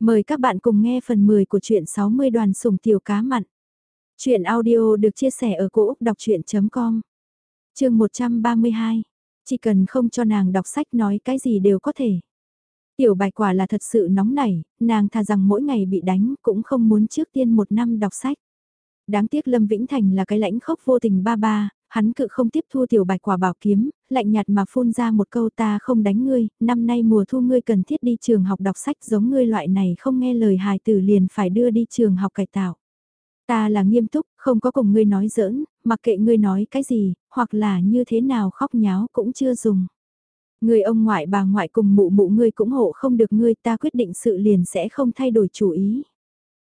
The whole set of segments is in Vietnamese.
Mời các bạn cùng nghe phần 10 của truyện 60 đoàn sủng tiểu cá mặn. truyện audio được chia sẻ ở cỗ đọc chuyện.com Trường 132 Chỉ cần không cho nàng đọc sách nói cái gì đều có thể. Tiểu bạch quả là thật sự nóng nảy, nàng thà rằng mỗi ngày bị đánh cũng không muốn trước tiên một năm đọc sách. Đáng tiếc Lâm Vĩnh Thành là cái lãnh khốc vô tình ba ba, hắn cự không tiếp thu tiểu bạch quả bảo kiếm, lạnh nhạt mà phun ra một câu ta không đánh ngươi, năm nay mùa thu ngươi cần thiết đi trường học đọc sách giống ngươi loại này không nghe lời hài tử liền phải đưa đi trường học cải tạo. Ta là nghiêm túc, không có cùng ngươi nói giỡn, mặc kệ ngươi nói cái gì, hoặc là như thế nào khóc nháo cũng chưa dùng. Người ông ngoại bà ngoại cùng mụ mụ ngươi cũng hộ không được ngươi ta quyết định sự liền sẽ không thay đổi chủ ý.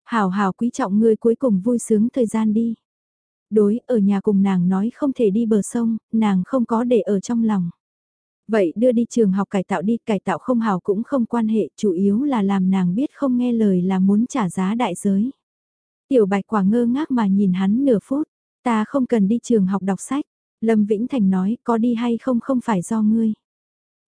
Hảo hảo quý trọng ngươi cuối cùng vui sướng thời gian đi. Đối ở nhà cùng nàng nói không thể đi bờ sông, nàng không có để ở trong lòng. Vậy đưa đi trường học cải tạo đi, cải tạo không hào cũng không quan hệ, chủ yếu là làm nàng biết không nghe lời là muốn trả giá đại giới. Tiểu bạch quả ngơ ngác mà nhìn hắn nửa phút, ta không cần đi trường học đọc sách. Lâm Vĩnh Thành nói có đi hay không không phải do ngươi.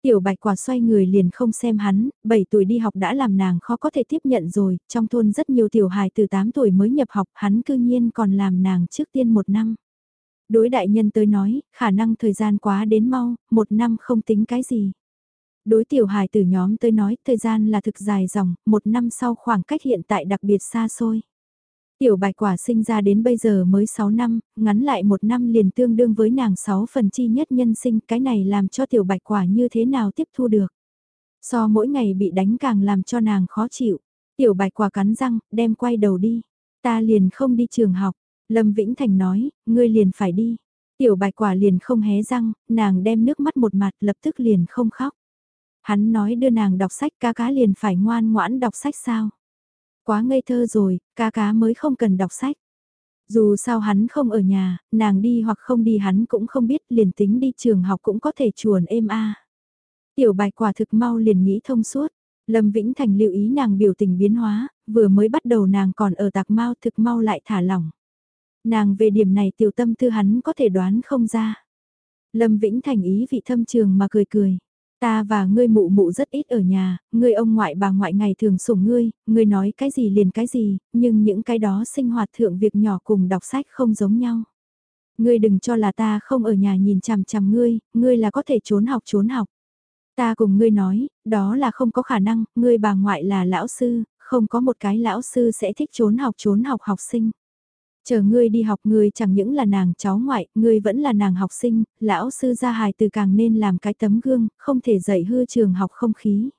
Tiểu bạch quả xoay người liền không xem hắn, 7 tuổi đi học đã làm nàng khó có thể tiếp nhận rồi, trong thôn rất nhiều tiểu hài từ 8 tuổi mới nhập học, hắn cư nhiên còn làm nàng trước tiên một năm. Đối đại nhân tới nói, khả năng thời gian quá đến mau, một năm không tính cái gì. Đối tiểu hài từ nhóm tới nói, thời gian là thực dài dòng, một năm sau khoảng cách hiện tại đặc biệt xa xôi. Tiểu bạch quả sinh ra đến bây giờ mới 6 năm, ngắn lại một năm liền tương đương với nàng 6 phần chi nhất nhân sinh, cái này làm cho tiểu bạch quả như thế nào tiếp thu được. So mỗi ngày bị đánh càng làm cho nàng khó chịu. Tiểu bạch quả cắn răng, đem quay đầu đi. Ta liền không đi trường học. Lâm Vĩnh Thành nói, ngươi liền phải đi. Tiểu bạch quả liền không hé răng, nàng đem nước mắt một mặt lập tức liền không khóc. Hắn nói đưa nàng đọc sách ca cá liền phải ngoan ngoãn đọc sách sao. Quá ngây thơ rồi, ca cá mới không cần đọc sách. Dù sao hắn không ở nhà, nàng đi hoặc không đi hắn cũng không biết liền tính đi trường học cũng có thể chuồn êm a. Tiểu bạch quả thực mau liền nghĩ thông suốt. Lâm Vĩnh Thành lưu ý nàng biểu tình biến hóa, vừa mới bắt đầu nàng còn ở tạc mau thực mau lại thả lỏng. Nàng về điểm này tiểu tâm tư hắn có thể đoán không ra. Lâm Vĩnh Thành ý vị thâm trường mà cười cười. Ta và ngươi mụ mụ rất ít ở nhà, ngươi ông ngoại bà ngoại ngày thường sủng ngươi, ngươi nói cái gì liền cái gì, nhưng những cái đó sinh hoạt thượng việc nhỏ cùng đọc sách không giống nhau. Ngươi đừng cho là ta không ở nhà nhìn chằm chằm ngươi, ngươi là có thể trốn học trốn học. Ta cùng ngươi nói, đó là không có khả năng, ngươi bà ngoại là lão sư, không có một cái lão sư sẽ thích trốn học trốn học học sinh. Chờ ngươi đi học ngươi chẳng những là nàng cháu ngoại, ngươi vẫn là nàng học sinh, lão sư gia hài từ càng nên làm cái tấm gương, không thể dạy hư trường học không khí.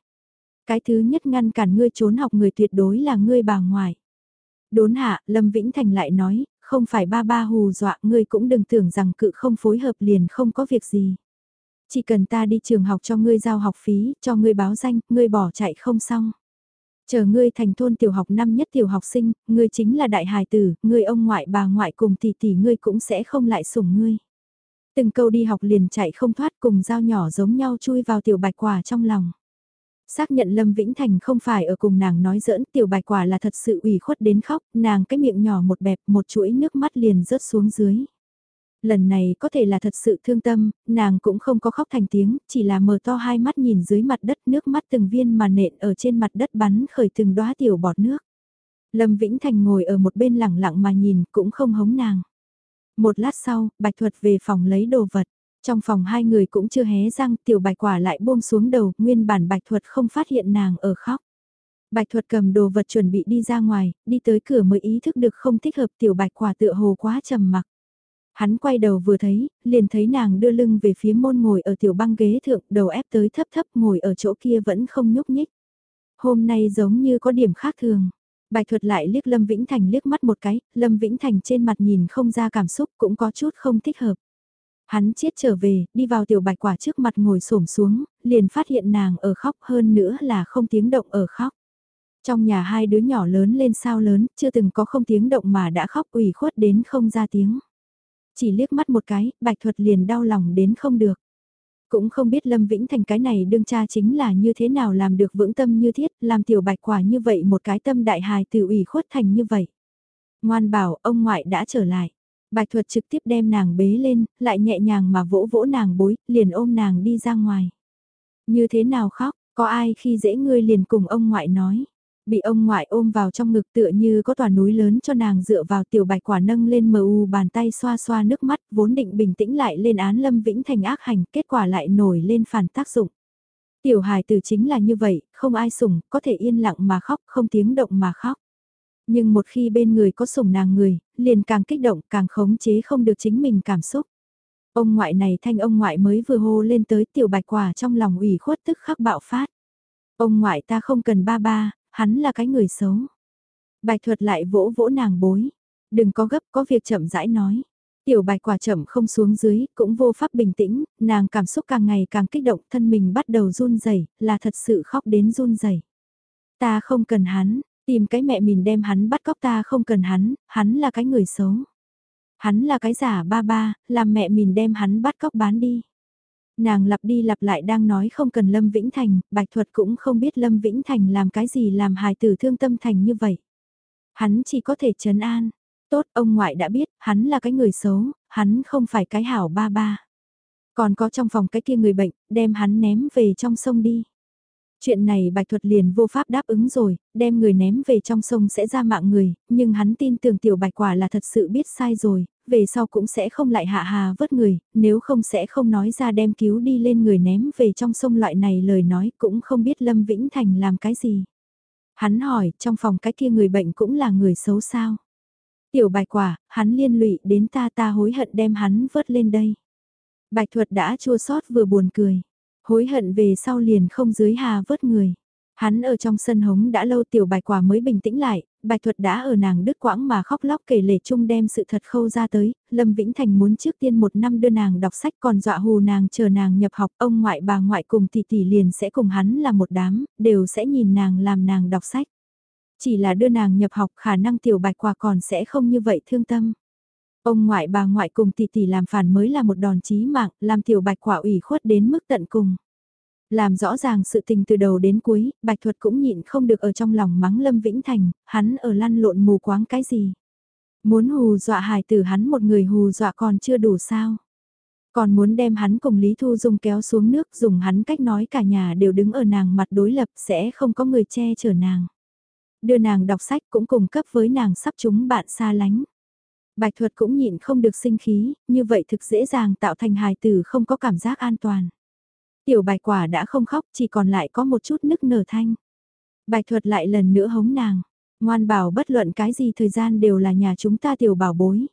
Cái thứ nhất ngăn cản ngươi trốn học người tuyệt đối là ngươi bà ngoại. Đốn hạ, Lâm Vĩnh Thành lại nói, không phải ba ba hù dọa ngươi cũng đừng tưởng rằng cự không phối hợp liền không có việc gì. Chỉ cần ta đi trường học cho ngươi giao học phí, cho ngươi báo danh, ngươi bỏ chạy không xong. Chờ ngươi thành thôn tiểu học năm nhất tiểu học sinh, ngươi chính là đại hài tử, ngươi ông ngoại bà ngoại cùng tỷ tỷ ngươi cũng sẽ không lại sủng ngươi. Từng câu đi học liền chạy không thoát cùng dao nhỏ giống nhau chui vào tiểu bạch quả trong lòng. Xác nhận Lâm Vĩnh Thành không phải ở cùng nàng nói giỡn tiểu bạch quả là thật sự ủy khuất đến khóc, nàng cái miệng nhỏ một bẹp một chuỗi nước mắt liền rớt xuống dưới. Lần này có thể là thật sự thương tâm, nàng cũng không có khóc thành tiếng, chỉ là mở to hai mắt nhìn dưới mặt đất nước mắt từng viên mà nện ở trên mặt đất bắn khởi từng đóa tiểu bọt nước. Lâm Vĩnh Thành ngồi ở một bên lẳng lặng mà nhìn cũng không hống nàng. Một lát sau, Bạch Thuật về phòng lấy đồ vật. Trong phòng hai người cũng chưa hé răng, tiểu bạch quả lại buông xuống đầu, nguyên bản Bạch Thuật không phát hiện nàng ở khóc. Bạch Thuật cầm đồ vật chuẩn bị đi ra ngoài, đi tới cửa mới ý thức được không thích hợp tiểu bạch quả tựa hồ quá trầm mặc. Hắn quay đầu vừa thấy, liền thấy nàng đưa lưng về phía môn ngồi ở tiểu băng ghế thượng, đầu ép tới thấp thấp ngồi ở chỗ kia vẫn không nhúc nhích. Hôm nay giống như có điểm khác thường. Bạch thuật lại liếc Lâm Vĩnh Thành liếc mắt một cái, Lâm Vĩnh Thành trên mặt nhìn không ra cảm xúc cũng có chút không thích hợp. Hắn chết trở về, đi vào tiểu bạch quả trước mặt ngồi xổm xuống, liền phát hiện nàng ở khóc hơn nữa là không tiếng động ở khóc. Trong nhà hai đứa nhỏ lớn lên sao lớn, chưa từng có không tiếng động mà đã khóc ủy khuất đến không ra tiếng chỉ liếc mắt một cái, bạch thuật liền đau lòng đến không được. Cũng không biết Lâm Vĩnh Thành cái này đương cha chính là như thế nào làm được vững tâm như thiết, làm tiểu bạch quả như vậy một cái tâm đại hài từ ủy khuất thành như vậy. Ngoan bảo, ông ngoại đã trở lại. Bạch thuật trực tiếp đem nàng bế lên, lại nhẹ nhàng mà vỗ vỗ nàng bối, liền ôm nàng đi ra ngoài. Như thế nào khóc, có ai khi dễ ngươi liền cùng ông ngoại nói. Bị ông ngoại ôm vào trong ngực tựa như có tòa núi lớn cho nàng dựa vào tiểu bạch quả nâng lên mờ u bàn tay xoa xoa nước mắt vốn định bình tĩnh lại lên án Lâm Vĩnh Thành ác hành kết quả lại nổi lên phản tác dụng. Tiểu hài tử chính là như vậy, không ai sủng, có thể yên lặng mà khóc, không tiếng động mà khóc. Nhưng một khi bên người có sủng nàng người, liền càng kích động, càng khống chế không được chính mình cảm xúc. Ông ngoại này thanh ông ngoại mới vừa hô lên tới tiểu bạch quả trong lòng ủy khuất tức khắc bạo phát. Ông ngoại ta không cần ba ba, hắn là cái người xấu. Bạch thuật lại vỗ vỗ nàng bối. Đừng có gấp có việc chậm rãi nói. Tiểu bạch quả chậm không xuống dưới, cũng vô pháp bình tĩnh, nàng cảm xúc càng ngày càng kích động, thân mình bắt đầu run rẩy, là thật sự khóc đến run rẩy. Ta không cần hắn, tìm cái mẹ mình đem hắn bắt cóc ta không cần hắn, hắn là cái người xấu. Hắn là cái giả ba ba, làm mẹ mình đem hắn bắt cóc bán đi. Nàng lặp đi lặp lại đang nói không cần Lâm Vĩnh Thành, Bạch Thuật cũng không biết Lâm Vĩnh Thành làm cái gì làm hài tử thương tâm thành như vậy. Hắn chỉ có thể trấn an. Tốt, ông ngoại đã biết, hắn là cái người xấu, hắn không phải cái hảo ba ba. Còn có trong phòng cái kia người bệnh, đem hắn ném về trong sông đi. Chuyện này Bạch Thuật liền vô pháp đáp ứng rồi, đem người ném về trong sông sẽ ra mạng người, nhưng hắn tin tưởng tiểu Bạch Quả là thật sự biết sai rồi, về sau cũng sẽ không lại hạ hà vớt người, nếu không sẽ không nói ra đem cứu đi lên người ném về trong sông loại này lời nói cũng không biết Lâm Vĩnh Thành làm cái gì. Hắn hỏi, trong phòng cái kia người bệnh cũng là người xấu sao? Tiểu Bạch Quả, hắn liên lụy đến ta ta hối hận đem hắn vớt lên đây. Bạch Thuật đã chua xót vừa buồn cười hối hận về sau liền không dưới hà vớt người. Hắn ở trong sân hống đã lâu tiểu bạch quả mới bình tĩnh lại, bạch thuật đã ở nàng đứt quãng mà khóc lóc kể lể chung đem sự thật khâu ra tới, Lâm Vĩnh Thành muốn trước tiên một năm đưa nàng đọc sách còn dọa hù nàng chờ nàng nhập học, ông ngoại bà ngoại cùng tỷ tỷ liền sẽ cùng hắn là một đám, đều sẽ nhìn nàng làm nàng đọc sách. Chỉ là đưa nàng nhập học khả năng tiểu bạch quả còn sẽ không như vậy thương tâm. Ông ngoại bà ngoại cùng tỷ tỷ làm phản mới là một đòn chí mạng, làm tiểu bạch quả ủy khuất đến mức tận cùng. Làm rõ ràng sự tình từ đầu đến cuối, bạch thuật cũng nhịn không được ở trong lòng mắng Lâm Vĩnh Thành, hắn ở lăn lộn mù quáng cái gì. Muốn hù dọa hài tử hắn một người hù dọa còn chưa đủ sao. Còn muốn đem hắn cùng Lý Thu Dung kéo xuống nước dùng hắn cách nói cả nhà đều đứng ở nàng mặt đối lập sẽ không có người che chở nàng. Đưa nàng đọc sách cũng cùng cấp với nàng sắp chúng bạn xa lánh. Bạch thuật cũng nhịn không được sinh khí, như vậy thực dễ dàng tạo thành hài tử không có cảm giác an toàn. Tiểu bạch quả đã không khóc, chỉ còn lại có một chút nức nở thanh. Bạch thuật lại lần nữa hống nàng, ngoan bảo bất luận cái gì thời gian đều là nhà chúng ta tiểu bảo bối.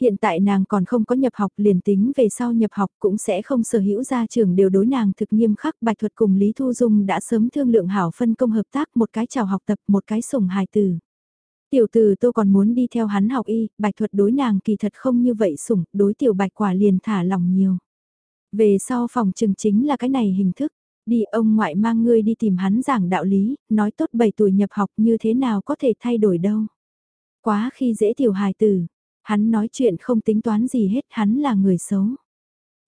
Hiện tại nàng còn không có nhập học liền tính về sau nhập học cũng sẽ không sở hữu gia trưởng đều đối nàng thực nghiêm khắc. Bạch thuật cùng Lý Thu Dung đã sớm thương lượng hảo phân công hợp tác một cái chào học tập một cái sủng hài tử. Tiểu từ tô còn muốn đi theo hắn học y, bạch thuật đối nàng kỳ thật không như vậy sủng, đối tiểu bạch quả liền thả lòng nhiều. Về sau phòng trừng chính là cái này hình thức, đi ông ngoại mang ngươi đi tìm hắn giảng đạo lý, nói tốt 7 tuổi nhập học như thế nào có thể thay đổi đâu. Quá khi dễ tiểu hài tử, hắn nói chuyện không tính toán gì hết hắn là người xấu.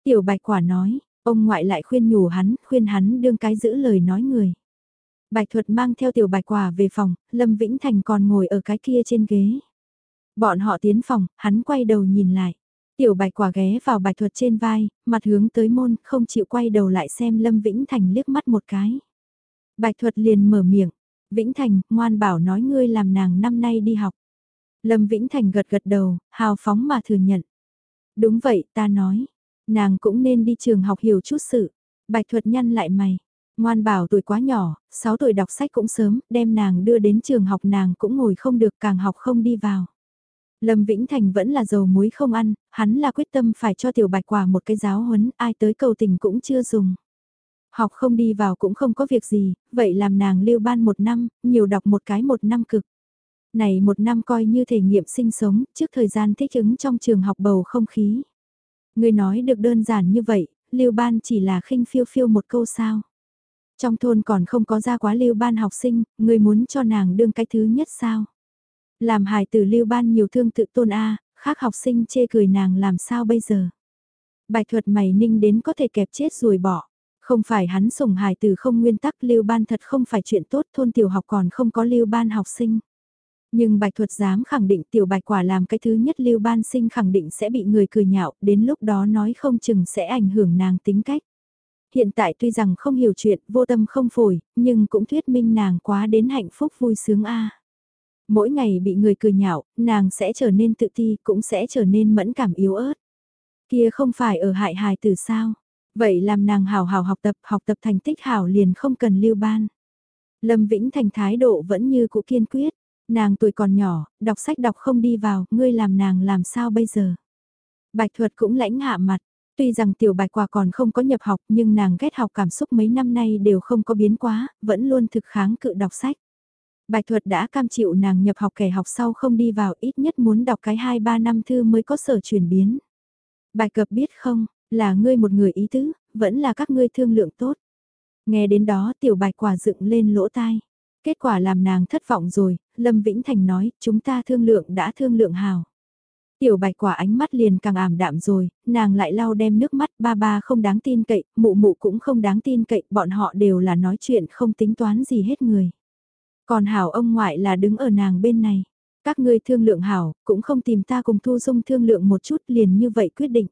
Tiểu bạch quả nói, ông ngoại lại khuyên nhủ hắn, khuyên hắn đương cái giữ lời nói người. Bạch thuật mang theo tiểu bạch quả về phòng, Lâm Vĩnh Thành còn ngồi ở cái kia trên ghế. Bọn họ tiến phòng, hắn quay đầu nhìn lại. Tiểu bạch quả ghé vào bạch thuật trên vai, mặt hướng tới môn, không chịu quay đầu lại xem Lâm Vĩnh Thành liếc mắt một cái. Bạch thuật liền mở miệng, Vĩnh Thành, ngoan bảo nói ngươi làm nàng năm nay đi học. Lâm Vĩnh Thành gật gật đầu, hào phóng mà thừa nhận. Đúng vậy, ta nói, nàng cũng nên đi trường học hiểu chút sự. Bạch thuật nhăn lại mày, Ngoan bảo tuổi quá nhỏ, 6 tuổi đọc sách cũng sớm, đem nàng đưa đến trường học nàng cũng ngồi không được càng học không đi vào. Lâm Vĩnh Thành vẫn là dầu muối không ăn, hắn là quyết tâm phải cho tiểu bạch quả một cái giáo huấn, ai tới cầu tình cũng chưa dùng. Học không đi vào cũng không có việc gì, vậy làm nàng lưu ban một năm, nhiều đọc một cái một năm cực. Này một năm coi như thể nghiệm sinh sống, trước thời gian thích ứng trong trường học bầu không khí. Người nói được đơn giản như vậy, lưu ban chỉ là khinh phiêu phiêu một câu sao. Trong thôn còn không có ra quá lưu ban học sinh, người muốn cho nàng đương cái thứ nhất sao? Làm hài tử lưu ban nhiều thương tự tôn A, khác học sinh chê cười nàng làm sao bây giờ? Bạch thuật mày ninh đến có thể kẹp chết rồi bỏ. Không phải hắn sủng hài tử không nguyên tắc lưu ban thật không phải chuyện tốt thôn tiểu học còn không có lưu ban học sinh. Nhưng bạch thuật dám khẳng định tiểu bạch quả làm cái thứ nhất lưu ban sinh khẳng định sẽ bị người cười nhạo, đến lúc đó nói không chừng sẽ ảnh hưởng nàng tính cách. Hiện tại tuy rằng không hiểu chuyện, vô tâm không phổi, nhưng cũng thuyết minh nàng quá đến hạnh phúc vui sướng a. Mỗi ngày bị người cười nhạo, nàng sẽ trở nên tự ti, cũng sẽ trở nên mẫn cảm yếu ớt. Kia không phải ở hại hài từ sao? Vậy làm nàng hào hào học tập, học tập thành tích hảo liền không cần lưu ban. Lâm Vĩnh Thành thái độ vẫn như cũ kiên quyết. Nàng tuổi còn nhỏ, đọc sách đọc không đi vào, ngươi làm nàng làm sao bây giờ? Bạch thuật cũng lãnh hạ mặt, Tuy rằng tiểu bạch quả còn không có nhập học nhưng nàng ghét học cảm xúc mấy năm nay đều không có biến quá, vẫn luôn thực kháng cự đọc sách. Bạch thuật đã cam chịu nàng nhập học kẻ học sau không đi vào ít nhất muốn đọc cái 2-3 năm thư mới có sở chuyển biến. Bạch cập biết không, là ngươi một người ý tứ, vẫn là các ngươi thương lượng tốt. Nghe đến đó tiểu bạch quả dựng lên lỗ tai. Kết quả làm nàng thất vọng rồi, Lâm Vĩnh Thành nói, chúng ta thương lượng đã thương lượng hào. Tiểu bạch quả ánh mắt liền càng ảm đạm rồi, nàng lại lau đem nước mắt ba ba không đáng tin cậy, mụ mụ cũng không đáng tin cậy, bọn họ đều là nói chuyện không tính toán gì hết người. Còn hảo ông ngoại là đứng ở nàng bên này. Các ngươi thương lượng hảo, cũng không tìm ta cùng thu dung thương lượng một chút liền như vậy quyết định.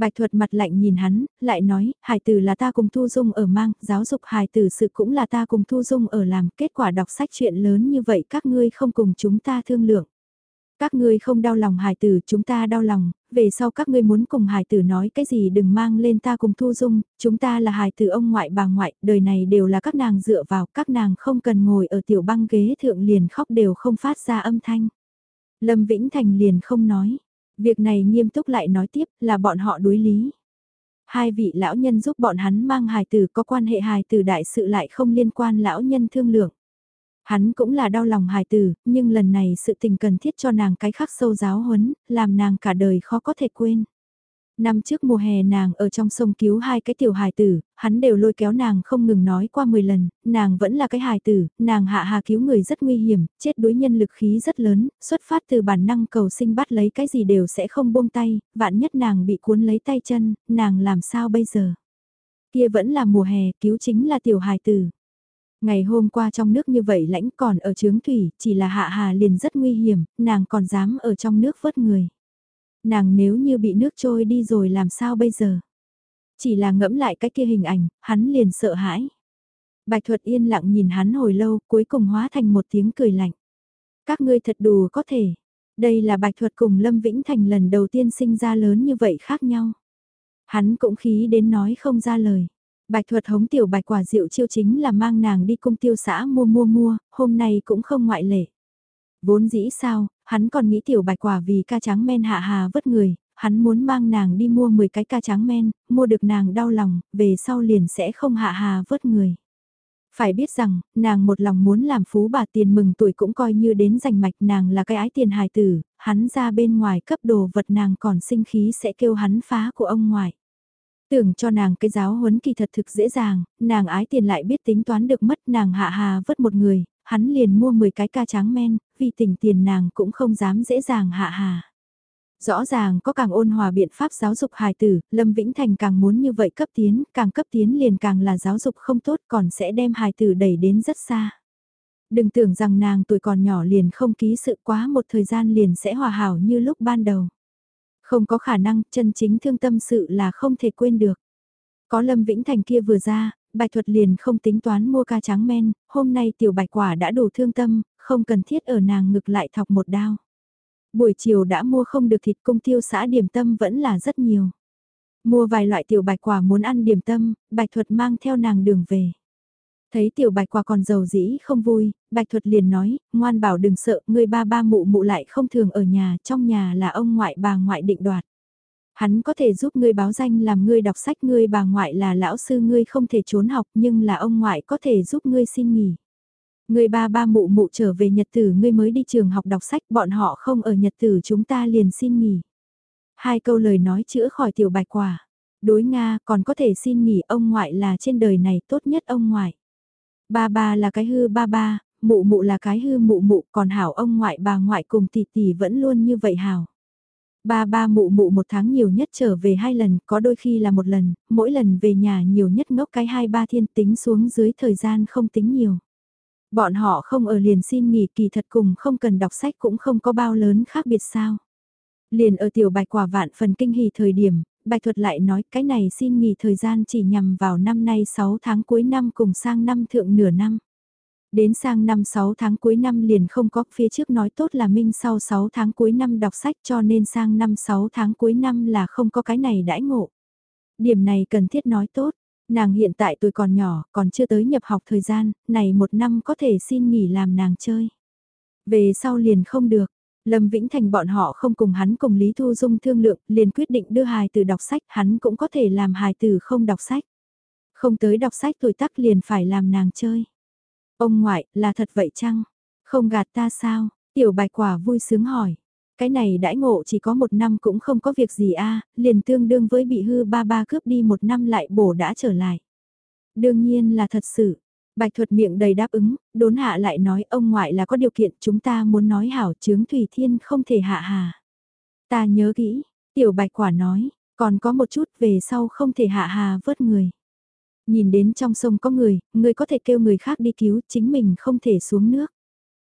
Bạch thuật mặt lạnh nhìn hắn, lại nói, hài tử là ta cùng Thu Dung ở mang, giáo dục hài tử sự cũng là ta cùng Thu Dung ở làm, kết quả đọc sách chuyện lớn như vậy các ngươi không cùng chúng ta thương lượng. Các ngươi không đau lòng hài tử, chúng ta đau lòng, về sau các ngươi muốn cùng hài tử nói cái gì đừng mang lên ta cùng Thu Dung, chúng ta là hài tử ông ngoại bà ngoại, đời này đều là các nàng dựa vào, các nàng không cần ngồi ở tiểu băng ghế thượng liền khóc đều không phát ra âm thanh. Lâm Vĩnh Thành liền không nói, việc này nghiêm túc lại nói tiếp là bọn họ đối lý. Hai vị lão nhân giúp bọn hắn mang hài tử có quan hệ hài tử đại sự lại không liên quan lão nhân thương lượng. Hắn cũng là đau lòng hài tử, nhưng lần này sự tình cần thiết cho nàng cái khắc sâu giáo huấn, làm nàng cả đời khó có thể quên. Năm trước mùa hè nàng ở trong sông cứu hai cái tiểu hài tử, hắn đều lôi kéo nàng không ngừng nói qua 10 lần, nàng vẫn là cái hài tử, nàng hạ hà cứu người rất nguy hiểm, chết đuối nhân lực khí rất lớn, xuất phát từ bản năng cầu sinh bắt lấy cái gì đều sẽ không buông tay, vạn nhất nàng bị cuốn lấy tay chân, nàng làm sao bây giờ? Kia vẫn là mùa hè, cứu chính là tiểu hài tử. Ngày hôm qua trong nước như vậy lãnh còn ở trướng thủy, chỉ là hạ hà liền rất nguy hiểm, nàng còn dám ở trong nước vớt người. Nàng nếu như bị nước trôi đi rồi làm sao bây giờ? Chỉ là ngẫm lại cái kia hình ảnh, hắn liền sợ hãi. Bạch thuật yên lặng nhìn hắn hồi lâu, cuối cùng hóa thành một tiếng cười lạnh. Các ngươi thật đù có thể. Đây là bạch thuật cùng Lâm Vĩnh Thành lần đầu tiên sinh ra lớn như vậy khác nhau. Hắn cũng khí đến nói không ra lời. Bạch thuật hống tiểu bạch quả rượu chiêu chính là mang nàng đi cung tiêu xã mua mua mua, hôm nay cũng không ngoại lệ. Vốn dĩ sao, hắn còn nghĩ tiểu bạch quả vì ca trắng men hạ hà vất người, hắn muốn mang nàng đi mua 10 cái ca trắng men, mua được nàng đau lòng, về sau liền sẽ không hạ hà vớt người. Phải biết rằng, nàng một lòng muốn làm phú bà tiền mừng tuổi cũng coi như đến giành mạch nàng là cái ái tiền hài tử, hắn ra bên ngoài cấp đồ vật nàng còn sinh khí sẽ kêu hắn phá của ông ngoại. Tưởng cho nàng cái giáo huấn kỳ thật thực dễ dàng, nàng ái tiền lại biết tính toán được mất nàng hạ hà vất một người, hắn liền mua 10 cái ca tráng men, vì tỉnh tiền nàng cũng không dám dễ dàng hạ hà. Rõ ràng có càng ôn hòa biện pháp giáo dục hài tử, Lâm Vĩnh Thành càng muốn như vậy cấp tiến, càng cấp tiến liền càng là giáo dục không tốt còn sẽ đem hài tử đẩy đến rất xa. Đừng tưởng rằng nàng tuổi còn nhỏ liền không ký sự quá một thời gian liền sẽ hòa hảo như lúc ban đầu. Không có khả năng, chân chính thương tâm sự là không thể quên được. Có Lâm Vĩnh Thành kia vừa ra, Bạch Thuật liền không tính toán mua ca trắng men, hôm nay tiểu bạch quả đã đủ thương tâm, không cần thiết ở nàng ngực lại thọc một đao. Buổi chiều đã mua không được thịt cung tiêu xã điểm tâm vẫn là rất nhiều. Mua vài loại tiểu bạch quả muốn ăn điểm tâm, Bạch Thuật mang theo nàng đường về. Thấy tiểu bạch quả còn giàu dĩ không vui, bạch thuật liền nói, ngoan bảo đừng sợ, người ba ba mụ mụ lại không thường ở nhà, trong nhà là ông ngoại bà ngoại định đoạt. Hắn có thể giúp ngươi báo danh làm ngươi đọc sách ngươi bà ngoại là lão sư ngươi không thể trốn học nhưng là ông ngoại có thể giúp ngươi xin nghỉ. Ngươi ba ba mụ mụ trở về nhật tử ngươi mới đi trường học đọc sách bọn họ không ở nhật tử chúng ta liền xin nghỉ. Hai câu lời nói chữa khỏi tiểu bạch quả. Đối Nga còn có thể xin nghỉ ông ngoại là trên đời này tốt nhất ông ngoại. Ba ba là cái hư ba ba, mụ mụ là cái hư mụ mụ, còn hảo ông ngoại bà ngoại cùng tỷ tỷ vẫn luôn như vậy hảo. Ba ba mụ mụ một tháng nhiều nhất trở về hai lần, có đôi khi là một lần, mỗi lần về nhà nhiều nhất ngốc cái hai ba thiên tính xuống dưới thời gian không tính nhiều. Bọn họ không ở liền xin nghỉ kỳ thật cùng không cần đọc sách cũng không có bao lớn khác biệt sao. Liền ở tiểu bạch quả vạn phần kinh hỉ thời điểm, Bạch Thuật lại nói cái này xin nghỉ thời gian chỉ nhằm vào năm nay 6 tháng cuối năm cùng sang năm thượng nửa năm. Đến sang năm 6 tháng cuối năm liền không có phía trước nói tốt là Minh sau 6 tháng cuối năm đọc sách cho nên sang năm 6 tháng cuối năm là không có cái này đãi ngộ. Điểm này cần thiết nói tốt, nàng hiện tại tuổi còn nhỏ, còn chưa tới nhập học thời gian, này một năm có thể xin nghỉ làm nàng chơi. Về sau liền không được, Lâm Vĩnh Thành bọn họ không cùng hắn cùng Lý Thu Dung thương lượng, liền quyết định đưa hài tử đọc sách, hắn cũng có thể làm hài tử không đọc sách. Không tới đọc sách tuổi tắc liền phải làm nàng chơi. Ông ngoại, là thật vậy chăng? Không gạt ta sao? Tiểu bài quả vui sướng hỏi. Cái này đãi ngộ chỉ có một năm cũng không có việc gì a liền tương đương với bị hư ba ba cướp đi một năm lại bổ đã trở lại. Đương nhiên là thật sự. Bạch thuật miệng đầy đáp ứng, đốn hạ lại nói ông ngoại là có điều kiện chúng ta muốn nói hảo chướng Thủy Thiên không thể hạ hà. Ta nhớ kỹ, tiểu bạch quả nói, còn có một chút về sau không thể hạ hà vớt người. Nhìn đến trong sông có người, người có thể kêu người khác đi cứu, chính mình không thể xuống nước.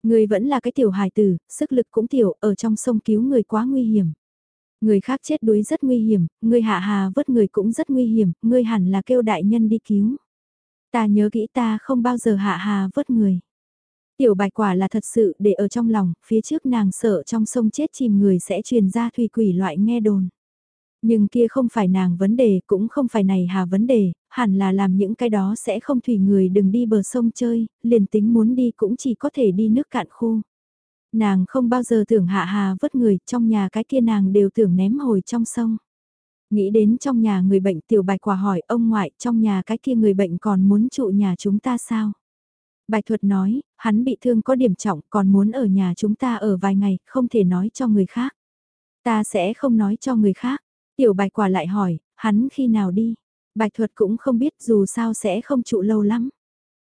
Người vẫn là cái tiểu hài tử, sức lực cũng tiểu, ở trong sông cứu người quá nguy hiểm. Người khác chết đuối rất nguy hiểm, người hạ hà vớt người cũng rất nguy hiểm, người hẳn là kêu đại nhân đi cứu. Ta nhớ kỹ ta không bao giờ hạ hà vớt người. Tiểu bạch quả là thật sự để ở trong lòng, phía trước nàng sợ trong sông chết chìm người sẽ truyền ra thủy quỷ loại nghe đồn. Nhưng kia không phải nàng vấn đề, cũng không phải này hà vấn đề, hẳn là làm những cái đó sẽ không thủy người đừng đi bờ sông chơi, liền tính muốn đi cũng chỉ có thể đi nước cạn khu. Nàng không bao giờ tưởng hạ hà vớt người, trong nhà cái kia nàng đều tưởng ném hồi trong sông. Nghĩ đến trong nhà người bệnh tiểu bạch quả hỏi ông ngoại trong nhà cái kia người bệnh còn muốn trụ nhà chúng ta sao? Bạch thuật nói, hắn bị thương có điểm trọng còn muốn ở nhà chúng ta ở vài ngày, không thể nói cho người khác. Ta sẽ không nói cho người khác. Tiểu bạch quả lại hỏi, hắn khi nào đi? Bạch thuật cũng không biết dù sao sẽ không trụ lâu lắm.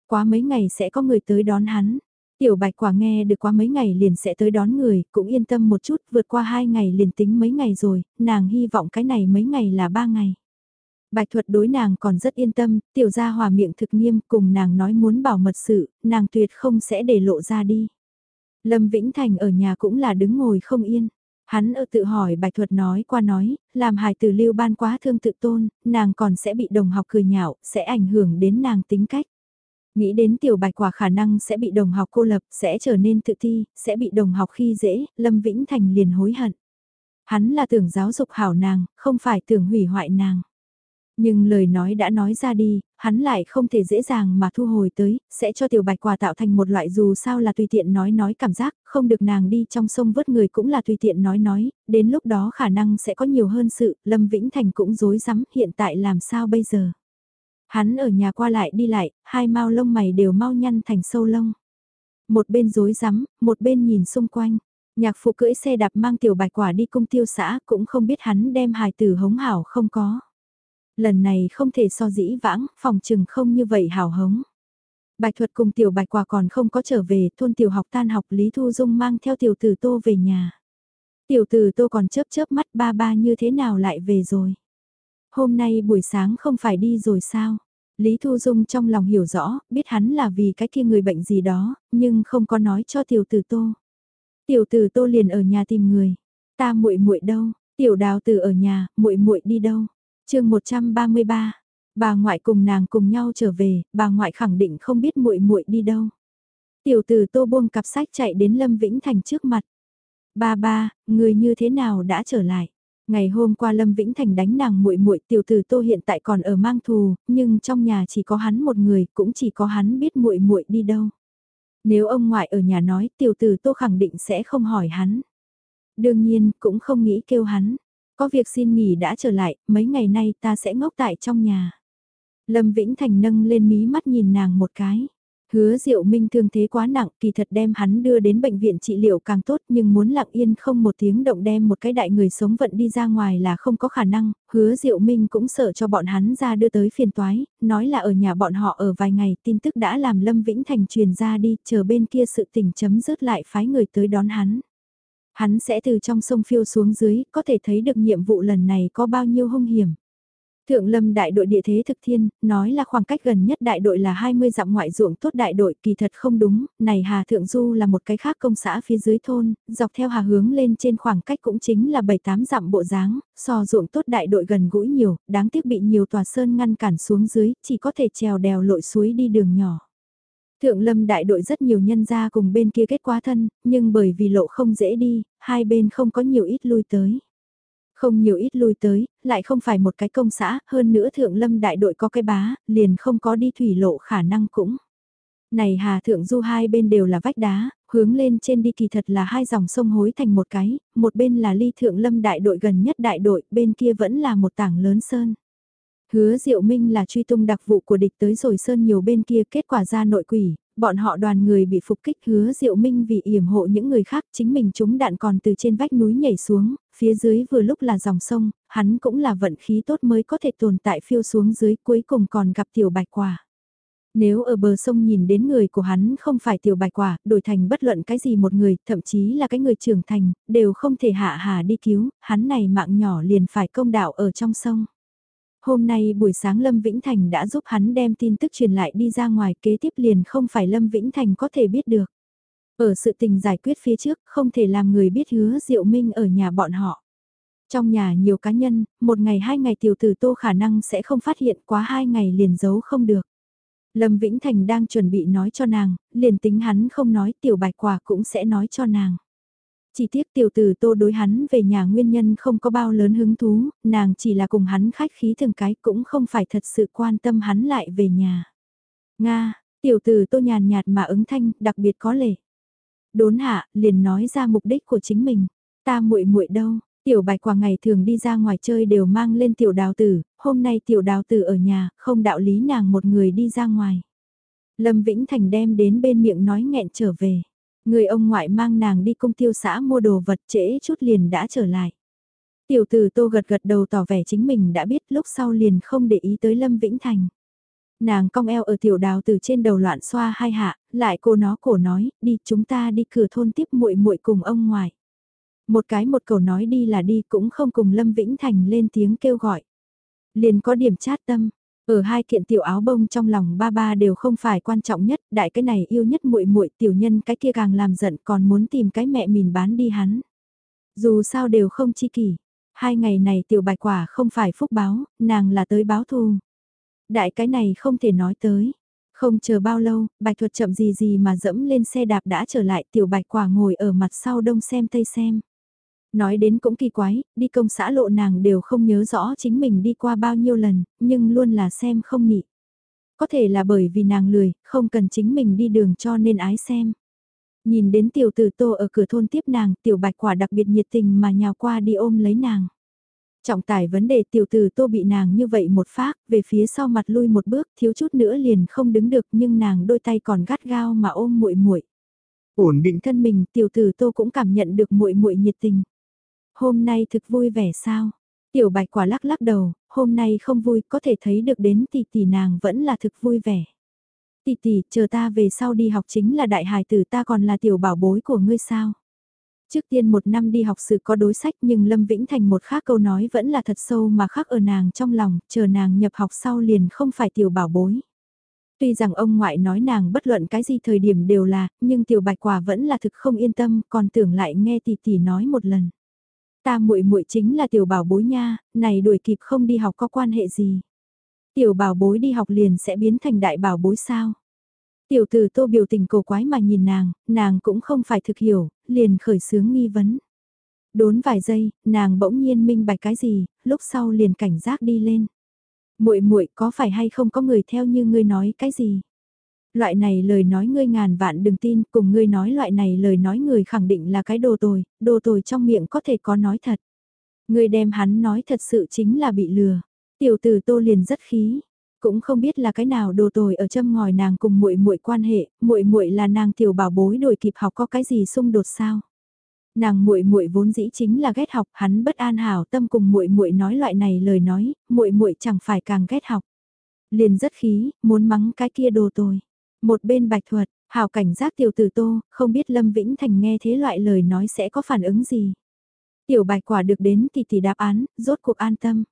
Quá mấy ngày sẽ có người tới đón hắn. Tiểu bạch quả nghe được qua mấy ngày liền sẽ tới đón người, cũng yên tâm một chút, vượt qua hai ngày liền tính mấy ngày rồi, nàng hy vọng cái này mấy ngày là ba ngày. Bạch thuật đối nàng còn rất yên tâm, tiểu gia hòa miệng thực nghiêm cùng nàng nói muốn bảo mật sự, nàng tuyệt không sẽ để lộ ra đi. Lâm Vĩnh Thành ở nhà cũng là đứng ngồi không yên. Hắn ở tự hỏi bạch thuật nói qua nói, làm hài tử lưu ban quá thương tự tôn, nàng còn sẽ bị đồng học cười nhạo, sẽ ảnh hưởng đến nàng tính cách. Nghĩ đến tiểu bạch quả khả năng sẽ bị đồng học cô lập, sẽ trở nên tự ti, sẽ bị đồng học khi dễ, Lâm Vĩnh Thành liền hối hận. Hắn là tưởng giáo dục hảo nàng, không phải tưởng hủy hoại nàng. Nhưng lời nói đã nói ra đi, hắn lại không thể dễ dàng mà thu hồi tới, sẽ cho tiểu bạch quả tạo thành một loại dù sao là tùy tiện nói nói cảm giác, không được nàng đi trong sông vớt người cũng là tùy tiện nói nói, đến lúc đó khả năng sẽ có nhiều hơn sự, Lâm Vĩnh Thành cũng dối rắm hiện tại làm sao bây giờ. Hắn ở nhà qua lại đi lại, hai mau lông mày đều mau nhăn thành sâu lông. Một bên rối rắm, một bên nhìn xung quanh. Nhạc phụ cưỡi xe đạp mang tiểu bạch quả đi cung tiêu xã cũng không biết hắn đem hài tử hống hảo không có. Lần này không thể so dĩ vãng, phòng trừng không như vậy hảo hống. Bạch thuật cùng tiểu bạch quả còn không có trở về, thôn tiểu học tan học Lý Thu Dung mang theo tiểu tử tô về nhà. Tiểu tử tô còn chớp chớp mắt ba ba như thế nào lại về rồi. Hôm nay buổi sáng không phải đi rồi sao? Lý Thu Dung trong lòng hiểu rõ, biết hắn là vì cái kia người bệnh gì đó, nhưng không có nói cho tiểu tử Tô. Tiểu tử Tô liền ở nhà tìm người. Ta muội muội đâu? Tiểu Đào Tử ở nhà, muội muội đi đâu? Chương 133. Bà ngoại cùng nàng cùng nhau trở về, bà ngoại khẳng định không biết muội muội đi đâu. Tiểu tử Tô buông cặp sách chạy đến Lâm Vĩnh Thành trước mặt. Ba ba, người như thế nào đã trở lại? Ngày hôm qua Lâm Vĩnh Thành đánh nàng muội muội, tiểu tử Tô hiện tại còn ở mang thù, nhưng trong nhà chỉ có hắn một người, cũng chỉ có hắn biết muội muội đi đâu. Nếu ông ngoại ở nhà nói, tiểu tử Tô khẳng định sẽ không hỏi hắn. Đương nhiên, cũng không nghĩ kêu hắn. Có việc xin nghỉ đã trở lại, mấy ngày nay ta sẽ ngốc tại trong nhà. Lâm Vĩnh Thành nâng lên mí mắt nhìn nàng một cái. Hứa Diệu Minh thương thế quá nặng, kỳ thật đem hắn đưa đến bệnh viện trị liệu càng tốt nhưng muốn lặng yên không một tiếng động đem một cái đại người sống vận đi ra ngoài là không có khả năng, hứa Diệu Minh cũng sợ cho bọn hắn ra đưa tới phiền toái, nói là ở nhà bọn họ ở vài ngày, tin tức đã làm Lâm Vĩnh Thành truyền ra đi, chờ bên kia sự tình chấm dứt lại phái người tới đón hắn. Hắn sẽ từ trong sông phiêu xuống dưới, có thể thấy được nhiệm vụ lần này có bao nhiêu hung hiểm. Thượng lâm đại đội địa thế thực thiên, nói là khoảng cách gần nhất đại đội là 20 dặm ngoại ruộng tốt đại đội kỳ thật không đúng, này Hà Thượng Du là một cái khác công xã phía dưới thôn, dọc theo Hà hướng lên trên khoảng cách cũng chính là 7-8 dặm bộ dáng, so ruộng tốt đại đội gần gũi nhiều, đáng tiếc bị nhiều tòa sơn ngăn cản xuống dưới, chỉ có thể trèo đèo lội suối đi đường nhỏ. Thượng lâm đại đội rất nhiều nhân gia cùng bên kia kết quá thân, nhưng bởi vì lộ không dễ đi, hai bên không có nhiều ít lui tới. Không nhiều ít lui tới, lại không phải một cái công xã, hơn nữa thượng lâm đại đội có cái bá, liền không có đi thủy lộ khả năng cũng. Này hà thượng du hai bên đều là vách đá, hướng lên trên đi kỳ thật là hai dòng sông hối thành một cái, một bên là ly thượng lâm đại đội gần nhất đại đội, bên kia vẫn là một tảng lớn sơn. Hứa Diệu Minh là truy tung đặc vụ của địch tới rồi sơn nhiều bên kia kết quả ra nội quỷ, bọn họ đoàn người bị phục kích hứa Diệu Minh vì yểm hộ những người khác chính mình chúng đạn còn từ trên vách núi nhảy xuống, phía dưới vừa lúc là dòng sông, hắn cũng là vận khí tốt mới có thể tồn tại phiêu xuống dưới cuối cùng còn gặp tiểu bạch quả. Nếu ở bờ sông nhìn đến người của hắn không phải tiểu bạch quả, đổi thành bất luận cái gì một người, thậm chí là cái người trưởng thành, đều không thể hạ hà đi cứu, hắn này mạng nhỏ liền phải công đạo ở trong sông. Hôm nay buổi sáng Lâm Vĩnh Thành đã giúp hắn đem tin tức truyền lại đi ra ngoài kế tiếp liền không phải Lâm Vĩnh Thành có thể biết được. Ở sự tình giải quyết phía trước không thể làm người biết hứa Diệu Minh ở nhà bọn họ. Trong nhà nhiều cá nhân, một ngày hai ngày tiểu tử tô khả năng sẽ không phát hiện quá hai ngày liền giấu không được. Lâm Vĩnh Thành đang chuẩn bị nói cho nàng, liền tính hắn không nói tiểu bạch quả cũng sẽ nói cho nàng. Chỉ tiếc tiểu tử tô đối hắn về nhà nguyên nhân không có bao lớn hứng thú, nàng chỉ là cùng hắn khách khí thường cái cũng không phải thật sự quan tâm hắn lại về nhà. Nga, tiểu tử tô nhàn nhạt mà ứng thanh, đặc biệt có lệ. Đốn hạ, liền nói ra mục đích của chính mình. Ta muội muội đâu, tiểu bạch quả ngày thường đi ra ngoài chơi đều mang lên tiểu đào tử, hôm nay tiểu đào tử ở nhà, không đạo lý nàng một người đi ra ngoài. Lâm Vĩnh Thành đem đến bên miệng nói nghẹn trở về. Người ông ngoại mang nàng đi công tiêu xã mua đồ vật trễ chút liền đã trở lại. Tiểu tử tô gật gật đầu tỏ vẻ chính mình đã biết lúc sau liền không để ý tới Lâm Vĩnh Thành. Nàng cong eo ở tiểu đào từ trên đầu loạn xoa hai hạ, lại cô nó cổ nói, đi chúng ta đi cửa thôn tiếp muội muội cùng ông ngoại. Một cái một cầu nói đi là đi cũng không cùng Lâm Vĩnh Thành lên tiếng kêu gọi. Liền có điểm chát tâm, ở hai kiện tiểu áo bông trong lòng ba ba đều không phải quan trọng nhất, đại cái này yêu nhất muội muội tiểu nhân cái kia càng làm giận còn muốn tìm cái mẹ mình bán đi hắn. Dù sao đều không chi kỷ, hai ngày này tiểu bạch quả không phải phúc báo, nàng là tới báo thù. Đại cái này không thể nói tới. Không chờ bao lâu, bạch thuật chậm gì gì mà dẫm lên xe đạp đã trở lại tiểu bạch quả ngồi ở mặt sau đông xem tây xem. Nói đến cũng kỳ quái, đi công xã lộ nàng đều không nhớ rõ chính mình đi qua bao nhiêu lần, nhưng luôn là xem không nị. Có thể là bởi vì nàng lười, không cần chính mình đi đường cho nên ái xem. Nhìn đến tiểu tử tô ở cửa thôn tiếp nàng, tiểu bạch quả đặc biệt nhiệt tình mà nhào qua đi ôm lấy nàng. Trọng tải vấn đề tiểu tử tô bị nàng như vậy một phát, về phía sau mặt lui một bước, thiếu chút nữa liền không đứng được nhưng nàng đôi tay còn gắt gao mà ôm muội muội. Ổn định thân mình, tiểu tử tô cũng cảm nhận được muội muội nhiệt tình. Hôm nay thực vui vẻ sao? Tiểu bạch quả lắc lắc đầu, hôm nay không vui, có thể thấy được đến tỷ tỷ nàng vẫn là thực vui vẻ. Tỷ tỷ, chờ ta về sau đi học chính là đại hài tử ta còn là tiểu bảo bối của ngươi sao? Trước tiên một năm đi học sự có đối sách nhưng Lâm Vĩnh Thành một khác câu nói vẫn là thật sâu mà khác ở nàng trong lòng, chờ nàng nhập học sau liền không phải tiểu bảo bối. Tuy rằng ông ngoại nói nàng bất luận cái gì thời điểm đều là, nhưng tiểu bạch quả vẫn là thực không yên tâm, còn tưởng lại nghe tỷ tỷ nói một lần. Ta muội muội chính là tiểu bảo bối nha, này đuổi kịp không đi học có quan hệ gì. Tiểu bảo bối đi học liền sẽ biến thành đại bảo bối sao. Tiểu tử tô biểu tình cổ quái mà nhìn nàng, nàng cũng không phải thực hiểu, liền khởi sướng nghi vấn. Đốn vài giây, nàng bỗng nhiên minh bạch cái gì, lúc sau liền cảnh giác đi lên. Muội muội có phải hay không có người theo như ngươi nói cái gì? Loại này lời nói ngươi ngàn vạn đừng tin, cùng ngươi nói loại này lời nói người khẳng định là cái đồ tồi, đồ tồi trong miệng có thể có nói thật. Ngươi đem hắn nói thật sự chính là bị lừa. Tiểu tử tô liền rất khí, cũng không biết là cái nào đồ tồi ở châm ngòi nàng cùng muội muội quan hệ, muội muội là nàng tiểu bảo bối đổi kịp học có cái gì xung đột sao? Nàng muội muội vốn dĩ chính là ghét học, hắn bất an hảo tâm cùng muội muội nói loại này lời nói, muội muội chẳng phải càng ghét học. Liền rất khí, muốn mắng cái kia đồ tồi. Một bên bạch thuật, hào cảnh giác tiểu tử tô, không biết Lâm Vĩnh Thành nghe thế loại lời nói sẽ có phản ứng gì. Tiểu bạch quả được đến thì thì đáp án, rốt cuộc an tâm.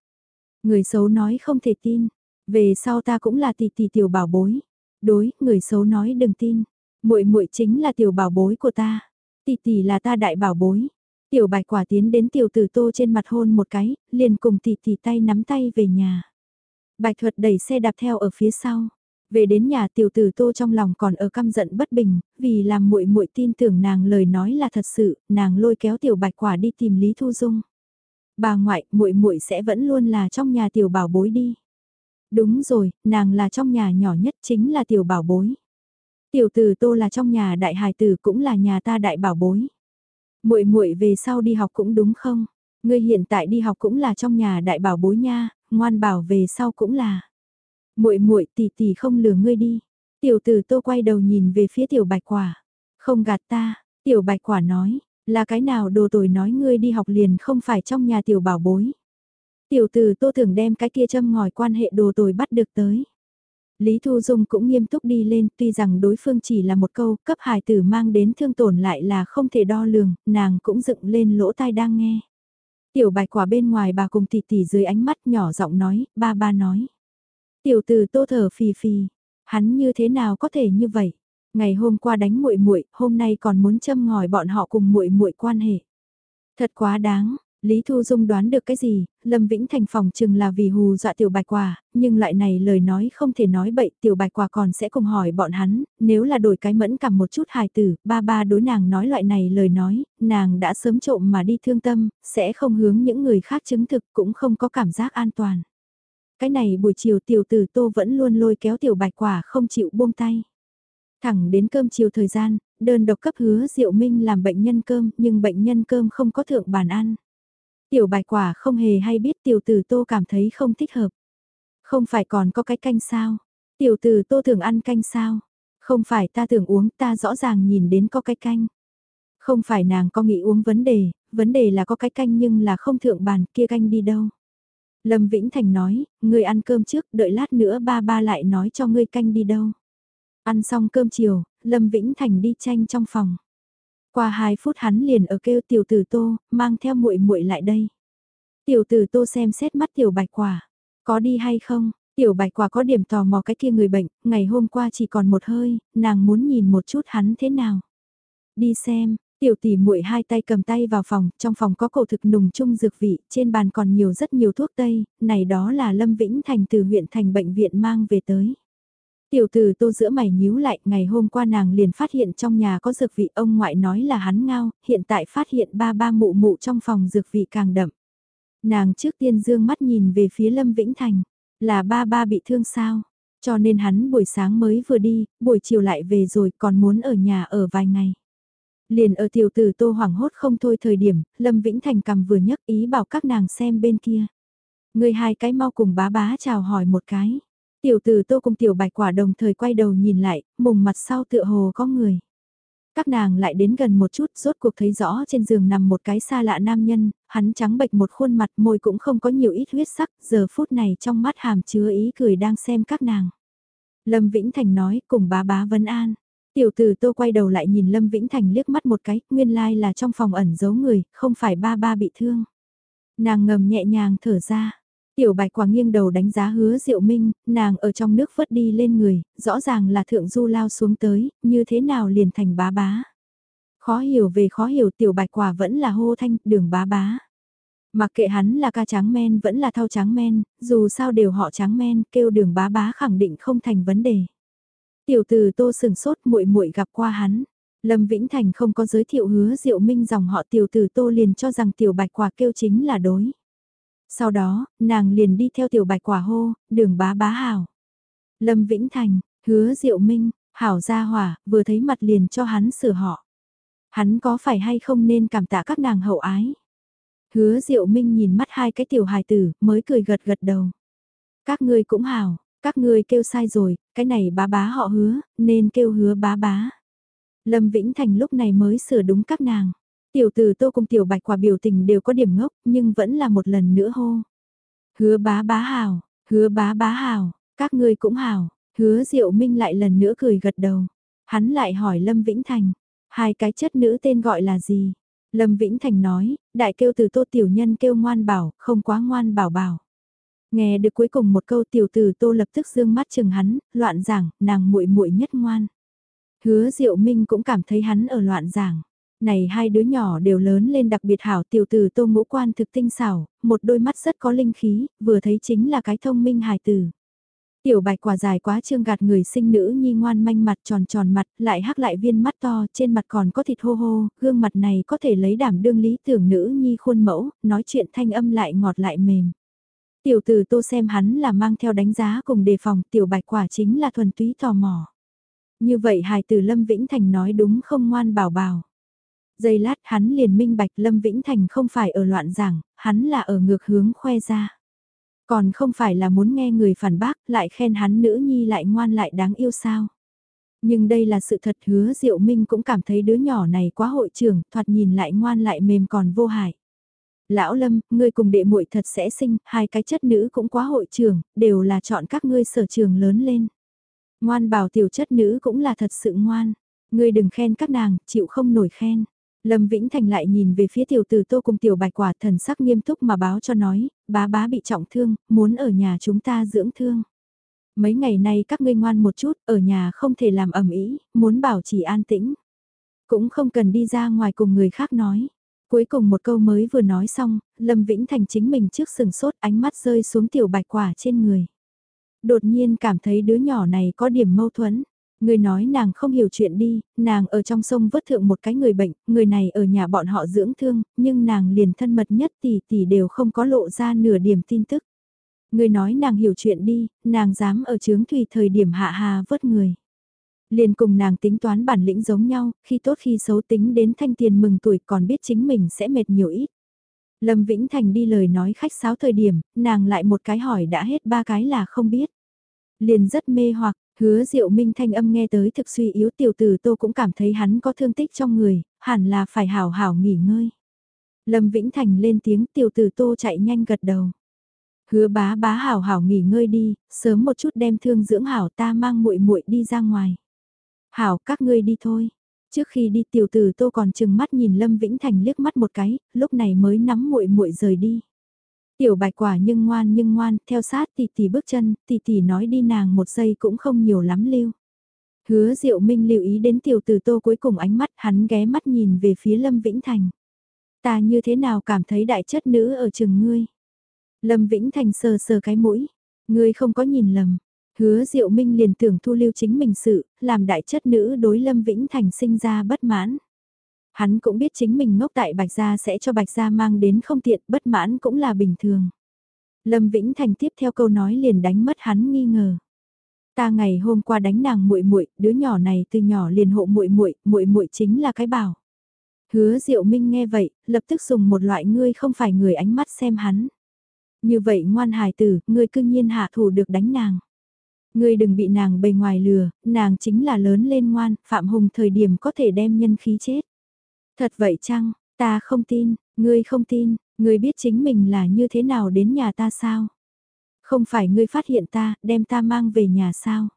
Người xấu nói không thể tin, về sau ta cũng là tỷ tỷ tiểu bảo bối. Đối, người xấu nói đừng tin, muội muội chính là tiểu bảo bối của ta, tỷ tỷ là ta đại bảo bối. Tiểu bạch quả tiến đến tiểu tử tô trên mặt hôn một cái, liền cùng tỷ tỷ tay nắm tay về nhà. Bạch thuật đẩy xe đạp theo ở phía sau. Về đến nhà tiểu tử tô trong lòng còn ở căm giận bất bình, vì làm muội muội tin tưởng nàng lời nói là thật sự, nàng lôi kéo tiểu bạch quả đi tìm Lý Thu Dung. Bà ngoại, muội muội sẽ vẫn luôn là trong nhà tiểu bảo bối đi. Đúng rồi, nàng là trong nhà nhỏ nhất chính là tiểu bảo bối. Tiểu tử tô là trong nhà đại hài tử cũng là nhà ta đại bảo bối. Muội muội về sau đi học cũng đúng không? Ngươi hiện tại đi học cũng là trong nhà đại bảo bối nha, ngoan bảo về sau cũng là. Muội muội tỷ tỷ không lừa ngươi đi. Tiểu tử Tô quay đầu nhìn về phía tiểu Bạch Quả. Không gạt ta, tiểu Bạch Quả nói, là cái nào đồ tồi nói ngươi đi học liền không phải trong nhà tiểu bảo bối. Tiểu tử Tô thường đem cái kia châm ngòi quan hệ đồ tồi bắt được tới. Lý Thu Dung cũng nghiêm túc đi lên, tuy rằng đối phương chỉ là một câu, cấp hài tử mang đến thương tổn lại là không thể đo lường, nàng cũng dựng lên lỗ tai đang nghe. Tiểu bạch quả bên ngoài bà cùng tỷ tỷ dưới ánh mắt nhỏ giọng nói, ba ba nói. Tiểu tử tô thở phì phì, hắn như thế nào có thể như vậy? Ngày hôm qua đánh muội muội, hôm nay còn muốn châm ngòi bọn họ cùng muội muội quan hệ. Thật quá đáng, Lý Thu Dung đoán được cái gì, Lâm Vĩnh Thành phòng chừng là vì hù dọa tiểu bạch quả, nhưng lại này lời nói không thể nói bậy, tiểu bạch quả còn sẽ cùng hỏi bọn hắn, nếu là đổi cái mẫn cảm một chút hài tử, ba ba đối nàng nói loại này lời nói, nàng đã sớm trộm mà đi thương tâm, sẽ không hướng những người khác chứng thực cũng không có cảm giác an toàn. Cái này buổi chiều tiểu tử tô vẫn luôn lôi kéo tiểu bạch quả không chịu buông tay. Thẳng đến cơm chiều thời gian, đơn độc cấp hứa Diệu Minh làm bệnh nhân cơm nhưng bệnh nhân cơm không có thượng bàn ăn. Tiểu bạch quả không hề hay biết tiểu tử tô cảm thấy không thích hợp. Không phải còn có cái canh sao? Tiểu tử tô thường ăn canh sao? Không phải ta thường uống ta rõ ràng nhìn đến có cái canh. Không phải nàng có nghĩ uống vấn đề, vấn đề là có cái canh nhưng là không thượng bàn kia canh đi đâu. Lâm Vĩnh Thành nói, ngươi ăn cơm trước, đợi lát nữa ba ba lại nói cho ngươi canh đi đâu. Ăn xong cơm chiều, Lâm Vĩnh Thành đi tranh trong phòng. Qua 2 phút hắn liền ở kêu tiểu tử Tô, mang theo muội muội lại đây. Tiểu tử Tô xem xét mắt tiểu bạch quả, có đi hay không? Tiểu bạch quả có điểm tò mò cái kia người bệnh, ngày hôm qua chỉ còn một hơi, nàng muốn nhìn một chút hắn thế nào. Đi xem, Tiểu tỷ muội hai tay cầm tay vào phòng, trong phòng có cổ thực nùng chung dược vị, trên bàn còn nhiều rất nhiều thuốc tây, này đó là Lâm Vĩnh Thành từ huyện thành bệnh viện mang về tới. Tiểu tử tô giữa mày nhíu lại, ngày hôm qua nàng liền phát hiện trong nhà có dược vị ông ngoại nói là hắn ngao, hiện tại phát hiện ba ba mụ mụ trong phòng dược vị càng đậm. Nàng trước tiên dương mắt nhìn về phía Lâm Vĩnh Thành, là ba ba bị thương sao, cho nên hắn buổi sáng mới vừa đi, buổi chiều lại về rồi còn muốn ở nhà ở vài ngày. Liền ở tiểu tử tô hoảng hốt không thôi thời điểm, Lâm Vĩnh Thành cầm vừa nhấc ý bảo các nàng xem bên kia. Người hai cái mau cùng bá bá chào hỏi một cái. Tiểu tử tô cùng tiểu bạch quả đồng thời quay đầu nhìn lại, mùng mặt sau tựa hồ có người. Các nàng lại đến gần một chút, rốt cuộc thấy rõ trên giường nằm một cái xa lạ nam nhân, hắn trắng bệch một khuôn mặt môi cũng không có nhiều ít huyết sắc, giờ phút này trong mắt hàm chứa ý cười đang xem các nàng. Lâm Vĩnh Thành nói cùng bá bá Vân An. Tiểu tử tô quay đầu lại nhìn Lâm Vĩnh Thành liếc mắt một cái, nguyên lai là trong phòng ẩn giấu người, không phải ba ba bị thương. Nàng ngầm nhẹ nhàng thở ra. Tiểu bạch quả nghiêng đầu đánh giá hứa diệu minh, nàng ở trong nước vớt đi lên người, rõ ràng là thượng du lao xuống tới, như thế nào liền thành bá bá. Khó hiểu về khó hiểu tiểu bạch quả vẫn là hô thanh, đường bá bá. Mặc kệ hắn là ca tráng men vẫn là thao tráng men, dù sao đều họ tráng men, kêu đường bá bá khẳng định không thành vấn đề. Tiểu từ tô sừng sốt muội muội gặp qua hắn. Lâm Vĩnh Thành không có giới thiệu hứa diệu minh dòng họ tiểu tử tô liền cho rằng tiểu bạch quả kêu chính là đối. Sau đó, nàng liền đi theo tiểu bạch quả hô, đường bá bá hảo. Lâm Vĩnh Thành, hứa diệu minh, hảo gia hỏa, vừa thấy mặt liền cho hắn sửa họ. Hắn có phải hay không nên cảm tạ các nàng hậu ái. Hứa diệu minh nhìn mắt hai cái tiểu hài tử, mới cười gật gật đầu. Các ngươi cũng hảo, các ngươi kêu sai rồi, cái này bá bá họ hứa, nên kêu hứa bá bá. Lâm Vĩnh Thành lúc này mới sửa đúng các nàng. Tiểu tử tô cùng tiểu bạch quả biểu tình đều có điểm ngốc, nhưng vẫn là một lần nữa hô. Hứa bá bá hào, hứa bá bá hào, các ngươi cũng hào, hứa diệu minh lại lần nữa cười gật đầu. Hắn lại hỏi Lâm Vĩnh Thành, hai cái chất nữ tên gọi là gì? Lâm Vĩnh Thành nói, đại kêu từ tô tiểu nhân kêu ngoan bảo, không quá ngoan bảo bảo. Nghe được cuối cùng một câu tiểu tử tô lập tức dương mắt chừng hắn, loạn giảng, nàng muội muội nhất ngoan. Hứa Diệu Minh cũng cảm thấy hắn ở loạn giảng. Này hai đứa nhỏ đều lớn lên đặc biệt hảo tiểu tử tô ngũ quan thực tinh xảo, một đôi mắt rất có linh khí, vừa thấy chính là cái thông minh hài tử. Tiểu bạch quả dài quá trương gạt người sinh nữ nhi ngoan manh mặt tròn tròn mặt, lại hắc lại viên mắt to, trên mặt còn có thịt hô hô, gương mặt này có thể lấy đảm đương lý tưởng nữ nhi khuôn mẫu, nói chuyện thanh âm lại ngọt lại mềm. Tiểu tử tô xem hắn là mang theo đánh giá cùng đề phòng, tiểu bạch quả chính là thuần túy tò mò. Như vậy hài tử Lâm Vĩnh Thành nói đúng không ngoan bảo bảo. Giây lát hắn liền minh bạch Lâm Vĩnh Thành không phải ở loạn giảng, hắn là ở ngược hướng khoe ra. Còn không phải là muốn nghe người phản bác lại khen hắn nữ nhi lại ngoan lại đáng yêu sao. Nhưng đây là sự thật hứa Diệu Minh cũng cảm thấy đứa nhỏ này quá hội trưởng, thoạt nhìn lại ngoan lại mềm còn vô hại. Lão Lâm, ngươi cùng đệ muội thật sẽ sinh, hai cái chất nữ cũng quá hội trường, đều là chọn các ngươi sở trường lớn lên. Ngoan bảo tiểu chất nữ cũng là thật sự ngoan, ngươi đừng khen các nàng, chịu không nổi khen. Lâm Vĩnh Thành lại nhìn về phía tiểu tử tô cùng tiểu bạch quả thần sắc nghiêm túc mà báo cho nói, bá bá bị trọng thương, muốn ở nhà chúng ta dưỡng thương. Mấy ngày nay các ngươi ngoan một chút, ở nhà không thể làm ẩm ý, muốn bảo trì an tĩnh. Cũng không cần đi ra ngoài cùng người khác nói. Cuối cùng một câu mới vừa nói xong, Lâm Vĩnh Thành chính mình trước sừng sốt ánh mắt rơi xuống tiểu bạch quả trên người. Đột nhiên cảm thấy đứa nhỏ này có điểm mâu thuẫn. Người nói nàng không hiểu chuyện đi, nàng ở trong sông vớt thượng một cái người bệnh, người này ở nhà bọn họ dưỡng thương, nhưng nàng liền thân mật nhất tỷ tỷ đều không có lộ ra nửa điểm tin tức. Người nói nàng hiểu chuyện đi, nàng dám ở chướng thủy thời điểm hạ hà vớt người. Liền cùng nàng tính toán bản lĩnh giống nhau, khi tốt khi xấu tính đến thanh tiền mừng tuổi còn biết chính mình sẽ mệt nhiều ít. Lâm Vĩnh Thành đi lời nói khách sáo thời điểm, nàng lại một cái hỏi đã hết ba cái là không biết. Liền rất mê hoặc, Hứa Diệu Minh thanh âm nghe tới thực suy yếu tiểu tử Tô cũng cảm thấy hắn có thương tích trong người, hẳn là phải hảo hảo nghỉ ngơi. Lâm Vĩnh Thành lên tiếng tiểu tử Tô chạy nhanh gật đầu. Hứa bá bá hảo hảo nghỉ ngơi đi, sớm một chút đem thương dưỡng hảo ta mang muội muội đi ra ngoài. Hảo các ngươi đi thôi. Trước khi đi tiểu tử Tô còn chừng mắt nhìn Lâm Vĩnh Thành liếc mắt một cái, lúc này mới nắm muội muội rời đi. Tiểu bạch quả nhưng ngoan nhưng ngoan, theo sát tỷ tỷ bước chân, tỷ tỷ nói đi nàng một giây cũng không nhiều lắm lưu. Hứa Diệu Minh lưu ý đến tiểu tử tô cuối cùng ánh mắt hắn ghé mắt nhìn về phía Lâm Vĩnh Thành. Ta như thế nào cảm thấy đại chất nữ ở trường ngươi. Lâm Vĩnh Thành sờ sờ cái mũi. Ngươi không có nhìn lầm. Hứa Diệu Minh liền tưởng thu lưu chính mình sự, làm đại chất nữ đối Lâm Vĩnh Thành sinh ra bất mãn. Hắn cũng biết chính mình ngốc tại Bạch Gia sẽ cho Bạch Gia mang đến không tiện, bất mãn cũng là bình thường. Lâm Vĩnh Thành tiếp theo câu nói liền đánh mất hắn nghi ngờ. Ta ngày hôm qua đánh nàng muội muội, đứa nhỏ này từ nhỏ liền hộ muội muội, muội muội chính là cái bảo. Hứa Diệu Minh nghe vậy, lập tức dùng một loại ngươi không phải người ánh mắt xem hắn. Như vậy ngoan hài tử, ngươi cư nhiên hạ thủ được đánh nàng. Ngươi đừng bị nàng bề ngoài lừa, nàng chính là lớn lên ngoan, Phạm Hùng thời điểm có thể đem nhân khí chết. Thật vậy chăng, ta không tin, ngươi không tin, ngươi biết chính mình là như thế nào đến nhà ta sao? Không phải ngươi phát hiện ta, đem ta mang về nhà sao?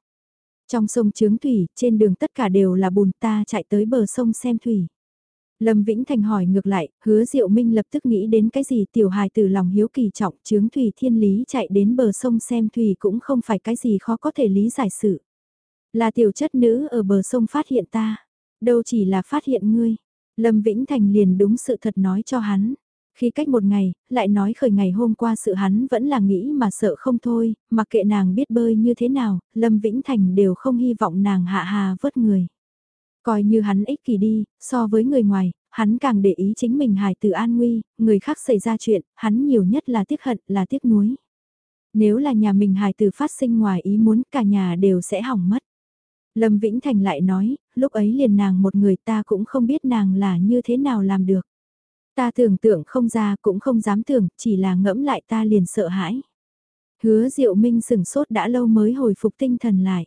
Trong sông Trướng Thủy, trên đường tất cả đều là bùn ta chạy tới bờ sông xem thủy. Lâm Vĩnh Thành hỏi ngược lại, hứa Diệu Minh lập tức nghĩ đến cái gì tiểu hài từ lòng hiếu kỳ trọng chướng thủy thiên lý chạy đến bờ sông xem thủy cũng không phải cái gì khó có thể lý giải sự. Là tiểu chất nữ ở bờ sông phát hiện ta, đâu chỉ là phát hiện ngươi, Lâm Vĩnh Thành liền đúng sự thật nói cho hắn. Khi cách một ngày, lại nói khởi ngày hôm qua sự hắn vẫn là nghĩ mà sợ không thôi, mặc kệ nàng biết bơi như thế nào, Lâm Vĩnh Thành đều không hy vọng nàng hạ hà vớt người. Coi như hắn ích kỷ đi, so với người ngoài, hắn càng để ý chính mình hài từ an nguy, người khác xảy ra chuyện, hắn nhiều nhất là tiếc hận, là tiếc nuối. Nếu là nhà mình hài từ phát sinh ngoài ý muốn cả nhà đều sẽ hỏng mất. Lâm Vĩnh Thành lại nói, lúc ấy liền nàng một người ta cũng không biết nàng là như thế nào làm được. Ta tưởng tượng không ra cũng không dám tưởng, chỉ là ngẫm lại ta liền sợ hãi. Hứa Diệu Minh sừng sốt đã lâu mới hồi phục tinh thần lại.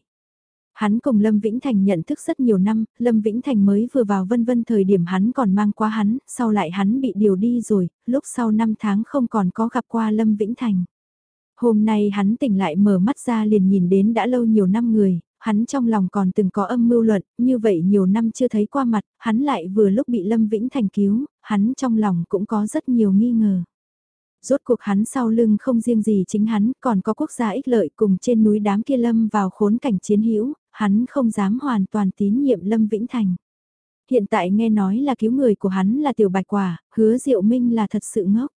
Hắn cùng Lâm Vĩnh Thành nhận thức rất nhiều năm, Lâm Vĩnh Thành mới vừa vào vân vân thời điểm hắn còn mang qua hắn, sau lại hắn bị điều đi rồi, lúc sau 5 tháng không còn có gặp qua Lâm Vĩnh Thành. Hôm nay hắn tỉnh lại mở mắt ra liền nhìn đến đã lâu nhiều năm người, hắn trong lòng còn từng có âm mưu luận, như vậy nhiều năm chưa thấy qua mặt, hắn lại vừa lúc bị Lâm Vĩnh Thành cứu, hắn trong lòng cũng có rất nhiều nghi ngờ. Rốt cuộc hắn sau lưng không riêng gì chính hắn, còn có quốc gia ích lợi cùng trên núi đám kia lâm vào khốn cảnh chiến hữu, hắn không dám hoàn toàn tín nhiệm Lâm Vĩnh Thành. Hiện tại nghe nói là cứu người của hắn là tiểu bạch quả, hứa diệu minh là thật sự ngốc.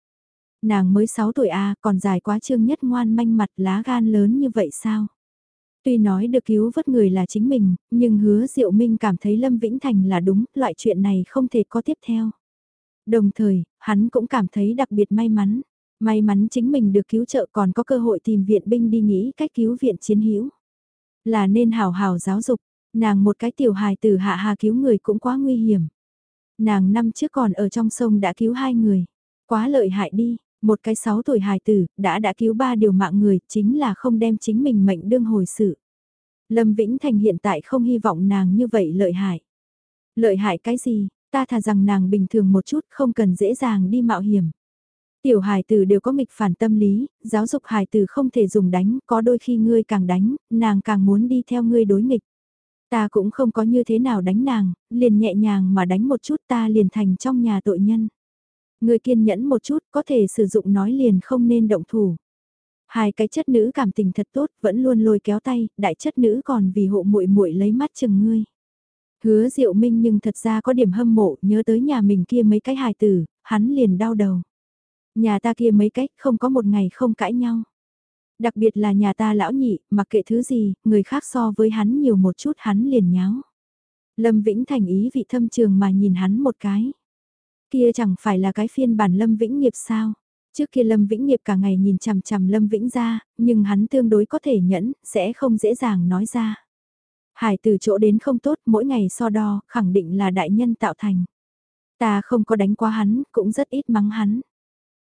Nàng mới 6 tuổi a còn dài quá trương nhất ngoan manh mặt lá gan lớn như vậy sao? Tuy nói được cứu vớt người là chính mình, nhưng hứa Diệu Minh cảm thấy Lâm Vĩnh Thành là đúng, loại chuyện này không thể có tiếp theo. Đồng thời, hắn cũng cảm thấy đặc biệt may mắn. May mắn chính mình được cứu trợ còn có cơ hội tìm viện binh đi nghĩ cách cứu viện chiến hữu là nên hào hào giáo dục, nàng một cái tiểu hài từ hạ hà cứu người cũng quá nguy hiểm. Nàng năm trước còn ở trong sông đã cứu hai người. Quá lợi hại đi, một cái sáu tuổi hài tử, đã đã cứu ba điều mạng người, chính là không đem chính mình mệnh đương hồi sự. Lâm Vĩnh Thành hiện tại không hy vọng nàng như vậy lợi hại. Lợi hại cái gì, ta thà rằng nàng bình thường một chút không cần dễ dàng đi mạo hiểm. Tiểu hài tử đều có nghịch phản tâm lý, giáo dục hài tử không thể dùng đánh, có đôi khi ngươi càng đánh, nàng càng muốn đi theo ngươi đối nghịch. Ta cũng không có như thế nào đánh nàng, liền nhẹ nhàng mà đánh một chút ta liền thành trong nhà tội nhân. ngươi kiên nhẫn một chút có thể sử dụng nói liền không nên động thủ. Hai cái chất nữ cảm tình thật tốt, vẫn luôn lôi kéo tay, đại chất nữ còn vì hộ muội muội lấy mắt chừng ngươi. Hứa Diệu Minh nhưng thật ra có điểm hâm mộ, nhớ tới nhà mình kia mấy cái hài tử, hắn liền đau đầu. Nhà ta kia mấy cách không có một ngày không cãi nhau. Đặc biệt là nhà ta lão nhị, mặc kệ thứ gì, người khác so với hắn nhiều một chút hắn liền nháo. Lâm Vĩnh Thành ý vị thâm trường mà nhìn hắn một cái. Kia chẳng phải là cái phiên bản Lâm Vĩnh nghiệp sao? Trước kia Lâm Vĩnh nghiệp cả ngày nhìn chằm chằm Lâm Vĩnh ra, nhưng hắn tương đối có thể nhẫn, sẽ không dễ dàng nói ra. Hải từ chỗ đến không tốt, mỗi ngày so đo, khẳng định là đại nhân tạo thành. Ta không có đánh qua hắn, cũng rất ít mắng hắn.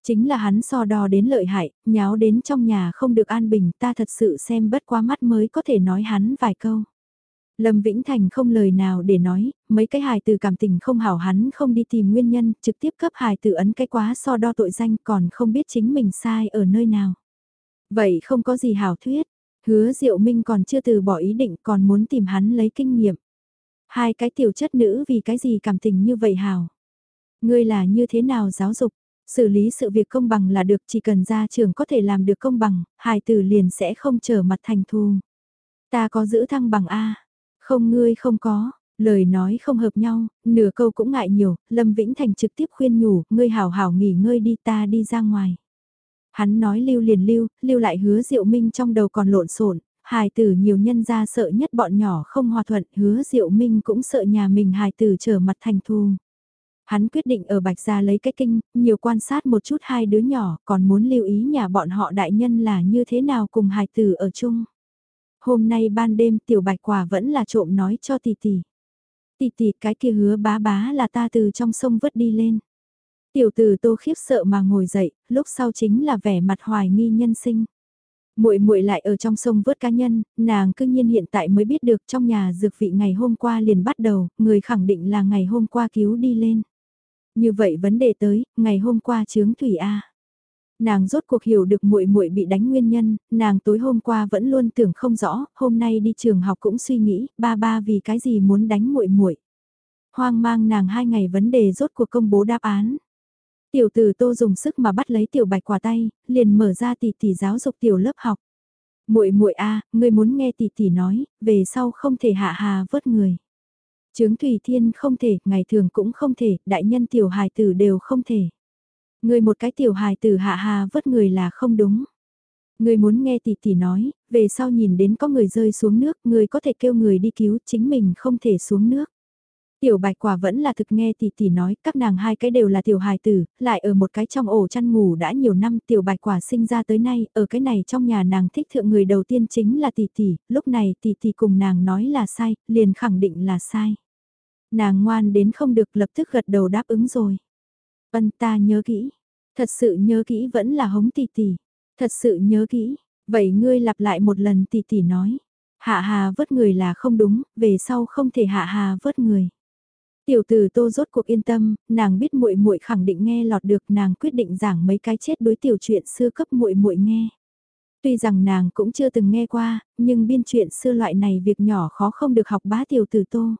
Chính là hắn so đo đến lợi hại, nháo đến trong nhà không được an bình, ta thật sự xem bất quá mắt mới có thể nói hắn vài câu. Lâm Vĩnh Thành không lời nào để nói, mấy cái hài từ cảm tình không hảo hắn không đi tìm nguyên nhân, trực tiếp cấp hài từ ấn cái quá so đo tội danh còn không biết chính mình sai ở nơi nào. Vậy không có gì hảo thuyết, hứa Diệu Minh còn chưa từ bỏ ý định còn muốn tìm hắn lấy kinh nghiệm. Hai cái tiểu chất nữ vì cái gì cảm tình như vậy hảo. Ngươi là như thế nào giáo dục, xử lý sự việc công bằng là được chỉ cần ra trường có thể làm được công bằng, hài tử liền sẽ không trở mặt thành thù. Ta có giữ thăng bằng A không ngươi không có, lời nói không hợp nhau, nửa câu cũng ngại nhiều, Lâm Vĩnh Thành trực tiếp khuyên nhủ, ngươi hảo hảo nghỉ ngơi đi ta đi ra ngoài. Hắn nói lưu liền lưu, lưu lại hứa diệu minh trong đầu còn lộn xộn hài tử nhiều nhân ra sợ nhất bọn nhỏ không hòa thuận, hứa diệu minh cũng sợ nhà mình hài tử trở mặt thành thù. Hắn quyết định ở Bạch Gia lấy cái kinh, nhiều quan sát một chút hai đứa nhỏ, còn muốn lưu ý nhà bọn họ đại nhân là như thế nào cùng hài tử ở chung hôm nay ban đêm tiểu bạch quả vẫn là trộm nói cho tỷ tỷ. Tỷ tỷ cái kia hứa bá bá là ta từ trong sông vớt đi lên. Tiểu tử tô khiếp sợ mà ngồi dậy, lúc sau chính là vẻ mặt hoài nghi nhân sinh. Muội muội lại ở trong sông vớt cá nhân, nàng cư nhiên hiện tại mới biết được trong nhà dược vị ngày hôm qua liền bắt đầu, người khẳng định là ngày hôm qua cứu đi lên. Như vậy vấn đề tới, ngày hôm qua chướng thủy A. Nàng rốt cuộc hiểu được muội muội bị đánh nguyên nhân, nàng tối hôm qua vẫn luôn tưởng không rõ, hôm nay đi trường học cũng suy nghĩ, ba ba vì cái gì muốn đánh muội muội. Hoang mang nàng hai ngày vấn đề rốt cuộc công bố đáp án. Tiểu tử Tô dùng sức mà bắt lấy tiểu bạch quả tay, liền mở ra tỷ tỷ giáo dục tiểu lớp học. Muội muội a, ngươi muốn nghe tỷ tỷ nói, về sau không thể hạ hà vớt người. Trướng Thủy Thiên không thể, ngày thường cũng không thể, đại nhân tiểu hài tử đều không thể. Người một cái tiểu hài tử hạ hà vớt người là không đúng. Người muốn nghe tỷ tỷ nói, về sau nhìn đến có người rơi xuống nước, người có thể kêu người đi cứu, chính mình không thể xuống nước. Tiểu bạch quả vẫn là thực nghe tỷ tỷ nói, các nàng hai cái đều là tiểu hài tử, lại ở một cái trong ổ chăn ngủ đã nhiều năm tiểu bạch quả sinh ra tới nay, ở cái này trong nhà nàng thích thượng người đầu tiên chính là tỷ tỷ, lúc này tỷ tỷ cùng nàng nói là sai, liền khẳng định là sai. Nàng ngoan đến không được lập tức gật đầu đáp ứng rồi. Ân ta nhớ kỹ. Thật sự nhớ kỹ vẫn là hống tỷ tỷ. Thật sự nhớ kỹ. Vậy ngươi lặp lại một lần tỷ tỷ nói. Hạ hà vớt người là không đúng, về sau không thể hạ hà vớt người. Tiểu tử Tô rốt cuộc yên tâm, nàng biết muội muội khẳng định nghe lọt được, nàng quyết định giảng mấy cái chết đối tiểu chuyện xưa cấp muội muội nghe. Tuy rằng nàng cũng chưa từng nghe qua, nhưng biên chuyện xưa loại này việc nhỏ khó không được học bá tiểu tử Tô.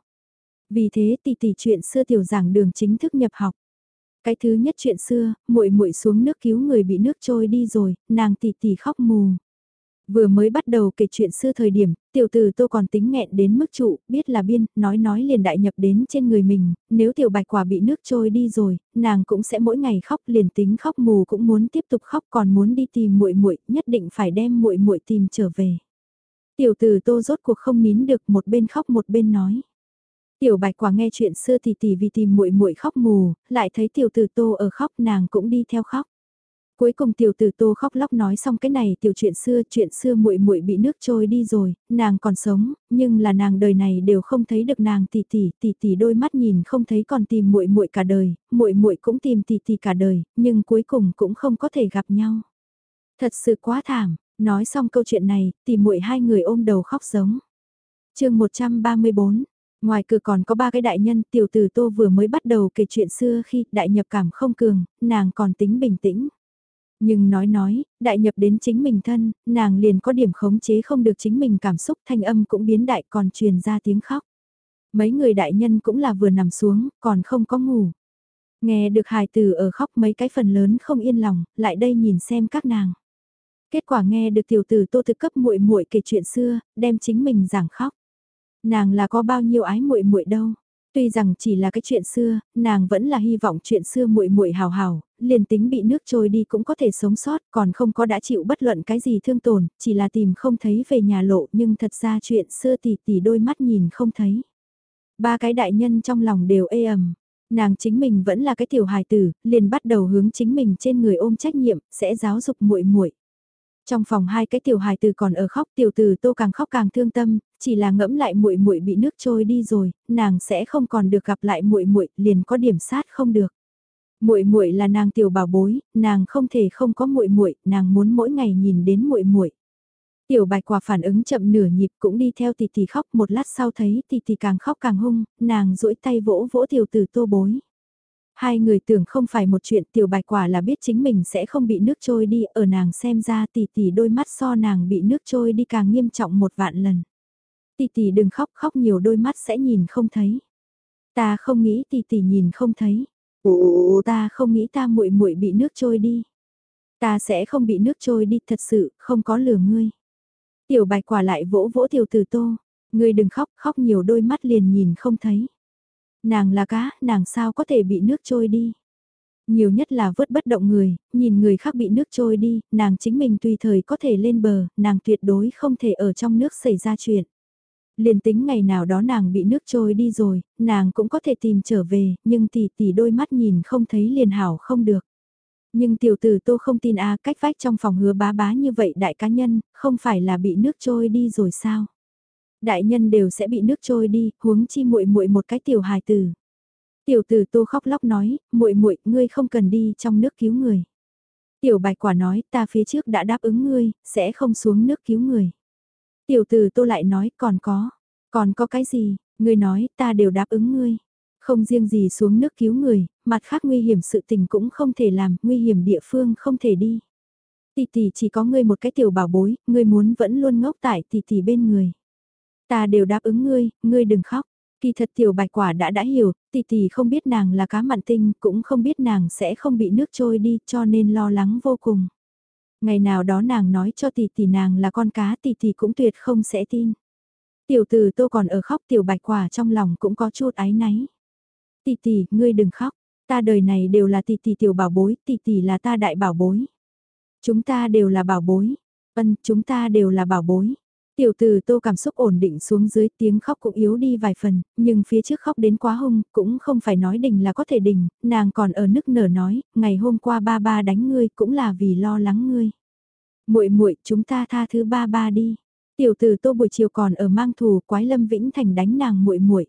Vì thế tỷ tỷ chuyện xưa tiểu giảng đường chính thức nhập học. Cái thứ nhất chuyện xưa, muội muội xuống nước cứu người bị nước trôi đi rồi, nàng tỷ tỷ khóc mù. Vừa mới bắt đầu kể chuyện xưa thời điểm, tiểu tử tô còn tính nghẹn đến mức trụ, biết là biên, nói nói liền đại nhập đến trên người mình, nếu tiểu bạch quả bị nước trôi đi rồi, nàng cũng sẽ mỗi ngày khóc liền tính khóc mù cũng muốn tiếp tục khóc còn muốn đi tìm muội muội nhất định phải đem muội muội tìm trở về. Tiểu tử tô rốt cuộc không nín được một bên khóc một bên nói. Tiểu bạch quả nghe chuyện xưa thì tỷ vì tìm muội muội khóc mù, lại thấy tiểu tử tô ở khóc nàng cũng đi theo khóc. Cuối cùng tiểu tử Tô khóc lóc nói xong cái này tiểu chuyện xưa, chuyện xưa muội muội bị nước trôi đi rồi, nàng còn sống, nhưng là nàng đời này đều không thấy được nàng tỷ tỷ, tỷ tỷ đôi mắt nhìn không thấy còn tìm muội muội cả đời, muội muội cũng tìm tỷ tỷ cả đời, nhưng cuối cùng cũng không có thể gặp nhau. Thật sự quá thảm, nói xong câu chuyện này, tìm muội hai người ôm đầu khóc giống. Chương 134 Ngoài cửa còn có ba cái đại nhân, tiểu tử Tô vừa mới bắt đầu kể chuyện xưa khi đại nhập cảm không cường, nàng còn tính bình tĩnh. Nhưng nói nói, đại nhập đến chính mình thân, nàng liền có điểm khống chế không được chính mình cảm xúc thanh âm cũng biến đại còn truyền ra tiếng khóc. Mấy người đại nhân cũng là vừa nằm xuống, còn không có ngủ. Nghe được hài tử ở khóc mấy cái phần lớn không yên lòng, lại đây nhìn xem các nàng. Kết quả nghe được tiểu tử tô thực cấp muội muội kể chuyện xưa, đem chính mình giảng khóc. Nàng là có bao nhiêu ái muội muội đâu. Tuy rằng chỉ là cái chuyện xưa, nàng vẫn là hy vọng chuyện xưa muội muội hào hào, liền tính bị nước trôi đi cũng có thể sống sót, còn không có đã chịu bất luận cái gì thương tổn, chỉ là tìm không thấy về nhà lộ, nhưng thật ra chuyện xưa tỷ tỷ đôi mắt nhìn không thấy. Ba cái đại nhân trong lòng đều ê ẩm, nàng chính mình vẫn là cái tiểu hài tử, liền bắt đầu hướng chính mình trên người ôm trách nhiệm, sẽ giáo dục muội muội. Trong phòng hai cái tiểu hài tử còn ở khóc, tiểu tử Tô càng khóc càng thương tâm, chỉ là ngẫm lại muội muội bị nước trôi đi rồi, nàng sẽ không còn được gặp lại muội muội, liền có điểm sát không được. Muội muội là nàng tiểu bảo bối, nàng không thể không có muội muội, nàng muốn mỗi ngày nhìn đến muội muội. Tiểu bạch quả phản ứng chậm nửa nhịp cũng đi theo tỷ tỷ khóc một lát sau thấy tỷ tỷ càng khóc càng hung, nàng duỗi tay vỗ vỗ tiểu tử tô bối. Hai người tưởng không phải một chuyện tiểu bạch quả là biết chính mình sẽ không bị nước trôi đi, ở nàng xem ra tỷ tỷ đôi mắt so nàng bị nước trôi đi càng nghiêm trọng một vạn lần. Tỷ tỷ đừng khóc khóc nhiều đôi mắt sẽ nhìn không thấy. Ta không nghĩ tỷ tỷ nhìn không thấy. Ồ, ta không nghĩ ta muội muội bị nước trôi đi. Ta sẽ không bị nước trôi đi, thật sự, không có lừa ngươi. Tiểu bạch quả lại vỗ vỗ tiểu tử tô. Ngươi đừng khóc, khóc nhiều đôi mắt liền nhìn không thấy. Nàng là cá, nàng sao có thể bị nước trôi đi. Nhiều nhất là vớt bất động người, nhìn người khác bị nước trôi đi, nàng chính mình tùy thời có thể lên bờ, nàng tuyệt đối không thể ở trong nước xảy ra chuyện. Liền tính ngày nào đó nàng bị nước trôi đi rồi, nàng cũng có thể tìm trở về, nhưng tỷ tỷ đôi mắt nhìn không thấy liền hảo không được. Nhưng tiểu tử tô không tin a cách vách trong phòng hứa bá bá như vậy đại cá nhân, không phải là bị nước trôi đi rồi sao? Đại nhân đều sẽ bị nước trôi đi, huống chi muội muội một cái tiểu hài tử. Tiểu tử tô khóc lóc nói, muội muội ngươi không cần đi trong nước cứu người. Tiểu bạch quả nói, ta phía trước đã đáp ứng ngươi, sẽ không xuống nước cứu người. Tiểu tử tô lại nói, còn có, còn có cái gì, ngươi nói, ta đều đáp ứng ngươi. Không riêng gì xuống nước cứu người, mặt khác nguy hiểm sự tình cũng không thể làm, nguy hiểm địa phương không thể đi. Tỷ tỷ chỉ có ngươi một cái tiểu bảo bối, ngươi muốn vẫn luôn ngốc tại tỷ tỷ bên người. Ta đều đáp ứng ngươi, ngươi đừng khóc. Kỳ thật tiểu bạch quả đã đã hiểu, tỷ tỷ không biết nàng là cá mặn tinh, cũng không biết nàng sẽ không bị nước trôi đi, cho nên lo lắng vô cùng. Ngày nào đó nàng nói cho tỷ tỷ nàng là con cá tỷ tỷ cũng tuyệt không sẽ tin. Tiểu tử tô còn ở khóc tiểu bạch quả trong lòng cũng có chút áy náy. Tỷ tỷ, ngươi đừng khóc, ta đời này đều là tỷ tỷ tiểu bảo bối, tỷ tỷ là ta đại bảo bối. Chúng ta đều là bảo bối, ân, chúng ta đều là bảo bối. Tiểu tử tô cảm xúc ổn định xuống dưới tiếng khóc cũng yếu đi vài phần, nhưng phía trước khóc đến quá hung, cũng không phải nói đình là có thể đình, nàng còn ở nức nở nói, ngày hôm qua ba ba đánh ngươi cũng là vì lo lắng ngươi. muội muội chúng ta tha thứ ba ba đi. Tiểu tử tô buổi chiều còn ở mang thù quái lâm vĩnh thành đánh nàng muội muội.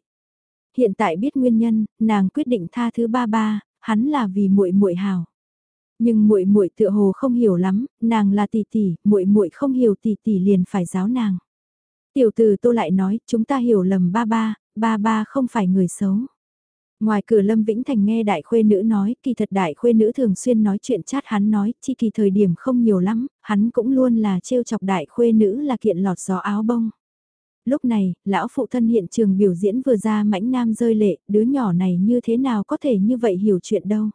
Hiện tại biết nguyên nhân, nàng quyết định tha thứ ba ba, hắn là vì muội muội hào. Nhưng muội muội tựa hồ không hiểu lắm, nàng là tỷ tỷ, muội muội không hiểu tỷ tỷ liền phải giáo nàng. Tiểu tử Tô lại nói, chúng ta hiểu lầm ba ba, ba ba không phải người xấu. Ngoài cửa Lâm Vĩnh Thành nghe đại khuê nữ nói, kỳ thật đại khuê nữ thường xuyên nói chuyện chát hắn nói, chi kỳ thời điểm không nhiều lắm, hắn cũng luôn là trêu chọc đại khuê nữ là kiện lọt gió áo bông. Lúc này, lão phụ thân hiện trường biểu diễn vừa ra mãnh nam rơi lệ, đứa nhỏ này như thế nào có thể như vậy hiểu chuyện đâu.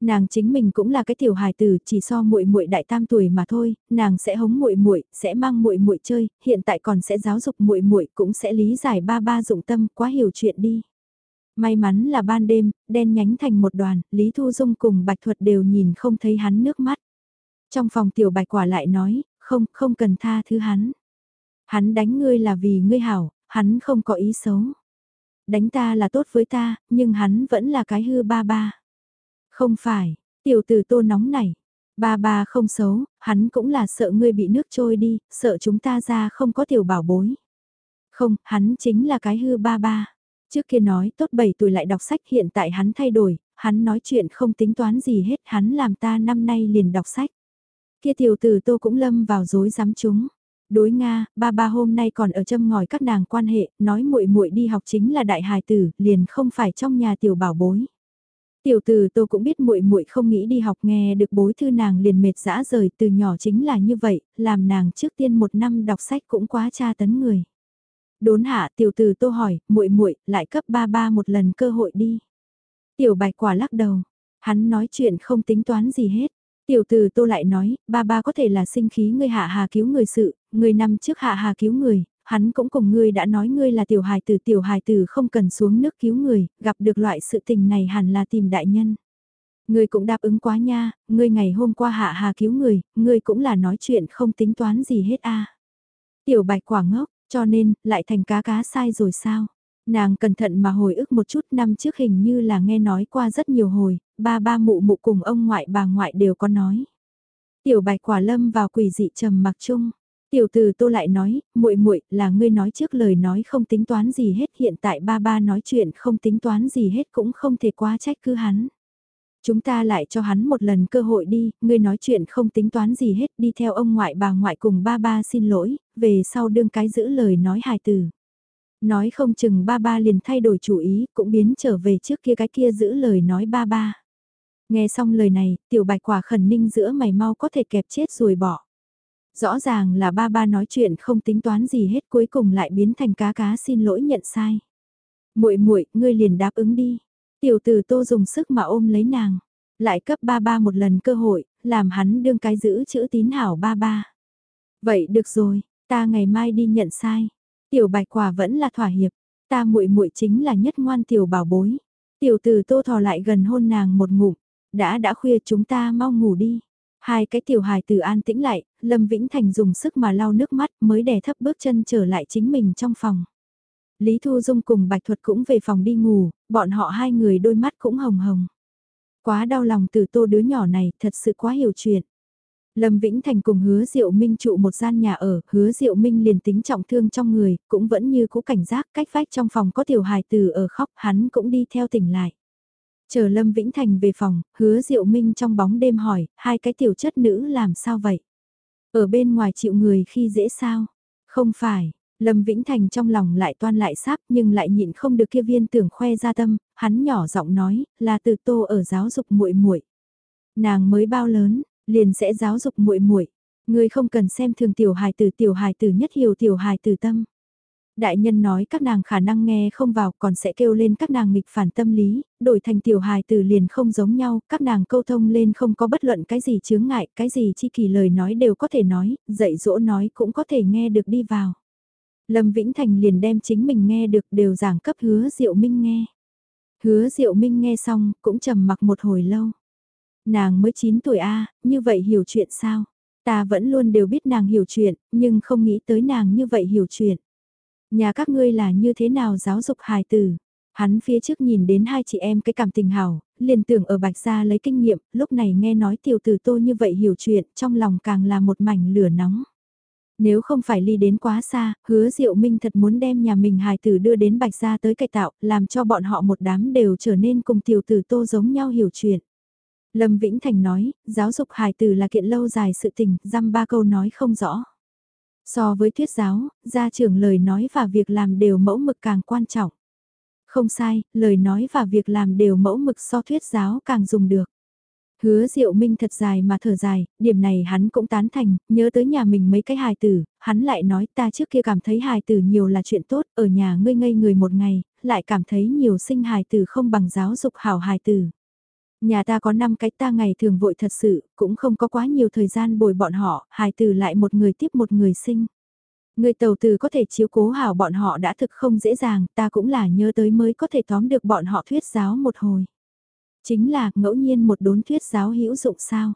Nàng chính mình cũng là cái tiểu hài tử, chỉ so muội muội đại tam tuổi mà thôi, nàng sẽ hống muội muội, sẽ mang muội muội chơi, hiện tại còn sẽ giáo dục muội muội, cũng sẽ lý giải ba ba dụng tâm, quá hiểu chuyện đi. May mắn là ban đêm, đen nhánh thành một đoàn, Lý Thu Dung cùng Bạch Thuật đều nhìn không thấy hắn nước mắt. Trong phòng tiểu Bạch quả lại nói, không, không cần tha thứ hắn. Hắn đánh ngươi là vì ngươi hảo, hắn không có ý xấu. Đánh ta là tốt với ta, nhưng hắn vẫn là cái hư ba ba. Không phải, tiểu tử tô nóng này. Ba ba không xấu, hắn cũng là sợ ngươi bị nước trôi đi, sợ chúng ta ra không có tiểu bảo bối. Không, hắn chính là cái hư ba ba. Trước kia nói tốt 7 tuổi lại đọc sách hiện tại hắn thay đổi, hắn nói chuyện không tính toán gì hết, hắn làm ta năm nay liền đọc sách. Kia tiểu tử tô cũng lâm vào dối dám chúng. Đối Nga, ba ba hôm nay còn ở châm ngòi các nàng quan hệ, nói muội muội đi học chính là đại hài tử, liền không phải trong nhà tiểu bảo bối. Tiểu từ tôi cũng biết muội muội không nghĩ đi học nghe được bối thư nàng liền mệt dã rời từ nhỏ chính là như vậy, làm nàng trước tiên một năm đọc sách cũng quá tra tấn người. Đốn hạ tiểu từ Tô hỏi, muội muội lại cấp ba ba một lần cơ hội đi. Tiểu bạch quả lắc đầu, hắn nói chuyện không tính toán gì hết. Tiểu từ Tô lại nói, ba ba có thể là sinh khí người hạ hà cứu người sự, người năm trước hạ hà cứu người, hắn cũng cùng ngươi đã nói ngươi là tiểu hài tử tiểu hài tử không cần xuống nước cứu người, gặp được loại sự tình này hẳn là tìm đại nhân. Ngươi cũng đáp ứng quá nha, ngươi ngày hôm qua hạ hà cứu người, ngươi cũng là nói chuyện không tính toán gì hết a. Tiểu bạch quả ngốc, cho nên, lại thành cá cá sai rồi sao? Nàng cẩn thận mà hồi ức một chút năm trước hình như là nghe nói qua rất nhiều hồi, ba ba mụ mụ cùng ông ngoại bà ngoại đều có nói. Tiểu bạch quả lâm vào quỷ dị trầm mặc chung. Tiểu từ tô lại nói, muội muội là ngươi nói trước lời nói không tính toán gì hết hiện tại ba ba nói chuyện không tính toán gì hết cũng không thể quá trách cứ hắn. Chúng ta lại cho hắn một lần cơ hội đi, ngươi nói chuyện không tính toán gì hết đi theo ông ngoại bà ngoại cùng ba ba xin lỗi, về sau đương cái giữ lời nói hài từ. Nói không chừng ba ba liền thay đổi chủ ý, cũng biến trở về trước kia cái kia giữ lời nói ba ba. Nghe xong lời này, tiểu bạch quả khẩn ninh giữa mày mau có thể kẹp chết rồi bỏ. Rõ ràng là ba ba nói chuyện không tính toán gì hết cuối cùng lại biến thành cá cá xin lỗi nhận sai. muội muội ngươi liền đáp ứng đi. Tiểu tử tô dùng sức mà ôm lấy nàng. Lại cấp ba ba một lần cơ hội, làm hắn đương cái giữ chữ tín hảo ba ba. Vậy được rồi, ta ngày mai đi nhận sai. Tiểu bạch quả vẫn là thỏa hiệp. Ta muội muội chính là nhất ngoan tiểu bảo bối. Tiểu tử tô thò lại gần hôn nàng một ngụm. Đã đã khuya chúng ta mau ngủ đi. Hai cái tiểu hài tử an tĩnh lại, Lâm Vĩnh Thành dùng sức mà lau nước mắt mới đè thấp bước chân trở lại chính mình trong phòng. Lý Thu Dung cùng Bạch Thuật cũng về phòng đi ngủ, bọn họ hai người đôi mắt cũng hồng hồng. Quá đau lòng từ tô đứa nhỏ này, thật sự quá hiểu chuyện. Lâm Vĩnh Thành cùng hứa Diệu Minh trụ một gian nhà ở, hứa Diệu Minh liền tính trọng thương trong người, cũng vẫn như cũ cảnh giác cách vách trong phòng có tiểu hài tử ở khóc, hắn cũng đi theo tỉnh lại. Chờ Lâm Vĩnh Thành về phòng, hứa Diệu Minh trong bóng đêm hỏi, hai cái tiểu chất nữ làm sao vậy? Ở bên ngoài chịu người khi dễ sao? Không phải, Lâm Vĩnh Thành trong lòng lại toan lại sáp nhưng lại nhịn không được kia viên tưởng khoe ra tâm, hắn nhỏ giọng nói, là từ tô ở giáo dục muội muội. Nàng mới bao lớn, liền sẽ giáo dục muội muội. Ngươi không cần xem thường tiểu hài tử tiểu hài tử nhất hiểu tiểu hài tử tâm. Đại nhân nói các nàng khả năng nghe không vào còn sẽ kêu lên các nàng nghịch phản tâm lý, đổi thành tiểu hài từ liền không giống nhau, các nàng câu thông lên không có bất luận cái gì chướng ngại, cái gì chi kỳ lời nói đều có thể nói, dạy dỗ nói cũng có thể nghe được đi vào. Lâm Vĩnh Thành liền đem chính mình nghe được đều giảng cấp hứa Diệu Minh nghe. Hứa Diệu Minh nghe xong cũng trầm mặc một hồi lâu. Nàng mới 9 tuổi A, như vậy hiểu chuyện sao? Ta vẫn luôn đều biết nàng hiểu chuyện, nhưng không nghĩ tới nàng như vậy hiểu chuyện. Nhà các ngươi là như thế nào giáo dục hài tử? Hắn phía trước nhìn đến hai chị em cái cảm tình hảo, liền tưởng ở bạch gia lấy kinh nghiệm, lúc này nghe nói tiểu tử tô như vậy hiểu chuyện, trong lòng càng là một mảnh lửa nóng. Nếu không phải ly đến quá xa, hứa Diệu Minh thật muốn đem nhà mình hài tử đưa đến bạch gia tới cải tạo, làm cho bọn họ một đám đều trở nên cùng tiểu tử tô giống nhau hiểu chuyện. Lâm Vĩnh Thành nói, giáo dục hài tử là kiện lâu dài sự tình, dăm ba câu nói không rõ. So với thuyết giáo, gia trưởng lời nói và việc làm đều mẫu mực càng quan trọng. Không sai, lời nói và việc làm đều mẫu mực so thuyết giáo càng dùng được. Hứa Diệu Minh thật dài mà thở dài, điểm này hắn cũng tán thành, nhớ tới nhà mình mấy cái hài tử, hắn lại nói ta trước kia cảm thấy hài tử nhiều là chuyện tốt, ở nhà ngây ngây người một ngày, lại cảm thấy nhiều sinh hài tử không bằng giáo dục hảo hài tử. Nhà ta có 5 cái ta ngày thường vội thật sự, cũng không có quá nhiều thời gian bồi bọn họ, hài từ lại một người tiếp một người sinh. Người tàu từ có thể chiếu cố hảo bọn họ đã thực không dễ dàng, ta cũng là nhớ tới mới có thể tóm được bọn họ thuyết giáo một hồi. Chính là ngẫu nhiên một đốn thuyết giáo hữu dụng sao.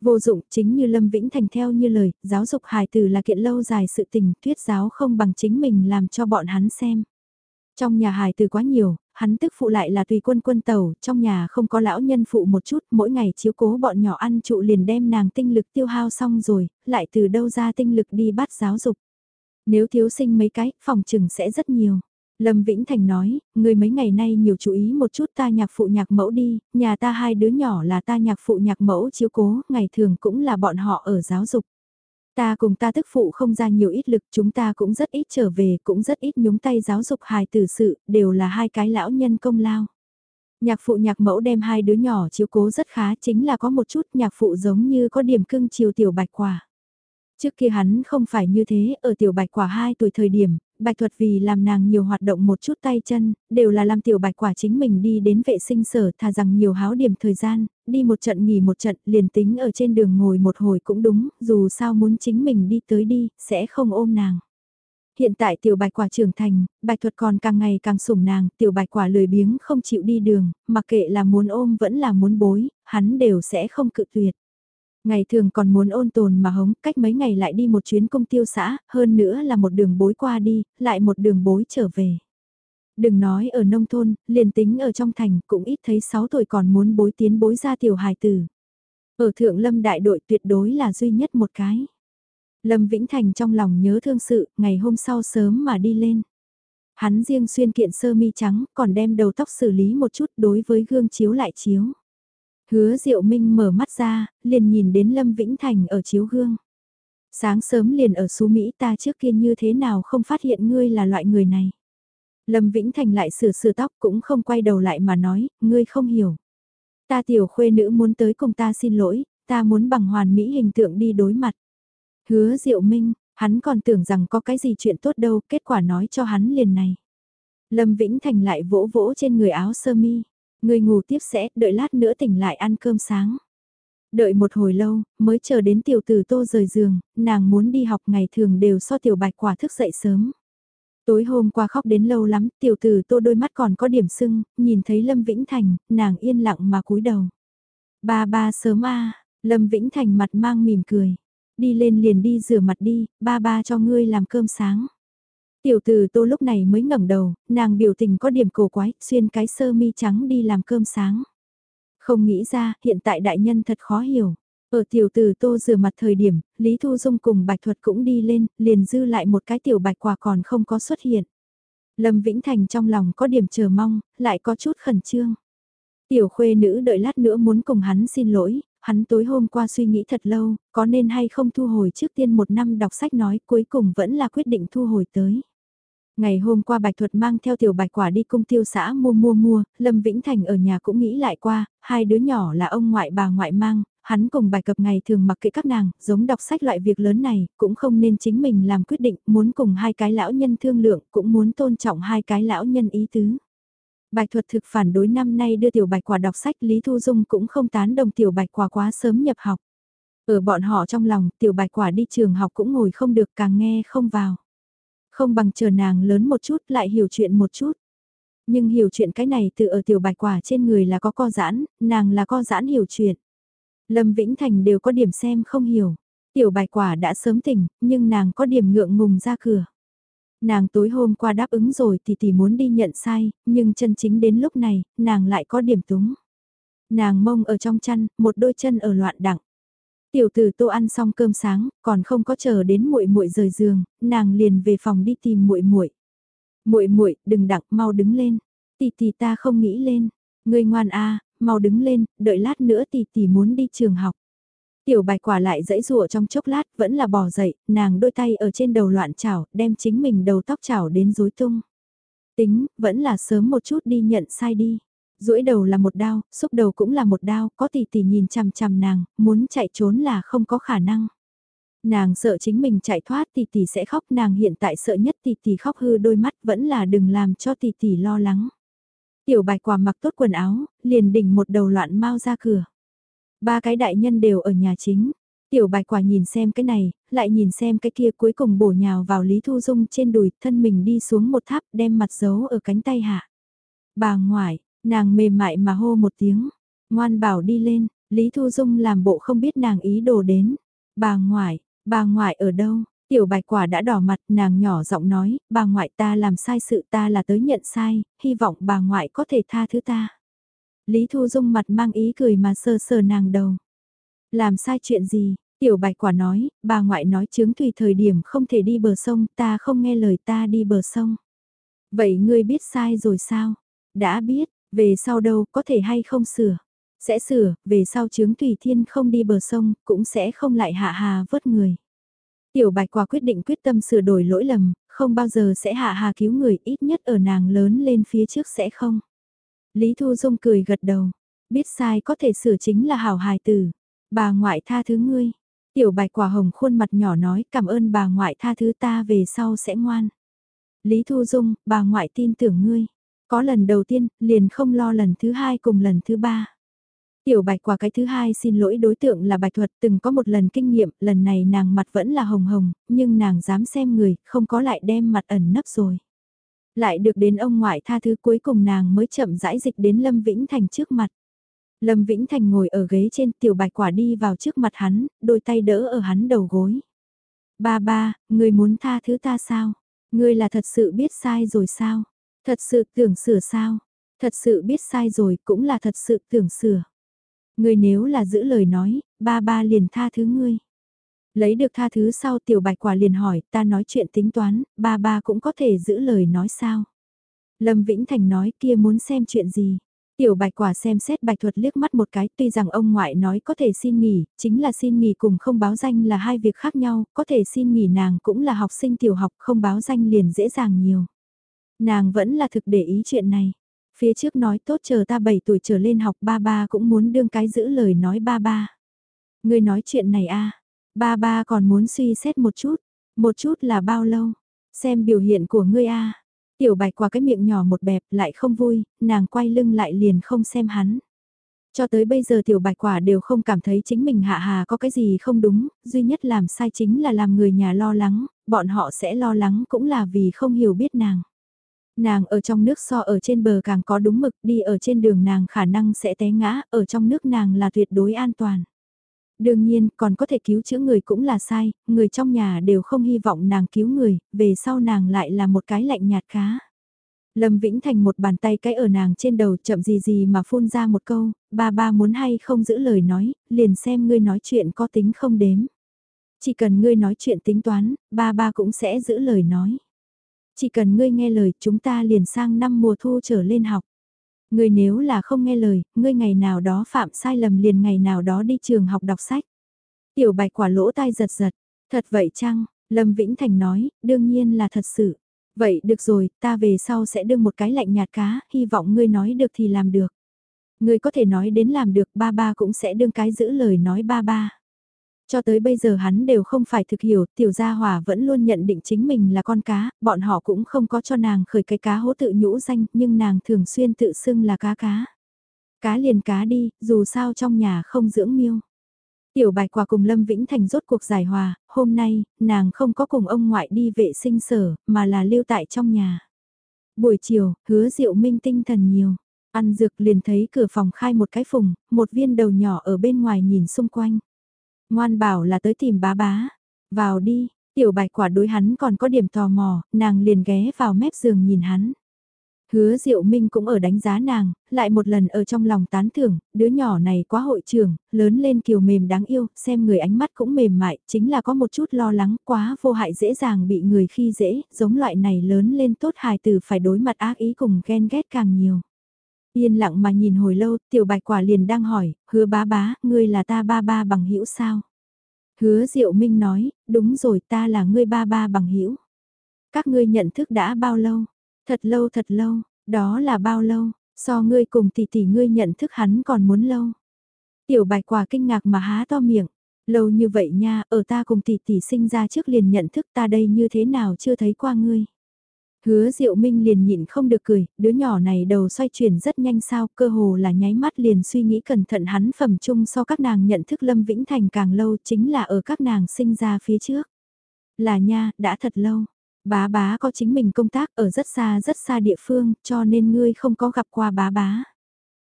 Vô dụng chính như Lâm Vĩnh Thành theo như lời, giáo dục hài từ là kiện lâu dài sự tình, thuyết giáo không bằng chính mình làm cho bọn hắn xem. Trong nhà hài từ quá nhiều, hắn tức phụ lại là tùy quân quân tàu, trong nhà không có lão nhân phụ một chút, mỗi ngày chiếu cố bọn nhỏ ăn trụ liền đem nàng tinh lực tiêu hao xong rồi, lại từ đâu ra tinh lực đi bắt giáo dục. Nếu thiếu sinh mấy cái, phòng trừng sẽ rất nhiều. Lâm Vĩnh Thành nói, người mấy ngày nay nhiều chú ý một chút ta nhạc phụ nhạc mẫu đi, nhà ta hai đứa nhỏ là ta nhạc phụ nhạc mẫu chiếu cố, ngày thường cũng là bọn họ ở giáo dục. Ta cùng ta tức phụ không ra nhiều ít lực, chúng ta cũng rất ít trở về, cũng rất ít nhúng tay giáo dục hài tử sự, đều là hai cái lão nhân công lao. Nhạc phụ nhạc mẫu đem hai đứa nhỏ chiếu cố rất khá chính là có một chút nhạc phụ giống như có điểm cưng chiều tiểu bạch quả. Trước kia hắn không phải như thế, ở tiểu bạch quả 2 tuổi thời điểm, bạch thuật vì làm nàng nhiều hoạt động một chút tay chân, đều là làm tiểu bạch quả chính mình đi đến vệ sinh sở thà rằng nhiều háo điểm thời gian, đi một trận nghỉ một trận, liền tính ở trên đường ngồi một hồi cũng đúng, dù sao muốn chính mình đi tới đi, sẽ không ôm nàng. Hiện tại tiểu bạch quả trưởng thành, bạch thuật còn càng ngày càng sủng nàng, tiểu bạch quả lười biếng không chịu đi đường, mặc kệ là muốn ôm vẫn là muốn bối, hắn đều sẽ không cự tuyệt. Ngày thường còn muốn ôn tồn mà hống, cách mấy ngày lại đi một chuyến công tiêu xã, hơn nữa là một đường bối qua đi, lại một đường bối trở về. Đừng nói ở nông thôn, liền tính ở trong thành cũng ít thấy 6 tuổi còn muốn bối tiến bối ra tiểu hài tử. Ở thượng lâm đại đội tuyệt đối là duy nhất một cái. Lâm Vĩnh Thành trong lòng nhớ thương sự, ngày hôm sau sớm mà đi lên. Hắn riêng xuyên kiện sơ mi trắng, còn đem đầu tóc xử lý một chút đối với gương chiếu lại chiếu. Hứa Diệu Minh mở mắt ra, liền nhìn đến Lâm Vĩnh Thành ở chiếu gương. Sáng sớm liền ở xú Mỹ ta trước kia như thế nào không phát hiện ngươi là loại người này. Lâm Vĩnh Thành lại sửa sửa tóc cũng không quay đầu lại mà nói, ngươi không hiểu. Ta tiểu khuê nữ muốn tới cùng ta xin lỗi, ta muốn bằng hoàn mỹ hình tượng đi đối mặt. Hứa Diệu Minh, hắn còn tưởng rằng có cái gì chuyện tốt đâu, kết quả nói cho hắn liền này. Lâm Vĩnh Thành lại vỗ vỗ trên người áo sơ mi. Người ngủ tiếp sẽ, đợi lát nữa tỉnh lại ăn cơm sáng. Đợi một hồi lâu, mới chờ đến tiểu tử tô rời giường, nàng muốn đi học ngày thường đều so tiểu bạch quả thức dậy sớm. Tối hôm qua khóc đến lâu lắm, tiểu tử tô đôi mắt còn có điểm sưng, nhìn thấy Lâm Vĩnh Thành, nàng yên lặng mà cúi đầu. Ba ba sớm a Lâm Vĩnh Thành mặt mang mỉm cười. Đi lên liền đi rửa mặt đi, ba ba cho ngươi làm cơm sáng. Tiểu từ tô lúc này mới ngẩng đầu, nàng biểu tình có điểm cổ quái, xuyên cái sơ mi trắng đi làm cơm sáng. Không nghĩ ra, hiện tại đại nhân thật khó hiểu. Ở tiểu từ tô rửa mặt thời điểm, Lý Thu Dung cùng Bạch Thuật cũng đi lên, liền dư lại một cái tiểu bạch quả còn không có xuất hiện. Lâm Vĩnh Thành trong lòng có điểm chờ mong, lại có chút khẩn trương. Tiểu khuê nữ đợi lát nữa muốn cùng hắn xin lỗi, hắn tối hôm qua suy nghĩ thật lâu, có nên hay không thu hồi trước tiên một năm đọc sách nói cuối cùng vẫn là quyết định thu hồi tới. Ngày hôm qua Bạch Thuật mang theo tiểu bạch quả đi cung tiêu xã mua mua mua, Lâm Vĩnh Thành ở nhà cũng nghĩ lại qua, hai đứa nhỏ là ông ngoại bà ngoại mang, hắn cùng bài cập ngày thường mặc kệ các nàng, giống đọc sách loại việc lớn này, cũng không nên chính mình làm quyết định, muốn cùng hai cái lão nhân thương lượng, cũng muốn tôn trọng hai cái lão nhân ý tứ. Bạch thuật thực phản đối năm nay đưa tiểu bạch quả đọc sách Lý Thu Dung cũng không tán đồng tiểu bạch quả quá sớm nhập học. Ở bọn họ trong lòng, tiểu bạch quả đi trường học cũng ngồi không được càng nghe không vào. Không bằng chờ nàng lớn một chút lại hiểu chuyện một chút. Nhưng hiểu chuyện cái này từ ở tiểu bạch quả trên người là có co giãn, nàng là co giãn hiểu chuyện. Lâm Vĩnh Thành đều có điểm xem không hiểu. Tiểu bạch quả đã sớm tỉnh, nhưng nàng có điểm ngượng ngùng ra cửa. Nàng tối hôm qua đáp ứng rồi thì tỷ muốn đi nhận sai, nhưng chân chính đến lúc này, nàng lại có điểm túng. Nàng mông ở trong chăn, một đôi chân ở loạn đẳng Tiểu tử Tô ăn xong cơm sáng, còn không có chờ đến muội muội rời giường, nàng liền về phòng đi tìm muội muội. Muội muội, đừng đặng, mau đứng lên. Tỷ tỷ ta không nghĩ lên. Ngươi ngoan a, mau đứng lên, đợi lát nữa tỷ tỷ muốn đi trường học. Tiểu bạch quả lại dãy rụa trong chốc lát vẫn là bò dậy, nàng đôi tay ở trên đầu loạn chảo, đem chính mình đầu tóc chảo đến rối tung. Tính, vẫn là sớm một chút đi nhận sai đi duỗi đầu là một đao, xúc đầu cũng là một đao, có tỷ tỷ nhìn chằm chằm nàng, muốn chạy trốn là không có khả năng. Nàng sợ chính mình chạy thoát tỷ tỷ sẽ khóc, nàng hiện tại sợ nhất tỷ tỷ khóc hư đôi mắt vẫn là đừng làm cho tỷ tỷ lo lắng. Tiểu bạch quả mặc tốt quần áo, liền đỉnh một đầu loạn mau ra cửa. Ba cái đại nhân đều ở nhà chính. Tiểu bạch quả nhìn xem cái này, lại nhìn xem cái kia cuối cùng bổ nhào vào Lý Thu Dung trên đùi, thân mình đi xuống một tháp đem mặt giấu ở cánh tay hạ. Bà ngoại, nàng mềm mại mà hô một tiếng, ngoan bảo đi lên, Lý Thu Dung làm bộ không biết nàng ý đồ đến. Bà ngoại, bà ngoại ở đâu? Tiểu bạch quả đã đỏ mặt, nàng nhỏ giọng nói, bà ngoại ta làm sai sự ta là tới nhận sai, hy vọng bà ngoại có thể tha thứ ta. Lý Thu Dung mặt mang ý cười mà sờ sờ nàng đầu. Làm sai chuyện gì? Tiểu bạch quả nói, bà ngoại nói chứng tùy thời điểm không thể đi bờ sông, ta không nghe lời ta đi bờ sông. Vậy ngươi biết sai rồi sao? Đã biết, về sau đâu có thể hay không sửa? Sẽ sửa, về sau chứng tùy thiên không đi bờ sông, cũng sẽ không lại hạ hà vớt người. Tiểu bạch quả quyết định quyết tâm sửa đổi lỗi lầm, không bao giờ sẽ hạ hà cứu người ít nhất ở nàng lớn lên phía trước sẽ không. Lý Thu Dung cười gật đầu, biết sai có thể sửa chính là hảo hài tử. Bà ngoại tha thứ ngươi. Tiểu bạch quả hồng khuôn mặt nhỏ nói cảm ơn bà ngoại tha thứ ta về sau sẽ ngoan. Lý Thu Dung, bà ngoại tin tưởng ngươi. Có lần đầu tiên, liền không lo lần thứ hai cùng lần thứ ba. Tiểu bạch quả cái thứ hai xin lỗi đối tượng là bạch thuật từng có một lần kinh nghiệm, lần này nàng mặt vẫn là hồng hồng, nhưng nàng dám xem người, không có lại đem mặt ẩn nấp rồi. Lại được đến ông ngoại tha thứ cuối cùng nàng mới chậm rãi dịch đến Lâm Vĩnh Thành trước mặt. Lâm Vĩnh Thành ngồi ở ghế trên tiểu bạch quả đi vào trước mặt hắn, đôi tay đỡ ở hắn đầu gối. Ba ba, người muốn tha thứ ta sao? Ngươi là thật sự biết sai rồi sao? Thật sự tưởng sửa sao? Thật sự biết sai rồi cũng là thật sự tưởng sửa. Ngươi nếu là giữ lời nói, ba ba liền tha thứ ngươi. Lấy được tha thứ sau tiểu bạch quả liền hỏi, ta nói chuyện tính toán, ba ba cũng có thể giữ lời nói sao? Lâm Vĩnh Thành nói kia muốn xem chuyện gì? Tiểu bạch quả xem xét bạch thuật liếc mắt một cái, tuy rằng ông ngoại nói có thể xin nghỉ, chính là xin nghỉ cùng không báo danh là hai việc khác nhau, có thể xin nghỉ nàng cũng là học sinh tiểu học không báo danh liền dễ dàng nhiều. Nàng vẫn là thực để ý chuyện này. Phía trước nói tốt chờ ta 7 tuổi trở lên học ba ba cũng muốn đương cái giữ lời nói ba ba. Ngươi nói chuyện này a ba ba còn muốn suy xét một chút, một chút là bao lâu, xem biểu hiện của ngươi a Tiểu bạch qua cái miệng nhỏ một bẹp lại không vui, nàng quay lưng lại liền không xem hắn. Cho tới bây giờ tiểu bạch quả đều không cảm thấy chính mình hạ hà có cái gì không đúng, duy nhất làm sai chính là làm người nhà lo lắng, bọn họ sẽ lo lắng cũng là vì không hiểu biết nàng. Nàng ở trong nước so ở trên bờ càng có đúng mực, đi ở trên đường nàng khả năng sẽ té ngã, ở trong nước nàng là tuyệt đối an toàn. Đương nhiên, còn có thể cứu chữa người cũng là sai, người trong nhà đều không hy vọng nàng cứu người, về sau nàng lại là một cái lạnh nhạt cá. Lâm Vĩnh Thành một bàn tay cái ở nàng trên đầu chậm gì gì mà phun ra một câu, ba ba muốn hay không giữ lời nói, liền xem ngươi nói chuyện có tính không đếm. Chỉ cần ngươi nói chuyện tính toán, ba ba cũng sẽ giữ lời nói. Chỉ cần ngươi nghe lời chúng ta liền sang năm mùa thu trở lên học. Ngươi nếu là không nghe lời, ngươi ngày nào đó phạm sai lầm liền ngày nào đó đi trường học đọc sách. Tiểu bạch quả lỗ tai giật giật. Thật vậy chăng? Lâm Vĩnh Thành nói, đương nhiên là thật sự. Vậy được rồi, ta về sau sẽ đưa một cái lạnh nhạt cá, hy vọng ngươi nói được thì làm được. Ngươi có thể nói đến làm được, ba ba cũng sẽ đương cái giữ lời nói ba ba. Cho tới bây giờ hắn đều không phải thực hiểu, tiểu gia hỏa vẫn luôn nhận định chính mình là con cá, bọn họ cũng không có cho nàng khởi cái cá hố tự nhũ danh, nhưng nàng thường xuyên tự xưng là cá cá. Cá liền cá đi, dù sao trong nhà không dưỡng miêu. Tiểu bạch quả cùng Lâm Vĩnh Thành rốt cuộc giải hòa, hôm nay, nàng không có cùng ông ngoại đi vệ sinh sở, mà là lưu tại trong nhà. Buổi chiều, hứa diệu minh tinh thần nhiều. Ăn dược liền thấy cửa phòng khai một cái phùng, một viên đầu nhỏ ở bên ngoài nhìn xung quanh. Ngoan bảo là tới tìm bá bá. Vào đi, tiểu bạch quả đối hắn còn có điểm tò mò, nàng liền ghé vào mép giường nhìn hắn. Hứa Diệu Minh cũng ở đánh giá nàng, lại một lần ở trong lòng tán thưởng, đứa nhỏ này quá hội trưởng, lớn lên kiều mềm đáng yêu, xem người ánh mắt cũng mềm mại, chính là có một chút lo lắng, quá vô hại dễ dàng bị người khi dễ, giống loại này lớn lên tốt hài từ phải đối mặt ác ý cùng ghen ghét càng nhiều. Yên lặng mà nhìn hồi lâu, tiểu bạch quả liền đang hỏi, hứa bá bá, ngươi là ta ba ba bằng hữu sao? Hứa Diệu Minh nói, đúng rồi ta là ngươi ba ba bằng hữu Các ngươi nhận thức đã bao lâu? Thật lâu thật lâu, đó là bao lâu, so ngươi cùng tỷ tỷ ngươi nhận thức hắn còn muốn lâu. Tiểu bạch quả kinh ngạc mà há to miệng, lâu như vậy nha, ở ta cùng tỷ tỷ sinh ra trước liền nhận thức ta đây như thế nào chưa thấy qua ngươi. Hứa Diệu Minh liền nhịn không được cười, đứa nhỏ này đầu xoay chuyển rất nhanh sao, cơ hồ là nháy mắt liền suy nghĩ cẩn thận hắn phẩm chung so các nàng nhận thức Lâm Vĩnh Thành càng lâu chính là ở các nàng sinh ra phía trước. Là nha, đã thật lâu. Bá bá có chính mình công tác ở rất xa rất xa địa phương, cho nên ngươi không có gặp qua bá bá.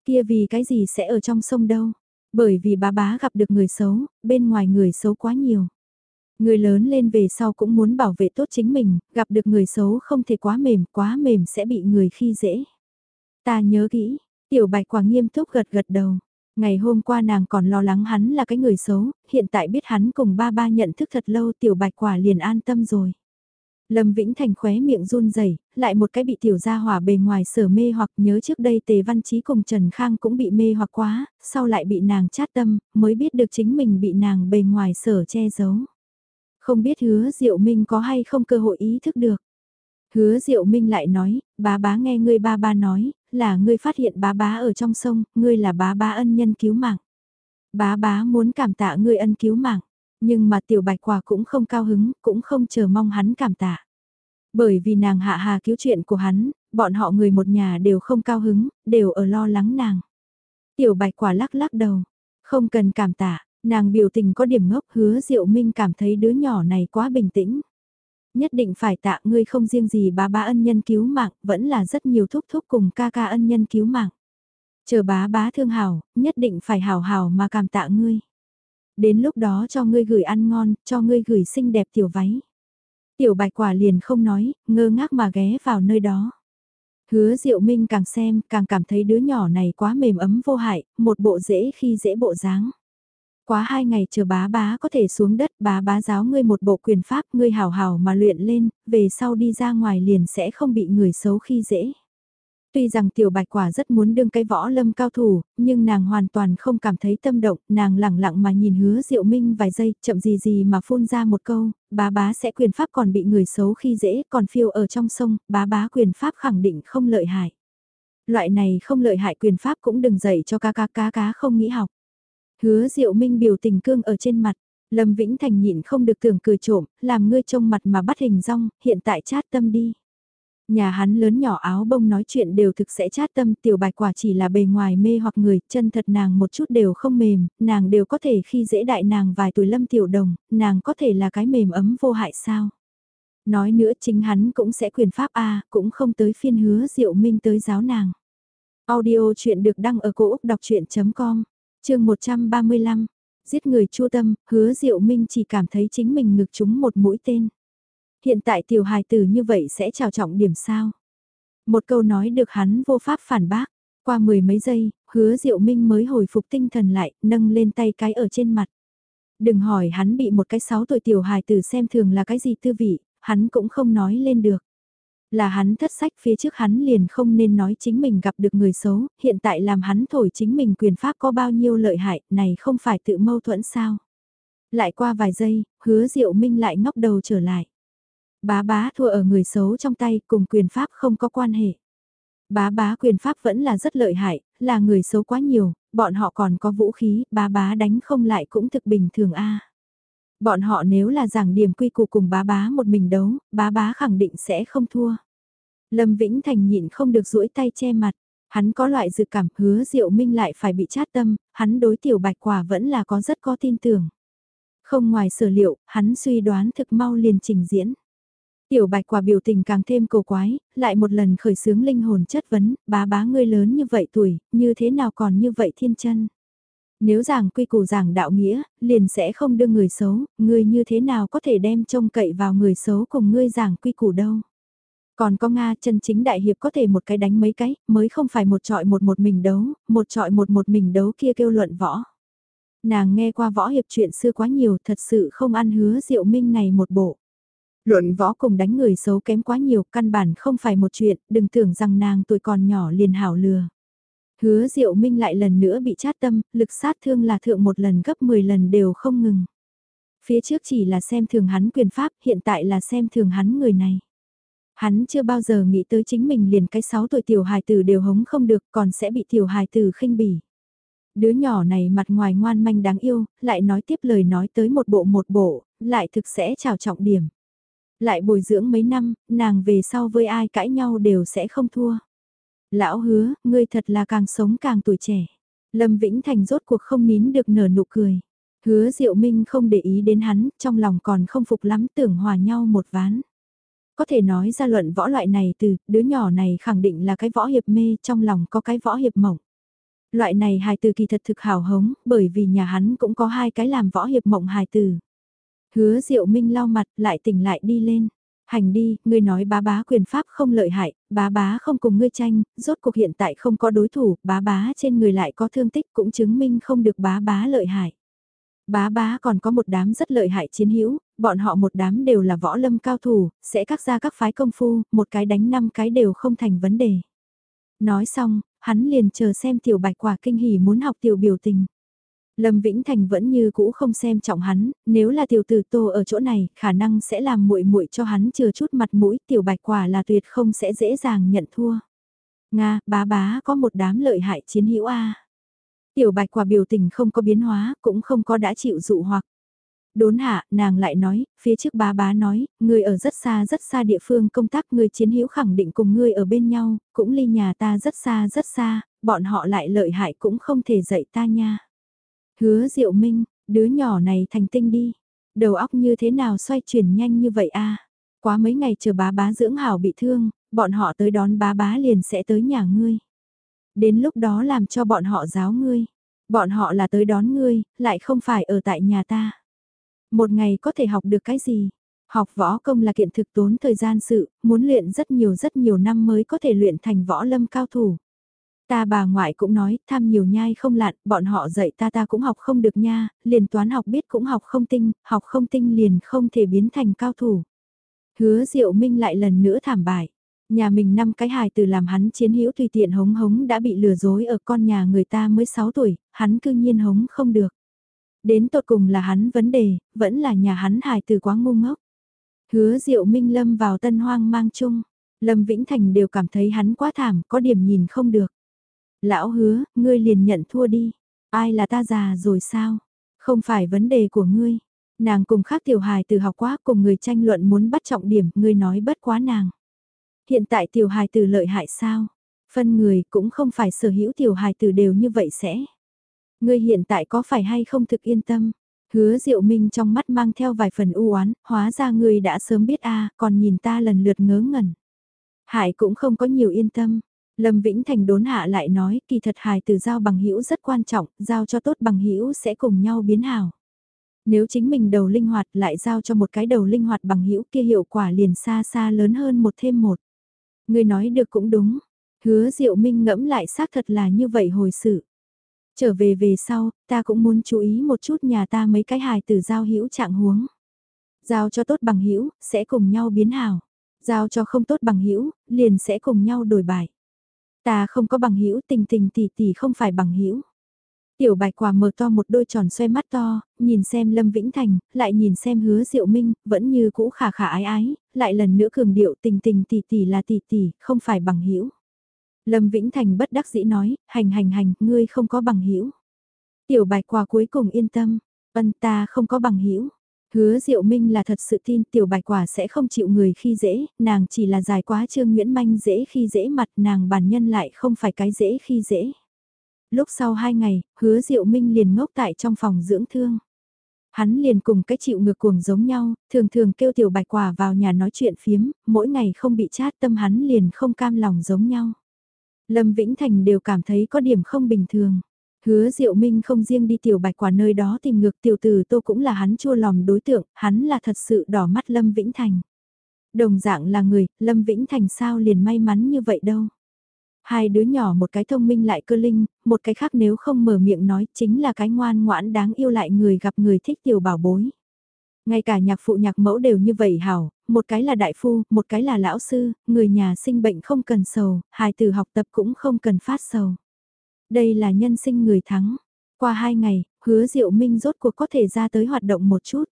Kia vì cái gì sẽ ở trong sông đâu? Bởi vì bá bá gặp được người xấu, bên ngoài người xấu quá nhiều. Người lớn lên về sau cũng muốn bảo vệ tốt chính mình, gặp được người xấu không thể quá mềm, quá mềm sẽ bị người khi dễ. Ta nhớ kỹ, tiểu bạch quả nghiêm túc gật gật đầu. Ngày hôm qua nàng còn lo lắng hắn là cái người xấu, hiện tại biết hắn cùng ba ba nhận thức thật lâu tiểu bạch quả liền an tâm rồi. Lâm Vĩnh Thành khóe miệng run rẩy, lại một cái bị tiểu gia hỏa bề ngoài sở mê hoặc nhớ trước đây Tề Văn Chí cùng Trần Khang cũng bị mê hoặc quá, sau lại bị nàng chát tâm, mới biết được chính mình bị nàng bề ngoài sở che giấu. Không biết hứa Diệu Minh có hay không cơ hội ý thức được. Hứa Diệu Minh lại nói, bá bá nghe ngươi ba ba nói, là ngươi phát hiện bá bá ở trong sông, ngươi là bá bá ân nhân cứu mạng. Bá bá muốn cảm tạ ngươi ân cứu mạng, nhưng mà tiểu bạch quả cũng không cao hứng, cũng không chờ mong hắn cảm tạ. Bởi vì nàng hạ hà cứu chuyện của hắn, bọn họ người một nhà đều không cao hứng, đều ở lo lắng nàng. Tiểu bạch quả lắc lắc đầu, không cần cảm tạ, nàng biểu tình có điểm ngốc hứa diệu minh cảm thấy đứa nhỏ này quá bình tĩnh. Nhất định phải tạ ngươi không riêng gì bá bá ân nhân cứu mạng, vẫn là rất nhiều thúc thúc cùng ca ca ân nhân cứu mạng. Chờ bá bá thương hảo, nhất định phải hảo hảo mà cảm tạ ngươi. Đến lúc đó cho ngươi gửi ăn ngon, cho ngươi gửi xinh đẹp tiểu váy. Tiểu bạch quả liền không nói, ngơ ngác mà ghé vào nơi đó. Hứa Diệu Minh càng xem, càng cảm thấy đứa nhỏ này quá mềm ấm vô hại, một bộ dễ khi dễ bộ dáng. Quá hai ngày chờ bá bá có thể xuống đất, bá bá giáo ngươi một bộ quyền pháp, ngươi hào hào mà luyện lên, về sau đi ra ngoài liền sẽ không bị người xấu khi dễ. Tuy rằng tiểu bạch quả rất muốn đương cái võ lâm cao thủ, nhưng nàng hoàn toàn không cảm thấy tâm động, nàng lẳng lặng mà nhìn hứa diệu minh vài giây, chậm gì gì mà phun ra một câu, bá bá sẽ quyền pháp còn bị người xấu khi dễ, còn phiêu ở trong sông, bá bá quyền pháp khẳng định không lợi hại. Loại này không lợi hại quyền pháp cũng đừng dạy cho cá cá cá cá không nghĩ học. Hứa diệu minh biểu tình cương ở trên mặt, Lâm Vĩnh Thành nhịn không được tưởng cười trộm, làm ngươi trông mặt mà bắt hình rong, hiện tại chát tâm đi. Nhà hắn lớn nhỏ áo bông nói chuyện đều thực sẽ chát tâm tiểu bạch quả chỉ là bề ngoài mê hoặc người, chân thật nàng một chút đều không mềm, nàng đều có thể khi dễ đại nàng vài tuổi lâm tiểu đồng, nàng có thể là cái mềm ấm vô hại sao. Nói nữa chính hắn cũng sẽ quyền pháp A, cũng không tới phiên hứa diệu minh tới giáo nàng. Audio chuyện được đăng ở cổ Úc đọc chuyện.com, chương 135, giết người chua tâm, hứa diệu minh chỉ cảm thấy chính mình ngực chúng một mũi tên. Hiện tại tiểu hài tử như vậy sẽ trào trọng điểm sao? Một câu nói được hắn vô pháp phản bác. Qua mười mấy giây, hứa diệu minh mới hồi phục tinh thần lại, nâng lên tay cái ở trên mặt. Đừng hỏi hắn bị một cái sáu tuổi tiểu hài tử xem thường là cái gì tư vị, hắn cũng không nói lên được. Là hắn thất sách phía trước hắn liền không nên nói chính mình gặp được người xấu, hiện tại làm hắn thổi chính mình quyền pháp có bao nhiêu lợi hại, này không phải tự mâu thuẫn sao. Lại qua vài giây, hứa diệu minh lại ngóc đầu trở lại. Bá bá thua ở người xấu trong tay cùng quyền pháp không có quan hệ. Bá bá quyền pháp vẫn là rất lợi hại, là người xấu quá nhiều, bọn họ còn có vũ khí, bá bá đánh không lại cũng thực bình thường a. Bọn họ nếu là giảng điểm quy củ cùng bá bá một mình đấu, bá bá khẳng định sẽ không thua. Lâm Vĩnh Thành nhịn không được duỗi tay che mặt, hắn có loại dự cảm hứa Diệu Minh lại phải bị chát tâm, hắn đối tiểu bạch quả vẫn là có rất có tin tưởng. Không ngoài sở liệu, hắn suy đoán thực mau liền trình diễn. Tiểu bạch quả biểu tình càng thêm cổ quái, lại một lần khởi sướng linh hồn chất vấn, bá bá ngươi lớn như vậy tuổi, như thế nào còn như vậy thiên chân. Nếu giảng quy củ giảng đạo nghĩa, liền sẽ không đưa người xấu, ngươi như thế nào có thể đem trông cậy vào người xấu cùng ngươi giảng quy củ đâu. Còn có Nga chân chính đại hiệp có thể một cái đánh mấy cái, mới không phải một trọi một một mình đấu, một trọi một một mình đấu kia kêu luận võ. Nàng nghe qua võ hiệp chuyện xưa quá nhiều thật sự không ăn hứa diệu minh này một bộ. Luận võ cùng đánh người xấu kém quá nhiều, căn bản không phải một chuyện, đừng tưởng rằng nàng tuổi còn nhỏ liền hảo lừa. Hứa Diệu Minh lại lần nữa bị chát tâm, lực sát thương là thượng một lần gấp 10 lần đều không ngừng. Phía trước chỉ là xem thường hắn quyền pháp, hiện tại là xem thường hắn người này. Hắn chưa bao giờ nghĩ tới chính mình liền cái 6 tuổi tiểu hài tử đều hống không được còn sẽ bị tiểu hài tử khinh bỉ. Đứa nhỏ này mặt ngoài ngoan manh đáng yêu, lại nói tiếp lời nói tới một bộ một bộ, lại thực sẽ trào trọng điểm. Lại bồi dưỡng mấy năm, nàng về sau với ai cãi nhau đều sẽ không thua. Lão hứa, ngươi thật là càng sống càng tuổi trẻ. Lâm Vĩnh Thành rốt cuộc không nín được nở nụ cười. Hứa Diệu Minh không để ý đến hắn, trong lòng còn không phục lắm tưởng hòa nhau một ván. Có thể nói ra luận võ loại này từ, đứa nhỏ này khẳng định là cái võ hiệp mê, trong lòng có cái võ hiệp mộng. Loại này hài từ kỳ thật thực hào hống, bởi vì nhà hắn cũng có hai cái làm võ hiệp mộng hài từ. Hứa Diệu Minh lau mặt lại tỉnh lại đi lên. Hành đi, ngươi nói bá bá quyền pháp không lợi hại, bá bá không cùng ngươi tranh, rốt cuộc hiện tại không có đối thủ, bá bá trên người lại có thương tích cũng chứng minh không được bá bá lợi hại. Bá bá còn có một đám rất lợi hại chiến hữu, bọn họ một đám đều là võ lâm cao thủ, sẽ các ra các phái công phu, một cái đánh năm cái đều không thành vấn đề. Nói xong, hắn liền chờ xem tiểu bạch quả kinh hỉ muốn học tiểu biểu tình. Lâm Vĩnh Thành vẫn như cũ không xem trọng hắn, nếu là tiểu tử Tô ở chỗ này, khả năng sẽ làm muội muội cho hắn chừa chút mặt mũi, tiểu bạch quả là tuyệt không sẽ dễ dàng nhận thua. Nga, bá bá có một đám lợi hại chiến hữu a. Tiểu bạch quả biểu tình không có biến hóa, cũng không có đã chịu dụ hoặc. Đốn hạ, nàng lại nói, phía trước bá bá nói, người ở rất xa rất xa địa phương công tác người chiến hữu khẳng định cùng ngươi ở bên nhau, cũng ly nhà ta rất xa rất xa, bọn họ lại lợi hại cũng không thể dạy ta nha. Hứa Diệu Minh, đứa nhỏ này thành tinh đi. Đầu óc như thế nào xoay chuyển nhanh như vậy a? Quá mấy ngày chờ bá bá dưỡng hảo bị thương, bọn họ tới đón bá bá liền sẽ tới nhà ngươi. Đến lúc đó làm cho bọn họ giáo ngươi. Bọn họ là tới đón ngươi, lại không phải ở tại nhà ta. Một ngày có thể học được cái gì? Học võ công là kiện thực tốn thời gian sự, muốn luyện rất nhiều rất nhiều năm mới có thể luyện thành võ lâm cao thủ. Ta bà ngoại cũng nói, tham nhiều nhai không lạn, bọn họ dạy ta ta cũng học không được nha, liền toán học biết cũng học không tinh, học không tinh liền không thể biến thành cao thủ. Hứa Diệu Minh lại lần nữa thảm bại. Nhà mình năm cái hài từ làm hắn chiến hữu tùy tiện hống hống đã bị lừa dối ở con nhà người ta mới 6 tuổi, hắn cư nhiên hống không được. Đến tột cùng là hắn vấn đề, vẫn là nhà hắn hài từ quá ngu ngốc. Hứa Diệu Minh lâm vào tân hoang mang chung, Lâm Vĩnh Thành đều cảm thấy hắn quá thảm, có điểm nhìn không được. Lão hứa, ngươi liền nhận thua đi. Ai là ta già rồi sao? Không phải vấn đề của ngươi. Nàng cùng khác tiểu hài từ học quá cùng người tranh luận muốn bắt trọng điểm, ngươi nói bất quá nàng. Hiện tại tiểu hài từ lợi hại sao? Phân người cũng không phải sở hữu tiểu hài từ đều như vậy sẽ. Ngươi hiện tại có phải hay không thực yên tâm? Hứa Diệu Minh trong mắt mang theo vài phần u oán, hóa ra ngươi đã sớm biết a, còn nhìn ta lần lượt ngớ ngẩn. Hải cũng không có nhiều yên tâm, Lâm Vĩnh Thành đốn hạ lại nói, kỳ thật hài từ giao bằng hữu rất quan trọng, giao cho tốt bằng hữu sẽ cùng nhau biến hảo. Nếu chính mình đầu linh hoạt lại giao cho một cái đầu linh hoạt bằng hữu kia hiệu quả liền xa xa lớn hơn một thêm một. Người nói được cũng đúng, hứa diệu minh ngẫm lại xác thật là như vậy hồi sự. Trở về về sau, ta cũng muốn chú ý một chút nhà ta mấy cái hài từ giao hữu trạng huống. Giao cho tốt bằng hữu sẽ cùng nhau biến hảo. Giao cho không tốt bằng hữu liền sẽ cùng nhau đổi bài. Ta không có bằng hữu tình tình tỷ tỷ không phải bằng hữu. Tiểu bạch quả mở to một đôi tròn xoay mắt to, nhìn xem Lâm Vĩnh Thành, lại nhìn xem hứa diệu minh, vẫn như cũ khả khả ái ái, lại lần nữa cường điệu tình tình tỷ tỷ là tỷ tỷ, không phải bằng hữu. Lâm Vĩnh Thành bất đắc dĩ nói, hành hành hành, ngươi không có bằng hữu. Tiểu bạch quả cuối cùng yên tâm, ân ta không có bằng hữu. Hứa Diệu Minh là thật sự tin tiểu bạch quả sẽ không chịu người khi dễ, nàng chỉ là dài quá trương Nguyễn Manh dễ khi dễ mặt nàng bản nhân lại không phải cái dễ khi dễ. Lúc sau hai ngày, hứa Diệu Minh liền ngốc tại trong phòng dưỡng thương. Hắn liền cùng cái chịu ngược cuồng giống nhau, thường thường kêu tiểu bạch quả vào nhà nói chuyện phiếm, mỗi ngày không bị chát tâm hắn liền không cam lòng giống nhau. Lâm Vĩnh Thành đều cảm thấy có điểm không bình thường. Hứa Diệu Minh không riêng đi tiểu bạch quả nơi đó tìm ngược tiểu tử tô cũng là hắn chua lòng đối tượng, hắn là thật sự đỏ mắt Lâm Vĩnh Thành. Đồng dạng là người, Lâm Vĩnh Thành sao liền may mắn như vậy đâu. Hai đứa nhỏ một cái thông minh lại cơ linh, một cái khác nếu không mở miệng nói chính là cái ngoan ngoãn đáng yêu lại người gặp người thích tiểu bảo bối. Ngay cả nhạc phụ nhạc mẫu đều như vậy hảo, một cái là đại phu, một cái là lão sư, người nhà sinh bệnh không cần sầu, hài tử học tập cũng không cần phát sầu. Đây là nhân sinh người thắng. Qua hai ngày, hứa Diệu Minh rốt cuộc có thể ra tới hoạt động một chút.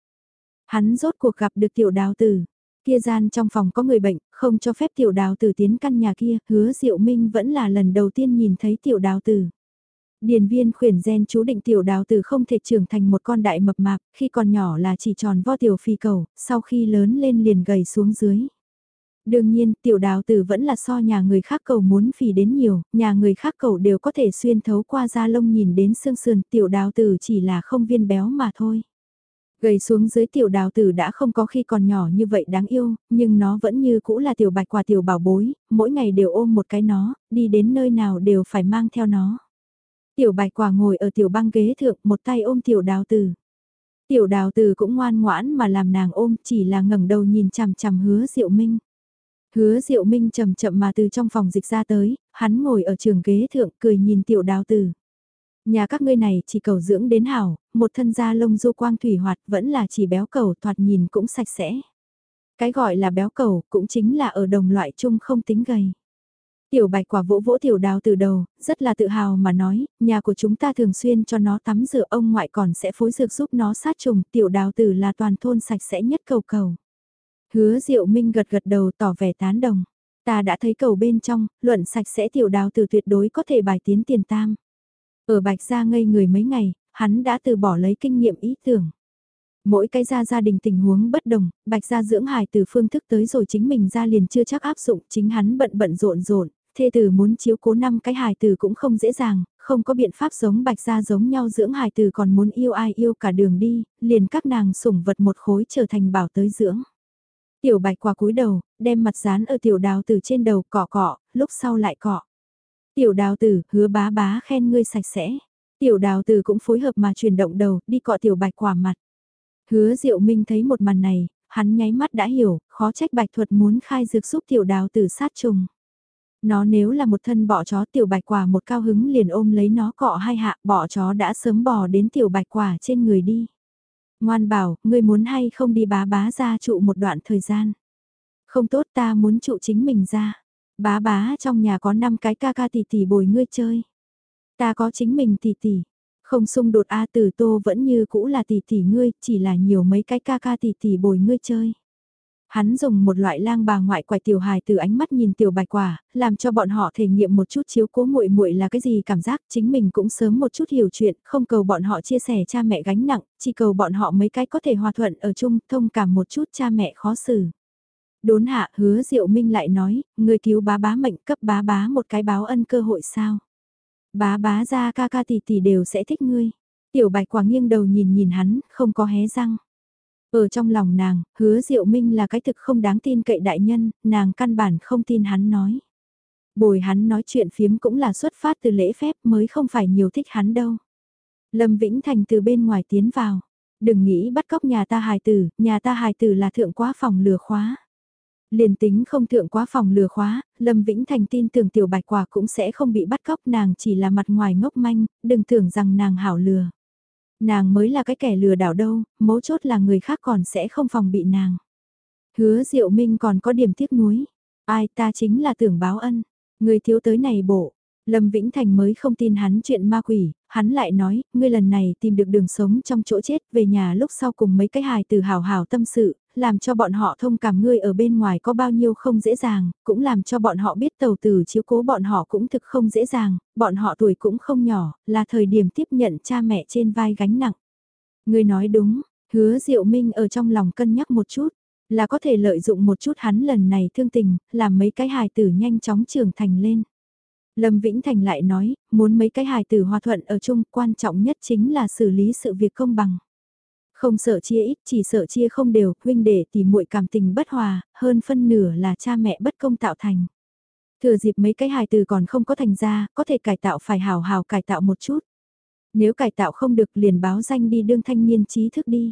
Hắn rốt cuộc gặp được tiểu đào tử. Kia gian trong phòng có người bệnh, không cho phép tiểu đào tử tiến căn nhà kia, hứa Diệu Minh vẫn là lần đầu tiên nhìn thấy tiểu đào tử. Điền viên khuyển gen chú định tiểu đào tử không thể trưởng thành một con đại mập mạp, khi còn nhỏ là chỉ tròn vo tiểu phi cầu, sau khi lớn lên liền gầy xuống dưới. Đương nhiên, tiểu đào tử vẫn là so nhà người khác cầu muốn phì đến nhiều, nhà người khác cầu đều có thể xuyên thấu qua da lông nhìn đến xương sườn, tiểu đào tử chỉ là không viên béo mà thôi. Gầy xuống dưới tiểu đào tử đã không có khi còn nhỏ như vậy đáng yêu, nhưng nó vẫn như cũ là tiểu bạch quả tiểu bảo bối, mỗi ngày đều ôm một cái nó, đi đến nơi nào đều phải mang theo nó. Tiểu bạch quả ngồi ở tiểu băng ghế thượng một tay ôm tiểu đào tử. Tiểu đào tử cũng ngoan ngoãn mà làm nàng ôm chỉ là ngẩng đầu nhìn chằm chằm hứa diệu minh. Hứa diệu minh chậm chậm mà từ trong phòng dịch ra tới, hắn ngồi ở trường ghế thượng cười nhìn tiểu đào tử. Nhà các ngươi này chỉ cầu dưỡng đến hảo, một thân da lông du quang thủy hoạt vẫn là chỉ béo cầu thoạt nhìn cũng sạch sẽ. Cái gọi là béo cầu cũng chính là ở đồng loại chung không tính gầy. Tiểu bạch quả vỗ vỗ tiểu đào từ đầu, rất là tự hào mà nói, nhà của chúng ta thường xuyên cho nó tắm rửa ông ngoại còn sẽ phối dược giúp nó sát trùng, tiểu đào tử là toàn thôn sạch sẽ nhất cầu cầu. Hứa diệu minh gật gật đầu tỏ vẻ tán đồng. Ta đã thấy cầu bên trong, luận sạch sẽ tiểu đào từ tuyệt đối có thể bài tiến tiền tam. Ở bạch gia ngây người mấy ngày, hắn đã từ bỏ lấy kinh nghiệm ý tưởng. Mỗi cái gia gia đình tình huống bất đồng, bạch gia dưỡng hài từ phương thức tới rồi chính mình ra liền chưa chắc áp dụng, chính hắn bận bận rộn rộn, thê tử muốn chiếu cố năm cái hài từ cũng không dễ dàng, không có biện pháp giống bạch gia giống nhau dưỡng hài từ còn muốn yêu ai yêu cả đường đi, liền các nàng sủng vật một khối trở thành bảo tới dưỡng. Tiểu bạch quả cúi đầu, đem mặt dán ở tiểu đào Tử trên đầu cọ cọ, lúc sau lại cọ. Tiểu đào tử, hứa bá bá khen ngươi sạch sẽ. Tiểu đào tử cũng phối hợp mà chuyển động đầu, đi cọ tiểu bạch quả mặt. Hứa diệu minh thấy một màn này, hắn nháy mắt đã hiểu, khó trách bạch thuật muốn khai dược giúp tiểu đào tử sát trùng. Nó nếu là một thân bọ chó tiểu bạch quả một cao hứng liền ôm lấy nó cọ hai hạ, bọ chó đã sớm bò đến tiểu bạch quả trên người đi. Ngoan bảo, ngươi muốn hay không đi bá bá ra trụ một đoạn thời gian. Không tốt ta muốn trụ chính mình ra. Bá bá trong nhà có 5 cái ca ca tỷ tỷ bồi ngươi chơi. Ta có chính mình tỷ tỷ. Không xung đột A tử tô vẫn như cũ là tỷ tỷ ngươi, chỉ là nhiều mấy cái ca ca tỷ tỷ bồi ngươi chơi. Hắn dùng một loại lang bà ngoại quải tiểu hài từ ánh mắt nhìn tiểu bạch quả, làm cho bọn họ thể nghiệm một chút chiếu cố muội muội là cái gì cảm giác, chính mình cũng sớm một chút hiểu chuyện, không cầu bọn họ chia sẻ cha mẹ gánh nặng, chỉ cầu bọn họ mấy cái có thể hòa thuận ở chung, thông cảm một chút cha mẹ khó xử. Đốn hạ hứa diệu minh lại nói, người cứu bá bá mệnh cấp bá bá một cái báo ân cơ hội sao. Bá bá ra ca ca tỷ tỷ đều sẽ thích ngươi. Tiểu bạch quả nghiêng đầu nhìn nhìn hắn, không có hé răng. Ở trong lòng nàng, hứa diệu minh là cái thực không đáng tin cậy đại nhân, nàng căn bản không tin hắn nói. Bồi hắn nói chuyện phiếm cũng là xuất phát từ lễ phép mới không phải nhiều thích hắn đâu. Lâm Vĩnh Thành từ bên ngoài tiến vào. Đừng nghĩ bắt cóc nhà ta hài tử, nhà ta hài tử là thượng quá phòng lừa khóa. Liền tính không thượng quá phòng lừa khóa, Lâm Vĩnh Thành tin tưởng tiểu bạch quả cũng sẽ không bị bắt cóc nàng chỉ là mặt ngoài ngốc manh, đừng tưởng rằng nàng hảo lừa. Nàng mới là cái kẻ lừa đảo đâu, mấu chốt là người khác còn sẽ không phòng bị nàng. Hứa Diệu Minh còn có điểm tiếc nuối. Ai ta chính là tưởng báo ân. Người thiếu tới này bộ, Lâm Vĩnh Thành mới không tin hắn chuyện ma quỷ, hắn lại nói, ngươi lần này tìm được đường sống trong chỗ chết, về nhà lúc sau cùng mấy cái hài từ hào hào tâm sự, làm cho bọn họ thông cảm ngươi ở bên ngoài có bao nhiêu không dễ dàng, cũng làm cho bọn họ biết tàu tử chiếu cố bọn họ cũng thực không dễ dàng, bọn họ tuổi cũng không nhỏ, là thời điểm tiếp nhận cha mẹ trên vai gánh nặng. Ngươi nói đúng, hứa Diệu Minh ở trong lòng cân nhắc một chút, là có thể lợi dụng một chút hắn lần này thương tình, làm mấy cái hài tử nhanh chóng trưởng thành lên. Lâm Vĩnh Thành lại nói, muốn mấy cái hài tử hòa thuận ở chung, quan trọng nhất chính là xử lý sự việc công bằng. Không sợ chia ít, chỉ sợ chia không đều, huynh đệ thì muội cảm tình bất hòa, hơn phân nửa là cha mẹ bất công tạo thành. Thừa dịp mấy cái hài từ còn không có thành ra, có thể cải tạo phải hào hào cải tạo một chút. Nếu cải tạo không được liền báo danh đi đương thanh niên trí thức đi.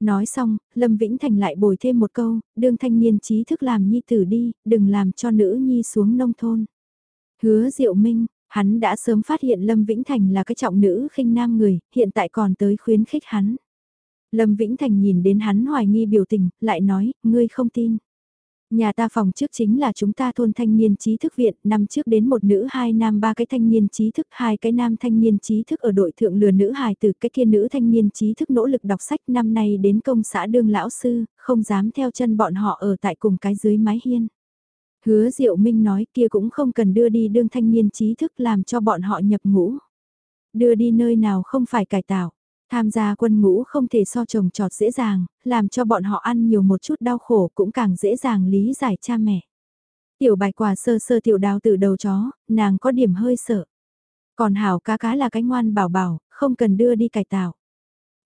Nói xong, Lâm Vĩnh Thành lại bồi thêm một câu, đương thanh niên trí thức làm nhi tử đi, đừng làm cho nữ nhi xuống nông thôn. Hứa Diệu Minh, hắn đã sớm phát hiện Lâm Vĩnh Thành là cái trọng nữ khinh nam người, hiện tại còn tới khuyến khích hắn. Lâm Vĩnh Thành nhìn đến hắn hoài nghi biểu tình, lại nói, ngươi không tin. Nhà ta phòng trước chính là chúng ta thôn thanh niên trí thức viện, năm trước đến một nữ hai nam ba cái thanh niên trí thức, hai cái nam thanh niên trí thức ở đội thượng lừa nữ hài từ cái kia nữ thanh niên trí thức nỗ lực đọc sách năm nay đến công xã đương lão sư, không dám theo chân bọn họ ở tại cùng cái dưới mái hiên. Hứa Diệu Minh nói kia cũng không cần đưa đi đương thanh niên trí thức làm cho bọn họ nhập ngũ. Đưa đi nơi nào không phải cải tạo. Tham gia quân ngũ không thể so trồng trọt dễ dàng, làm cho bọn họ ăn nhiều một chút đau khổ cũng càng dễ dàng lý giải cha mẹ. Tiểu bạch quả sơ sơ tiểu đào từ đầu chó, nàng có điểm hơi sợ. Còn hảo cá cá là cái ngoan bảo bảo, không cần đưa đi cải tạo.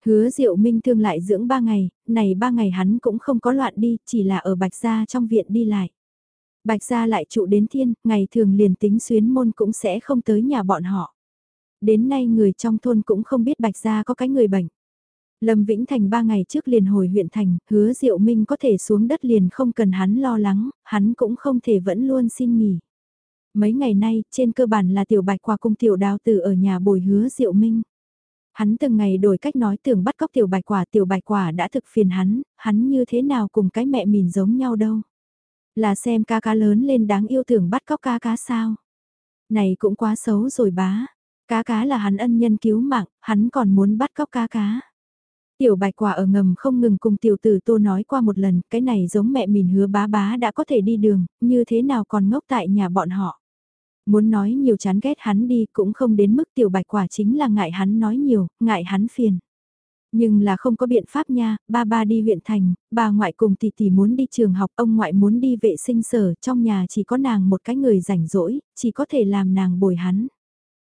Hứa diệu minh thương lại dưỡng ba ngày, này ba ngày hắn cũng không có loạn đi, chỉ là ở bạch gia trong viện đi lại. Bạch gia lại trụ đến thiên, ngày thường liền tính xuyến môn cũng sẽ không tới nhà bọn họ. Đến nay người trong thôn cũng không biết bạch gia có cái người bệnh. Lâm Vĩnh Thành ba ngày trước liền hồi huyện thành, hứa Diệu Minh có thể xuống đất liền không cần hắn lo lắng, hắn cũng không thể vẫn luôn xin nghỉ. Mấy ngày nay, trên cơ bản là tiểu bạch qua cung tiểu đào tử ở nhà bồi hứa Diệu Minh. Hắn từng ngày đổi cách nói tưởng bắt cóc tiểu bạch quả, tiểu bạch quả đã thực phiền hắn, hắn như thế nào cùng cái mẹ mình giống nhau đâu. Là xem ca ca lớn lên đáng yêu tưởng bắt cóc ca ca sao. Này cũng quá xấu rồi bá. Cá cá là hắn ân nhân cứu mạng, hắn còn muốn bắt cóc cá cá. Tiểu bạch quả ở ngầm không ngừng cùng tiểu tử tô nói qua một lần, cái này giống mẹ mình hứa bá bá đã có thể đi đường, như thế nào còn ngốc tại nhà bọn họ. Muốn nói nhiều chán ghét hắn đi cũng không đến mức tiểu bạch quả chính là ngại hắn nói nhiều, ngại hắn phiền. Nhưng là không có biện pháp nha, ba ba đi huyện thành, bà ngoại cùng tỷ tỷ muốn đi trường học, ông ngoại muốn đi vệ sinh sở, trong nhà chỉ có nàng một cái người rảnh rỗi, chỉ có thể làm nàng bồi hắn.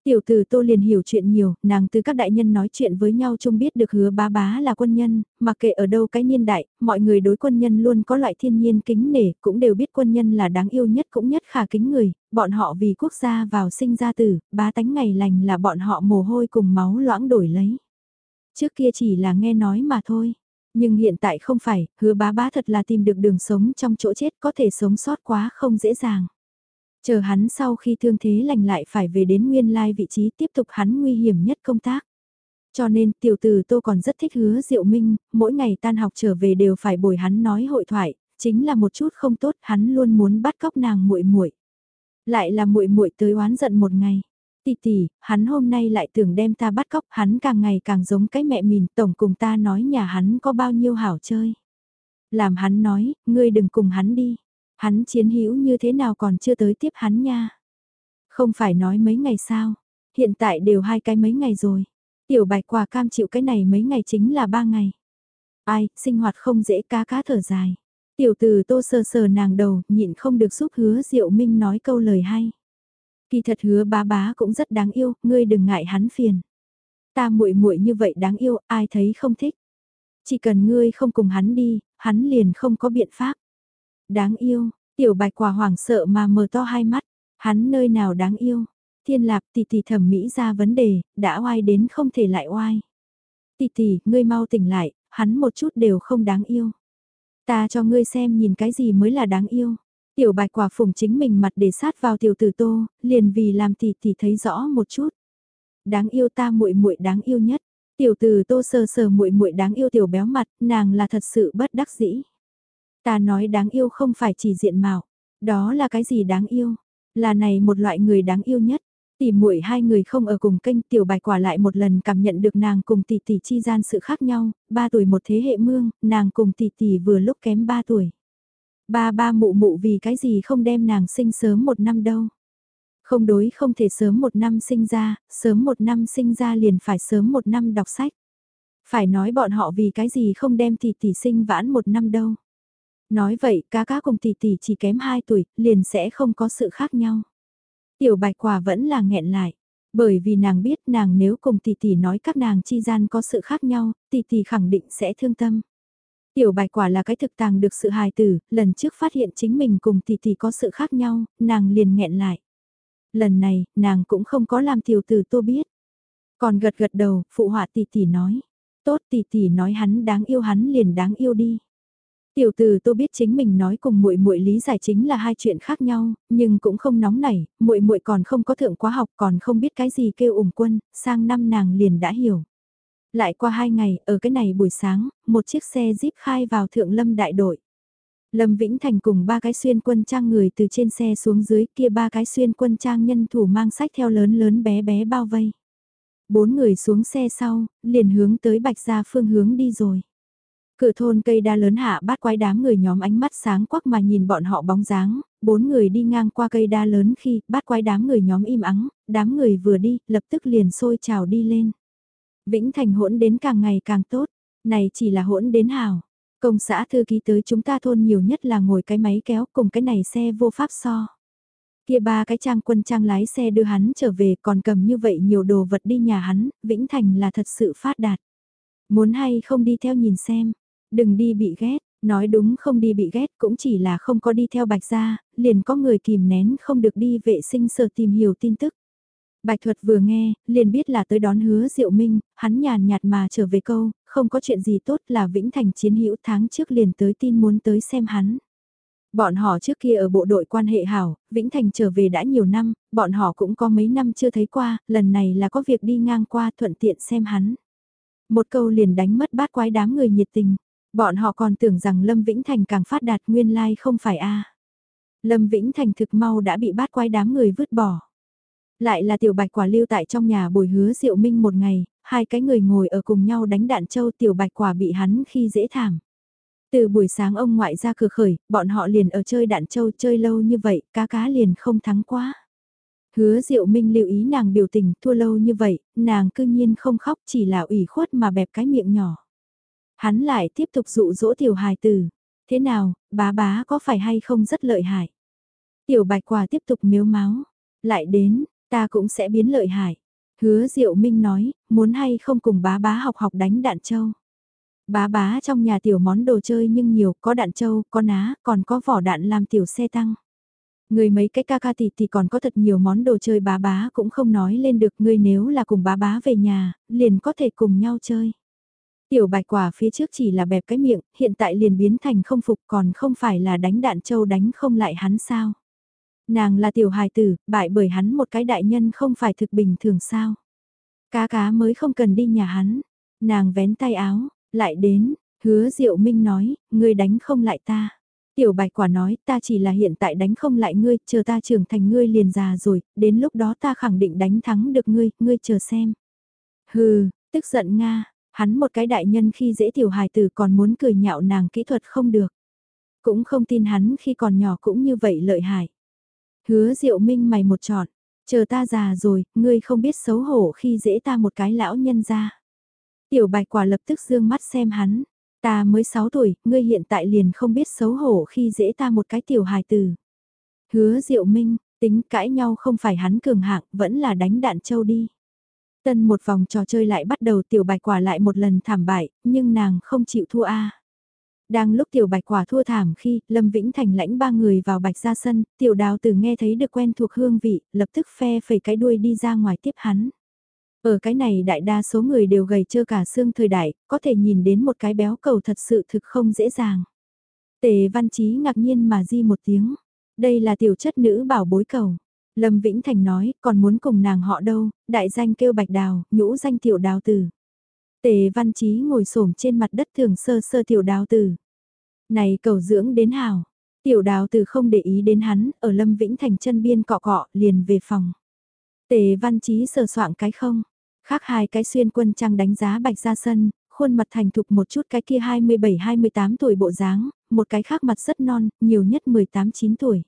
Tiểu tử tô liền hiểu chuyện nhiều, nàng từ các đại nhân nói chuyện với nhau chung biết được hứa bá bá là quân nhân, mà kệ ở đâu cái niên đại, mọi người đối quân nhân luôn có loại thiên nhiên kính nể, cũng đều biết quân nhân là đáng yêu nhất cũng nhất khả kính người, bọn họ vì quốc gia vào sinh ra tử, bá tánh ngày lành là bọn họ mồ hôi cùng máu loãng đổi lấy. Trước kia chỉ là nghe nói mà thôi. Nhưng hiện tại không phải, hứa bá bá thật là tìm được đường sống trong chỗ chết có thể sống sót quá không dễ dàng. Chờ hắn sau khi thương thế lành lại phải về đến nguyên lai vị trí tiếp tục hắn nguy hiểm nhất công tác. Cho nên tiểu tử tô còn rất thích hứa diệu minh, mỗi ngày tan học trở về đều phải bồi hắn nói hội thoại, chính là một chút không tốt hắn luôn muốn bắt cóc nàng muội muội Lại là muội muội tới oán giận một ngày. Tỷ tỷ, hắn hôm nay lại tưởng đem ta bắt cóc, hắn càng ngày càng giống cái mẹ mình, tổng cùng ta nói nhà hắn có bao nhiêu hảo chơi. Làm hắn nói, ngươi đừng cùng hắn đi. Hắn chiến hữu như thế nào còn chưa tới tiếp hắn nha. Không phải nói mấy ngày sao, hiện tại đều hai cái mấy ngày rồi. Tiểu bạch quả cam chịu cái này mấy ngày chính là ba ngày. Ai, sinh hoạt không dễ cá cá thở dài. Tiểu từ tô sờ sờ nàng đầu, nhịn không được giúp hứa diệu minh nói câu lời hay. Kỳ thật hứa bá bá cũng rất đáng yêu, ngươi đừng ngại hắn phiền. Ta muội muội như vậy đáng yêu, ai thấy không thích. Chỉ cần ngươi không cùng hắn đi, hắn liền không có biện pháp. Đáng yêu, tiểu bạch quả hoảng sợ mà mở to hai mắt, hắn nơi nào đáng yêu. Thiên lạc tỷ tỷ thẩm mỹ ra vấn đề, đã oai đến không thể lại oai. Tỷ tỷ, ngươi mau tỉnh lại, hắn một chút đều không đáng yêu. Ta cho ngươi xem nhìn cái gì mới là đáng yêu. Tiểu bạch quả phủng chính mình mặt để sát vào tiểu tử tô, liền vì làm tỷ tỷ thấy rõ một chút. Đáng yêu ta muội muội đáng yêu nhất. Tiểu tử tô sờ sờ muội muội đáng yêu tiểu béo mặt, nàng là thật sự bất đắc dĩ. Ta nói đáng yêu không phải chỉ diện mạo, đó là cái gì đáng yêu? Là này một loại người đáng yêu nhất. Tỷ muội hai người không ở cùng kênh tiểu bạch quả lại một lần cảm nhận được nàng cùng tỷ tỷ chi gian sự khác nhau, ba tuổi một thế hệ mương, nàng cùng tỷ tỷ vừa lúc kém ba tuổi. Ba ba mụ mụ vì cái gì không đem nàng sinh sớm một năm đâu. Không đối không thể sớm một năm sinh ra, sớm một năm sinh ra liền phải sớm một năm đọc sách. Phải nói bọn họ vì cái gì không đem tỷ tỷ sinh vãn một năm đâu. Nói vậy cá cá cùng tỷ tỷ chỉ kém 2 tuổi, liền sẽ không có sự khác nhau. Tiểu bạch quả vẫn là nghẹn lại. Bởi vì nàng biết nàng nếu cùng tỷ tỷ nói các nàng chi gian có sự khác nhau, tỷ tỷ khẳng định sẽ thương tâm. Tiểu bạch quả là cái thực tàng được sự hài tử, lần trước phát hiện chính mình cùng tỷ tỷ có sự khác nhau, nàng liền nghẹn lại. Lần này, nàng cũng không có làm tiểu tử tô biết. Còn gật gật đầu, phụ họa tỷ tỷ nói. Tốt tỷ tỷ nói hắn đáng yêu hắn liền đáng yêu đi. Tiểu từ tôi biết chính mình nói cùng muội muội lý giải chính là hai chuyện khác nhau, nhưng cũng không nóng nảy, muội muội còn không có thượng quá học còn không biết cái gì kêu ủng quân, sang năm nàng liền đã hiểu. Lại qua hai ngày, ở cái này buổi sáng, một chiếc xe jeep khai vào thượng lâm đại đội. Lâm Vĩnh Thành cùng ba cái xuyên quân trang người từ trên xe xuống dưới kia ba cái xuyên quân trang nhân thủ mang sách theo lớn lớn bé bé bao vây. Bốn người xuống xe sau, liền hướng tới bạch gia phương hướng đi rồi. Cửa thôn cây đa lớn hạ bát quái đám người nhóm ánh mắt sáng quắc mà nhìn bọn họ bóng dáng, bốn người đi ngang qua cây đa lớn khi bát quái đám người nhóm im ắng, đám người vừa đi, lập tức liền sôi trào đi lên. Vĩnh Thành hỗn đến càng ngày càng tốt, này chỉ là hỗn đến hào. Công xã thư ký tới chúng ta thôn nhiều nhất là ngồi cái máy kéo cùng cái này xe vô pháp so. Kia ba cái trang quân trang lái xe đưa hắn trở về còn cầm như vậy nhiều đồ vật đi nhà hắn, Vĩnh Thành là thật sự phát đạt. Muốn hay không đi theo nhìn xem, đừng đi bị ghét, nói đúng không đi bị ghét cũng chỉ là không có đi theo bạch gia, liền có người kìm nén không được đi vệ sinh sở tìm hiểu tin tức. Bạch thuật vừa nghe, liền biết là tới đón hứa diệu minh, hắn nhàn nhạt mà trở về câu, không có chuyện gì tốt là Vĩnh Thành chiến hữu tháng trước liền tới tin muốn tới xem hắn. Bọn họ trước kia ở bộ đội quan hệ hảo, Vĩnh Thành trở về đã nhiều năm, bọn họ cũng có mấy năm chưa thấy qua, lần này là có việc đi ngang qua thuận tiện xem hắn. Một câu liền đánh mất bát quái đám người nhiệt tình, bọn họ còn tưởng rằng Lâm Vĩnh Thành càng phát đạt nguyên lai like không phải a Lâm Vĩnh Thành thực mau đã bị bát quái đám người vứt bỏ. Lại là tiểu bạch quả lưu tại trong nhà bồi hứa diệu minh một ngày, hai cái người ngồi ở cùng nhau đánh đạn châu tiểu bạch quả bị hắn khi dễ thảm. Từ buổi sáng ông ngoại ra cửa khởi, bọn họ liền ở chơi đạn châu chơi lâu như vậy, cá cá liền không thắng quá. Hứa Diệu Minh lưu ý nàng biểu tình thua lâu như vậy, nàng cư nhiên không khóc chỉ là ủy khuất mà bẹp cái miệng nhỏ. Hắn lại tiếp tục dụ dỗ tiểu hài tử. Thế nào, bá bá có phải hay không rất lợi hại? Tiểu bạch quả tiếp tục miếu máu. Lại đến, ta cũng sẽ biến lợi hại. Hứa Diệu Minh nói, muốn hay không cùng bá bá học học đánh đạn châu. Bá bá trong nhà tiểu món đồ chơi nhưng nhiều, có đạn châu, có ná, còn có vỏ đạn làm tiểu xe tăng. Người mấy cái ca ca tỷ thì còn có thật nhiều món đồ chơi bá bá cũng không nói lên được người nếu là cùng bá bá về nhà, liền có thể cùng nhau chơi. Tiểu bạch quả phía trước chỉ là bẹp cái miệng, hiện tại liền biến thành không phục còn không phải là đánh đạn châu đánh không lại hắn sao. Nàng là tiểu hài tử, bại bởi hắn một cái đại nhân không phải thực bình thường sao. Cá cá mới không cần đi nhà hắn. Nàng vén tay áo, lại đến, hứa diệu minh nói, ngươi đánh không lại ta. Tiểu bạch quả nói, ta chỉ là hiện tại đánh không lại ngươi, chờ ta trưởng thành ngươi liền già rồi, đến lúc đó ta khẳng định đánh thắng được ngươi, ngươi chờ xem. Hừ, tức giận Nga, hắn một cái đại nhân khi dễ tiểu hài tử còn muốn cười nhạo nàng kỹ thuật không được. Cũng không tin hắn khi còn nhỏ cũng như vậy lợi hại. Hứa diệu minh mày một trọn, chờ ta già rồi, ngươi không biết xấu hổ khi dễ ta một cái lão nhân ra. Tiểu bạch quả lập tức dương mắt xem hắn, ta mới 6 tuổi, ngươi hiện tại liền không biết xấu hổ khi dễ ta một cái tiểu hài tử. Hứa diệu minh, tính cãi nhau không phải hắn cường hạng, vẫn là đánh đạn châu đi. Tân một vòng trò chơi lại bắt đầu tiểu bạch quả lại một lần thảm bại, nhưng nàng không chịu thua a. Đang lúc tiểu bạch quả thua thảm khi Lâm Vĩnh Thành lãnh ba người vào bạch ra sân, tiểu đào từ nghe thấy được quen thuộc hương vị, lập tức phe phẩy cái đuôi đi ra ngoài tiếp hắn. Ở cái này đại đa số người đều gầy trơ cả xương thời đại, có thể nhìn đến một cái béo cầu thật sự thực không dễ dàng. Tề văn trí ngạc nhiên mà di một tiếng. Đây là tiểu chất nữ bảo bối cầu. Lâm Vĩnh Thành nói, còn muốn cùng nàng họ đâu, đại danh kêu bạch đào, nhũ danh tiểu đào tử. Tề văn trí ngồi xổm trên mặt đất thường sơ sơ tiểu đào tử. Này cầu dưỡng đến hào. Tiểu đào tử không để ý đến hắn, ở Lâm Vĩnh Thành chân biên cọ cọ, liền về phòng. Tề văn trí sờ soạn cái không. Khác hai cái xuyên quân trang đánh giá bạch ra sân, khuôn mặt thành thục một chút cái kia 27-28 tuổi bộ dáng, một cái khác mặt rất non, nhiều nhất 18-9 tuổi.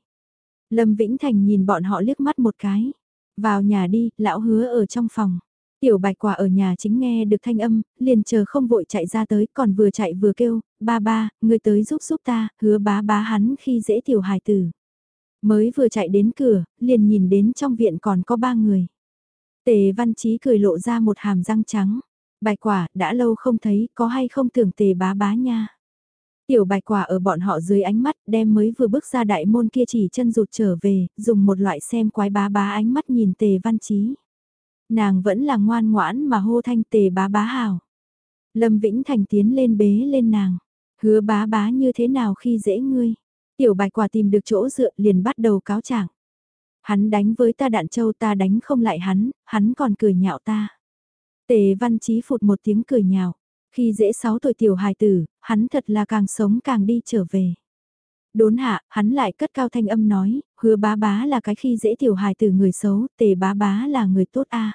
Lâm Vĩnh Thành nhìn bọn họ liếc mắt một cái. Vào nhà đi, lão hứa ở trong phòng. Tiểu bạch quả ở nhà chính nghe được thanh âm, liền chờ không vội chạy ra tới, còn vừa chạy vừa kêu, ba ba, người tới giúp giúp ta, hứa bá bá hắn khi dễ tiểu hài tử. Mới vừa chạy đến cửa, liền nhìn đến trong viện còn có ba người. Tề văn trí cười lộ ra một hàm răng trắng. Bạch quả, đã lâu không thấy, có hay không tưởng tề bá bá nha. Tiểu bạch quả ở bọn họ dưới ánh mắt đem mới vừa bước ra đại môn kia chỉ chân rụt trở về, dùng một loại xem quái bá bá ánh mắt nhìn tề văn trí. Nàng vẫn là ngoan ngoãn mà hô thanh tề bá bá hào. Lâm Vĩnh Thành tiến lên bế lên nàng. Hứa bá bá như thế nào khi dễ ngươi. Tiểu bạch quả tìm được chỗ dựa liền bắt đầu cáo trạng. Hắn đánh với ta đạn châu ta đánh không lại hắn, hắn còn cười nhạo ta. Tề văn chí phụt một tiếng cười nhạo. Khi dễ 6 tuổi tiểu hài tử, hắn thật là càng sống càng đi trở về. Đốn hạ, hắn lại cất cao thanh âm nói, hứa bá bá là cái khi dễ tiểu hài tử người xấu, tề bá bá là người tốt a.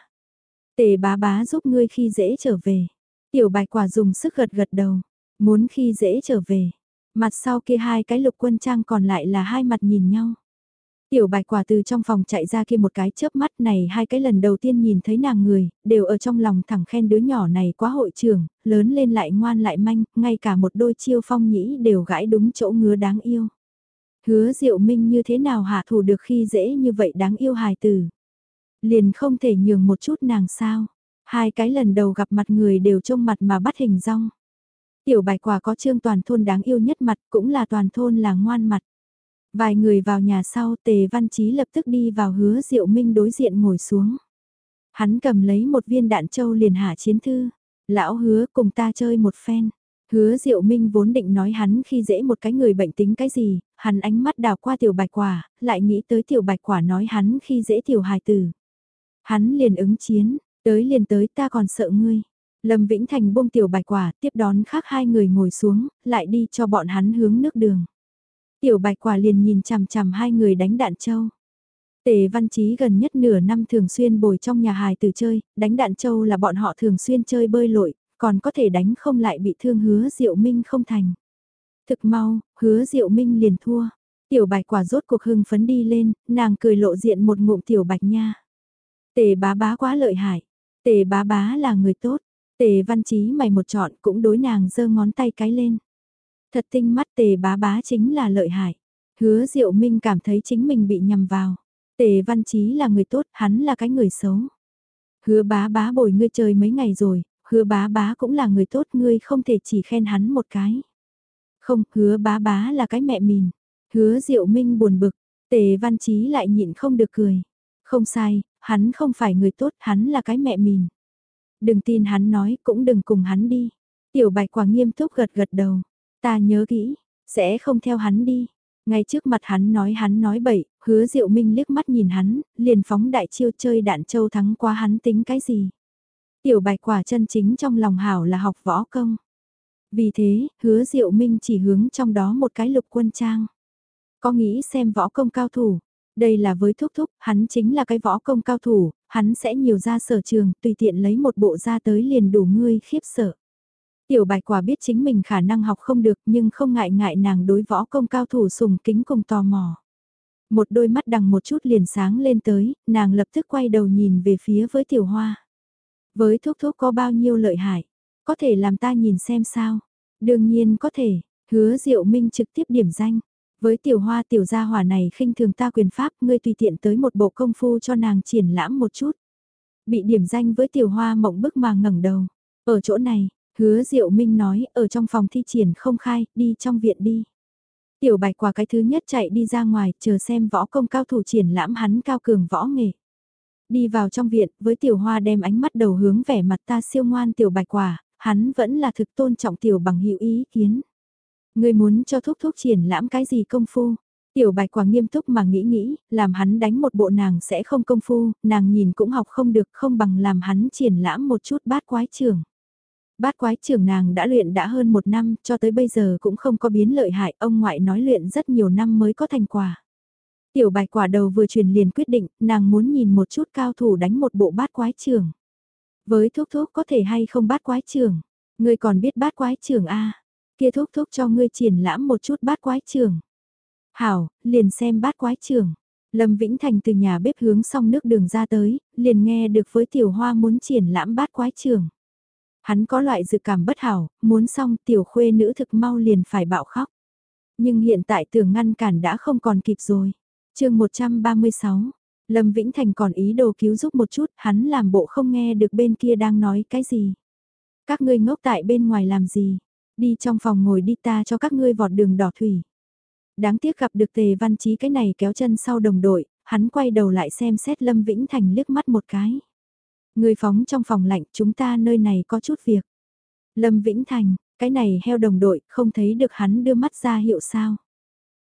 Tề bá bá giúp ngươi khi dễ trở về. Tiểu bạch quả dùng sức gật gật đầu. Muốn khi dễ trở về. Mặt sau kia hai cái lục quân trang còn lại là hai mặt nhìn nhau. Tiểu bạch quả từ trong phòng chạy ra kia một cái chớp mắt này hai cái lần đầu tiên nhìn thấy nàng người, đều ở trong lòng thẳng khen đứa nhỏ này quá hội trưởng, lớn lên lại ngoan lại manh, ngay cả một đôi chiêu phong nhĩ đều gãi đúng chỗ ngứa đáng yêu. Hứa diệu minh như thế nào hạ thủ được khi dễ như vậy đáng yêu hài tử. Liền không thể nhường một chút nàng sao. Hai cái lần đầu gặp mặt người đều trông mặt mà bắt hình rong. Tiểu bạch quả có trương toàn thôn đáng yêu nhất mặt cũng là toàn thôn là ngoan mặt. Vài người vào nhà sau tề văn chí lập tức đi vào hứa diệu minh đối diện ngồi xuống. Hắn cầm lấy một viên đạn châu liền hạ chiến thư. Lão hứa cùng ta chơi một phen. Hứa Diệu Minh vốn định nói hắn khi dễ một cái người bệnh tính cái gì, hắn ánh mắt đào qua tiểu bạch quả, lại nghĩ tới tiểu bạch quả nói hắn khi dễ tiểu hài tử. Hắn liền ứng chiến, tới liền tới ta còn sợ ngươi. Lâm Vĩnh Thành buông tiểu bạch quả, tiếp đón khác hai người ngồi xuống, lại đi cho bọn hắn hướng nước đường. Tiểu bạch quả liền nhìn chằm chằm hai người đánh đạn châu. Tề Văn Chí gần nhất nửa năm thường xuyên bồi trong nhà hài tử chơi, đánh đạn châu là bọn họ thường xuyên chơi bơi lội, còn có thể đánh không lại bị thương hứa Diệu Minh không thành. Thực mau, hứa Diệu Minh liền thua. Tiểu bạch quả rốt cuộc hưng phấn đi lên, nàng cười lộ diện một ngụm tiểu bạch nha. Tề bá bá quá lợi hại. Tề bá bá là người tốt. Tề văn trí mày một chọn cũng đối nàng giơ ngón tay cái lên. Thật tinh mắt tề bá bá chính là lợi hại. Hứa diệu minh cảm thấy chính mình bị nhầm vào. Tề văn trí là người tốt, hắn là cái người xấu. Hứa bá bá bồi ngươi chơi mấy ngày rồi, hứa bá bá cũng là người tốt ngươi không thể chỉ khen hắn một cái. Không, hứa bá bá là cái mẹ mình. Hứa diệu minh buồn bực, tề văn trí lại nhịn không được cười. Không sai, hắn không phải người tốt, hắn là cái mẹ mình. Đừng tin hắn nói, cũng đừng cùng hắn đi. Tiểu bạch quả nghiêm túc gật gật đầu. Ta nhớ kỹ, sẽ không theo hắn đi. Ngay trước mặt hắn nói hắn nói bậy, hứa diệu minh liếc mắt nhìn hắn, liền phóng đại chiêu chơi đạn châu thắng qua hắn tính cái gì. Tiểu bạch quả chân chính trong lòng hảo là học võ công. Vì thế, hứa diệu minh chỉ hướng trong đó một cái lục quân trang. Có nghĩ xem võ công cao thủ, đây là với thúc thúc, hắn chính là cái võ công cao thủ, hắn sẽ nhiều ra sở trường, tùy tiện lấy một bộ ra tới liền đủ ngươi khiếp sợ. Tiểu bạch quả biết chính mình khả năng học không được nhưng không ngại ngại nàng đối võ công cao thủ sùng kính cùng tò mò. Một đôi mắt đằng một chút liền sáng lên tới, nàng lập tức quay đầu nhìn về phía với tiểu hoa. Với thuốc thuốc có bao nhiêu lợi hại, có thể làm ta nhìn xem sao. Đương nhiên có thể, hứa diệu minh trực tiếp điểm danh. Với tiểu hoa tiểu gia hỏa này khinh thường ta quyền pháp, ngươi tùy tiện tới một bộ công phu cho nàng triển lãm một chút. Bị điểm danh với tiểu hoa mộng bức mà ngẩng đầu. Ở chỗ này, hứa diệu minh nói, ở trong phòng thi triển không khai, đi trong viện đi. Tiểu bạch quả cái thứ nhất chạy đi ra ngoài, chờ xem võ công cao thủ triển lãm hắn cao cường võ nghề. Đi vào trong viện, với tiểu hoa đem ánh mắt đầu hướng vẻ mặt ta siêu ngoan tiểu bạch quả, hắn vẫn là thực tôn trọng tiểu bằng hữu ý kiến. Người muốn cho thúc thúc triển lãm cái gì công phu? Tiểu bạch quả nghiêm túc mà nghĩ nghĩ, làm hắn đánh một bộ nàng sẽ không công phu, nàng nhìn cũng học không được không bằng làm hắn triển lãm một chút bát quái trường. Bát quái trường nàng đã luyện đã hơn một năm, cho tới bây giờ cũng không có biến lợi hại, ông ngoại nói luyện rất nhiều năm mới có thành quả. Tiểu bạch quả đầu vừa truyền liền quyết định, nàng muốn nhìn một chút cao thủ đánh một bộ bát quái trường. Với thuốc thuốc có thể hay không bát quái trường, ngươi còn biết bát quái trường A à? kia thuốc thuốc cho ngươi triển lãm một chút bát quái trường. Hảo, liền xem bát quái trường. Lâm Vĩnh Thành từ nhà bếp hướng xong nước đường ra tới, liền nghe được với tiểu hoa muốn triển lãm bát quái trường. Hắn có loại dự cảm bất hảo, muốn xong tiểu khuê nữ thực mau liền phải bạo khóc. Nhưng hiện tại tưởng ngăn cản đã không còn kịp rồi. chương 136, Lâm Vĩnh Thành còn ý đồ cứu giúp một chút, hắn làm bộ không nghe được bên kia đang nói cái gì. Các ngươi ngốc tại bên ngoài làm gì, Đi trong phòng ngồi đi ta cho các ngươi vọt đường đỏ thủy. Đáng tiếc gặp được tề văn trí cái này kéo chân sau đồng đội, hắn quay đầu lại xem xét Lâm Vĩnh Thành liếc mắt một cái. Người phóng trong phòng lạnh chúng ta nơi này có chút việc. Lâm Vĩnh Thành, cái này heo đồng đội không thấy được hắn đưa mắt ra hiệu sao.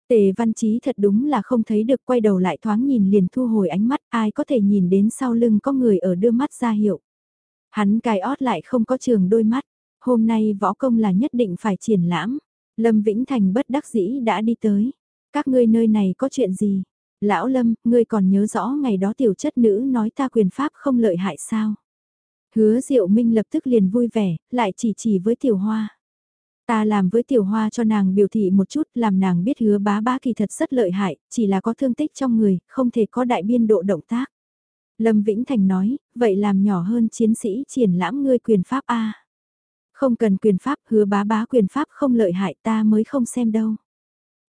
Tề văn trí thật đúng là không thấy được quay đầu lại thoáng nhìn liền thu hồi ánh mắt ai có thể nhìn đến sau lưng có người ở đưa mắt ra hiệu. Hắn cài ót lại không có trường đôi mắt, Hôm nay võ công là nhất định phải triển lãm. Lâm Vĩnh Thành bất đắc dĩ đã đi tới. Các ngươi nơi này có chuyện gì? Lão Lâm, ngươi còn nhớ rõ ngày đó tiểu chất nữ nói ta quyền pháp không lợi hại sao? Hứa Diệu Minh lập tức liền vui vẻ, lại chỉ chỉ với tiểu hoa. Ta làm với tiểu hoa cho nàng biểu thị một chút làm nàng biết hứa bá bá kỳ thật rất lợi hại, chỉ là có thương tích trong người, không thể có đại biên độ động tác. Lâm Vĩnh Thành nói, vậy làm nhỏ hơn chiến sĩ triển lãm ngươi quyền pháp A. Không cần quyền pháp, hứa bá bá quyền pháp không lợi hại ta mới không xem đâu.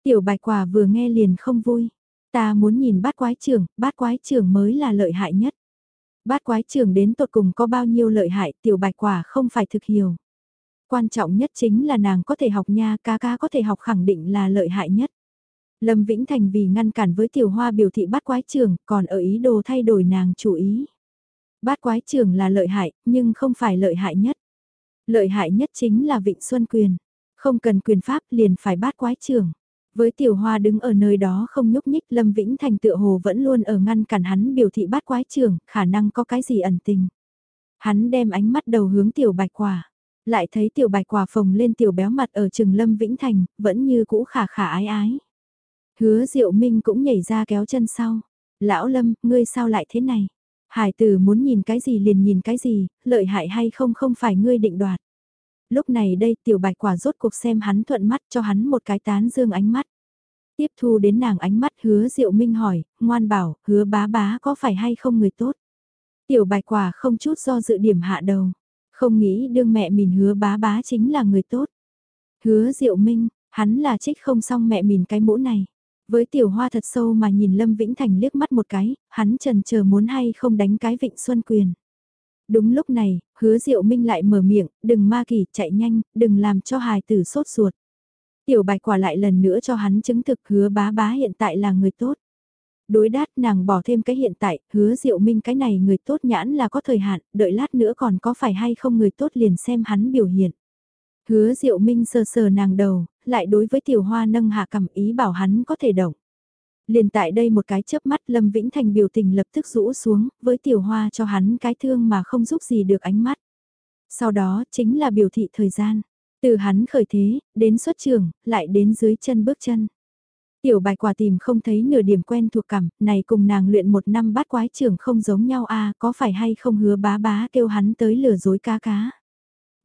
Tiểu bạch quả vừa nghe liền không vui. Ta muốn nhìn bát quái trưởng, bát quái trưởng mới là lợi hại nhất. Bát quái trưởng đến tột cùng có bao nhiêu lợi hại tiểu bạch quả không phải thực hiểu. Quan trọng nhất chính là nàng có thể học nha ca ca có thể học khẳng định là lợi hại nhất. Lâm Vĩnh Thành vì ngăn cản với tiểu hoa biểu thị bát quái trưởng còn ở ý đồ thay đổi nàng chủ ý. Bát quái trưởng là lợi hại nhưng không phải lợi hại nhất. Lợi hại nhất chính là Vịnh Xuân Quyền. Không cần quyền pháp liền phải bát quái trưởng. Với tiểu hoa đứng ở nơi đó không nhúc nhích Lâm Vĩnh Thành tựa hồ vẫn luôn ở ngăn cản hắn biểu thị bát quái trưởng, khả năng có cái gì ẩn tình. Hắn đem ánh mắt đầu hướng tiểu bạch quả. Lại thấy tiểu bạch quả phồng lên tiểu béo mặt ở trường Lâm Vĩnh Thành, vẫn như cũ khả khả ái ái. Hứa Diệu Minh cũng nhảy ra kéo chân sau. Lão Lâm, ngươi sao lại thế này? Hải tử muốn nhìn cái gì liền nhìn cái gì, lợi hại hay không không phải ngươi định đoạt. Lúc này đây tiểu bạch quả rốt cuộc xem hắn thuận mắt cho hắn một cái tán dương ánh mắt. Tiếp thu đến nàng ánh mắt hứa diệu minh hỏi, ngoan bảo, hứa bá bá có phải hay không người tốt. Tiểu bạch quả không chút do dự điểm hạ đầu, không nghĩ đương mẹ mình hứa bá bá chính là người tốt. Hứa diệu minh, hắn là trích không xong mẹ mình cái mũ này. Với tiểu hoa thật sâu mà nhìn Lâm Vĩnh Thành liếc mắt một cái, hắn trần chờ muốn hay không đánh cái vịnh xuân quyền. Đúng lúc này, hứa diệu minh lại mở miệng, đừng ma kỳ, chạy nhanh, đừng làm cho hài tử sốt ruột. Tiểu bạch quả lại lần nữa cho hắn chứng thực hứa bá bá hiện tại là người tốt. Đối đát nàng bỏ thêm cái hiện tại, hứa diệu minh cái này người tốt nhãn là có thời hạn, đợi lát nữa còn có phải hay không người tốt liền xem hắn biểu hiện. Hứa diệu minh sờ sờ nàng đầu, lại đối với tiểu hoa nâng hạ cầm ý bảo hắn có thể động. Liền tại đây một cái chớp mắt Lâm Vĩnh Thành biểu tình lập tức rũ xuống, với tiểu hoa cho hắn cái thương mà không giúp gì được ánh mắt. Sau đó chính là biểu thị thời gian, từ hắn khởi thế, đến xuất trường, lại đến dưới chân bước chân. Tiểu bài quả tìm không thấy nửa điểm quen thuộc cảm, này cùng nàng luyện một năm bát quái trưởng không giống nhau a có phải hay không hứa bá bá kêu hắn tới lừa dối cá cá.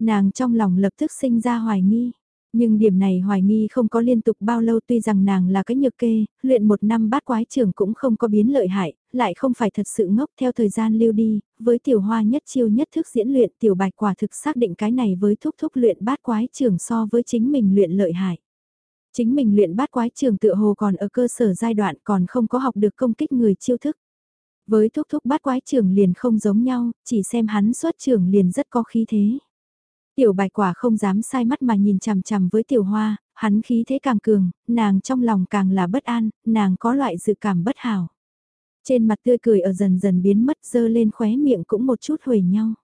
Nàng trong lòng lập tức sinh ra hoài nghi. Nhưng điểm này hoài nghi không có liên tục bao lâu tuy rằng nàng là cái nhược kê, luyện một năm bát quái trưởng cũng không có biến lợi hại, lại không phải thật sự ngốc theo thời gian lưu đi, với tiểu hoa nhất chiêu nhất thức diễn luyện tiểu bạch quả thực xác định cái này với thúc thúc luyện bát quái trưởng so với chính mình luyện lợi hại. Chính mình luyện bát quái trường tựa hồ còn ở cơ sở giai đoạn còn không có học được công kích người chiêu thức. Với thúc thúc bát quái trường liền không giống nhau, chỉ xem hắn xuất trường liền rất có khí thế. Tiểu bạch quả không dám sai mắt mà nhìn chằm chằm với tiểu hoa, hắn khí thế càng cường, nàng trong lòng càng là bất an, nàng có loại dự cảm bất hảo. Trên mặt tươi cười ở dần dần biến mất dơ lên khóe miệng cũng một chút huề nhau.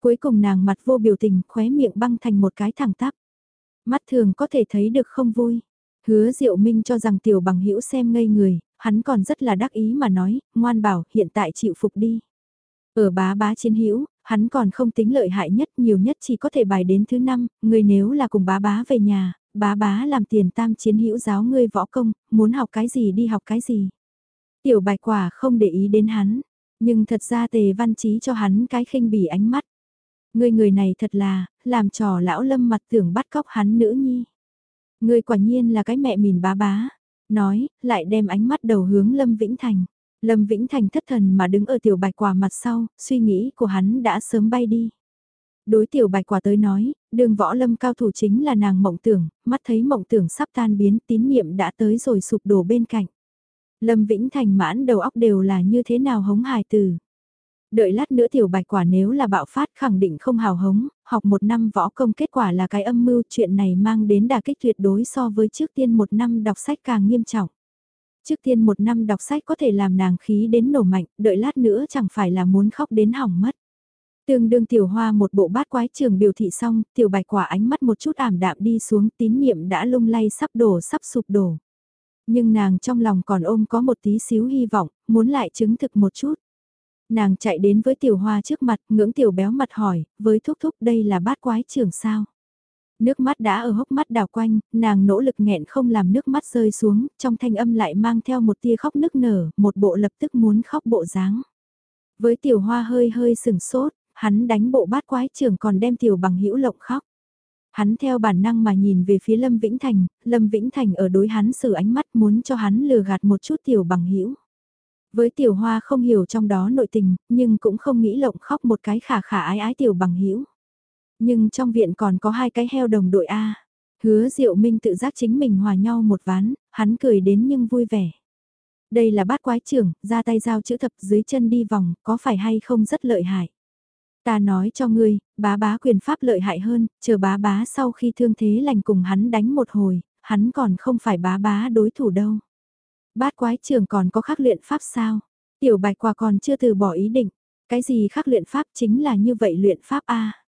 Cuối cùng nàng mặt vô biểu tình khóe miệng băng thành một cái thẳng tắp. Mắt thường có thể thấy được không vui. Hứa Diệu Minh cho rằng tiểu bằng hữu xem ngây người, hắn còn rất là đắc ý mà nói, ngoan bảo hiện tại chịu phục đi. Ở bá bá chiến hữu hắn còn không tính lợi hại nhất nhiều nhất chỉ có thể bài đến thứ năm, người nếu là cùng bá bá về nhà, bá bá làm tiền tam chiến hữu giáo ngươi võ công, muốn học cái gì đi học cái gì. Tiểu bạch quả không để ý đến hắn, nhưng thật ra tề văn trí cho hắn cái khinh bỉ ánh mắt. Ngươi người này thật là, làm trò lão lâm mặt tưởng bắt cóc hắn nữ nhi. Ngươi quả nhiên là cái mẹ mìn bá bá, nói, lại đem ánh mắt đầu hướng Lâm Vĩnh Thành. Lâm Vĩnh Thành thất thần mà đứng ở tiểu bạch quả mặt sau, suy nghĩ của hắn đã sớm bay đi. Đối tiểu bạch quả tới nói, đường võ lâm cao thủ chính là nàng mộng tưởng, mắt thấy mộng tưởng sắp tan biến tín niệm đã tới rồi sụp đổ bên cạnh. Lâm Vĩnh Thành mãn đầu óc đều là như thế nào hống hài từ. Đợi lát nữa tiểu bạch quả nếu là bạo phát khẳng định không hào hống, học một năm võ công kết quả là cái âm mưu chuyện này mang đến đà kích tuyệt đối so với trước tiên một năm đọc sách càng nghiêm trọng. Trước tiên một năm đọc sách có thể làm nàng khí đến nổ mạnh, đợi lát nữa chẳng phải là muốn khóc đến hỏng mất. Tương đương tiểu hoa một bộ bát quái trường biểu thị xong, tiểu bạch quả ánh mắt một chút ảm đạm đi xuống tín niệm đã lung lay sắp đổ sắp sụp đổ. Nhưng nàng trong lòng còn ôm có một tí xíu hy vọng, muốn lại chứng thực một chút. Nàng chạy đến với tiểu hoa trước mặt, ngưỡng tiểu béo mặt hỏi, với thúc thúc đây là bát quái trường sao? Nước mắt đã ở hốc mắt đào quanh, nàng nỗ lực nghẹn không làm nước mắt rơi xuống, trong thanh âm lại mang theo một tia khóc nức nở, một bộ lập tức muốn khóc bộ dáng. Với tiểu hoa hơi hơi sừng sốt, hắn đánh bộ bát quái trường còn đem tiểu bằng hữu lộng khóc. Hắn theo bản năng mà nhìn về phía Lâm Vĩnh Thành, Lâm Vĩnh Thành ở đối hắn sử ánh mắt muốn cho hắn lừa gạt một chút tiểu bằng hữu Với tiểu hoa không hiểu trong đó nội tình, nhưng cũng không nghĩ lộng khóc một cái khả khả ái ái tiểu bằng hữu nhưng trong viện còn có hai cái heo đồng đội A. Hứa Diệu Minh tự giác chính mình hòa nhau một ván, hắn cười đến nhưng vui vẻ. Đây là bát quái trưởng, ra tay giao chữ thập dưới chân đi vòng, có phải hay không rất lợi hại. Ta nói cho ngươi, bá bá quyền pháp lợi hại hơn, chờ bá bá sau khi thương thế lành cùng hắn đánh một hồi, hắn còn không phải bá bá đối thủ đâu. Bát quái trưởng còn có khắc luyện pháp sao? Tiểu bạch quả còn chưa từ bỏ ý định. Cái gì khắc luyện pháp chính là như vậy luyện pháp a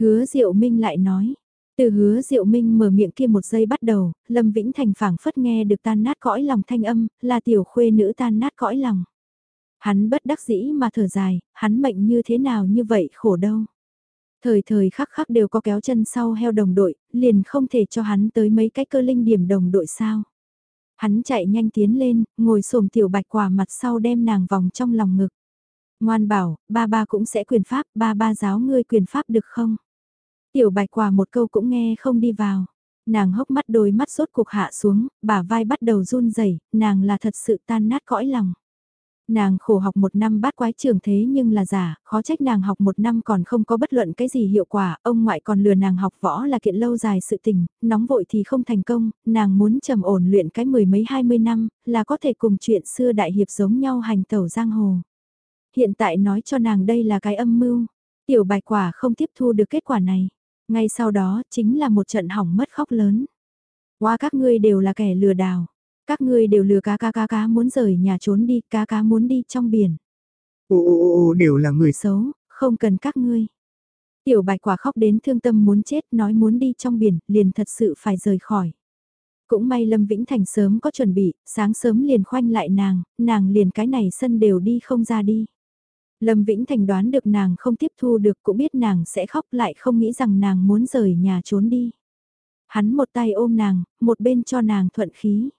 Hứa Diệu Minh lại nói, từ hứa Diệu Minh mở miệng kia một giây bắt đầu, Lâm Vĩnh Thành phảng phất nghe được tan nát cõi lòng thanh âm, là tiểu khuê nữ tan nát cõi lòng. Hắn bất đắc dĩ mà thở dài, hắn mệnh như thế nào như vậy khổ đâu. Thời thời khắc khắc đều có kéo chân sau heo đồng đội, liền không thể cho hắn tới mấy cái cơ linh điểm đồng đội sao. Hắn chạy nhanh tiến lên, ngồi xổm tiểu bạch quả mặt sau đem nàng vòng trong lòng ngực. Ngoan bảo, ba ba cũng sẽ quyền pháp, ba ba giáo ngươi quyền pháp được không? Tiểu bạch quả một câu cũng nghe không đi vào. Nàng hốc mắt đôi mắt sốt cuộc hạ xuống, bả vai bắt đầu run rẩy nàng là thật sự tan nát cõi lòng. Nàng khổ học một năm bát quái trường thế nhưng là giả, khó trách nàng học một năm còn không có bất luận cái gì hiệu quả, ông ngoại còn lừa nàng học võ là kiện lâu dài sự tình, nóng vội thì không thành công, nàng muốn trầm ổn luyện cái mười mấy hai mươi năm, là có thể cùng chuyện xưa đại hiệp giống nhau hành tẩu giang hồ. Hiện tại nói cho nàng đây là cái âm mưu, tiểu bạch quả không tiếp thu được kết quả này. Ngay sau đó chính là một trận hỏng mất khóc lớn. Qua các ngươi đều là kẻ lừa đảo. Các ngươi đều lừa cá cá cá cá muốn rời nhà trốn đi, cá cá muốn đi trong biển. Ồ, ồ, ồ, đều là người xấu, không cần các ngươi. Tiểu bạch quả khóc đến thương tâm muốn chết nói muốn đi trong biển, liền thật sự phải rời khỏi. Cũng may Lâm Vĩnh Thành sớm có chuẩn bị, sáng sớm liền khoanh lại nàng, nàng liền cái này sân đều đi không ra đi. Lâm Vĩnh Thành đoán được nàng không tiếp thu được cũng biết nàng sẽ khóc lại không nghĩ rằng nàng muốn rời nhà trốn đi. Hắn một tay ôm nàng, một bên cho nàng thuận khí.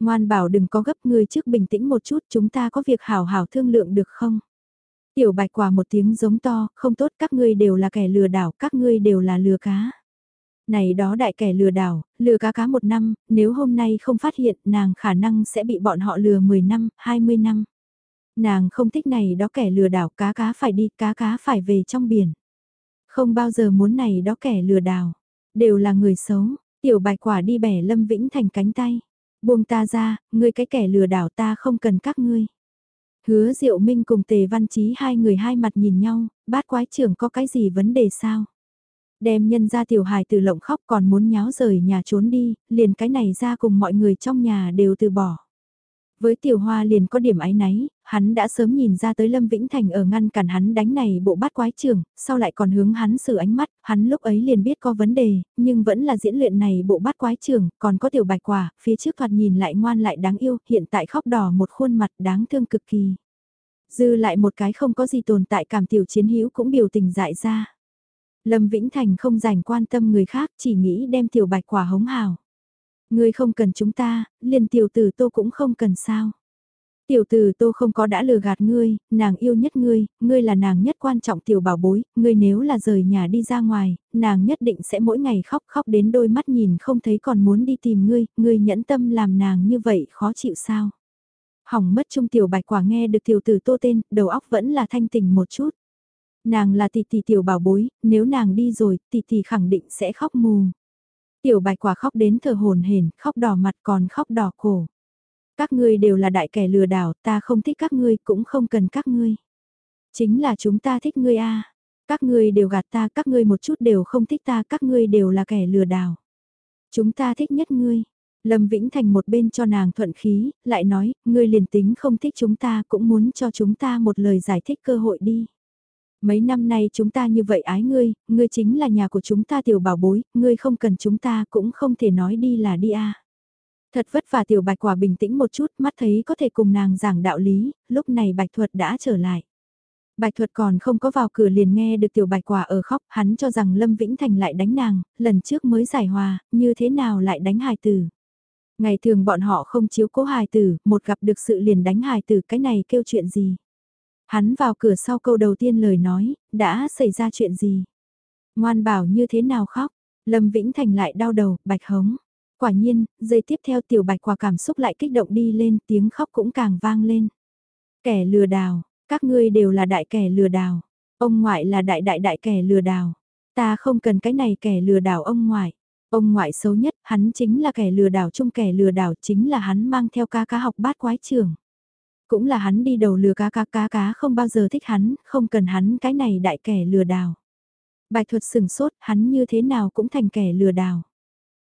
Ngoan bảo đừng có gấp người trước bình tĩnh một chút chúng ta có việc hảo hảo thương lượng được không? Tiểu bạch quả một tiếng giống to, không tốt các ngươi đều là kẻ lừa đảo, các ngươi đều là lừa cá. Này đó đại kẻ lừa đảo, lừa cá cá một năm, nếu hôm nay không phát hiện nàng khả năng sẽ bị bọn họ lừa 10 năm, 20 năm. Nàng không thích này đó kẻ lừa đảo cá cá phải đi, cá cá phải về trong biển. Không bao giờ muốn này đó kẻ lừa đảo, đều là người xấu, tiểu bạch quả đi bẻ Lâm Vĩnh thành cánh tay. Buông ta ra, ngươi cái kẻ lừa đảo ta không cần các ngươi. Hứa Diệu Minh cùng Tề Văn Chí hai người hai mặt nhìn nhau, bát quái trưởng có cái gì vấn đề sao? Đem nhân ra tiểu hài từ lộng khóc còn muốn nháo rời nhà trốn đi, liền cái này ra cùng mọi người trong nhà đều từ bỏ. Với tiểu hoa liền có điểm ái náy, hắn đã sớm nhìn ra tới Lâm Vĩnh Thành ở ngăn cản hắn đánh này bộ bát quái trường, sau lại còn hướng hắn xử ánh mắt, hắn lúc ấy liền biết có vấn đề, nhưng vẫn là diễn luyện này bộ bát quái trường, còn có tiểu bạch quả, phía trước thoạt nhìn lại ngoan lại đáng yêu, hiện tại khóc đỏ một khuôn mặt đáng thương cực kỳ. Dư lại một cái không có gì tồn tại cảm tiểu chiến hữu cũng biểu tình dại ra. Lâm Vĩnh Thành không dành quan tâm người khác, chỉ nghĩ đem tiểu bạch quả hống hào. Ngươi không cần chúng ta, liền tiểu tử tô cũng không cần sao. Tiểu tử tô không có đã lừa gạt ngươi, nàng yêu nhất ngươi, ngươi là nàng nhất quan trọng tiểu bảo bối, ngươi nếu là rời nhà đi ra ngoài, nàng nhất định sẽ mỗi ngày khóc khóc đến đôi mắt nhìn không thấy còn muốn đi tìm ngươi, ngươi nhẫn tâm làm nàng như vậy khó chịu sao. Hỏng mất trung tiểu bạch quả nghe được tiểu tử tô tên, đầu óc vẫn là thanh tình một chút. Nàng là tỷ tỷ tiểu bảo bối, nếu nàng đi rồi, tỷ tỷ khẳng định sẽ khóc mù. Tiểu bạch quả khóc đến thở hồn hển, khóc đỏ mặt còn khóc đỏ cổ. Các ngươi đều là đại kẻ lừa đảo, ta không thích các ngươi cũng không cần các ngươi. Chính là chúng ta thích ngươi a. Các ngươi đều gạt ta, các ngươi một chút đều không thích ta, các ngươi đều là kẻ lừa đảo. Chúng ta thích nhất ngươi. Lâm Vĩnh Thành một bên cho nàng thuận khí, lại nói, ngươi liền tính không thích chúng ta cũng muốn cho chúng ta một lời giải thích cơ hội đi. Mấy năm nay chúng ta như vậy ái ngươi, ngươi chính là nhà của chúng ta tiểu bảo bối, ngươi không cần chúng ta cũng không thể nói đi là đi a. Thật vất vả tiểu bạch quả bình tĩnh một chút, mắt thấy có thể cùng nàng giảng đạo lý, lúc này bạch thuật đã trở lại. Bạch thuật còn không có vào cửa liền nghe được tiểu bạch quả ở khóc, hắn cho rằng Lâm Vĩnh Thành lại đánh nàng, lần trước mới giải hòa, như thế nào lại đánh hài tử. Ngày thường bọn họ không chiếu cố hài tử, một gặp được sự liền đánh hài tử cái này kêu chuyện gì. Hắn vào cửa sau câu đầu tiên lời nói, đã xảy ra chuyện gì? Ngoan bảo như thế nào khóc? Lâm Vĩnh Thành lại đau đầu, bạch hống. Quả nhiên, giây tiếp theo tiểu bạch quả cảm xúc lại kích động đi lên, tiếng khóc cũng càng vang lên. Kẻ lừa đảo, các ngươi đều là đại kẻ lừa đảo. Ông ngoại là đại đại đại kẻ lừa đảo. Ta không cần cái này kẻ lừa đảo ông ngoại. Ông ngoại xấu nhất, hắn chính là kẻ lừa đảo chung kẻ lừa đảo chính là hắn mang theo ca ca học bát quái trường. Cũng là hắn đi đầu lừa cá cá cá cá không bao giờ thích hắn, không cần hắn cái này đại kẻ lừa đảo. Bài thuật sừng sốt, hắn như thế nào cũng thành kẻ lừa đảo.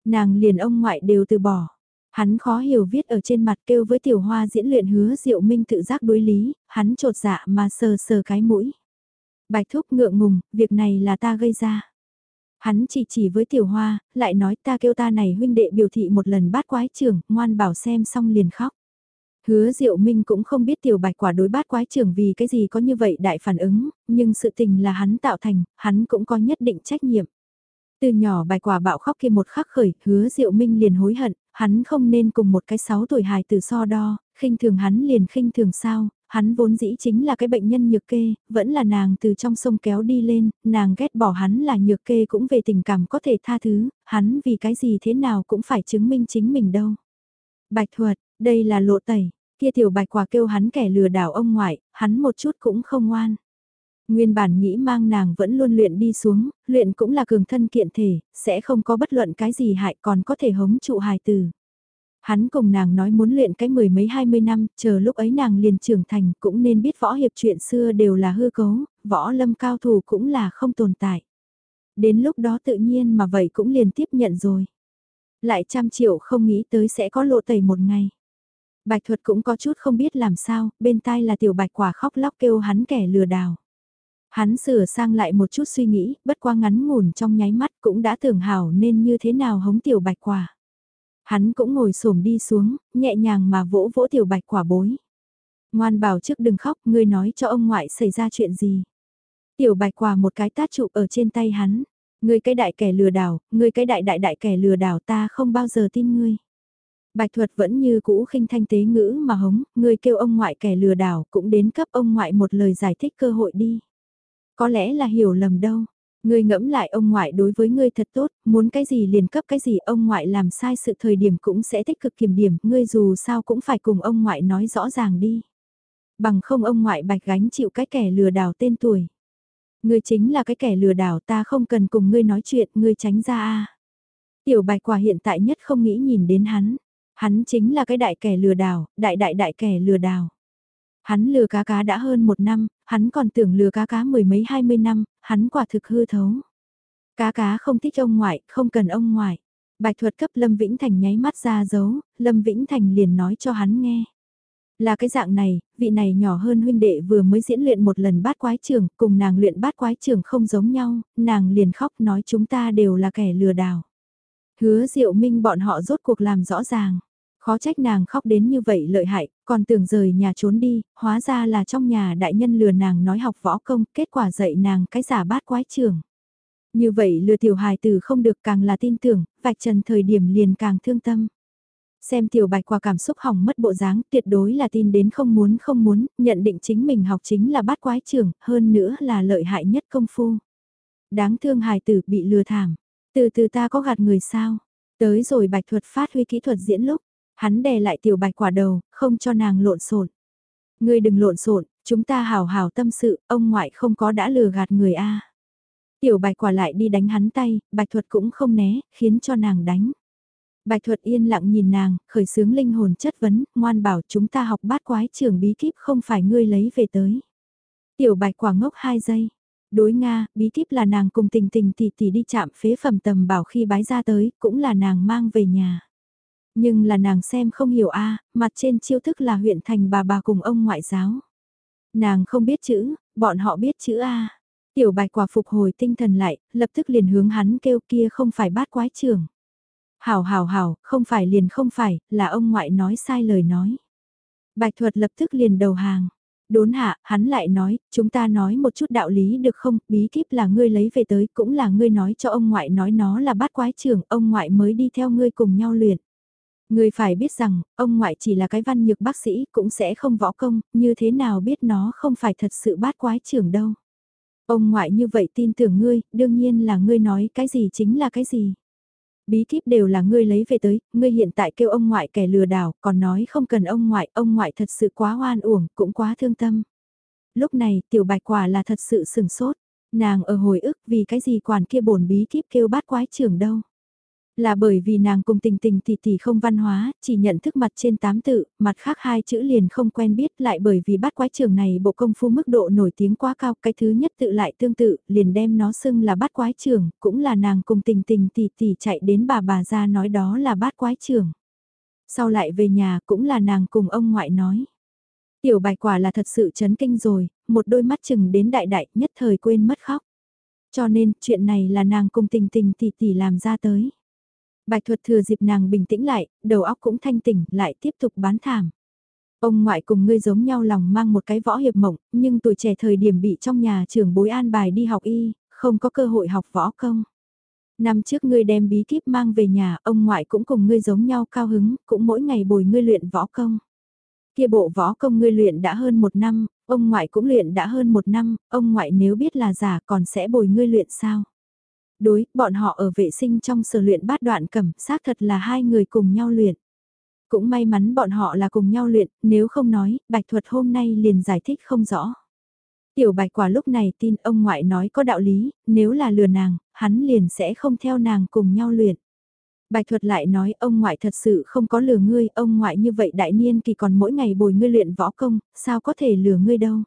Nàng liền ông ngoại đều từ bỏ. Hắn khó hiểu viết ở trên mặt kêu với tiểu hoa diễn luyện hứa diệu minh tự giác đối lý, hắn trột dạ mà sờ sờ cái mũi. Bạch thúc ngượng ngùng, việc này là ta gây ra. Hắn chỉ chỉ với tiểu hoa, lại nói ta kêu ta này huynh đệ biểu thị một lần bát quái trưởng, ngoan bảo xem xong liền khóc. Hứa Diệu Minh cũng không biết tiểu bạch quả đối bát quái trưởng vì cái gì có như vậy đại phản ứng, nhưng sự tình là hắn tạo thành, hắn cũng có nhất định trách nhiệm. Từ nhỏ bạch quả bạo khóc kia một khắc khởi, hứa Diệu Minh liền hối hận, hắn không nên cùng một cái 6 tuổi hài từ so đo, khinh thường hắn liền khinh thường sao, hắn vốn dĩ chính là cái bệnh nhân nhược kê, vẫn là nàng từ trong sông kéo đi lên, nàng ghét bỏ hắn là nhược kê cũng về tình cảm có thể tha thứ, hắn vì cái gì thế nào cũng phải chứng minh chính mình đâu. Bạch thuật, đây là lộ tẩy, kia tiểu bạch quả kêu hắn kẻ lừa đảo ông ngoại, hắn một chút cũng không ngoan. Nguyên bản nghĩ mang nàng vẫn luôn luyện đi xuống, luyện cũng là cường thân kiện thể, sẽ không có bất luận cái gì hại còn có thể hống trụ hài từ. Hắn cùng nàng nói muốn luyện cái mười mấy hai mươi năm, chờ lúc ấy nàng liền trưởng thành cũng nên biết võ hiệp chuyện xưa đều là hư cấu, võ lâm cao thủ cũng là không tồn tại. Đến lúc đó tự nhiên mà vậy cũng liền tiếp nhận rồi. Lại trăm triệu không nghĩ tới sẽ có lộ tẩy một ngày. Bạch thuật cũng có chút không biết làm sao, bên tai là tiểu bạch quả khóc lóc kêu hắn kẻ lừa đảo. Hắn sửa sang lại một chút suy nghĩ, bất qua ngắn ngủn trong nháy mắt cũng đã tưởng hảo nên như thế nào hống tiểu bạch quả. Hắn cũng ngồi xổm đi xuống, nhẹ nhàng mà vỗ vỗ tiểu bạch quả bối. Ngoan bảo trước đừng khóc, ngươi nói cho ông ngoại xảy ra chuyện gì. Tiểu bạch quả một cái tát trụ ở trên tay hắn. Ngươi cái đại kẻ lừa đảo, ngươi cái đại đại đại kẻ lừa đảo ta không bao giờ tin ngươi. Bạch thuật vẫn như cũ khinh thanh tế ngữ mà hống, người kêu ông ngoại kẻ lừa đảo cũng đến cấp ông ngoại một lời giải thích cơ hội đi. Có lẽ là hiểu lầm đâu. Ngươi ngẫm lại ông ngoại đối với ngươi thật tốt, muốn cái gì liền cấp cái gì ông ngoại làm sai sự thời điểm cũng sẽ tích cực kiểm điểm, ngươi dù sao cũng phải cùng ông ngoại nói rõ ràng đi. Bằng không ông ngoại bạch gánh chịu cái kẻ lừa đảo tên tuổi. Ngươi chính là cái kẻ lừa đảo ta không cần cùng ngươi nói chuyện, ngươi tránh ra a. Tiểu bạch quả hiện tại nhất không nghĩ nhìn đến hắn. Hắn chính là cái đại kẻ lừa đảo, đại đại đại kẻ lừa đảo. Hắn lừa cá cá đã hơn một năm, hắn còn tưởng lừa cá cá mười mấy hai mươi năm, hắn quả thực hư thấu. Cá cá không thích ông ngoại, không cần ông ngoại. Bạch thuật cấp Lâm Vĩnh Thành nháy mắt ra dấu, Lâm Vĩnh Thành liền nói cho hắn nghe. Là cái dạng này, vị này nhỏ hơn huynh đệ vừa mới diễn luyện một lần bát quái trường, cùng nàng luyện bát quái trường không giống nhau, nàng liền khóc nói chúng ta đều là kẻ lừa đảo. Hứa diệu minh bọn họ rốt cuộc làm rõ ràng. Khó trách nàng khóc đến như vậy lợi hại, còn tưởng rời nhà trốn đi, hóa ra là trong nhà đại nhân lừa nàng nói học võ công, kết quả dạy nàng cái giả bát quái trường. Như vậy lừa tiểu hài tử không được càng là tin tưởng, vạch trần thời điểm liền càng thương tâm. Xem tiểu bạch qua cảm xúc hỏng mất bộ dáng tuyệt đối là tin đến không muốn không muốn, nhận định chính mình học chính là bát quái trường, hơn nữa là lợi hại nhất công phu. Đáng thương hài tử bị lừa thảm, từ từ ta có gạt người sao, tới rồi bạch thuật phát huy kỹ thuật diễn lúc, Hắn đè lại tiểu bạch quả đầu, không cho nàng lộn xộn. Ngươi đừng lộn xộn, chúng ta hào hào tâm sự, ông ngoại không có đã lừa gạt người a. Tiểu bạch quả lại đi đánh hắn tay, bạch thuật cũng không né, khiến cho nàng đánh. Bạch thuật yên lặng nhìn nàng, khởi sướng linh hồn chất vấn, ngoan bảo chúng ta học bát quái trường bí kíp không phải ngươi lấy về tới. Tiểu bạch quả ngốc 2 giây. Đối Nga, bí kíp là nàng cùng tình tình tỷ tỷ đi chạm phế phẩm tầm bảo khi bái ra tới, cũng là nàng mang về nhà. Nhưng là nàng xem không hiểu a mặt trên chiêu thức là huyện thành bà bà cùng ông ngoại giáo. Nàng không biết chữ, bọn họ biết chữ a Tiểu bạch quả phục hồi tinh thần lại, lập tức liền hướng hắn kêu kia không phải bát quái trưởng. Hảo hảo hảo, không phải liền không phải, là ông ngoại nói sai lời nói. Bạch thuật lập tức liền đầu hàng. Đốn hạ, hắn lại nói, chúng ta nói một chút đạo lý được không, bí kíp là ngươi lấy về tới, cũng là ngươi nói cho ông ngoại nói nó là bát quái trưởng, ông ngoại mới đi theo ngươi cùng nhau luyện. Người phải biết rằng, ông ngoại chỉ là cái văn nhược bác sĩ cũng sẽ không võ công, như thế nào biết nó không phải thật sự bát quái trưởng đâu. Ông ngoại như vậy tin tưởng ngươi, đương nhiên là ngươi nói cái gì chính là cái gì. Bí kíp đều là ngươi lấy về tới, ngươi hiện tại kêu ông ngoại kẻ lừa đảo, còn nói không cần ông ngoại, ông ngoại thật sự quá oan uổng, cũng quá thương tâm. Lúc này, tiểu bạch quả là thật sự sừng sốt, nàng ở hồi ức vì cái gì quản kia bổn bí kíp kêu bát quái trưởng đâu. Là bởi vì nàng cùng tình tình tỷ tỷ không văn hóa, chỉ nhận thức mặt trên tám tự, mặt khác hai chữ liền không quen biết lại bởi vì bát quái trường này bộ công phu mức độ nổi tiếng quá cao, cái thứ nhất tự lại tương tự, liền đem nó xưng là bát quái trường, cũng là nàng cùng tình tình tỷ tỷ chạy đến bà bà ra nói đó là bát quái trường. Sau lại về nhà cũng là nàng cùng ông ngoại nói. Tiểu bài quả là thật sự chấn kinh rồi, một đôi mắt chừng đến đại đại nhất thời quên mất khóc. Cho nên chuyện này là nàng cùng tình tình tỷ tỷ làm ra tới. Bạch thuật thừa dịp nàng bình tĩnh lại, đầu óc cũng thanh tỉnh, lại tiếp tục bán thảm. Ông ngoại cùng ngươi giống nhau lòng mang một cái võ hiệp mộng, nhưng tuổi trẻ thời điểm bị trong nhà trưởng bối an bài đi học y, không có cơ hội học võ công. Năm trước ngươi đem bí kíp mang về nhà, ông ngoại cũng cùng ngươi giống nhau cao hứng, cũng mỗi ngày bồi ngươi luyện võ công. Kia bộ võ công ngươi luyện đã hơn một năm, ông ngoại cũng luyện đã hơn một năm, ông ngoại nếu biết là giả còn sẽ bồi ngươi luyện sao? Đối, bọn họ ở vệ sinh trong sở luyện bát đoạn cẩm, xác thật là hai người cùng nhau luyện. Cũng may mắn bọn họ là cùng nhau luyện, nếu không nói, bạch thuật hôm nay liền giải thích không rõ. Tiểu bạch quả lúc này tin ông ngoại nói có đạo lý, nếu là lừa nàng, hắn liền sẽ không theo nàng cùng nhau luyện. Bạch thuật lại nói ông ngoại thật sự không có lừa ngươi, ông ngoại như vậy đại niên kỳ còn mỗi ngày bồi ngươi luyện võ công, sao có thể lừa ngươi đâu.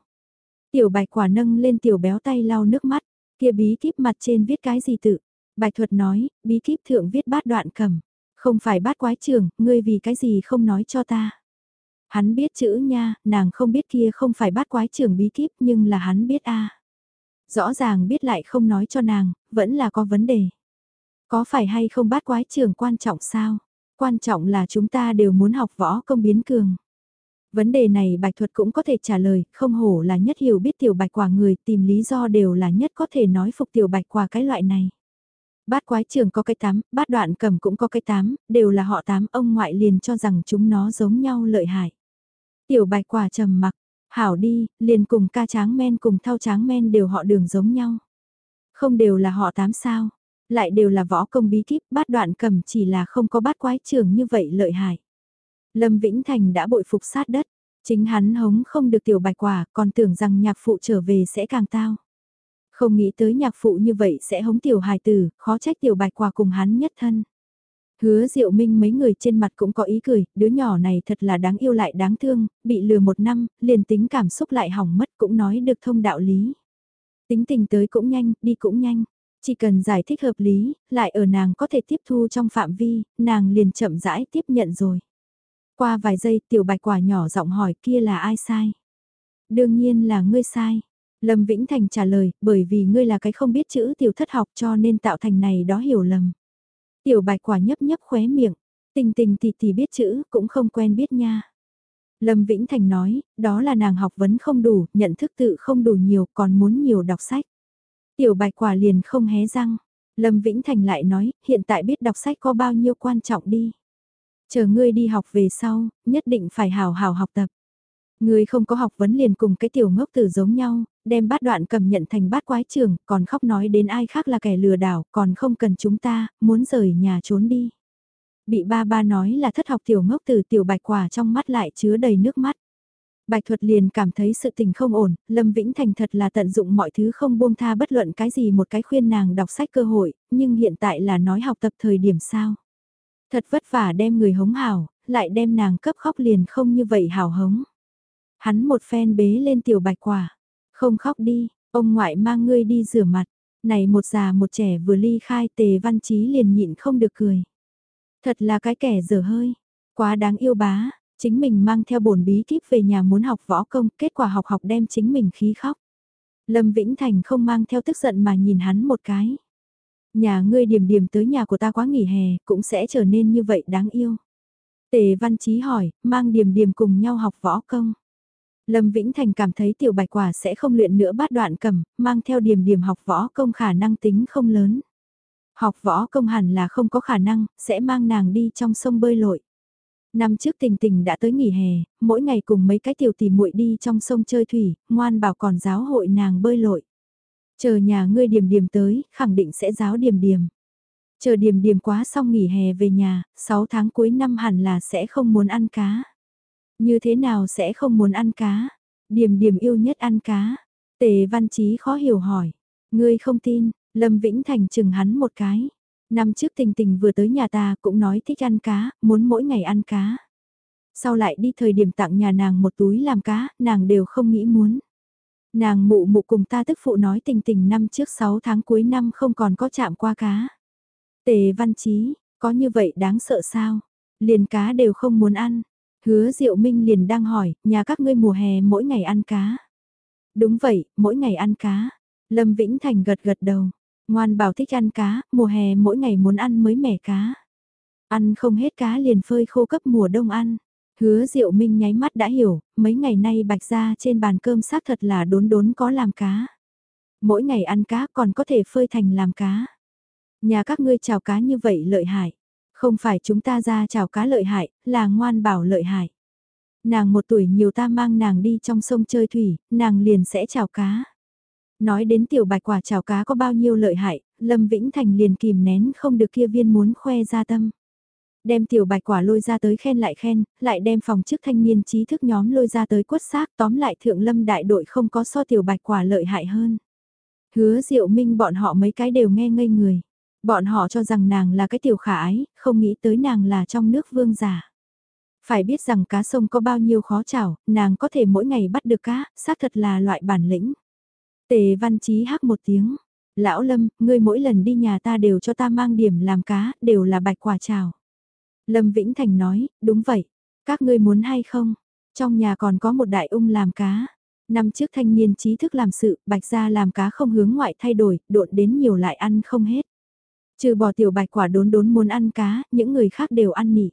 Tiểu bạch quả nâng lên tiểu béo tay lau nước mắt, Kia bí kíp mặt trên viết cái gì tự? Bạch thuật nói, bí kíp thượng viết bát đoạn cầm. Không phải bát quái trường, ngươi vì cái gì không nói cho ta. Hắn biết chữ nha, nàng không biết kia không phải bát quái trường bí kíp nhưng là hắn biết a. Rõ ràng biết lại không nói cho nàng, vẫn là có vấn đề. Có phải hay không bát quái trường quan trọng sao? Quan trọng là chúng ta đều muốn học võ công biến cường. Vấn đề này bạch thuật cũng có thể trả lời, không hổ là nhất hiểu biết tiểu bạch quả người tìm lý do đều là nhất có thể nói phục tiểu bạch quả cái loại này. Bát quái trường có cái tám, bát đoạn cầm cũng có cái tám, đều là họ tám, ông ngoại liền cho rằng chúng nó giống nhau lợi hại. Tiểu bạch quả trầm mặc, hảo đi, liền cùng ca tráng men cùng thao tráng men đều họ đường giống nhau. Không đều là họ tám sao, lại đều là võ công bí kíp, bát đoạn cầm chỉ là không có bát quái trường như vậy lợi hại. Lâm Vĩnh Thành đã bội phục sát đất, chính hắn hống không được tiểu bạch quả, còn tưởng rằng nhạc phụ trở về sẽ càng tao. Không nghĩ tới nhạc phụ như vậy sẽ hống tiểu hài tử, khó trách tiểu bạch quả cùng hắn nhất thân. Hứa Diệu Minh mấy người trên mặt cũng có ý cười, đứa nhỏ này thật là đáng yêu lại đáng thương, bị lừa một năm, liền tính cảm xúc lại hỏng mất cũng nói được thông đạo lý. Tính tình tới cũng nhanh, đi cũng nhanh. Chỉ cần giải thích hợp lý, lại ở nàng có thể tiếp thu trong phạm vi, nàng liền chậm rãi tiếp nhận rồi. Qua vài giây tiểu bạch quả nhỏ giọng hỏi kia là ai sai? Đương nhiên là ngươi sai. Lâm Vĩnh Thành trả lời, bởi vì ngươi là cái không biết chữ tiểu thất học cho nên tạo thành này đó hiểu lầm. Tiểu bạch quả nhấp nhấp khóe miệng, tình tình thì thì biết chữ cũng không quen biết nha. Lâm Vĩnh Thành nói, đó là nàng học vấn không đủ, nhận thức tự không đủ nhiều còn muốn nhiều đọc sách. Tiểu bạch quả liền không hé răng. Lâm Vĩnh Thành lại nói, hiện tại biết đọc sách có bao nhiêu quan trọng đi. Chờ ngươi đi học về sau, nhất định phải hào hào học tập. Ngươi không có học vấn liền cùng cái tiểu ngốc tử giống nhau, đem bát đoạn cầm nhận thành bát quái trường, còn khóc nói đến ai khác là kẻ lừa đảo, còn không cần chúng ta, muốn rời nhà trốn đi. Bị ba ba nói là thất học tiểu ngốc tử tiểu bạch quả trong mắt lại chứa đầy nước mắt. Bạch thuật liền cảm thấy sự tình không ổn, Lâm Vĩnh Thành thật là tận dụng mọi thứ không buông tha bất luận cái gì một cái khuyên nàng đọc sách cơ hội, nhưng hiện tại là nói học tập thời điểm sao. Thật vất vả đem người hống hảo, lại đem nàng cấp khóc liền không như vậy hảo hống. Hắn một phen bế lên tiểu bạch quả. Không khóc đi, ông ngoại mang ngươi đi rửa mặt. Này một già một trẻ vừa ly khai tề văn chí liền nhịn không được cười. Thật là cái kẻ dở hơi. Quá đáng yêu bá, chính mình mang theo bổn bí kíp về nhà muốn học võ công, kết quả học học đem chính mình khí khóc. Lâm Vĩnh Thành không mang theo tức giận mà nhìn hắn một cái. Nhà ngươi điểm điểm tới nhà của ta quá nghỉ hè, cũng sẽ trở nên như vậy đáng yêu. Tề Văn Chí hỏi, mang điểm điểm cùng nhau học võ công. Lâm Vĩnh Thành cảm thấy tiểu bạch quả sẽ không luyện nữa bát đoạn cầm, mang theo điểm điểm học võ công khả năng tính không lớn. Học võ công hẳn là không có khả năng, sẽ mang nàng đi trong sông bơi lội. Năm trước tình tình đã tới nghỉ hè, mỗi ngày cùng mấy cái tiểu tỷ muội đi trong sông chơi thủy, ngoan bảo còn giáo hội nàng bơi lội. Chờ nhà ngươi điểm điểm tới, khẳng định sẽ giáo điểm điểm. Chờ điểm điểm quá xong nghỉ hè về nhà, 6 tháng cuối năm hẳn là sẽ không muốn ăn cá. Như thế nào sẽ không muốn ăn cá? Điểm điểm yêu nhất ăn cá. Tề văn chí khó hiểu hỏi. Ngươi không tin, Lâm Vĩnh Thành chừng hắn một cái. Năm trước tình tình vừa tới nhà ta cũng nói thích ăn cá, muốn mỗi ngày ăn cá. Sau lại đi thời điểm tặng nhà nàng một túi làm cá, nàng đều không nghĩ muốn. Nàng mụ mụ cùng ta tức phụ nói tình tình năm trước 6 tháng cuối năm không còn có chạm qua cá. Tề văn chí, có như vậy đáng sợ sao? Liền cá đều không muốn ăn. Hứa Diệu Minh liền đang hỏi, nhà các ngươi mùa hè mỗi ngày ăn cá. Đúng vậy, mỗi ngày ăn cá. Lâm Vĩnh Thành gật gật đầu. Ngoan bảo thích ăn cá, mùa hè mỗi ngày muốn ăn mới mẻ cá. Ăn không hết cá liền phơi khô cấp mùa đông ăn. Hứa Diệu Minh nháy mắt đã hiểu, mấy ngày nay bạch ra trên bàn cơm xác thật là đốn đốn có làm cá. Mỗi ngày ăn cá còn có thể phơi thành làm cá. Nhà các ngươi chào cá như vậy lợi hại. Không phải chúng ta ra chào cá lợi hại, là ngoan bảo lợi hại. Nàng một tuổi nhiều ta mang nàng đi trong sông chơi thủy, nàng liền sẽ chào cá. Nói đến tiểu bạch quả chào cá có bao nhiêu lợi hại, Lâm Vĩnh Thành liền kìm nén không được kia viên muốn khoe ra tâm. Đem tiểu bạch quả lôi ra tới khen lại khen, lại đem phòng chức thanh niên trí thức nhóm lôi ra tới quất xác tóm lại thượng lâm đại đội không có so tiểu bạch quả lợi hại hơn. Hứa diệu minh bọn họ mấy cái đều nghe ngây người. Bọn họ cho rằng nàng là cái tiểu khả ái, không nghĩ tới nàng là trong nước vương giả. Phải biết rằng cá sông có bao nhiêu khó chảo, nàng có thể mỗi ngày bắt được cá, xác thật là loại bản lĩnh. Tề văn chí hắc một tiếng. Lão Lâm, ngươi mỗi lần đi nhà ta đều cho ta mang điểm làm cá, đều là bạch quả chảo. Lâm Vĩnh Thành nói, đúng vậy. Các ngươi muốn hay không? Trong nhà còn có một đại ung làm cá. Năm trước thanh niên trí thức làm sự, bạch gia làm cá không hướng ngoại thay đổi, độn đến nhiều lại ăn không hết. Trừ bỏ tiểu bạch quả đốn đốn muốn ăn cá, những người khác đều ăn nỉ.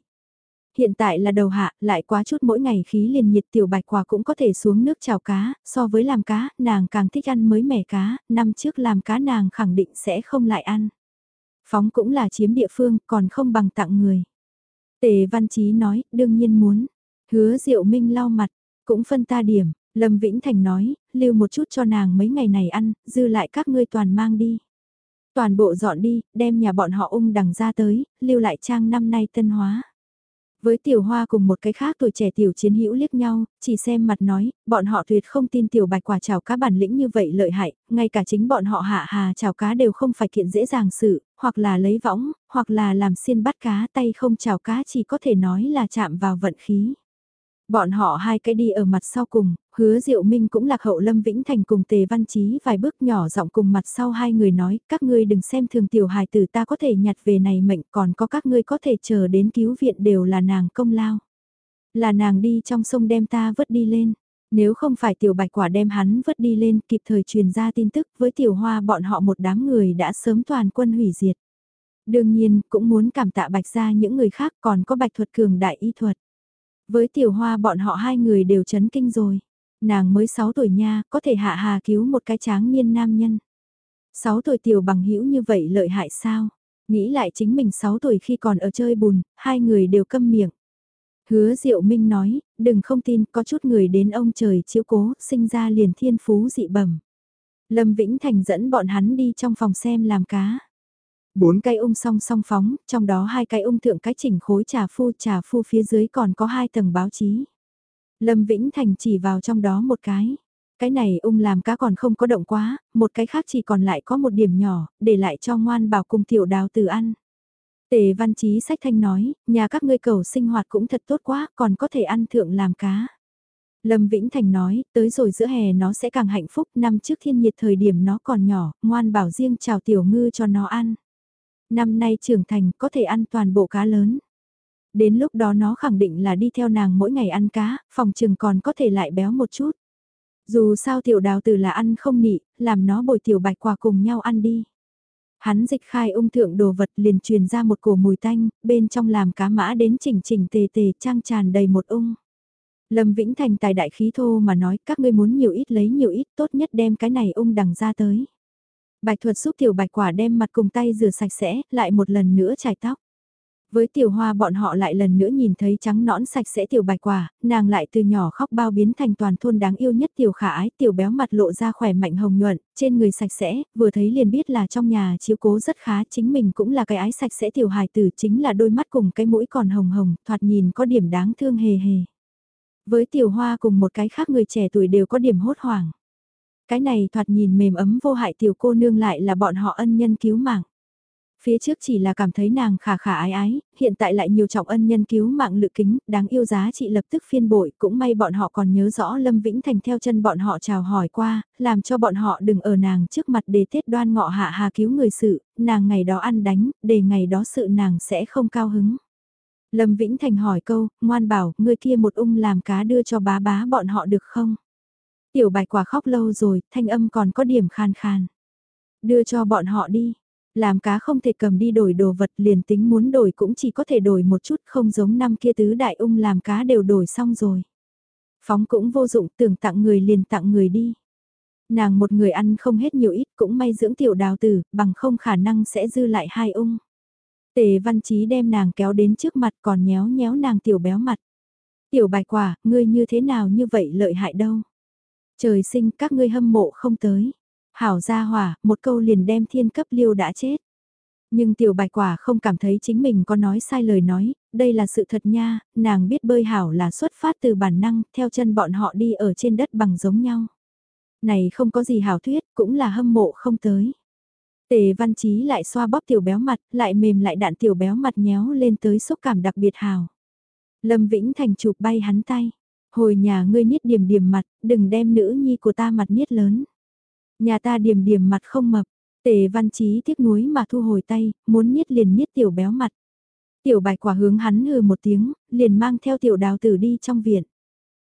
Hiện tại là đầu hạ, lại quá chút mỗi ngày khí liền nhiệt tiểu bạch quả cũng có thể xuống nước chào cá, so với làm cá, nàng càng thích ăn mới mẻ cá, năm trước làm cá nàng khẳng định sẽ không lại ăn. Phóng cũng là chiếm địa phương, còn không bằng tặng người. Tề Văn Chí nói, đương nhiên muốn. Hứa Diệu Minh lau mặt, cũng phân ta điểm, Lâm Vĩnh Thành nói, lưu một chút cho nàng mấy ngày này ăn, dư lại các ngươi toàn mang đi. Toàn bộ dọn đi, đem nhà bọn họ ung đằng ra tới, lưu lại trang năm nay tân hóa. Với tiểu hoa cùng một cái khác tuổi trẻ tiểu chiến hữu liếc nhau, chỉ xem mặt nói, bọn họ tuyệt không tin tiểu bạch quả chảo cá bản lĩnh như vậy lợi hại, ngay cả chính bọn họ hạ hà chảo cá đều không phải kiện dễ dàng sự, hoặc là lấy võng, hoặc là làm xiên bắt cá tay không chảo cá chỉ có thể nói là chạm vào vận khí. Bọn họ hai cái đi ở mặt sau cùng, hứa diệu minh cũng lạc hậu Lâm Vĩnh Thành cùng Tề Văn Chí vài bước nhỏ giọng cùng mặt sau hai người nói, các ngươi đừng xem thường tiểu hài tử ta có thể nhặt về này mệnh còn có các ngươi có thể chờ đến cứu viện đều là nàng công lao. Là nàng đi trong sông đem ta vứt đi lên. Nếu không phải tiểu bạch quả đem hắn vứt đi lên kịp thời truyền ra tin tức với tiểu hoa bọn họ một đám người đã sớm toàn quân hủy diệt. Đương nhiên cũng muốn cảm tạ bạch ra những người khác còn có bạch thuật cường đại y thuật. Với tiểu hoa bọn họ hai người đều chấn kinh rồi. Nàng mới 6 tuổi nha, có thể hạ hà cứu một cái tráng niên nam nhân. 6 tuổi tiểu bằng hữu như vậy lợi hại sao? Nghĩ lại chính mình 6 tuổi khi còn ở chơi bùn, hai người đều câm miệng. Hứa Diệu Minh nói, đừng không tin, có chút người đến ông trời chiếu cố, sinh ra liền thiên phú dị bẩm. Lâm Vĩnh Thành dẫn bọn hắn đi trong phòng xem làm cá. Bốn cái ung song song phóng, trong đó hai cái ung thượng cái chỉnh khối trà phu, trà phu phía dưới còn có hai tầng báo chí. Lâm Vĩnh Thành chỉ vào trong đó một cái. Cái này ung làm cá còn không có động quá, một cái khác chỉ còn lại có một điểm nhỏ, để lại cho ngoan bảo cùng tiểu đào từ ăn. Tề văn chí sách thanh nói, nhà các ngươi cầu sinh hoạt cũng thật tốt quá, còn có thể ăn thượng làm cá. Lâm Vĩnh Thành nói, tới rồi giữa hè nó sẽ càng hạnh phúc, năm trước thiên nhiệt thời điểm nó còn nhỏ, ngoan bảo riêng chào tiểu ngư cho nó ăn. Năm nay trưởng thành có thể ăn toàn bộ cá lớn. Đến lúc đó nó khẳng định là đi theo nàng mỗi ngày ăn cá, phòng trường còn có thể lại béo một chút. Dù sao tiểu đào tử là ăn không nị, làm nó bồi tiểu bạch quả cùng nhau ăn đi. Hắn dịch khai ung thượng đồ vật liền truyền ra một cổ mùi tanh, bên trong làm cá mã đến chỉnh chỉnh tề tề trang tràn đầy một ung. Lâm Vĩnh Thành tài đại khí thô mà nói các ngươi muốn nhiều ít lấy nhiều ít tốt nhất đem cái này ung đằng ra tới. Bạch thuật giúp tiểu bạch quả đem mặt cùng tay rửa sạch sẽ, lại một lần nữa chải tóc. Với tiểu hoa bọn họ lại lần nữa nhìn thấy trắng nõn sạch sẽ tiểu bạch quả, nàng lại từ nhỏ khóc bao biến thành toàn thôn đáng yêu nhất tiểu khả ái, tiểu béo mặt lộ ra khỏe mạnh hồng nhuận, trên người sạch sẽ, vừa thấy liền biết là trong nhà chiếu cố rất khá, chính mình cũng là cái ái sạch sẽ tiểu hài tử, chính là đôi mắt cùng cái mũi còn hồng hồng, thoạt nhìn có điểm đáng thương hề hề. Với tiểu hoa cùng một cái khác người trẻ tuổi đều có điểm hốt hoảng. Cái này thoạt nhìn mềm ấm vô hại tiểu cô nương lại là bọn họ ân nhân cứu mạng. Phía trước chỉ là cảm thấy nàng khả khả ái ái, hiện tại lại nhiều trọng ân nhân cứu mạng lự kính, đáng yêu giá trị lập tức phiên bội, cũng may bọn họ còn nhớ rõ Lâm Vĩnh Thành theo chân bọn họ chào hỏi qua, làm cho bọn họ đừng ở nàng trước mặt để Tết đoan ngọ hạ hà cứu người sự, nàng ngày đó ăn đánh, để ngày đó sự nàng sẽ không cao hứng. Lâm Vĩnh Thành hỏi câu, ngoan bảo, người kia một ung làm cá đưa cho bá bá bọn họ được không? Tiểu bạch quả khóc lâu rồi, thanh âm còn có điểm khan khan. Đưa cho bọn họ đi. Làm cá không thể cầm đi đổi đồ vật liền tính muốn đổi cũng chỉ có thể đổi một chút không giống năm kia tứ đại ung làm cá đều đổi xong rồi. Phóng cũng vô dụng tưởng tặng người liền tặng người đi. Nàng một người ăn không hết nhiều ít cũng may dưỡng tiểu đào tử bằng không khả năng sẽ dư lại hai ung. Tề văn trí đem nàng kéo đến trước mặt còn nhéo nhéo nàng tiểu béo mặt. Tiểu bạch quả, ngươi như thế nào như vậy lợi hại đâu. Trời sinh các ngươi hâm mộ không tới. Hảo gia hỏa, một câu liền đem thiên cấp liêu đã chết. Nhưng tiểu bạch quả không cảm thấy chính mình có nói sai lời nói, đây là sự thật nha, nàng biết bơi hảo là xuất phát từ bản năng, theo chân bọn họ đi ở trên đất bằng giống nhau. Này không có gì hảo thuyết, cũng là hâm mộ không tới. Tề văn chí lại xoa bóp tiểu béo mặt, lại mềm lại đạn tiểu béo mặt nhéo lên tới xúc cảm đặc biệt hào. Lâm Vĩnh Thành chụp bay hắn tay. Hồi nhà ngươi niết điểm điểm mặt, đừng đem nữ nhi của ta mặt niết lớn. Nhà ta điểm điểm mặt không mập, tề văn trí tiếc nuối mà thu hồi tay, muốn niết liền niết tiểu béo mặt. Tiểu bạch quả hướng hắn hừ một tiếng, liền mang theo tiểu đào tử đi trong viện.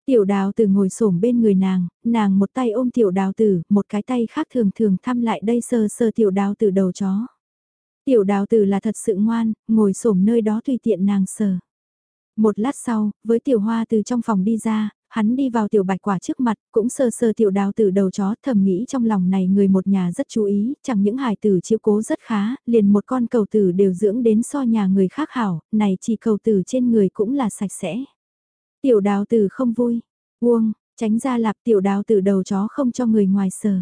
Tiểu đào tử ngồi xổm bên người nàng, nàng một tay ôm tiểu đào tử, một cái tay khác thường thường thăm lại đây sờ sờ tiểu đào tử đầu chó. Tiểu đào tử là thật sự ngoan, ngồi xổm nơi đó tùy tiện nàng sờ. Một lát sau, với tiểu hoa từ trong phòng đi ra, hắn đi vào tiểu bạch quả trước mặt, cũng sờ sờ tiểu đào từ đầu chó thầm nghĩ trong lòng này người một nhà rất chú ý, chẳng những hài tử chiếu cố rất khá, liền một con cầu tử đều dưỡng đến so nhà người khác hảo, này chỉ cầu tử trên người cũng là sạch sẽ. Tiểu đào tử không vui, buông, tránh ra lạp tiểu đào tử đầu chó không cho người ngoài sờ.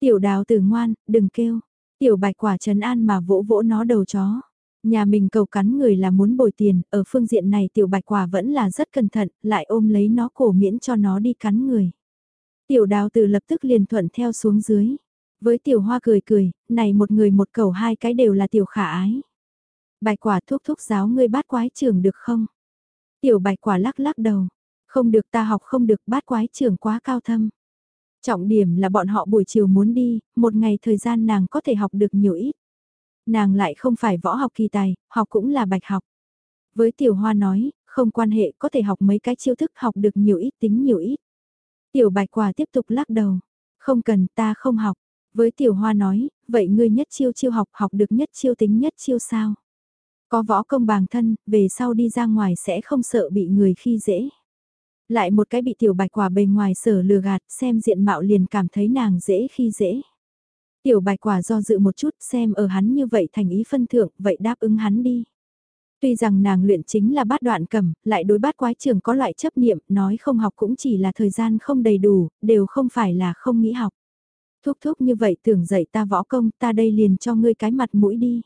Tiểu đào tử ngoan, đừng kêu, tiểu bạch quả trấn an mà vỗ vỗ nó đầu chó. Nhà mình cầu cắn người là muốn bồi tiền, ở phương diện này tiểu bạch quả vẫn là rất cẩn thận, lại ôm lấy nó cổ miễn cho nó đi cắn người. Tiểu đào từ lập tức liền thuận theo xuống dưới. Với tiểu hoa cười cười, này một người một cầu hai cái đều là tiểu khả ái. Bạch quả thúc thúc giáo ngươi bát quái trường được không? Tiểu bạch quả lắc lắc đầu. Không được ta học không được bát quái trường quá cao thâm. Trọng điểm là bọn họ buổi chiều muốn đi, một ngày thời gian nàng có thể học được nhiều ít. Nàng lại không phải võ học kỳ tài, học cũng là bạch học. Với tiểu hoa nói, không quan hệ có thể học mấy cái chiêu thức học được nhiều ít tính nhiều ít. Tiểu bạch quả tiếp tục lắc đầu. Không cần ta không học. Với tiểu hoa nói, vậy ngươi nhất chiêu chiêu học học được nhất chiêu tính nhất chiêu sao? Có võ công bàng thân, về sau đi ra ngoài sẽ không sợ bị người khi dễ. Lại một cái bị tiểu bạch quả bề ngoài sở lừa gạt, xem diện mạo liền cảm thấy nàng dễ khi dễ. Tiểu bạch quả do dự một chút xem ở hắn như vậy thành ý phân thượng, vậy đáp ứng hắn đi. Tuy rằng nàng luyện chính là bát đoạn cầm, lại đối bát quái trường có loại chấp niệm, nói không học cũng chỉ là thời gian không đầy đủ, đều không phải là không nghĩ học. Thúc thúc như vậy tưởng dạy ta võ công, ta đây liền cho ngươi cái mặt mũi đi.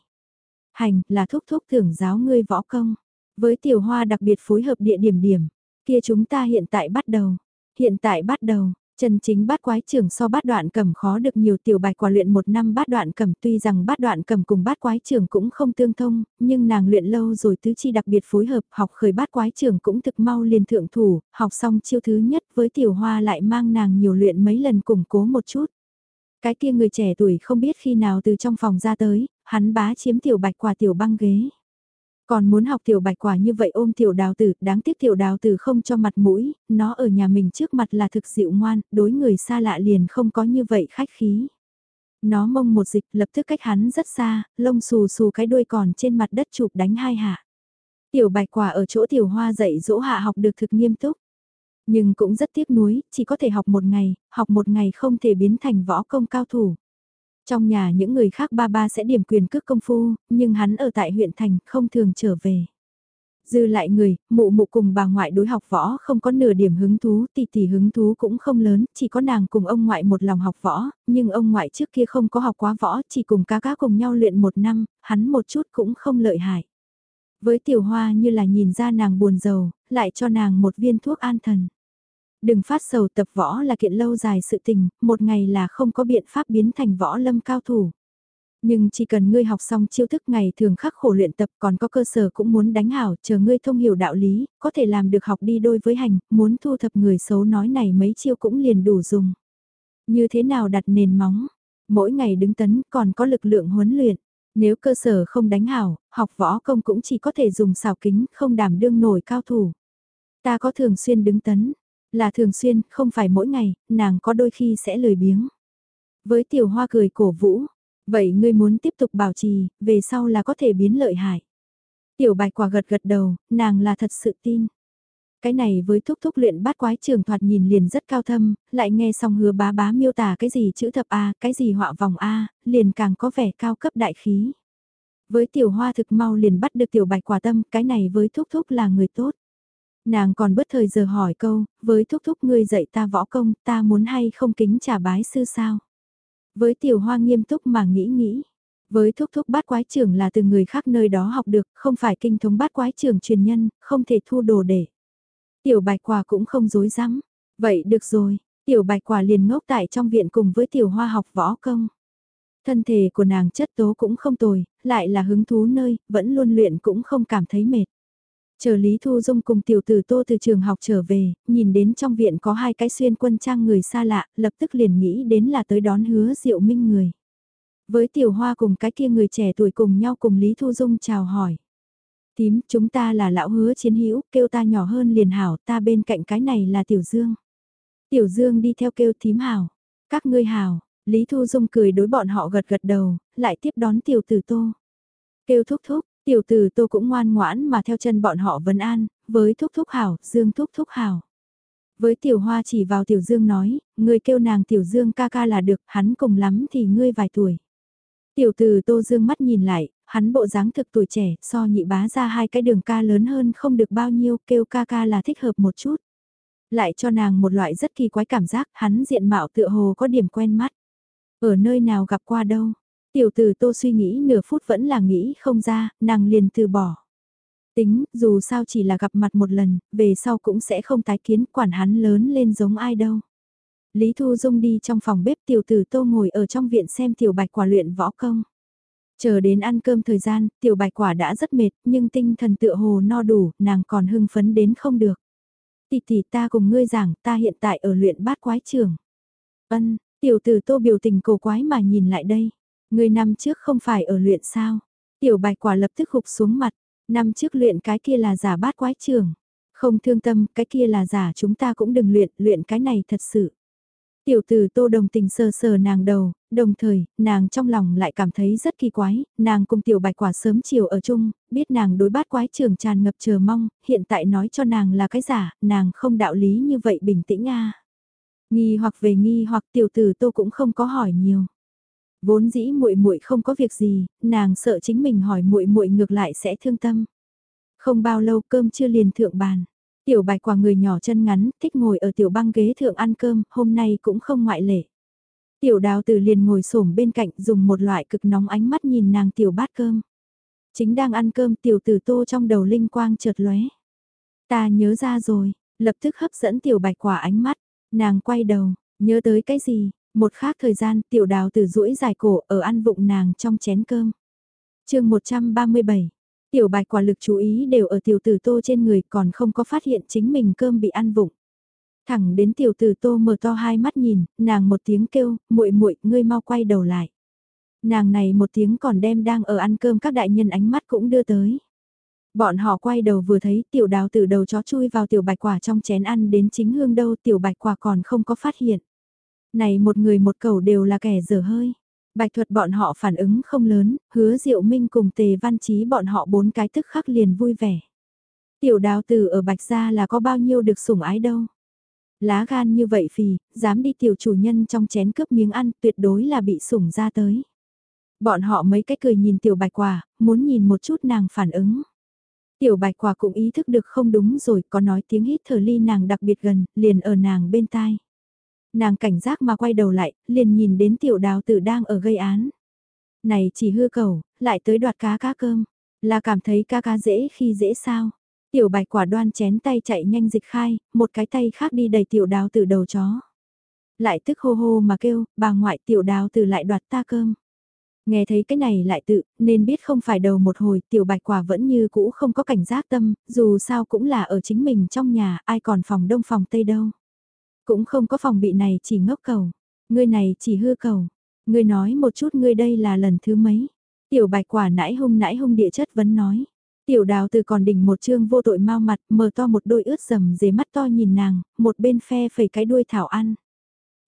Hành, là thúc thúc tưởng giáo ngươi võ công. Với tiểu hoa đặc biệt phối hợp địa điểm điểm, kia chúng ta hiện tại bắt đầu. Hiện tại bắt đầu, Chân chính bát quái trưởng so bát đoạn cầm khó được nhiều tiểu bạch quả luyện một năm bát đoạn cầm tuy rằng bát đoạn cầm cùng bát quái trưởng cũng không tương thông, nhưng nàng luyện lâu rồi tứ chi đặc biệt phối hợp học khởi bát quái trưởng cũng thực mau liền thượng thủ, học xong chiêu thứ nhất với tiểu hoa lại mang nàng nhiều luyện mấy lần củng cố một chút. Cái kia người trẻ tuổi không biết khi nào từ trong phòng ra tới, hắn bá chiếm tiểu bạch quả tiểu băng ghế. Còn muốn học tiểu bạch quả như vậy ôm tiểu đào tử, đáng tiếc tiểu đào tử không cho mặt mũi, nó ở nhà mình trước mặt là thực dịu ngoan, đối người xa lạ liền không có như vậy khách khí. Nó mông một dịch lập tức cách hắn rất xa, lông xù xù cái đuôi còn trên mặt đất chụp đánh hai hạ. Tiểu bạch quả ở chỗ tiểu hoa dạy dỗ hạ học được thực nghiêm túc. Nhưng cũng rất tiếc nuối, chỉ có thể học một ngày, học một ngày không thể biến thành võ công cao thủ. Trong nhà những người khác ba ba sẽ điểm quyền cước công phu, nhưng hắn ở tại huyện thành không thường trở về. Dư lại người, mụ mụ cùng bà ngoại đối học võ không có nửa điểm hứng thú, tỷ tỷ hứng thú cũng không lớn, chỉ có nàng cùng ông ngoại một lòng học võ, nhưng ông ngoại trước kia không có học quá võ, chỉ cùng cá cá cùng nhau luyện một năm, hắn một chút cũng không lợi hại. Với tiểu hoa như là nhìn ra nàng buồn giàu, lại cho nàng một viên thuốc an thần. Đừng phát sầu tập võ là kiện lâu dài sự tình, một ngày là không có biện pháp biến thành võ lâm cao thủ. Nhưng chỉ cần ngươi học xong chiêu thức ngày thường khắc khổ luyện tập còn có cơ sở cũng muốn đánh hảo, chờ ngươi thông hiểu đạo lý, có thể làm được học đi đôi với hành, muốn thu thập người xấu nói này mấy chiêu cũng liền đủ dùng. Như thế nào đặt nền móng, mỗi ngày đứng tấn còn có lực lượng huấn luyện. Nếu cơ sở không đánh hảo, học võ công cũng chỉ có thể dùng xào kính không đảm đương nổi cao thủ. Ta có thường xuyên đứng tấn, là thường xuyên, không phải mỗi ngày, nàng có đôi khi sẽ lười biếng. Với tiểu hoa cười cổ vũ, vậy ngươi muốn tiếp tục bảo trì, về sau là có thể biến lợi hại. Tiểu bạch quả gật gật đầu, nàng là thật sự tin. Cái này với thúc thúc luyện bát quái trường thoạt nhìn liền rất cao thâm, lại nghe xong hứa bá bá miêu tả cái gì chữ thập A, cái gì họa vòng A, liền càng có vẻ cao cấp đại khí. Với tiểu hoa thực mau liền bắt được tiểu bạch quả tâm, cái này với thúc thúc là người tốt. Nàng còn bất thời giờ hỏi câu, với thúc thúc ngươi dạy ta võ công, ta muốn hay không kính trả bái sư sao? Với tiểu hoa nghiêm túc mà nghĩ nghĩ. Với thúc thúc bát quái trưởng là từ người khác nơi đó học được, không phải kinh thống bát quái trưởng truyền nhân, không thể thu đồ để. Tiểu bạch quả cũng không dối rắm Vậy được rồi, tiểu bạch quả liền ngốc tại trong viện cùng với tiểu hoa học võ công. Thân thể của nàng chất tố cũng không tồi, lại là hứng thú nơi, vẫn luôn luyện cũng không cảm thấy mệt. Chờ Lý Thu Dung cùng tiểu tử tô từ trường học trở về, nhìn đến trong viện có hai cái xuyên quân trang người xa lạ, lập tức liền nghĩ đến là tới đón hứa diệu minh người. Với tiểu hoa cùng cái kia người trẻ tuổi cùng nhau cùng Lý Thu Dung chào hỏi. Tím, chúng ta là lão hứa chiến hữu kêu ta nhỏ hơn liền hảo, ta bên cạnh cái này là Tiểu Dương. Tiểu Dương đi theo kêu tím hảo. Các ngươi hảo, Lý Thu Dung cười đối bọn họ gật gật đầu, lại tiếp đón tiểu tử tô. Kêu thúc thúc, tiểu tử tô cũng ngoan ngoãn mà theo chân bọn họ vấn an, với thúc thúc hảo, Dương thúc thúc hảo. Với tiểu hoa chỉ vào tiểu Dương nói, người kêu nàng tiểu Dương ca ca là được, hắn cùng lắm thì ngươi vài tuổi. Tiểu tử tô dương mắt nhìn lại, hắn bộ dáng thực tuổi trẻ, so nhị bá ra hai cái đường ca lớn hơn không được bao nhiêu, kêu ca ca là thích hợp một chút. Lại cho nàng một loại rất kỳ quái cảm giác, hắn diện mạo tựa hồ có điểm quen mắt. Ở nơi nào gặp qua đâu. Tiểu tử tô suy nghĩ nửa phút vẫn là nghĩ không ra, nàng liền từ bỏ. Tính, dù sao chỉ là gặp mặt một lần, về sau cũng sẽ không tái kiến quản hắn lớn lên giống ai đâu. Lý Thu Dung đi trong phòng bếp tiểu tử tô ngồi ở trong viện xem tiểu bạch quả luyện võ công. Chờ đến ăn cơm thời gian, tiểu bạch quả đã rất mệt, nhưng tinh thần tựa hồ no đủ, nàng còn hưng phấn đến không được. Tỷ tỷ ta cùng ngươi giảng, ta hiện tại ở luyện bát quái trường. Ân, tiểu tử tô biểu tình cổ quái mà nhìn lại đây người năm trước không phải ở luyện sao? Tiểu bạch quả lập tức hụp xuống mặt, năm trước luyện cái kia là giả bát quái trường. Không thương tâm, cái kia là giả chúng ta cũng đừng luyện, luyện cái này thật sự. Tiểu tử tô đồng tình sờ sờ nàng đầu, đồng thời, nàng trong lòng lại cảm thấy rất kỳ quái, nàng cùng tiểu bạch quả sớm chiều ở chung, biết nàng đối bát quái trường tràn ngập chờ mong, hiện tại nói cho nàng là cái giả, nàng không đạo lý như vậy bình tĩnh a Nghi hoặc về nghi hoặc tiểu tử tô cũng không có hỏi nhiều. Vốn dĩ muội muội không có việc gì, nàng sợ chính mình hỏi muội muội ngược lại sẽ thương tâm. Không bao lâu cơm chưa liền thượng bàn. Tiểu bạch quả người nhỏ chân ngắn, thích ngồi ở tiểu băng ghế thượng ăn cơm, hôm nay cũng không ngoại lệ. Tiểu đào từ liền ngồi xổm bên cạnh dùng một loại cực nóng ánh mắt nhìn nàng tiểu bát cơm. Chính đang ăn cơm tiểu tử tô trong đầu linh quang chợt lóe. Ta nhớ ra rồi, lập tức hấp dẫn tiểu bạch quả ánh mắt, nàng quay đầu, nhớ tới cái gì, một khác thời gian tiểu đào từ rũi dài cổ ở ăn vụng nàng trong chén cơm. chương 137 Tiểu bạch quả lực chú ý đều ở tiểu tử tô trên người còn không có phát hiện chính mình cơm bị ăn vụng. Thẳng đến tiểu tử tô mở to hai mắt nhìn, nàng một tiếng kêu, muội muội ngươi mau quay đầu lại. Nàng này một tiếng còn đem đang ở ăn cơm các đại nhân ánh mắt cũng đưa tới. Bọn họ quay đầu vừa thấy tiểu đào từ đầu chó chui vào tiểu bạch quả trong chén ăn đến chính hương đâu tiểu bạch quả còn không có phát hiện. Này một người một cầu đều là kẻ dở hơi. Bạch thuật bọn họ phản ứng không lớn, hứa diệu minh cùng tề văn trí bọn họ bốn cái tức khắc liền vui vẻ. Tiểu đào tử ở bạch gia là có bao nhiêu được sủng ái đâu. Lá gan như vậy phì, dám đi tiểu chủ nhân trong chén cướp miếng ăn tuyệt đối là bị sủng ra tới. Bọn họ mấy cái cười nhìn tiểu bạch quả, muốn nhìn một chút nàng phản ứng. Tiểu bạch quả cũng ý thức được không đúng rồi, có nói tiếng hít thở ly nàng đặc biệt gần, liền ở nàng bên tai. Nàng cảnh giác mà quay đầu lại, liền nhìn đến tiểu đào tử đang ở gây án. Này chỉ hư cầu, lại tới đoạt cá cá cơm, là cảm thấy cá cá dễ khi dễ sao. Tiểu bạch quả đoan chén tay chạy nhanh dịch khai, một cái tay khác đi đầy tiểu đào tử đầu chó. Lại tức hô hô mà kêu, bà ngoại tiểu đào tử lại đoạt ta cơm. Nghe thấy cái này lại tự, nên biết không phải đầu một hồi, tiểu bạch quả vẫn như cũ không có cảnh giác tâm, dù sao cũng là ở chính mình trong nhà, ai còn phòng đông phòng tây đâu. Cũng không có phòng bị này chỉ ngốc cầu, ngươi này chỉ hư cầu, ngươi nói một chút ngươi đây là lần thứ mấy. Tiểu bạch quả nãi hung nãi hung địa chất vấn nói. Tiểu đào từ còn đỉnh một chương vô tội mau mặt, mở to một đôi ướt rầm dề mắt to nhìn nàng, một bên phe phẩy cái đuôi thảo ăn.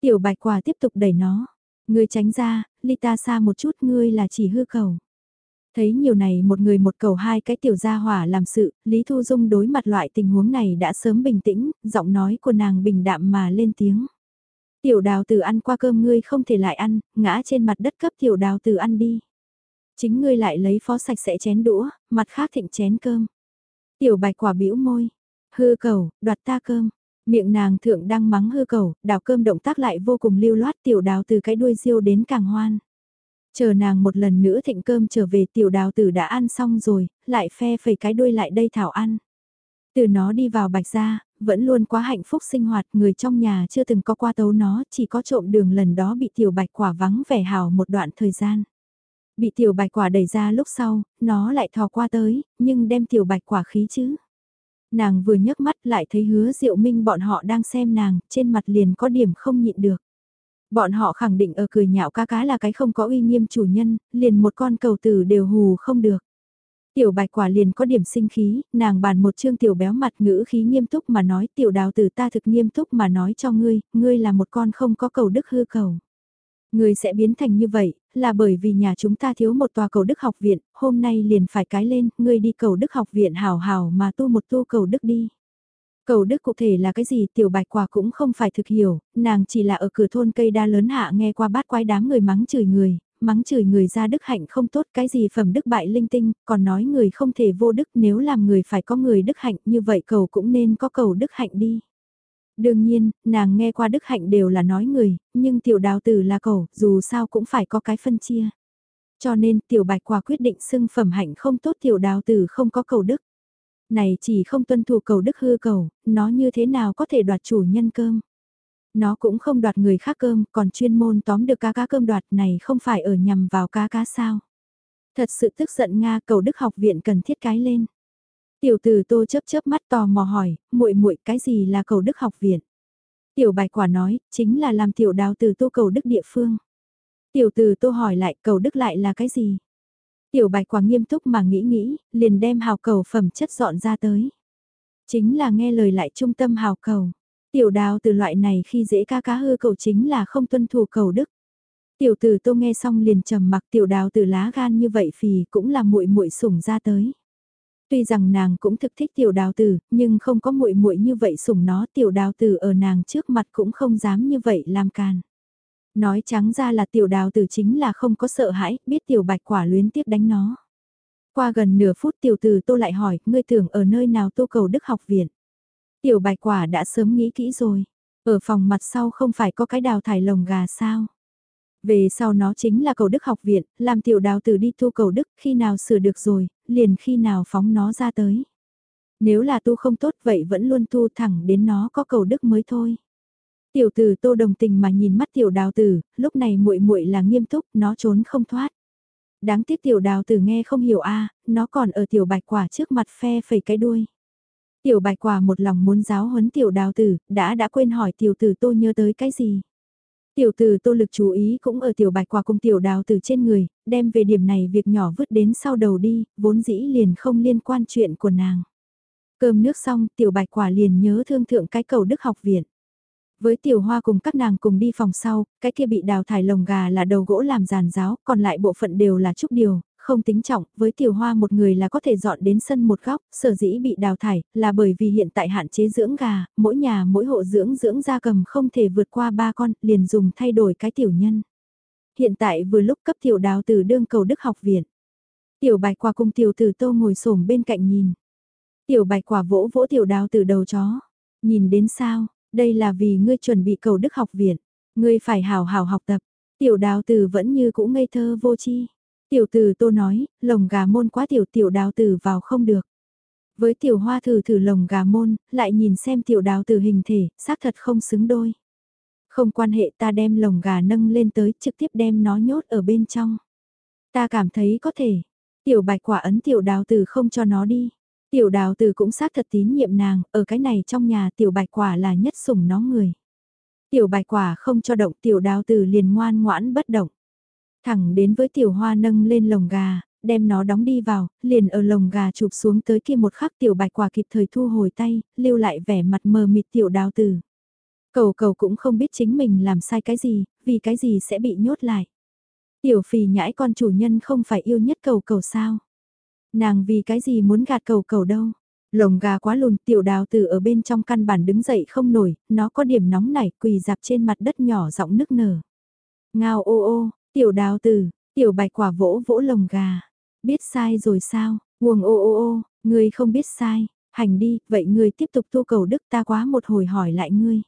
Tiểu bạch quả tiếp tục đẩy nó. Ngươi tránh ra, ly ta xa một chút ngươi là chỉ hư cầu. Thấy nhiều này một người một cầu hai cái tiểu gia hỏa làm sự, Lý Thu Dung đối mặt loại tình huống này đã sớm bình tĩnh, giọng nói của nàng bình đạm mà lên tiếng. Tiểu đào tử ăn qua cơm ngươi không thể lại ăn, ngã trên mặt đất cấp tiểu đào tử ăn đi. Chính ngươi lại lấy phó sạch sẽ chén đũa, mặt khác thịnh chén cơm. Tiểu bạch quả bĩu môi, hư cầu, đoạt ta cơm. Miệng nàng thượng đang mắng hư cầu, đào cơm động tác lại vô cùng lưu loát tiểu đào từ cái đuôi riêu đến càng hoan. Chờ nàng một lần nữa thịnh cơm trở về tiểu đào tử đã ăn xong rồi, lại phe phẩy cái đuôi lại đây thảo ăn. Từ nó đi vào bạch gia, vẫn luôn quá hạnh phúc sinh hoạt, người trong nhà chưa từng có qua tấu nó, chỉ có trộm đường lần đó bị tiểu bạch quả vắng vẻ hào một đoạn thời gian. Bị tiểu bạch quả đẩy ra lúc sau, nó lại thò qua tới, nhưng đem tiểu bạch quả khí chứ. Nàng vừa nhấc mắt lại thấy hứa diệu minh bọn họ đang xem nàng, trên mặt liền có điểm không nhịn được. Bọn họ khẳng định ở cười nhạo ca cá là cái không có uy nghiêm chủ nhân, liền một con cầu tử đều hù không được. Tiểu bạch quả liền có điểm sinh khí, nàng bàn một chương tiểu béo mặt ngữ khí nghiêm túc mà nói tiểu đào tử ta thực nghiêm túc mà nói cho ngươi, ngươi là một con không có cầu đức hư cầu. Ngươi sẽ biến thành như vậy, là bởi vì nhà chúng ta thiếu một tòa cầu đức học viện, hôm nay liền phải cái lên, ngươi đi cầu đức học viện hào hào mà tu một tu cầu đức đi. Cầu đức cụ thể là cái gì tiểu bạch quả cũng không phải thực hiểu, nàng chỉ là ở cửa thôn cây đa lớn hạ nghe qua bát quái đám người mắng chửi người, mắng chửi người ra đức hạnh không tốt cái gì phẩm đức bại linh tinh, còn nói người không thể vô đức nếu làm người phải có người đức hạnh như vậy cầu cũng nên có cầu đức hạnh đi. Đương nhiên, nàng nghe qua đức hạnh đều là nói người, nhưng tiểu đào tử là cầu, dù sao cũng phải có cái phân chia. Cho nên tiểu bạch quả quyết định xưng phẩm hạnh không tốt tiểu đào tử không có cầu đức. Này chỉ không tuân thủ cầu đức hư cầu, nó như thế nào có thể đoạt chủ nhân cơm. Nó cũng không đoạt người khác cơm, còn chuyên môn tóm được cá cá cơm đoạt này không phải ở nhằm vào cá cá sao. Thật sự tức giận Nga cầu đức học viện cần thiết cái lên. Tiểu tử tô chớp chớp mắt tò mò hỏi, muội muội cái gì là cầu đức học viện? Tiểu bài quả nói, chính là làm tiểu đào từ tô cầu đức địa phương. Tiểu tử tô hỏi lại cầu đức lại là cái gì? Tiểu bạch quả nghiêm túc mà nghĩ nghĩ, liền đem hào cầu phẩm chất dọn ra tới. Chính là nghe lời lại trung tâm hào cầu. Tiểu đào từ loại này khi dễ ca cá hư cầu chính là không tuân thủ cầu đức. Tiểu tử tô nghe xong liền trầm mặc tiểu đào từ lá gan như vậy phì cũng là muội muội sủng ra tới. Tuy rằng nàng cũng thực thích tiểu đào tử, nhưng không có muội muội như vậy sủng nó tiểu đào tử ở nàng trước mặt cũng không dám như vậy làm càn. Nói trắng ra là tiểu đào tử chính là không có sợ hãi, biết tiểu bạch quả luyến tiếc đánh nó. Qua gần nửa phút tiểu tử tô lại hỏi, ngươi tưởng ở nơi nào tô cầu đức học viện. Tiểu bạch quả đã sớm nghĩ kỹ rồi, ở phòng mặt sau không phải có cái đào thải lồng gà sao. Về sau nó chính là cầu đức học viện, làm tiểu đào tử đi tu cầu đức, khi nào sửa được rồi, liền khi nào phóng nó ra tới. Nếu là tu không tốt vậy vẫn luôn tu thẳng đến nó có cầu đức mới thôi. Tiểu tử tô đồng tình mà nhìn mắt tiểu đào tử, lúc này muội muội là nghiêm túc, nó trốn không thoát. Đáng tiếc tiểu đào tử nghe không hiểu a nó còn ở tiểu bạch quả trước mặt phe phẩy cái đuôi. Tiểu bạch quả một lòng muốn giáo huấn tiểu đào tử, đã đã quên hỏi tiểu tử tô nhớ tới cái gì. Tiểu tử tô lực chú ý cũng ở tiểu bạch quả cùng tiểu đào tử trên người, đem về điểm này việc nhỏ vứt đến sau đầu đi, vốn dĩ liền không liên quan chuyện của nàng. Cơm nước xong, tiểu bạch quả liền nhớ thương thượng cái cầu đức học viện. Với tiểu hoa cùng các nàng cùng đi phòng sau, cái kia bị đào thải lồng gà là đầu gỗ làm giàn giáo, còn lại bộ phận đều là trúc điều, không tính trọng, với tiểu hoa một người là có thể dọn đến sân một góc, sở dĩ bị đào thải, là bởi vì hiện tại hạn chế dưỡng gà, mỗi nhà mỗi hộ dưỡng dưỡng gia cầm không thể vượt qua ba con, liền dùng thay đổi cái tiểu nhân. Hiện tại vừa lúc cấp tiểu đào từ đương cầu đức học viện. Tiểu bạch quả cùng tiểu tử tô ngồi xổm bên cạnh nhìn. Tiểu bạch quả vỗ vỗ tiểu đào từ đầu chó. Nhìn đến sao, đây là vì ngươi chuẩn bị cầu đức học viện. Ngươi phải hào hào học tập. Tiểu đào từ vẫn như cũ ngây thơ vô chi. Tiểu tử tô nói, lồng gà môn quá tiểu tiểu đào tử vào không được. Với tiểu hoa thử thử lồng gà môn, lại nhìn xem tiểu đào tử hình thể, xác thật không xứng đôi. Không quan hệ ta đem lồng gà nâng lên tới trực tiếp đem nó nhốt ở bên trong. Ta cảm thấy có thể. Tiểu bạch quả ấn tiểu đào tử không cho nó đi. Tiểu đào tử cũng xác thật tín nhiệm nàng, ở cái này trong nhà tiểu bạch quả là nhất sủng nó người. Tiểu bạch quả không cho động tiểu đào tử liền ngoan ngoãn bất động. Thẳng đến với tiểu hoa nâng lên lồng gà, đem nó đóng đi vào, liền ở lồng gà chụp xuống tới kia một khắc tiểu bạch quả kịp thời thu hồi tay, lưu lại vẻ mặt mờ mịt tiểu đào tử. Cầu cầu cũng không biết chính mình làm sai cái gì, vì cái gì sẽ bị nhốt lại. Tiểu phì nhãi con chủ nhân không phải yêu nhất cầu cầu sao. Nàng vì cái gì muốn gạt cầu cầu đâu. Lồng gà quá lùn tiểu đào tử ở bên trong căn bản đứng dậy không nổi, nó có điểm nóng nảy quỳ dạp trên mặt đất nhỏ giọng nức nở. Ngao ô ô, tiểu đào tử, tiểu bạch quả vỗ vỗ lồng gà. Biết sai rồi sao, nguồn ô ô ô, ngươi không biết sai, hành đi, vậy ngươi tiếp tục tu cầu đức ta quá một hồi hỏi lại ngươi.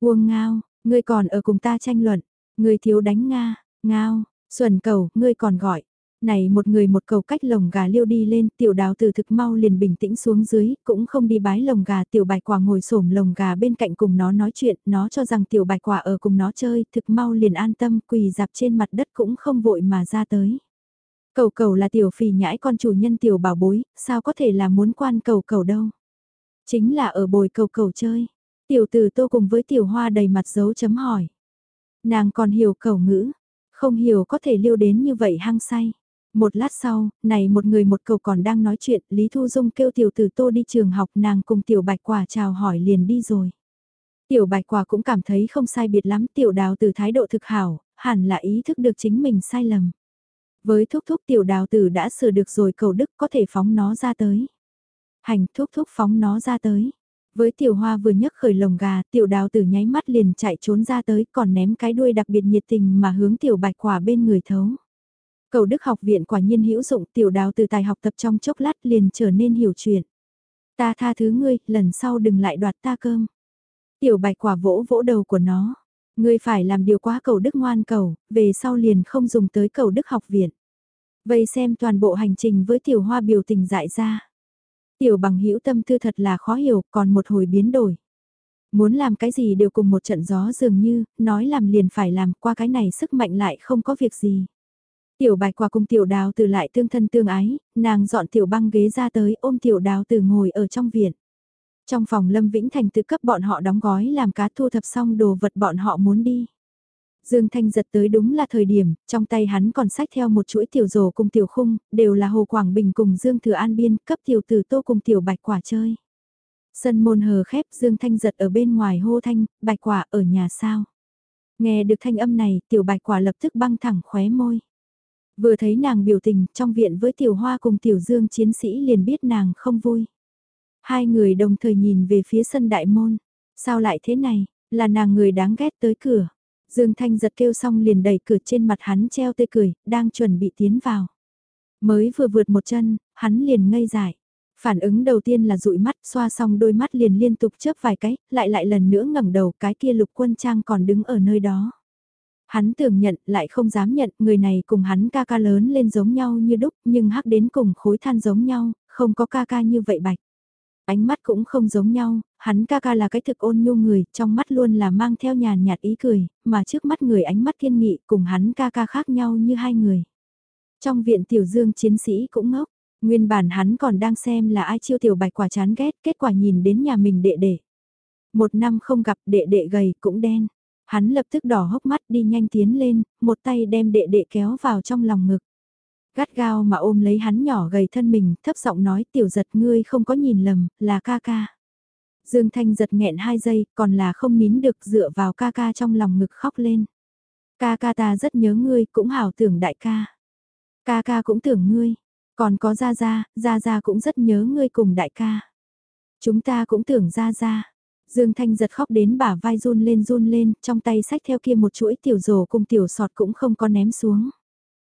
Uông ngao, ngươi còn ở cùng ta tranh luận, ngươi thiếu đánh Nga, ngao, xuẩn cầu, ngươi còn gọi. Này một người một cầu cách lồng gà liêu đi lên, tiểu đào từ thực mau liền bình tĩnh xuống dưới, cũng không đi bái lồng gà, tiểu bạch quả ngồi xổm lồng gà bên cạnh cùng nó nói chuyện, nó cho rằng tiểu bạch quả ở cùng nó chơi, thực mau liền an tâm, quỳ dạp trên mặt đất cũng không vội mà ra tới. Cầu cầu là tiểu phì nhãi con chủ nhân tiểu bảo bối, sao có thể là muốn quan cầu cầu đâu. Chính là ở bồi cầu cầu chơi. Tiểu tử tô cùng với tiểu hoa đầy mặt dấu chấm hỏi. Nàng còn hiểu cầu ngữ, không hiểu có thể liêu đến như vậy hăng say. Một lát sau, này một người một cầu còn đang nói chuyện, Lý Thu Dung kêu tiểu tử tô đi trường học nàng cùng tiểu bạch quả chào hỏi liền đi rồi. Tiểu bạch quả cũng cảm thấy không sai biệt lắm tiểu đào từ thái độ thực hảo, hẳn là ý thức được chính mình sai lầm. Với thúc thúc tiểu đào tử đã sửa được rồi cầu đức có thể phóng nó ra tới. Hành thúc thúc phóng nó ra tới. Với tiểu hoa vừa nhấc khởi lồng gà, tiểu đào tử nháy mắt liền chạy trốn ra tới còn ném cái đuôi đặc biệt nhiệt tình mà hướng tiểu bạch quả bên người thấu. Cầu đức học viện quả nhiên hữu dụng tiểu đào từ tài học tập trong chốc lát liền trở nên hiểu chuyện. Ta tha thứ ngươi, lần sau đừng lại đoạt ta cơm. Tiểu bạch quả vỗ vỗ đầu của nó. Ngươi phải làm điều quá cầu đức ngoan cầu, về sau liền không dùng tới cầu đức học viện. Vây xem toàn bộ hành trình với tiểu hoa biểu tình dại ra. Tiểu bằng hữu tâm tư thật là khó hiểu, còn một hồi biến đổi. Muốn làm cái gì đều cùng một trận gió dường như, nói làm liền phải làm qua cái này sức mạnh lại không có việc gì. Tiểu bạch quả cùng tiểu đào từ lại tương thân tương ái, nàng dọn tiểu băng ghế ra tới ôm tiểu đào từ ngồi ở trong viện. Trong phòng Lâm Vĩnh Thành tự cấp bọn họ đóng gói làm cá thu thập xong đồ vật bọn họ muốn đi. Dương Thanh giật tới đúng là thời điểm, trong tay hắn còn sách theo một chuỗi tiểu rổ cùng tiểu khung, đều là Hồ Quảng Bình cùng Dương Thừa An Biên, cấp tiểu tử tô cùng tiểu bạch quả chơi. Sân môn hờ khép Dương Thanh giật ở bên ngoài hô thanh, bạch quả ở nhà sao. Nghe được thanh âm này, tiểu bạch quả lập tức băng thẳng khóe môi. Vừa thấy nàng biểu tình trong viện với tiểu hoa cùng tiểu dương chiến sĩ liền biết nàng không vui. Hai người đồng thời nhìn về phía sân đại môn. Sao lại thế này, là nàng người đáng ghét tới cửa. Dương Thanh giật kêu xong liền đẩy cửa trên mặt hắn treo tươi cười, đang chuẩn bị tiến vào. Mới vừa vượt một chân, hắn liền ngây dại. Phản ứng đầu tiên là dụi mắt, xoa xong đôi mắt liền liên tục chớp vài cái, lại lại lần nữa ngẩng đầu cái kia lục quân trang còn đứng ở nơi đó. Hắn tưởng nhận lại không dám nhận người này cùng hắn ca ca lớn lên giống nhau như đúc nhưng hắc đến cùng khối than giống nhau, không có ca ca như vậy bạch. Ánh mắt cũng không giống nhau, hắn ca ca là cái thực ôn nhu người, trong mắt luôn là mang theo nhàn nhạt ý cười, mà trước mắt người ánh mắt thiên nghị cùng hắn ca ca khác nhau như hai người. Trong viện tiểu dương chiến sĩ cũng ngốc, nguyên bản hắn còn đang xem là ai chiêu tiểu bạch quả chán ghét, kết quả nhìn đến nhà mình đệ đệ. Một năm không gặp đệ đệ gầy cũng đen, hắn lập tức đỏ hốc mắt đi nhanh tiến lên, một tay đem đệ đệ kéo vào trong lòng ngực. Gắt gao mà ôm lấy hắn nhỏ gầy thân mình, thấp giọng nói tiểu giật ngươi không có nhìn lầm, là ca ca. Dương Thanh giật nghẹn hai giây, còn là không nín được dựa vào ca ca trong lòng ngực khóc lên. Ca ca ta rất nhớ ngươi, cũng hảo tưởng đại ca. Ca ca cũng tưởng ngươi, còn có Gia Gia, Gia Gia cũng rất nhớ ngươi cùng đại ca. Chúng ta cũng tưởng Gia Gia. Dương Thanh giật khóc đến bả vai run lên run lên, trong tay sách theo kia một chuỗi tiểu rổ cùng tiểu sọt cũng không có ném xuống.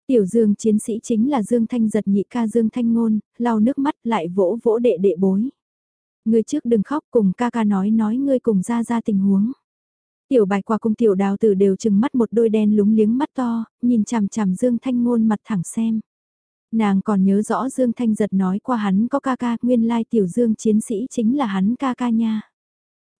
Tiểu Dương chiến sĩ chính là Dương Thanh giật nhị ca Dương Thanh ngôn, lau nước mắt lại vỗ vỗ đệ đệ bối. Ngươi trước đừng khóc cùng ca ca nói nói ngươi cùng ra ra tình huống. Tiểu bạch qua cung tiểu đào tử đều chừng mắt một đôi đen lúng liếng mắt to, nhìn chằm chằm Dương Thanh ngôn mặt thẳng xem. Nàng còn nhớ rõ Dương Thanh giật nói qua hắn có ca ca, nguyên lai tiểu Dương chiến sĩ chính là hắn ca ca nha.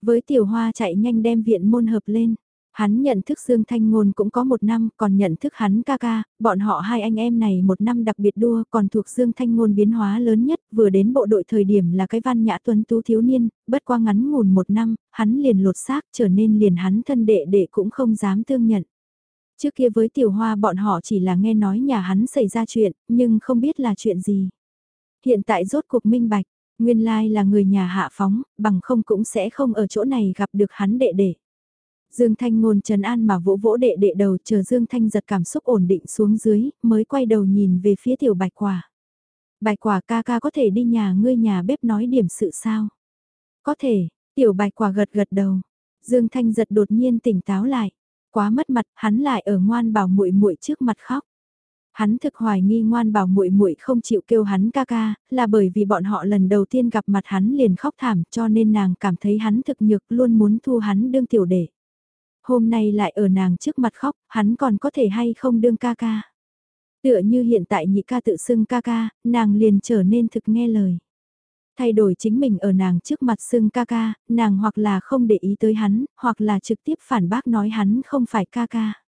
Với tiểu hoa chạy nhanh đem viện môn hợp lên. Hắn nhận thức Dương Thanh Ngôn cũng có một năm, còn nhận thức hắn ca ca, bọn họ hai anh em này một năm đặc biệt đua, còn thuộc Dương Thanh Ngôn biến hóa lớn nhất, vừa đến bộ đội thời điểm là cái văn nhã tuấn tú thiếu niên, bất qua ngắn ngủn một năm, hắn liền lột xác trở nên liền hắn thân đệ đệ cũng không dám tương nhận. Trước kia với tiểu hoa bọn họ chỉ là nghe nói nhà hắn xảy ra chuyện, nhưng không biết là chuyện gì. Hiện tại rốt cuộc minh bạch, nguyên lai là người nhà hạ phóng, bằng không cũng sẽ không ở chỗ này gặp được hắn đệ đệ. Dương Thanh ngôn trần an mà vỗ vỗ đệ đệ đầu chờ Dương Thanh giật cảm xúc ổn định xuống dưới, mới quay đầu nhìn về phía tiểu bạch quả. Bạch quả ca ca có thể đi nhà ngươi nhà bếp nói điểm sự sao? Có thể, tiểu bạch quả gật gật đầu. Dương Thanh giật đột nhiên tỉnh táo lại. Quá mất mặt, hắn lại ở ngoan bảo muội muội trước mặt khóc. Hắn thực hoài nghi ngoan bảo muội muội không chịu kêu hắn ca ca, là bởi vì bọn họ lần đầu tiên gặp mặt hắn liền khóc thảm cho nên nàng cảm thấy hắn thực nhược luôn muốn thu hắn đương tiểu đệ hôm nay lại ở nàng trước mặt khóc, hắn còn có thể hay không đương ca ca. Tựa như hiện tại nhị ca tự xưng ca ca, nàng liền trở nên thực nghe lời. Thay đổi chính mình ở nàng trước mặt xưng ca ca, nàng hoặc là không để ý tới hắn, hoặc là trực tiếp phản bác nói hắn không phải ca ca.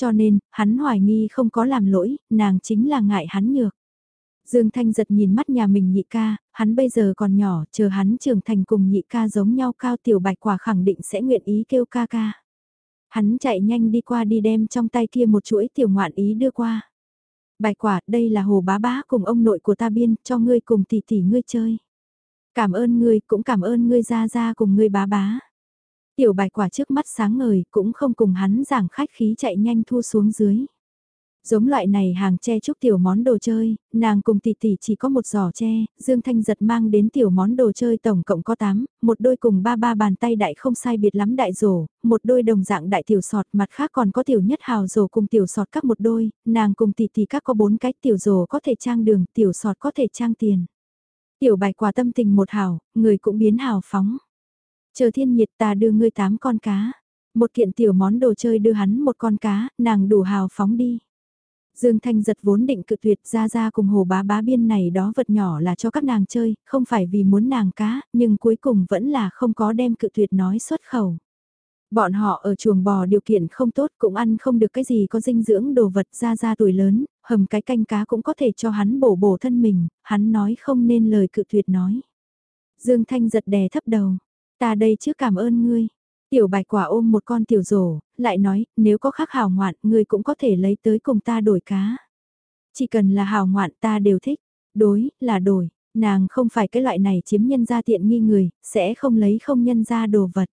Cho nên, hắn hoài nghi không có làm lỗi, nàng chính là ngại hắn nhược. Dương Thanh giật nhìn mắt nhà mình nhị ca, hắn bây giờ còn nhỏ, chờ hắn trưởng thành cùng nhị ca giống nhau cao tiểu bạch quả khẳng định sẽ nguyện ý kêu ca ca. Hắn chạy nhanh đi qua đi đem trong tay kia một chuỗi tiểu ngoạn ý đưa qua. Bạch quả, đây là hồ bá bá cùng ông nội của ta biên, cho ngươi cùng tỷ tỷ ngươi chơi. Cảm ơn ngươi, cũng cảm ơn ngươi ra ra cùng ngươi bá bá. Tiểu bạch quả trước mắt sáng ngời, cũng không cùng hắn giảng khách khí chạy nhanh thu xuống dưới. Giống loại này hàng tre chúc tiểu món đồ chơi, nàng cùng tỷ tỷ chỉ có một giỏ tre, Dương Thanh giật mang đến tiểu món đồ chơi tổng cộng có 8, một đôi cùng ba ba bàn tay đại không sai biệt lắm đại rổ, một đôi đồng dạng đại tiểu sọt, mặt khác còn có tiểu nhất hào rổ cùng tiểu sọt các một đôi, nàng cùng tỷ tỷ các có bốn cái tiểu rổ có thể trang đường, tiểu sọt có thể trang tiền. Tiểu bạch quả tâm tình một hào, người cũng biến hào phóng. Chờ thiên nhiệt ta đưa ngươi tám con cá. Một kiện tiểu món đồ chơi đưa hắn một con cá, nàng đủ hào phóng đi. Dương Thanh giật vốn định cự tuyệt ra ra cùng hồ bá bá biên này đó vật nhỏ là cho các nàng chơi, không phải vì muốn nàng cá, nhưng cuối cùng vẫn là không có đem cự tuyệt nói xuất khẩu. Bọn họ ở chuồng bò điều kiện không tốt cũng ăn không được cái gì có dinh dưỡng đồ vật ra ra tuổi lớn, hầm cái canh cá cũng có thể cho hắn bổ bổ thân mình, hắn nói không nên lời cự tuyệt nói. Dương Thanh giật đè thấp đầu, ta đây chứ cảm ơn ngươi. Tiểu bạch quả ôm một con tiểu rổ, lại nói, nếu có khác hào ngoạn, ngươi cũng có thể lấy tới cùng ta đổi cá. Chỉ cần là hào ngoạn ta đều thích, đối, là đổi, nàng không phải cái loại này chiếm nhân gia tiện nghi người, sẽ không lấy không nhân gia đồ vật.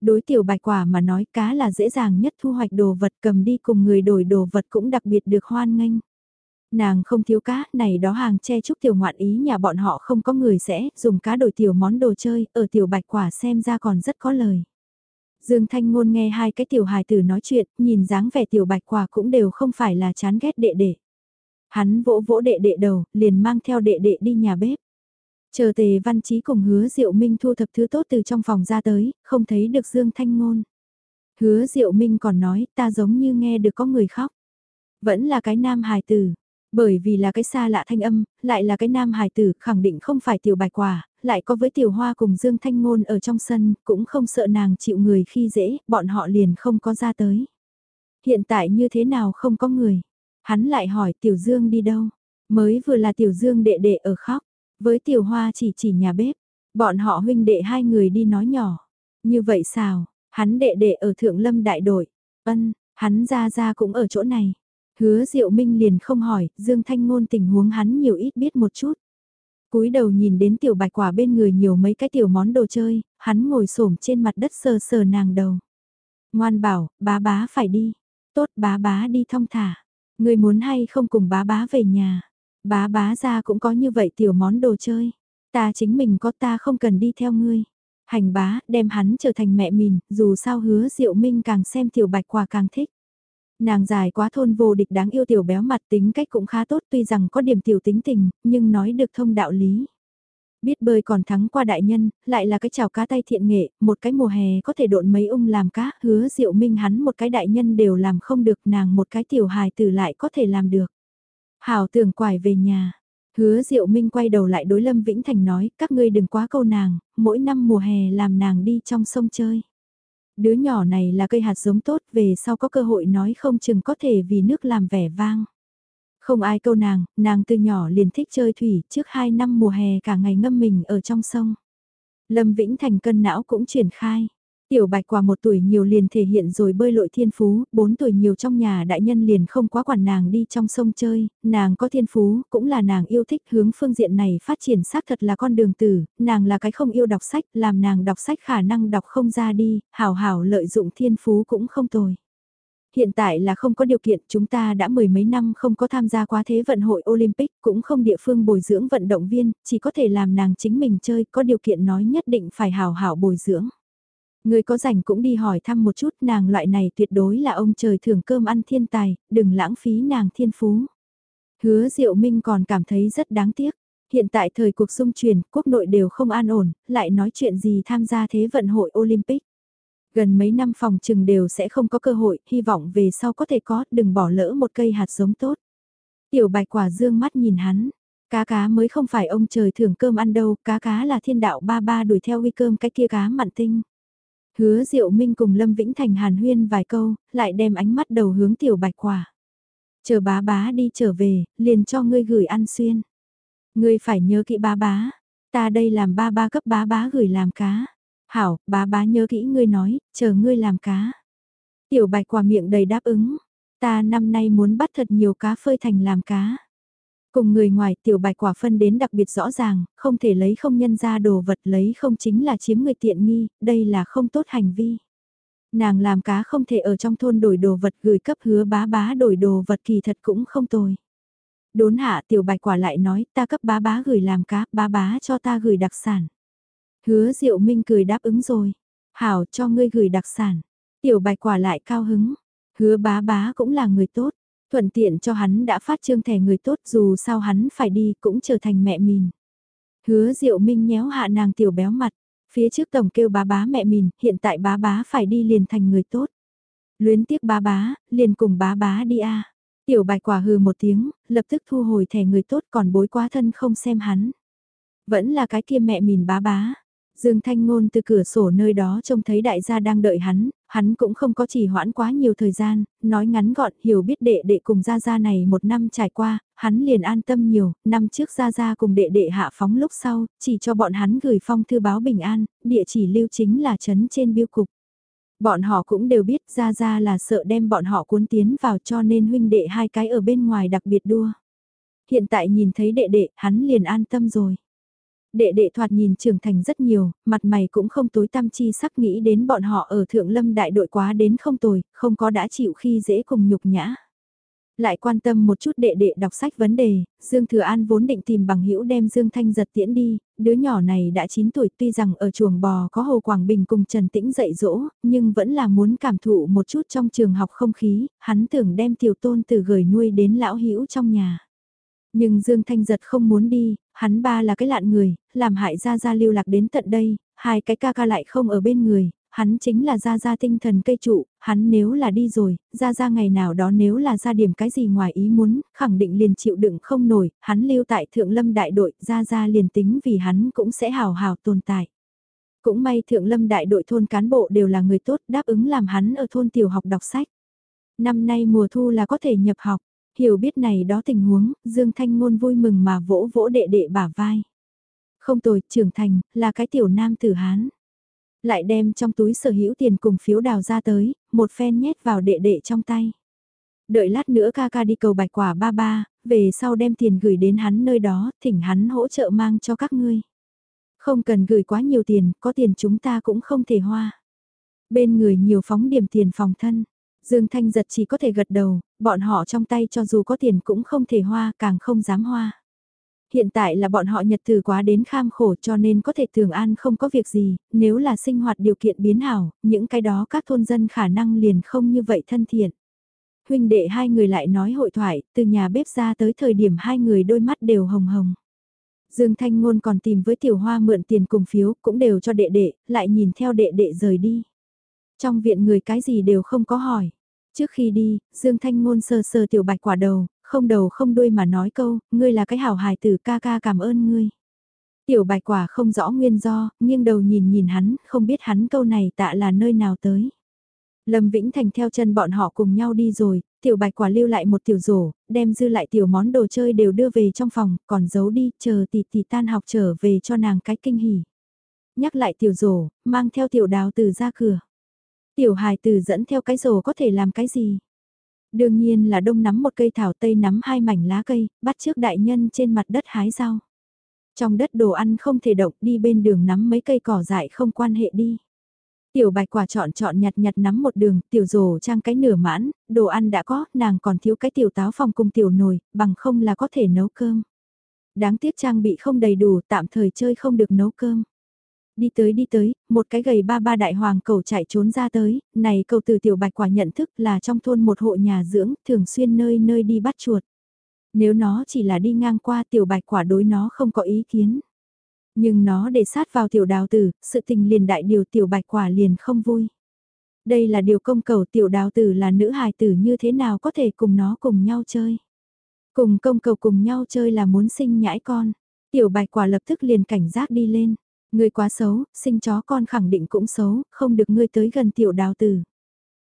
Đối tiểu bạch quả mà nói cá là dễ dàng nhất thu hoạch đồ vật cầm đi cùng người đổi đồ vật cũng đặc biệt được hoan nghênh. Nàng không thiếu cá, này đó hàng che chúc tiểu ngoạn ý nhà bọn họ không có người sẽ dùng cá đổi tiểu món đồ chơi, ở tiểu bạch quả xem ra còn rất có lời. Dương Thanh Ngôn nghe hai cái tiểu hài tử nói chuyện, nhìn dáng vẻ tiểu bạch quả cũng đều không phải là chán ghét đệ đệ. Hắn vỗ vỗ đệ đệ đầu, liền mang theo đệ đệ đi nhà bếp. Chờ tề văn trí cùng hứa diệu minh thu thập thứ tốt từ trong phòng ra tới, không thấy được Dương Thanh Ngôn. Hứa diệu minh còn nói ta giống như nghe được có người khóc. Vẫn là cái nam hài tử, bởi vì là cái xa lạ thanh âm, lại là cái nam hài tử, khẳng định không phải tiểu bạch quả, lại có với tiểu hoa cùng Dương Thanh Ngôn ở trong sân, cũng không sợ nàng chịu người khi dễ, bọn họ liền không có ra tới. Hiện tại như thế nào không có người? Hắn lại hỏi tiểu Dương đi đâu? Mới vừa là tiểu Dương đệ đệ ở khóc, với tiểu hoa chỉ chỉ nhà bếp, bọn họ huynh đệ hai người đi nói nhỏ. Như vậy sao, hắn đệ đệ ở thượng lâm đại đội, ân, hắn ra ra cũng ở chỗ này. Hứa Diệu Minh liền không hỏi, Dương Thanh Ngôn tình huống hắn nhiều ít biết một chút. cúi đầu nhìn đến tiểu bạch quả bên người nhiều mấy cái tiểu món đồ chơi, hắn ngồi xổm trên mặt đất sờ sờ nàng đầu. Ngoan bảo, bá bá phải đi. Tốt bá bá đi thong thả. Người muốn hay không cùng bá bá về nhà. Bá bá ra cũng có như vậy tiểu món đồ chơi. Ta chính mình có ta không cần đi theo ngươi. Hành bá, đem hắn trở thành mẹ mình, dù sao hứa diệu minh càng xem tiểu bạch quả càng thích. Nàng dài quá thôn vô địch đáng yêu tiểu béo mặt tính cách cũng khá tốt tuy rằng có điểm tiểu tính tình, nhưng nói được thông đạo lý. Biết bơi còn thắng qua đại nhân, lại là cái chào cá tay thiện nghệ, một cái mùa hè có thể độn mấy ung làm cá, hứa diệu minh hắn một cái đại nhân đều làm không được nàng một cái tiểu hài tử lại có thể làm được. Hảo tưởng quải về nhà, hứa diệu minh quay đầu lại đối Lâm Vĩnh Thành nói, các ngươi đừng quá câu nàng, mỗi năm mùa hè làm nàng đi trong sông chơi. Đứa nhỏ này là cây hạt giống tốt về sau có cơ hội nói không chừng có thể vì nước làm vẻ vang. Không ai câu nàng, nàng từ nhỏ liền thích chơi thủy, trước 2 năm mùa hè cả ngày ngâm mình ở trong sông. Lâm Vĩnh Thành cân não cũng triển khai. Tiểu bạch quả một tuổi nhiều liền thể hiện rồi bơi lội thiên phú, bốn tuổi nhiều trong nhà đại nhân liền không quá quản nàng đi trong sông chơi, nàng có thiên phú, cũng là nàng yêu thích hướng phương diện này phát triển xác thật là con đường tử, nàng là cái không yêu đọc sách, làm nàng đọc sách khả năng đọc không ra đi, hảo hảo lợi dụng thiên phú cũng không tồi. Hiện tại là không có điều kiện, chúng ta đã mười mấy năm không có tham gia quá thế vận hội Olympic, cũng không địa phương bồi dưỡng vận động viên, chỉ có thể làm nàng chính mình chơi, có điều kiện nói nhất định phải hảo hảo bồi dưỡng. Người có rảnh cũng đi hỏi thăm một chút nàng loại này tuyệt đối là ông trời thưởng cơm ăn thiên tài, đừng lãng phí nàng thiên phú. Hứa Diệu Minh còn cảm thấy rất đáng tiếc. Hiện tại thời cuộc xung truyền, quốc nội đều không an ổn, lại nói chuyện gì tham gia thế vận hội Olympic. Gần mấy năm phòng trừng đều sẽ không có cơ hội, hy vọng về sau có thể có, đừng bỏ lỡ một cây hạt giống tốt. Tiểu bạch quả dương mắt nhìn hắn, cá cá mới không phải ông trời thưởng cơm ăn đâu, cá cá là thiên đạo ba ba đuổi theo uy cơm cái kia cá mặn tinh. Hứa Diệu Minh cùng Lâm Vĩnh Thành hàn huyên vài câu, lại đem ánh mắt đầu hướng tiểu bạch quả. Chờ bá bá đi trở về, liền cho ngươi gửi ăn xuyên. Ngươi phải nhớ kỹ bá bá, ta đây làm ba ba cấp bá bá gửi làm cá. Hảo, bá bá nhớ kỹ ngươi nói, chờ ngươi làm cá. Tiểu bạch quả miệng đầy đáp ứng, ta năm nay muốn bắt thật nhiều cá phơi thành làm cá. Cùng người ngoài tiểu bạch quả phân đến đặc biệt rõ ràng, không thể lấy không nhân ra đồ vật lấy không chính là chiếm người tiện nghi, đây là không tốt hành vi. Nàng làm cá không thể ở trong thôn đổi đồ vật gửi cấp hứa bá bá đổi đồ vật kỳ thật cũng không tồi. Đốn hạ tiểu bạch quả lại nói ta cấp bá bá gửi làm cá, bá bá cho ta gửi đặc sản. Hứa diệu minh cười đáp ứng rồi. Hảo cho ngươi gửi đặc sản. Tiểu bạch quả lại cao hứng. Hứa bá bá cũng là người tốt. Thuận tiện cho hắn đã phát trương thẻ người tốt dù sao hắn phải đi cũng trở thành mẹ mình. Hứa diệu minh nhéo hạ nàng tiểu béo mặt. Phía trước tổng kêu bá bá mẹ mình, hiện tại bá bá phải đi liền thành người tốt. Luyến tiếc bá bá, liền cùng bá bá đi a. Tiểu bài quả hừ một tiếng, lập tức thu hồi thẻ người tốt còn bối quá thân không xem hắn. Vẫn là cái kia mẹ mình bá bá. Dương Thanh Ngôn từ cửa sổ nơi đó trông thấy đại gia đang đợi hắn, hắn cũng không có chỉ hoãn quá nhiều thời gian, nói ngắn gọn hiểu biết đệ đệ cùng Gia Gia này một năm trải qua, hắn liền an tâm nhiều, năm trước Gia Gia cùng đệ đệ hạ phóng lúc sau, chỉ cho bọn hắn gửi phong thư báo bình an, địa chỉ lưu chính là trấn trên biêu cục. Bọn họ cũng đều biết Gia Gia là sợ đem bọn họ cuốn tiến vào cho nên huynh đệ hai cái ở bên ngoài đặc biệt đua. Hiện tại nhìn thấy đệ đệ, hắn liền an tâm rồi. Đệ đệ thoạt nhìn trưởng thành rất nhiều, mặt mày cũng không tối tăm chi sắc nghĩ đến bọn họ ở thượng lâm đại đội quá đến không tồi, không có đã chịu khi dễ cùng nhục nhã. Lại quan tâm một chút đệ đệ đọc sách vấn đề, Dương Thừa An vốn định tìm bằng hữu đem Dương Thanh giật tiễn đi, đứa nhỏ này đã 9 tuổi tuy rằng ở chuồng bò có Hồ Quảng Bình cùng Trần Tĩnh dạy dỗ, nhưng vẫn là muốn cảm thụ một chút trong trường học không khí, hắn tưởng đem tiểu tôn từ gửi nuôi đến lão hữu trong nhà. Nhưng Dương Thanh giật không muốn đi, hắn ba là cái lạn người, làm hại Gia Gia lưu lạc đến tận đây, hai cái ca ca lại không ở bên người, hắn chính là Gia Gia tinh thần cây trụ, hắn nếu là đi rồi, Gia Gia ngày nào đó nếu là ra điểm cái gì ngoài ý muốn, khẳng định liền chịu đựng không nổi, hắn lưu tại Thượng Lâm đại đội, Gia Gia liền tính vì hắn cũng sẽ hào hào tồn tại. Cũng may Thượng Lâm đại đội thôn cán bộ đều là người tốt đáp ứng làm hắn ở thôn tiểu học đọc sách. Năm nay mùa thu là có thể nhập học. Hiểu biết này đó tình huống, Dương Thanh Ngôn vui mừng mà vỗ vỗ đệ đệ bả vai. Không tồi, trưởng thành, là cái tiểu nam tử Hán. Lại đem trong túi sở hữu tiền cùng phiếu đào ra tới, một phen nhét vào đệ đệ trong tay. Đợi lát nữa ca ca đi cầu bạch quả ba ba, về sau đem tiền gửi đến hắn nơi đó, thỉnh hắn hỗ trợ mang cho các ngươi. Không cần gửi quá nhiều tiền, có tiền chúng ta cũng không thể hoa. Bên người nhiều phóng điểm tiền phòng thân, Dương Thanh giật chỉ có thể gật đầu, bọn họ trong tay cho dù có tiền cũng không thể hoa, càng không dám hoa. Hiện tại là bọn họ nhật từ quá đến kham khổ cho nên có thể thường an không có việc gì, nếu là sinh hoạt điều kiện biến hảo, những cái đó các thôn dân khả năng liền không như vậy thân thiện. Huynh đệ hai người lại nói hội thoại, từ nhà bếp ra tới thời điểm hai người đôi mắt đều hồng hồng. Dương Thanh Ngôn còn tìm với Tiểu Hoa mượn tiền cùng phiếu, cũng đều cho đệ đệ, lại nhìn theo đệ đệ rời đi. Trong viện người cái gì đều không có hỏi. Trước khi đi, Dương Thanh Ngôn sờ sờ Tiểu Bạch quả đầu, không đầu không đuôi mà nói câu, ngươi là cái hảo hài tử ca ca cảm ơn ngươi. Tiểu Bạch quả không rõ nguyên do, nhưng đầu nhìn nhìn hắn, không biết hắn câu này tạ là nơi nào tới. Lâm Vĩnh Thành theo chân bọn họ cùng nhau đi rồi, tiểu bạch quả lưu lại một tiểu rổ, đem dư lại tiểu món đồ chơi đều đưa về trong phòng, còn giấu đi, chờ tỷ tỷ tan học trở về cho nàng cái kinh hỉ. Nhắc lại tiểu rổ, mang theo tiểu đào từ ra cửa. Tiểu hài từ dẫn theo cái rổ có thể làm cái gì? Đương nhiên là đông nắm một cây thảo tây nắm hai mảnh lá cây, bắt trước đại nhân trên mặt đất hái rau. Trong đất đồ ăn không thể động đi bên đường nắm mấy cây cỏ dại không quan hệ đi. Tiểu bạch quả chọn chọn nhặt nhặt nắm một đường, tiểu rổ trang cái nửa mãn, đồ ăn đã có, nàng còn thiếu cái tiểu táo phòng cùng tiểu nồi, bằng không là có thể nấu cơm. Đáng tiếc trang bị không đầy đủ, tạm thời chơi không được nấu cơm. Đi tới đi tới, một cái gầy ba ba đại hoàng cầu chạy trốn ra tới, này cầu từ tiểu bạch quả nhận thức là trong thôn một hộ nhà dưỡng, thường xuyên nơi nơi đi bắt chuột. Nếu nó chỉ là đi ngang qua tiểu bạch quả đối nó không có ý kiến. Nhưng nó để sát vào tiểu đào tử, sự tình liền đại điều tiểu bạch quả liền không vui. Đây là điều công cầu tiểu đào tử là nữ hài tử như thế nào có thể cùng nó cùng nhau chơi. Cùng công cầu cùng nhau chơi là muốn sinh nhãi con. Tiểu bạch quả lập tức liền cảnh giác đi lên. Ngươi quá xấu, sinh chó con khẳng định cũng xấu, không được ngươi tới gần tiểu đào tử.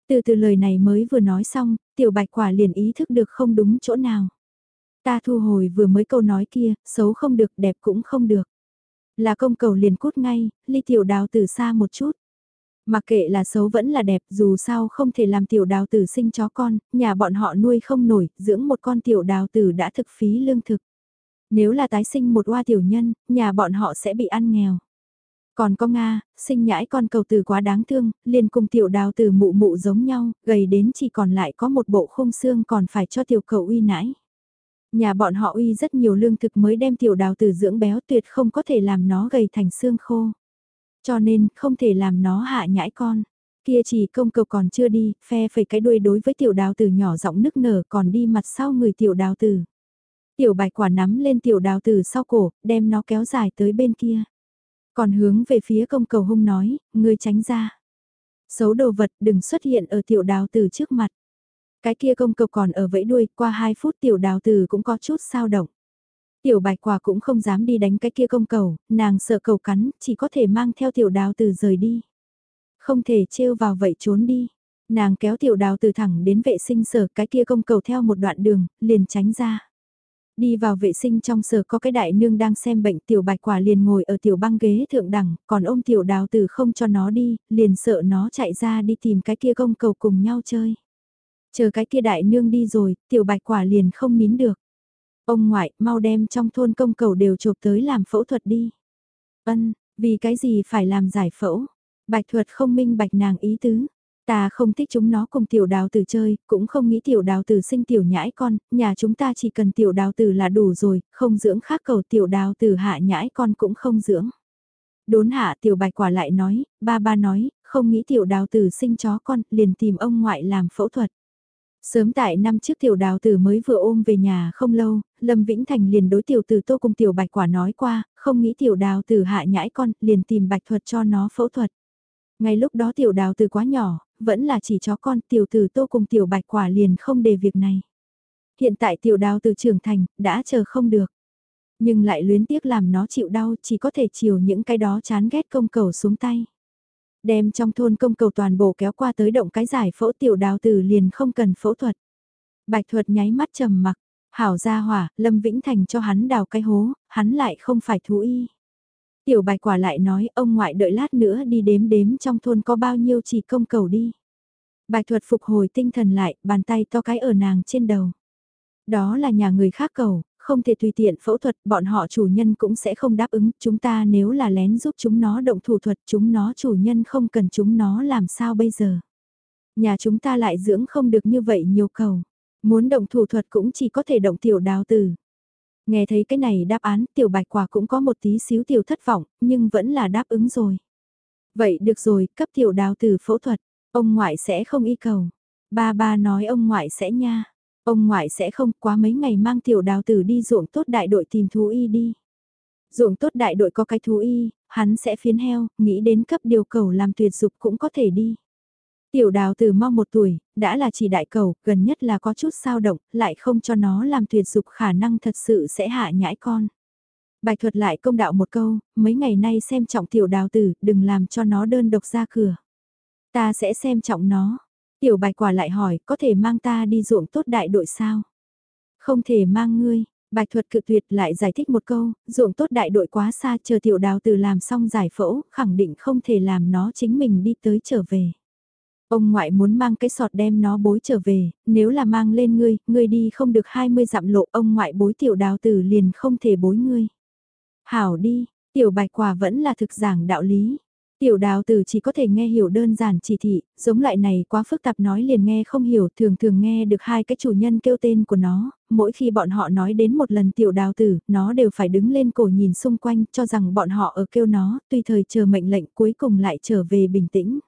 Từ từ lời này mới vừa nói xong, tiểu bạch quả liền ý thức được không đúng chỗ nào. Ta thu hồi vừa mới câu nói kia, xấu không được, đẹp cũng không được. Là công cầu liền cút ngay, ly tiểu đào từ xa một chút. Mặc kệ là xấu vẫn là đẹp dù sao không thể làm tiểu đào tử sinh chó con, nhà bọn họ nuôi không nổi, dưỡng một con tiểu đào tử đã thực phí lương thực. Nếu là tái sinh một hoa tiểu nhân, nhà bọn họ sẽ bị ăn nghèo. Còn có Nga, sinh nhãi con cầu từ quá đáng thương, liền cùng tiểu đào từ mụ mụ giống nhau, gầy đến chỉ còn lại có một bộ khung xương còn phải cho tiểu cầu uy nãi. Nhà bọn họ uy rất nhiều lương thực mới đem tiểu đào từ dưỡng béo tuyệt không có thể làm nó gầy thành xương khô. Cho nên, không thể làm nó hạ nhãi con. Kia chỉ công cầu còn chưa đi, phe phẩy cái đuôi đối với tiểu đào từ nhỏ giọng nức nở còn đi mặt sau người tiểu đào từ Tiểu bạch quả nắm lên tiểu đào từ sau cổ, đem nó kéo dài tới bên kia. Còn hướng về phía công cầu hung nói, ngươi tránh ra. Xấu đồ vật đừng xuất hiện ở tiểu đào tử trước mặt. Cái kia công cầu còn ở vẫy đuôi, qua 2 phút tiểu đào từ cũng có chút sao động. Tiểu bạch quả cũng không dám đi đánh cái kia công cầu, nàng sợ cầu cắn, chỉ có thể mang theo tiểu đào từ rời đi. Không thể trêu vào vậy trốn đi. Nàng kéo tiểu đào từ thẳng đến vệ sinh sở cái kia công cầu theo một đoạn đường, liền tránh ra. Đi vào vệ sinh trong sở có cái đại nương đang xem bệnh tiểu bạch quả liền ngồi ở tiểu băng ghế thượng đẳng, còn ôm tiểu đào tử không cho nó đi, liền sợ nó chạy ra đi tìm cái kia công cầu cùng nhau chơi. Chờ cái kia đại nương đi rồi, tiểu bạch quả liền không nín được. Ông ngoại, mau đem trong thôn công cầu đều chụp tới làm phẫu thuật đi. Ân, vì cái gì phải làm giải phẫu? Bạch thuật không minh bạch nàng ý tứ. Ta không thích chúng nó cùng tiểu đào tử chơi, cũng không nghĩ tiểu đào tử sinh tiểu nhãi con, nhà chúng ta chỉ cần tiểu đào tử là đủ rồi, không dưỡng khác cầu tiểu đào tử hạ nhãi con cũng không dưỡng. Đốn hạ tiểu bạch quả lại nói, ba ba nói, không nghĩ tiểu đào tử sinh chó con, liền tìm ông ngoại làm phẫu thuật. Sớm tại năm trước tiểu đào tử mới vừa ôm về nhà không lâu, Lâm Vĩnh Thành liền đối tiểu tử tô cùng tiểu bạch quả nói qua, không nghĩ tiểu đào tử hạ nhãi con, liền tìm bạch thuật cho nó phẫu thuật. Ngay lúc đó tiểu đào tử quá nhỏ, vẫn là chỉ chó con tiểu tử tô cùng tiểu bạch quả liền không đề việc này. Hiện tại tiểu đào từ trưởng thành, đã chờ không được. Nhưng lại luyến tiếc làm nó chịu đau chỉ có thể chiều những cái đó chán ghét công cầu xuống tay. Đem trong thôn công cầu toàn bộ kéo qua tới động cái giải phẫu tiểu đào tử liền không cần phẫu thuật. Bạch thuật nháy mắt trầm mặc, hảo ra hỏa, Lâm Vĩnh Thành cho hắn đào cái hố, hắn lại không phải thú y. Tiểu bạch quả lại nói ông ngoại đợi lát nữa đi đếm đếm trong thôn có bao nhiêu chỉ công cầu đi. Bạch thuật phục hồi tinh thần lại, bàn tay to cái ở nàng trên đầu. Đó là nhà người khác cầu, không thể tùy tiện phẫu thuật, bọn họ chủ nhân cũng sẽ không đáp ứng, chúng ta nếu là lén giúp chúng nó động thủ thuật, chúng nó chủ nhân không cần chúng nó làm sao bây giờ. Nhà chúng ta lại dưỡng không được như vậy nhiều cầu. Muốn động thủ thuật cũng chỉ có thể động tiểu đào tử. Nghe thấy cái này đáp án tiểu bạch quả cũng có một tí xíu tiểu thất vọng, nhưng vẫn là đáp ứng rồi. Vậy được rồi, cấp tiểu đào tử phẫu thuật, ông ngoại sẽ không y cầu. Ba ba nói ông ngoại sẽ nha. Ông ngoại sẽ không quá mấy ngày mang tiểu đào tử đi ruộng tốt đại đội tìm thú y đi. Ruộng tốt đại đội có cái thú y, hắn sẽ phiến heo, nghĩ đến cấp điều cầu làm tuyệt dục cũng có thể đi. Tiểu đào từ mau một tuổi, đã là chỉ đại cầu, gần nhất là có chút sao động, lại không cho nó làm tuyệt dục khả năng thật sự sẽ hạ nhãi con. Bạch thuật lại công đạo một câu, mấy ngày nay xem trọng tiểu đào tử, đừng làm cho nó đơn độc ra cửa. Ta sẽ xem trọng nó. Tiểu bạch quả lại hỏi, có thể mang ta đi ruộng tốt đại đội sao? Không thể mang ngươi, Bạch thuật cự tuyệt lại giải thích một câu, ruộng tốt đại đội quá xa chờ tiểu đào Tử làm xong giải phẫu, khẳng định không thể làm nó chính mình đi tới trở về. Ông ngoại muốn mang cái sọt đem nó bối trở về, nếu là mang lên ngươi, ngươi đi không được 20 dặm lộ, ông ngoại bối tiểu đào tử liền không thể bối ngươi. Hảo đi, tiểu bạch quả vẫn là thực giảng đạo lý. Tiểu đào tử chỉ có thể nghe hiểu đơn giản chỉ thị, giống loại này quá phức tạp nói liền nghe không hiểu, thường thường nghe được hai cái chủ nhân kêu tên của nó, mỗi khi bọn họ nói đến một lần tiểu đào tử, nó đều phải đứng lên cổ nhìn xung quanh cho rằng bọn họ ở kêu nó, tùy thời chờ mệnh lệnh cuối cùng lại trở về bình tĩnh.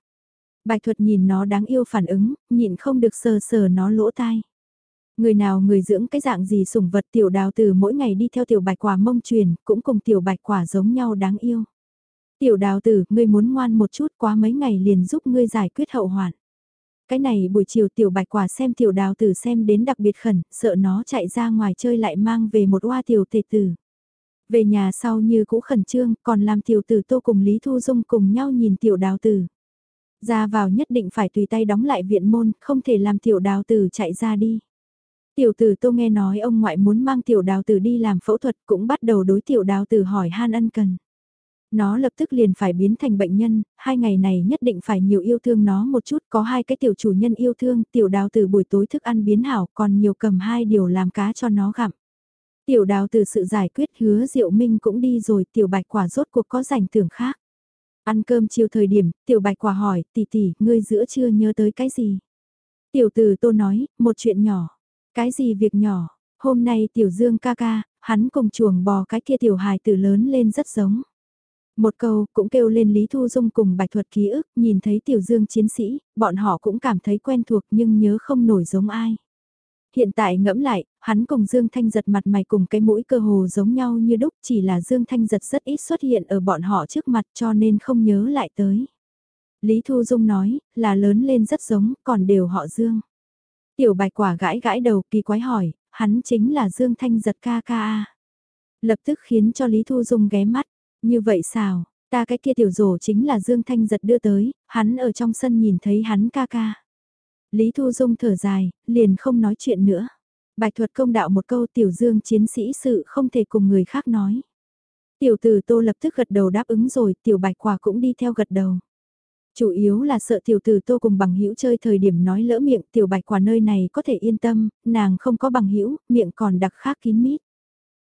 Bạch thuật nhìn nó đáng yêu phản ứng, nhịn không được sờ sờ nó lỗ tai. Người nào người dưỡng cái dạng gì sủng vật tiểu đào tử mỗi ngày đi theo tiểu bạch quả mông truyền, cũng cùng tiểu bạch quả giống nhau đáng yêu. Tiểu đào tử, ngươi muốn ngoan một chút quá mấy ngày liền giúp ngươi giải quyết hậu hoạn. Cái này buổi chiều tiểu bạch quả xem tiểu đào tử xem đến đặc biệt khẩn, sợ nó chạy ra ngoài chơi lại mang về một oa tiểu tề tử. Về nhà sau như cũ khẩn trương, còn làm tiểu tử tô cùng Lý Thu Dung cùng nhau nhìn tiểu đào tử. Ra vào nhất định phải tùy tay đóng lại viện môn, không thể làm tiểu đào tử chạy ra đi. Tiểu tử tô nghe nói ông ngoại muốn mang tiểu đào tử đi làm phẫu thuật cũng bắt đầu đối tiểu đào tử hỏi han ân cần. Nó lập tức liền phải biến thành bệnh nhân, hai ngày này nhất định phải nhiều yêu thương nó một chút, có hai cái tiểu chủ nhân yêu thương, tiểu đào tử buổi tối thức ăn biến hảo, còn nhiều cầm hai điều làm cá cho nó gặm. Tiểu đào từ sự giải quyết hứa diệu minh cũng đi rồi, tiểu bạch quả rốt cuộc có rảnh tưởng khác. Ăn cơm chiều thời điểm, tiểu bạch quả hỏi, tỷ tỷ, ngươi giữa chưa nhớ tới cái gì? Tiểu từ tô nói, một chuyện nhỏ. Cái gì việc nhỏ? Hôm nay tiểu dương ca ca, hắn cùng chuồng bò cái kia tiểu hài tử lớn lên rất giống. Một câu cũng kêu lên Lý Thu Dung cùng bạch thuật ký ức, nhìn thấy tiểu dương chiến sĩ, bọn họ cũng cảm thấy quen thuộc nhưng nhớ không nổi giống ai. Hiện tại ngẫm lại, hắn cùng Dương Thanh giật mặt mày cùng cái mũi cơ hồ giống nhau như đúc chỉ là Dương Thanh giật rất ít xuất hiện ở bọn họ trước mặt cho nên không nhớ lại tới. Lý Thu Dung nói, là lớn lên rất giống, còn đều họ Dương. Tiểu bạch quả gãi gãi đầu kỳ quái hỏi, hắn chính là Dương Thanh giật ca ca Lập tức khiến cho Lý Thu Dung ghé mắt, như vậy sao, ta cái kia tiểu rổ chính là Dương Thanh giật đưa tới, hắn ở trong sân nhìn thấy hắn ca ca. Lý Thu Dung thở dài, liền không nói chuyện nữa. Bạch thuật công đạo một câu tiểu dương chiến sĩ sự không thể cùng người khác nói. Tiểu tử tô lập tức gật đầu đáp ứng rồi, tiểu bạch quả cũng đi theo gật đầu. Chủ yếu là sợ tiểu tử tô cùng bằng hữu chơi thời điểm nói lỡ miệng tiểu bạch quả nơi này có thể yên tâm, nàng không có bằng hữu miệng còn đặc khác kín mít.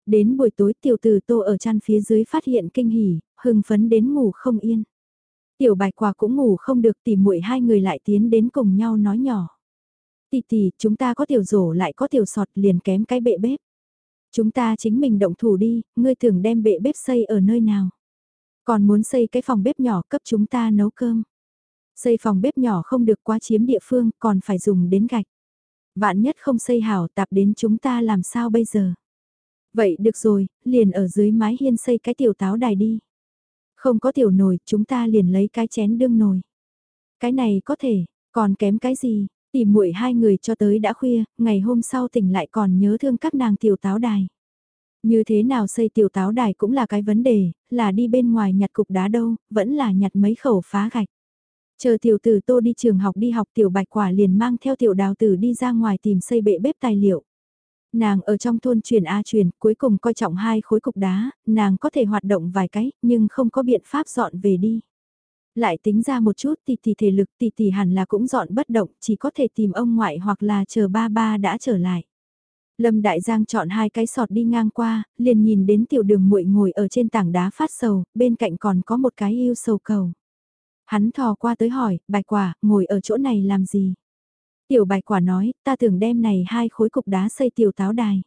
Đến buổi tối tiểu tử tô ở chăn phía dưới phát hiện kinh hỉ, hưng phấn đến ngủ không yên. Tiểu bạch quả cũng ngủ không được tỉ muội hai người lại tiến đến cùng nhau nói nhỏ. Tì tì, chúng ta có tiểu rổ lại có tiểu sọt liền kém cái bệ bếp. Chúng ta chính mình động thủ đi, ngươi tưởng đem bệ bếp xây ở nơi nào. Còn muốn xây cái phòng bếp nhỏ cấp chúng ta nấu cơm. Xây phòng bếp nhỏ không được quá chiếm địa phương, còn phải dùng đến gạch. Vạn nhất không xây hảo tạp đến chúng ta làm sao bây giờ. Vậy được rồi, liền ở dưới mái hiên xây cái tiểu táo đài đi. Không có tiểu nồi, chúng ta liền lấy cái chén đương nồi. Cái này có thể, còn kém cái gì, tìm muội hai người cho tới đã khuya, ngày hôm sau tỉnh lại còn nhớ thương các nàng tiểu táo đài. Như thế nào xây tiểu táo đài cũng là cái vấn đề, là đi bên ngoài nhặt cục đá đâu, vẫn là nhặt mấy khẩu phá gạch. Chờ tiểu tử tô đi trường học đi học tiểu bạch quả liền mang theo tiểu đào tử đi ra ngoài tìm xây bệ bếp tài liệu. Nàng ở trong thôn truyền A truyền, cuối cùng coi trọng hai khối cục đá, nàng có thể hoạt động vài cái, nhưng không có biện pháp dọn về đi. Lại tính ra một chút thì thì thể lực thì thì hẳn là cũng dọn bất động, chỉ có thể tìm ông ngoại hoặc là chờ ba ba đã trở lại. Lâm Đại Giang chọn hai cái sọt đi ngang qua, liền nhìn đến tiểu đường muội ngồi ở trên tảng đá phát sầu, bên cạnh còn có một cái yêu sầu cầu. Hắn thò qua tới hỏi, bạch quả, ngồi ở chỗ này làm gì? Tiểu bạch quả nói, ta tưởng đem này hai khối cục đá xây tiểu táo đài.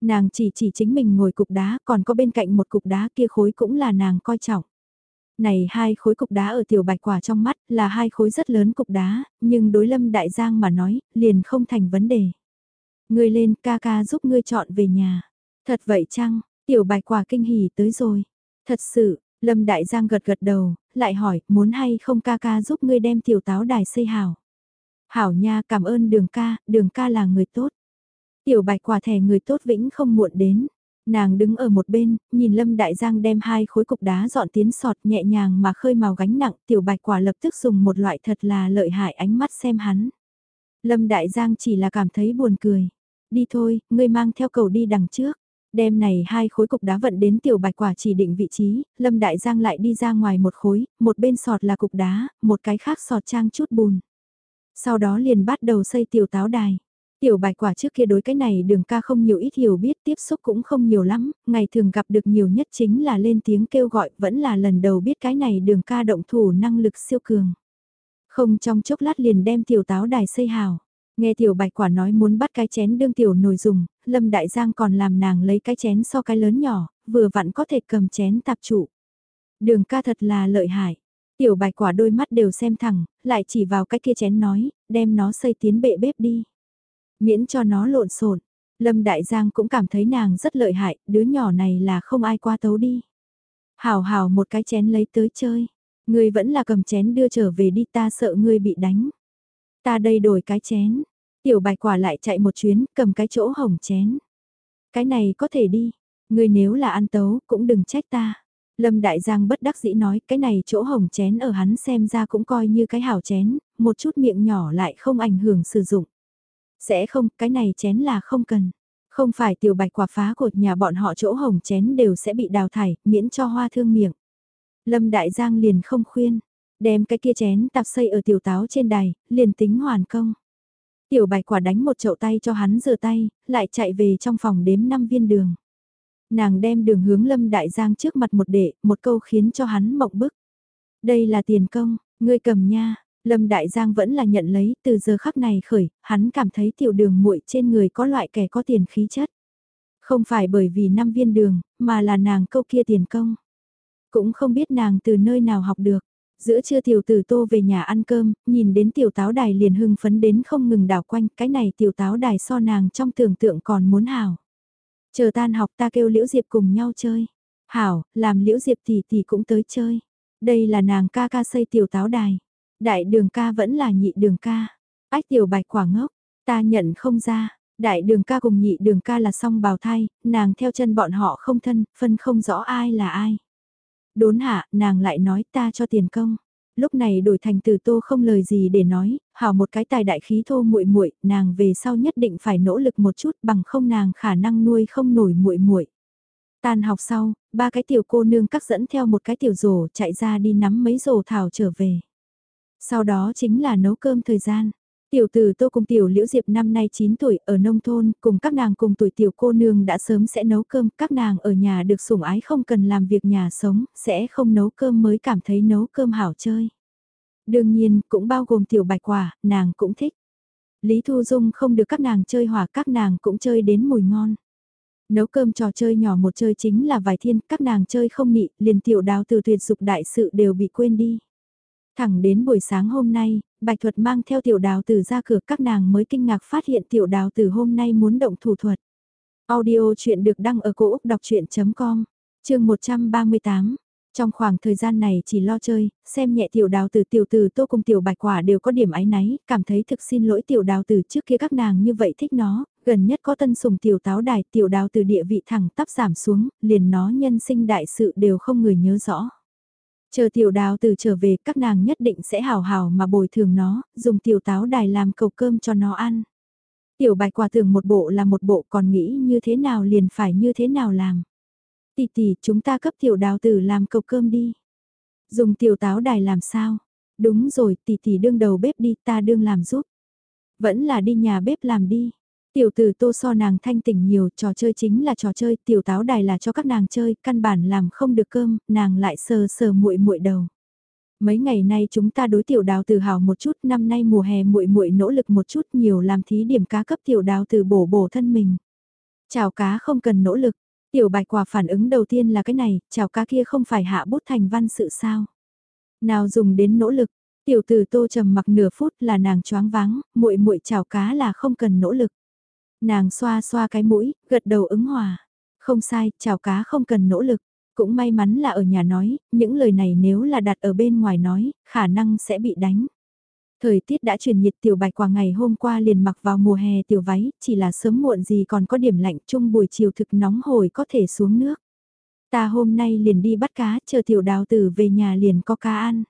Nàng chỉ chỉ chính mình ngồi cục đá, còn có bên cạnh một cục đá kia khối cũng là nàng coi trọng. Này hai khối cục đá ở tiểu bạch quả trong mắt là hai khối rất lớn cục đá, nhưng đối lâm đại giang mà nói, liền không thành vấn đề. Ngươi lên ca ca giúp ngươi chọn về nhà. Thật vậy chăng, tiểu bạch quả kinh hỉ tới rồi. Thật sự, lâm đại giang gật gật đầu, lại hỏi, muốn hay không ca ca giúp ngươi đem tiểu táo đài xây hào. Hảo nha cảm ơn đường ca, đường ca là người tốt. Tiểu bạch quả thẻ người tốt vĩnh không muộn đến. Nàng đứng ở một bên, nhìn Lâm Đại Giang đem hai khối cục đá dọn tiến sọt nhẹ nhàng mà khơi màu gánh nặng, tiểu bạch quả lập tức dùng một loại thật là lợi hại ánh mắt xem hắn. Lâm Đại Giang chỉ là cảm thấy buồn cười. Đi thôi, ngươi mang theo cầu đi đằng trước. Đêm này hai khối cục đá vận đến tiểu bạch quả chỉ định vị trí, Lâm Đại Giang lại đi ra ngoài một khối, một bên sọt là cục đá, một cái khác sọt trang chút bùn. Sau đó liền bắt đầu xây tiểu táo đài. Tiểu bạch quả trước kia đối cái này đường ca không nhiều ít hiểu biết tiếp xúc cũng không nhiều lắm, ngày thường gặp được nhiều nhất chính là lên tiếng kêu gọi vẫn là lần đầu biết cái này đường ca động thủ năng lực siêu cường. Không trong chốc lát liền đem tiểu táo đài xây hào. Nghe tiểu bạch quả nói muốn bắt cái chén đương tiểu nồi dùng, lâm đại giang còn làm nàng lấy cái chén so cái lớn nhỏ, vừa vặn có thể cầm chén tạp trụ. Đường ca thật là lợi hại. Tiểu bạch quả đôi mắt đều xem thẳng, lại chỉ vào cái kia chén nói, đem nó xây tiến bệ bếp đi. Miễn cho nó lộn xộn. Lâm Đại Giang cũng cảm thấy nàng rất lợi hại, đứa nhỏ này là không ai qua tấu đi. Hào hào một cái chén lấy tới chơi. Ngươi vẫn là cầm chén đưa trở về đi ta sợ ngươi bị đánh. Ta đây đổi cái chén. Tiểu bạch quả lại chạy một chuyến, cầm cái chỗ hồng chén. Cái này có thể đi. Ngươi nếu là ăn tấu, cũng đừng trách ta. Lâm Đại Giang bất đắc dĩ nói, cái này chỗ hồng chén ở hắn xem ra cũng coi như cái hảo chén, một chút miệng nhỏ lại không ảnh hưởng sử dụng. Sẽ không, cái này chén là không cần. Không phải tiểu bạch quả phá cột nhà bọn họ chỗ hồng chén đều sẽ bị đào thải, miễn cho hoa thương miệng. Lâm Đại Giang liền không khuyên, đem cái kia chén tạp xây ở tiểu táo trên đài, liền tính hoàn công. Tiểu bạch quả đánh một chậu tay cho hắn rửa tay, lại chạy về trong phòng đếm 5 viên đường. Nàng đem đường hướng Lâm Đại Giang trước mặt một đệ, một câu khiến cho hắn mộng bức. Đây là tiền công, ngươi cầm nha, Lâm Đại Giang vẫn là nhận lấy, từ giờ khắc này khởi, hắn cảm thấy tiểu đường muội trên người có loại kẻ có tiền khí chất. Không phải bởi vì năm viên đường, mà là nàng câu kia tiền công. Cũng không biết nàng từ nơi nào học được. Giữa trưa tiểu tử tô về nhà ăn cơm, nhìn đến tiểu táo đài liền hưng phấn đến không ngừng đảo quanh, cái này tiểu táo đài so nàng trong tưởng tượng còn muốn hảo. Chờ tan học ta kêu Liễu Diệp cùng nhau chơi. Hảo, làm Liễu Diệp tỷ tỷ cũng tới chơi. Đây là nàng ca ca xây tiểu táo đài. Đại đường ca vẫn là nhị đường ca. Ách tiểu bạch quả ngốc, ta nhận không ra. Đại đường ca cùng nhị đường ca là song bào thai, nàng theo chân bọn họ không thân, phân không rõ ai là ai. Đốn hạ, nàng lại nói ta cho tiền công. Lúc này đổi thành từ tô không lời gì để nói, hảo một cái tài đại khí thô muội muội, nàng về sau nhất định phải nỗ lực một chút bằng không nàng khả năng nuôi không nổi muội muội. Tan học sau, ba cái tiểu cô nương cắt dẫn theo một cái tiểu rổ chạy ra đi nắm mấy rổ thảo trở về. Sau đó chính là nấu cơm thời gian. Tiểu tử tô cùng tiểu liễu diệp năm nay 9 tuổi ở nông thôn, cùng các nàng cùng tuổi tiểu cô nương đã sớm sẽ nấu cơm, các nàng ở nhà được sủng ái không cần làm việc nhà sống, sẽ không nấu cơm mới cảm thấy nấu cơm hảo chơi. Đương nhiên, cũng bao gồm tiểu bạch quả, nàng cũng thích. Lý Thu Dung không được các nàng chơi hòa các nàng cũng chơi đến mùi ngon. Nấu cơm trò chơi nhỏ một chơi chính là vài thiên, các nàng chơi không nị, liền tiểu đào từ tuyệt dục đại sự đều bị quên đi. Thẳng đến buổi sáng hôm nay, Bạch Thuật mang theo tiểu đào tử ra cửa các nàng mới kinh ngạc phát hiện tiểu đào tử hôm nay muốn động thủ thuật. Audio chuyện được đăng ở cổ Úc đọc chuyện.com, chương 138. Trong khoảng thời gian này chỉ lo chơi, xem nhẹ tiểu đào tử tiểu tử tô cùng tiểu bạch quả đều có điểm ái náy, cảm thấy thực xin lỗi tiểu đào tử trước kia các nàng như vậy thích nó, gần nhất có tân sùng tiểu táo đài tiểu đào tử địa vị thẳng tắp giảm xuống, liền nó nhân sinh đại sự đều không người nhớ rõ. Chờ tiểu đào từ trở về các nàng nhất định sẽ hào hào mà bồi thường nó, dùng tiểu táo đài làm cầu cơm cho nó ăn. Tiểu bạch quả tưởng một bộ là một bộ còn nghĩ như thế nào liền phải như thế nào làm. Tỷ tỷ chúng ta cấp tiểu đào tử làm cầu cơm đi. Dùng tiểu táo đài làm sao? Đúng rồi tỷ tỷ đương đầu bếp đi ta đương làm giúp. Vẫn là đi nhà bếp làm đi. Tiểu tử tô so nàng thanh tỉnh nhiều, trò chơi chính là trò chơi, tiểu táo đài là cho các nàng chơi, căn bản làm không được cơm, nàng lại sờ sờ muội muội đầu. Mấy ngày nay chúng ta đối tiểu đào từ hào một chút, năm nay mùa hè muội muội nỗ lực một chút nhiều làm thí điểm cá cấp tiểu đào từ bổ bổ thân mình. Chào cá không cần nỗ lực, tiểu bạch quả phản ứng đầu tiên là cái này, chào cá kia không phải hạ bút thành văn sự sao. Nào dùng đến nỗ lực, tiểu tử tô trầm mặc nửa phút là nàng choáng váng, muội muội chào cá là không cần nỗ lực. Nàng xoa xoa cái mũi, gật đầu ứng hòa. Không sai, chào cá không cần nỗ lực. Cũng may mắn là ở nhà nói, những lời này nếu là đặt ở bên ngoài nói, khả năng sẽ bị đánh. Thời tiết đã chuyển nhiệt tiểu bạch quả ngày hôm qua liền mặc vào mùa hè tiểu váy, chỉ là sớm muộn gì còn có điểm lạnh chung buổi chiều thực nóng hồi có thể xuống nước. Ta hôm nay liền đi bắt cá, chờ tiểu đào tử về nhà liền có cá ăn.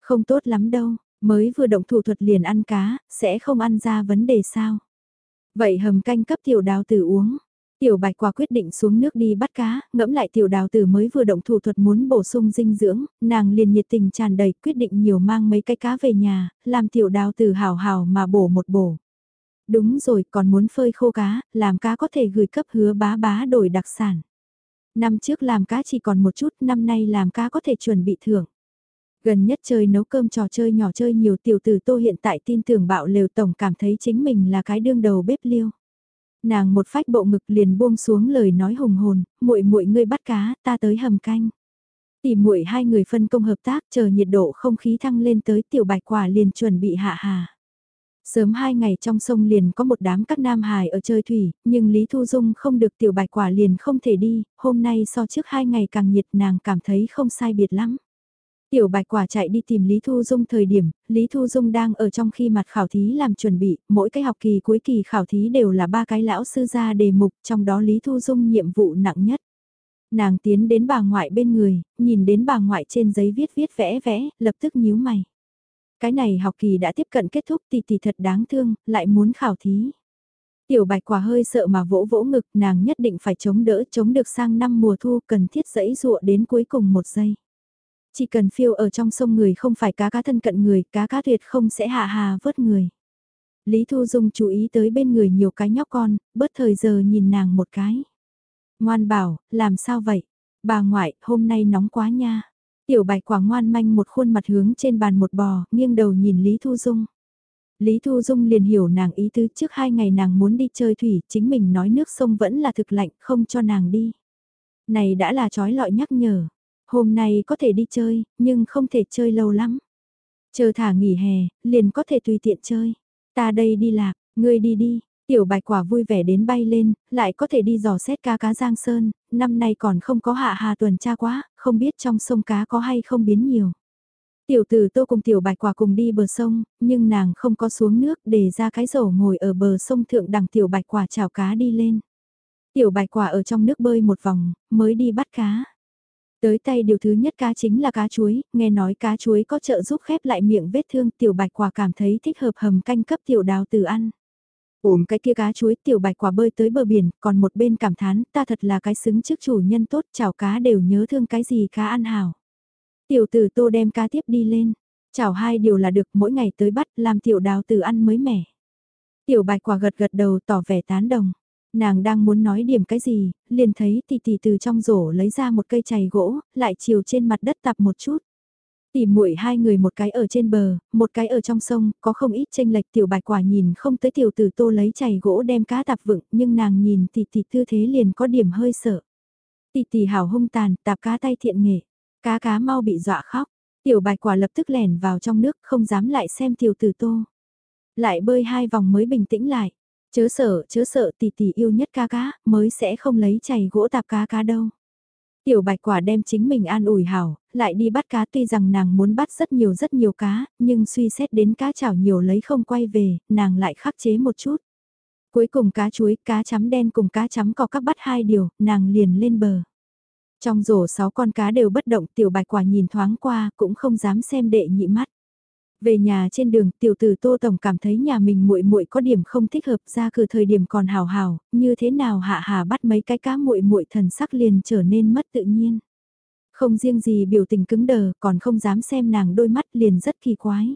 Không tốt lắm đâu, mới vừa động thủ thuật liền ăn cá, sẽ không ăn ra vấn đề sao. Vậy hầm canh cấp tiểu đào tử uống. Tiểu bạch quả quyết định xuống nước đi bắt cá, ngẫm lại tiểu đào tử mới vừa động thủ thuật muốn bổ sung dinh dưỡng, nàng liền nhiệt tình tràn đầy quyết định nhiều mang mấy cái cá về nhà, làm tiểu đào tử hào hào mà bổ một bổ. Đúng rồi, còn muốn phơi khô cá, làm cá có thể gửi cấp hứa bá bá đổi đặc sản. Năm trước làm cá chỉ còn một chút, năm nay làm cá có thể chuẩn bị thưởng. Gần nhất chơi nấu cơm trò chơi nhỏ chơi nhiều tiểu tử tô hiện tại tin tưởng bạo lều tổng cảm thấy chính mình là cái đương đầu bếp liêu. Nàng một phách bộ ngực liền buông xuống lời nói hùng hồn, muội muội ngươi bắt cá, ta tới hầm canh. Tỉ muội hai người phân công hợp tác chờ nhiệt độ không khí thăng lên tới tiểu bạch quả liền chuẩn bị hạ hà. Sớm hai ngày trong sông liền có một đám các nam hài ở chơi thủy, nhưng Lý Thu Dung không được tiểu bạch quả liền không thể đi, hôm nay so trước hai ngày càng nhiệt nàng cảm thấy không sai biệt lắm. Tiểu bạch quả chạy đi tìm Lý Thu Dung thời điểm, Lý Thu Dung đang ở trong khi mặt khảo thí làm chuẩn bị, mỗi cái học kỳ cuối kỳ khảo thí đều là ba cái lão sư ra đề mục, trong đó Lý Thu Dung nhiệm vụ nặng nhất. Nàng tiến đến bà ngoại bên người, nhìn đến bà ngoại trên giấy viết viết vẽ vẽ, lập tức nhíu mày. Cái này học kỳ đã tiếp cận kết thúc thì thì thật đáng thương, lại muốn khảo thí. Tiểu bạch quả hơi sợ mà vỗ vỗ ngực nàng nhất định phải chống đỡ chống được sang năm mùa thu cần thiết dẫy dụa đến cuối cùng một giây. Chỉ cần phiêu ở trong sông người không phải cá cá thân cận người, cá cá tuyệt không sẽ hạ hà vớt người. Lý Thu Dung chú ý tới bên người nhiều cái nhóc con, bớt thời giờ nhìn nàng một cái. Ngoan bảo, làm sao vậy? Bà ngoại, hôm nay nóng quá nha. Tiểu bạch quả ngoan manh một khuôn mặt hướng trên bàn một bò, nghiêng đầu nhìn Lý Thu Dung. Lý Thu Dung liền hiểu nàng ý tứ trước hai ngày nàng muốn đi chơi thủy, chính mình nói nước sông vẫn là thực lạnh, không cho nàng đi. Này đã là trói lọi nhắc nhở, Hôm nay có thể đi chơi, nhưng không thể chơi lâu lắm. Chờ thả nghỉ hè, liền có thể tùy tiện chơi. Ta đây đi lạc, ngươi đi đi. Tiểu bạch quả vui vẻ đến bay lên, lại có thể đi dò xét cá cá giang sơn, năm nay còn không có hạ hà tuần tra quá, không biết trong sông cá có hay không biến nhiều. Tiểu tử tô cùng tiểu bạch quả cùng đi bờ sông, nhưng nàng không có xuống nước để ra cái rổ ngồi ở bờ sông thượng đằng tiểu bạch quả chào cá đi lên. Tiểu bạch quả ở trong nước bơi một vòng, mới đi bắt cá. Tới tay điều thứ nhất cá chính là cá chuối, nghe nói cá chuối có trợ giúp khép lại miệng vết thương tiểu bạch quả cảm thấy thích hợp hầm canh cấp tiểu đào từ ăn. Ôm cái kia cá chuối tiểu bạch quả bơi tới bờ biển, còn một bên cảm thán ta thật là cái xứng trước chủ nhân tốt chảo cá đều nhớ thương cái gì cá ăn hảo. Tiểu tử tô đem cá tiếp đi lên, chảo hai điều là được mỗi ngày tới bắt làm tiểu đào từ ăn mới mẻ. Tiểu bạch quả gật gật đầu tỏ vẻ tán đồng. Nàng đang muốn nói điểm cái gì, liền thấy tỷ tỷ từ trong rổ lấy ra một cây chày gỗ, lại chiều trên mặt đất tập một chút. Tỷ muội hai người một cái ở trên bờ, một cái ở trong sông, có không ít tranh lệch tiểu bạch quả nhìn không tới tiểu tử tô lấy chày gỗ đem cá tạp vựng, nhưng nàng nhìn tỷ tỷ tư thế liền có điểm hơi sợ. Tỷ tỷ hảo hung tàn, tạp cá tay thiện nghệ, cá cá mau bị dọa khóc, tiểu bạch quả lập tức lẻn vào trong nước không dám lại xem tiểu tử tô. Lại bơi hai vòng mới bình tĩnh lại. Chớ sợ, chớ sợ tỷ tỷ yêu nhất ca cá, mới sẽ không lấy chày gỗ tạp cá cá đâu. Tiểu bạch quả đem chính mình an ủi hảo, lại đi bắt cá tuy rằng nàng muốn bắt rất nhiều rất nhiều cá, nhưng suy xét đến cá chảo nhiều lấy không quay về, nàng lại khắc chế một chút. Cuối cùng cá chuối, cá chấm đen cùng cá chấm có các bắt hai điều, nàng liền lên bờ. Trong rổ sáu con cá đều bất động tiểu bạch quả nhìn thoáng qua cũng không dám xem đệ nhị mắt. Về nhà trên đường, tiểu tử Tô Tổng cảm thấy nhà mình muội muội có điểm không thích hợp ra cửa thời điểm còn hào hào, như thế nào hạ hà bắt mấy cái cá muội muội thần sắc liền trở nên mất tự nhiên. Không riêng gì biểu tình cứng đờ, còn không dám xem nàng đôi mắt liền rất kỳ quái.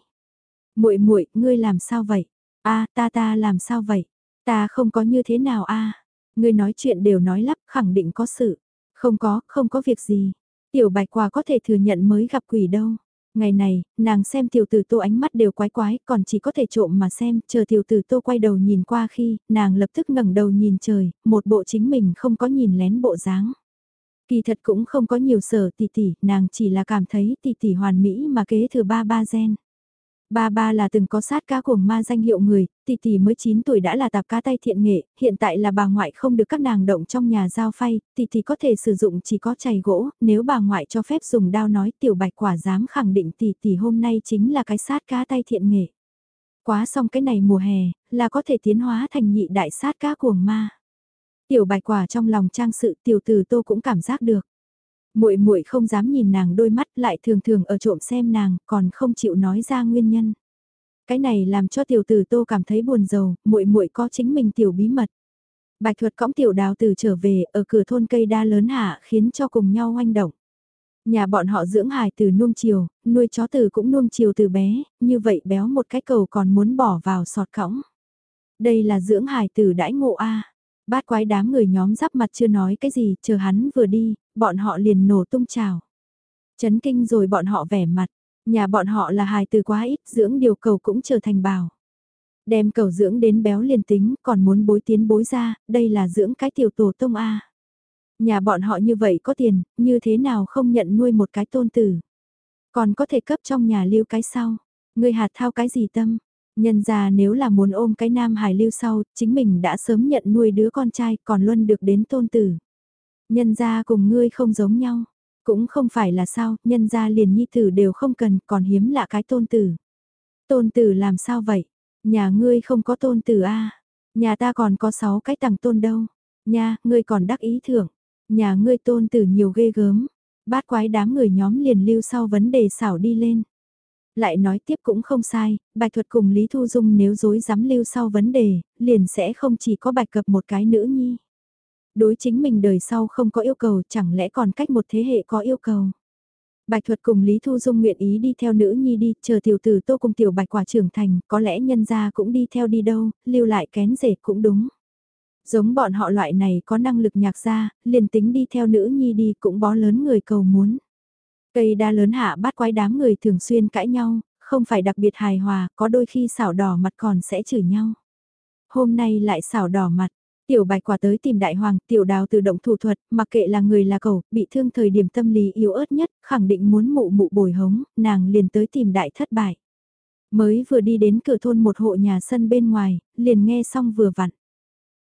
Muội muội, ngươi làm sao vậy? A, ta ta làm sao vậy? Ta không có như thế nào a? Ngươi nói chuyện đều nói lắp, khẳng định có sự. Không có, không có việc gì. Tiểu bạch quả có thể thừa nhận mới gặp quỷ đâu. Ngày này, nàng xem tiểu tử tô ánh mắt đều quái quái, còn chỉ có thể trộm mà xem, chờ tiểu tử tô quay đầu nhìn qua khi, nàng lập tức ngẩng đầu nhìn trời, một bộ chính mình không có nhìn lén bộ dáng. Kỳ thật cũng không có nhiều sở tỷ tỷ, nàng chỉ là cảm thấy tỷ tỷ hoàn mỹ mà kế thừa ba ba gen. Ba ba là từng có sát cá cuồng ma danh hiệu người, tỷ tỷ mới 9 tuổi đã là tạp cá tay thiện nghệ, hiện tại là bà ngoại không được các nàng động trong nhà giao phay, tỷ tỷ có thể sử dụng chỉ có chày gỗ, nếu bà ngoại cho phép dùng đao nói tiểu bạch quả dám khẳng định tỷ tỷ hôm nay chính là cái sát cá tay thiện nghệ. Quá xong cái này mùa hè, là có thể tiến hóa thành nhị đại sát cá cuồng ma. Tiểu bạch quả trong lòng trang sự tiểu tử tô cũng cảm giác được muội muội không dám nhìn nàng đôi mắt lại thường thường ở trộm xem nàng, còn không chịu nói ra nguyên nhân. Cái này làm cho tiểu tử Tô cảm thấy buồn rầu, muội muội có chính mình tiểu bí mật. Bạch thuật cõng tiểu đào tử trở về, ở cửa thôn cây đa lớn hạ khiến cho cùng nhau oanh động. Nhà bọn họ dưỡng hài từ nuông chiều, nuôi chó từ cũng nuông chiều từ bé, như vậy béo một cái cầu còn muốn bỏ vào sọt cõng. Đây là dưỡng hài từ đãi ngộ A. Bát quái đám người nhóm giáp mặt chưa nói cái gì, chờ hắn vừa đi, bọn họ liền nổ tung trào. Chấn kinh rồi bọn họ vẻ mặt, nhà bọn họ là hài từ quá ít, dưỡng điều cầu cũng trở thành bào Đem cầu dưỡng đến béo liền tính, còn muốn bối tiến bối ra, đây là dưỡng cái tiểu tổ tông A. Nhà bọn họ như vậy có tiền, như thế nào không nhận nuôi một cái tôn tử. Còn có thể cấp trong nhà lưu cái sau. Người hạt thao cái gì tâm, Nhân ra nếu là muốn ôm cái nam hải lưu sau, chính mình đã sớm nhận nuôi đứa con trai còn luôn được đến tôn tử. Nhân ra cùng ngươi không giống nhau, cũng không phải là sao, nhân ra liền nhi tử đều không cần, còn hiếm lạ cái tôn tử. Tôn tử làm sao vậy? Nhà ngươi không có tôn tử a à? Nhà ta còn có sáu cái tầng tôn đâu. Nha, ngươi còn đắc ý thưởng. Nhà ngươi tôn tử nhiều ghê gớm. Bát quái đám người nhóm liền lưu sau vấn đề xảo đi lên lại nói tiếp cũng không sai, bạch thuật cùng Lý Thu Dung nếu dối dám lưu sau vấn đề, liền sẽ không chỉ có bạch cập một cái nữ nhi. Đối chính mình đời sau không có yêu cầu chẳng lẽ còn cách một thế hệ có yêu cầu. Bạch thuật cùng Lý Thu Dung nguyện ý đi theo nữ nhi đi, chờ tiểu tử tô cùng tiểu bạch quả trưởng thành, có lẽ nhân gia cũng đi theo đi đâu, lưu lại kén rể cũng đúng. Giống bọn họ loại này có năng lực nhạc gia, liền tính đi theo nữ nhi đi cũng bó lớn người cầu muốn. Cây đa lớn hạ bắt quái đám người thường xuyên cãi nhau, không phải đặc biệt hài hòa, có đôi khi xảo đỏ mặt còn sẽ chửi nhau. Hôm nay lại xảo đỏ mặt, tiểu bạch quả tới tìm đại hoàng, tiểu đào tự động thủ thuật, mặc kệ là người là cầu, bị thương thời điểm tâm lý yếu ớt nhất, khẳng định muốn mụ mụ bồi hống, nàng liền tới tìm đại thất bại. Mới vừa đi đến cửa thôn một hộ nhà sân bên ngoài, liền nghe xong vừa vặn.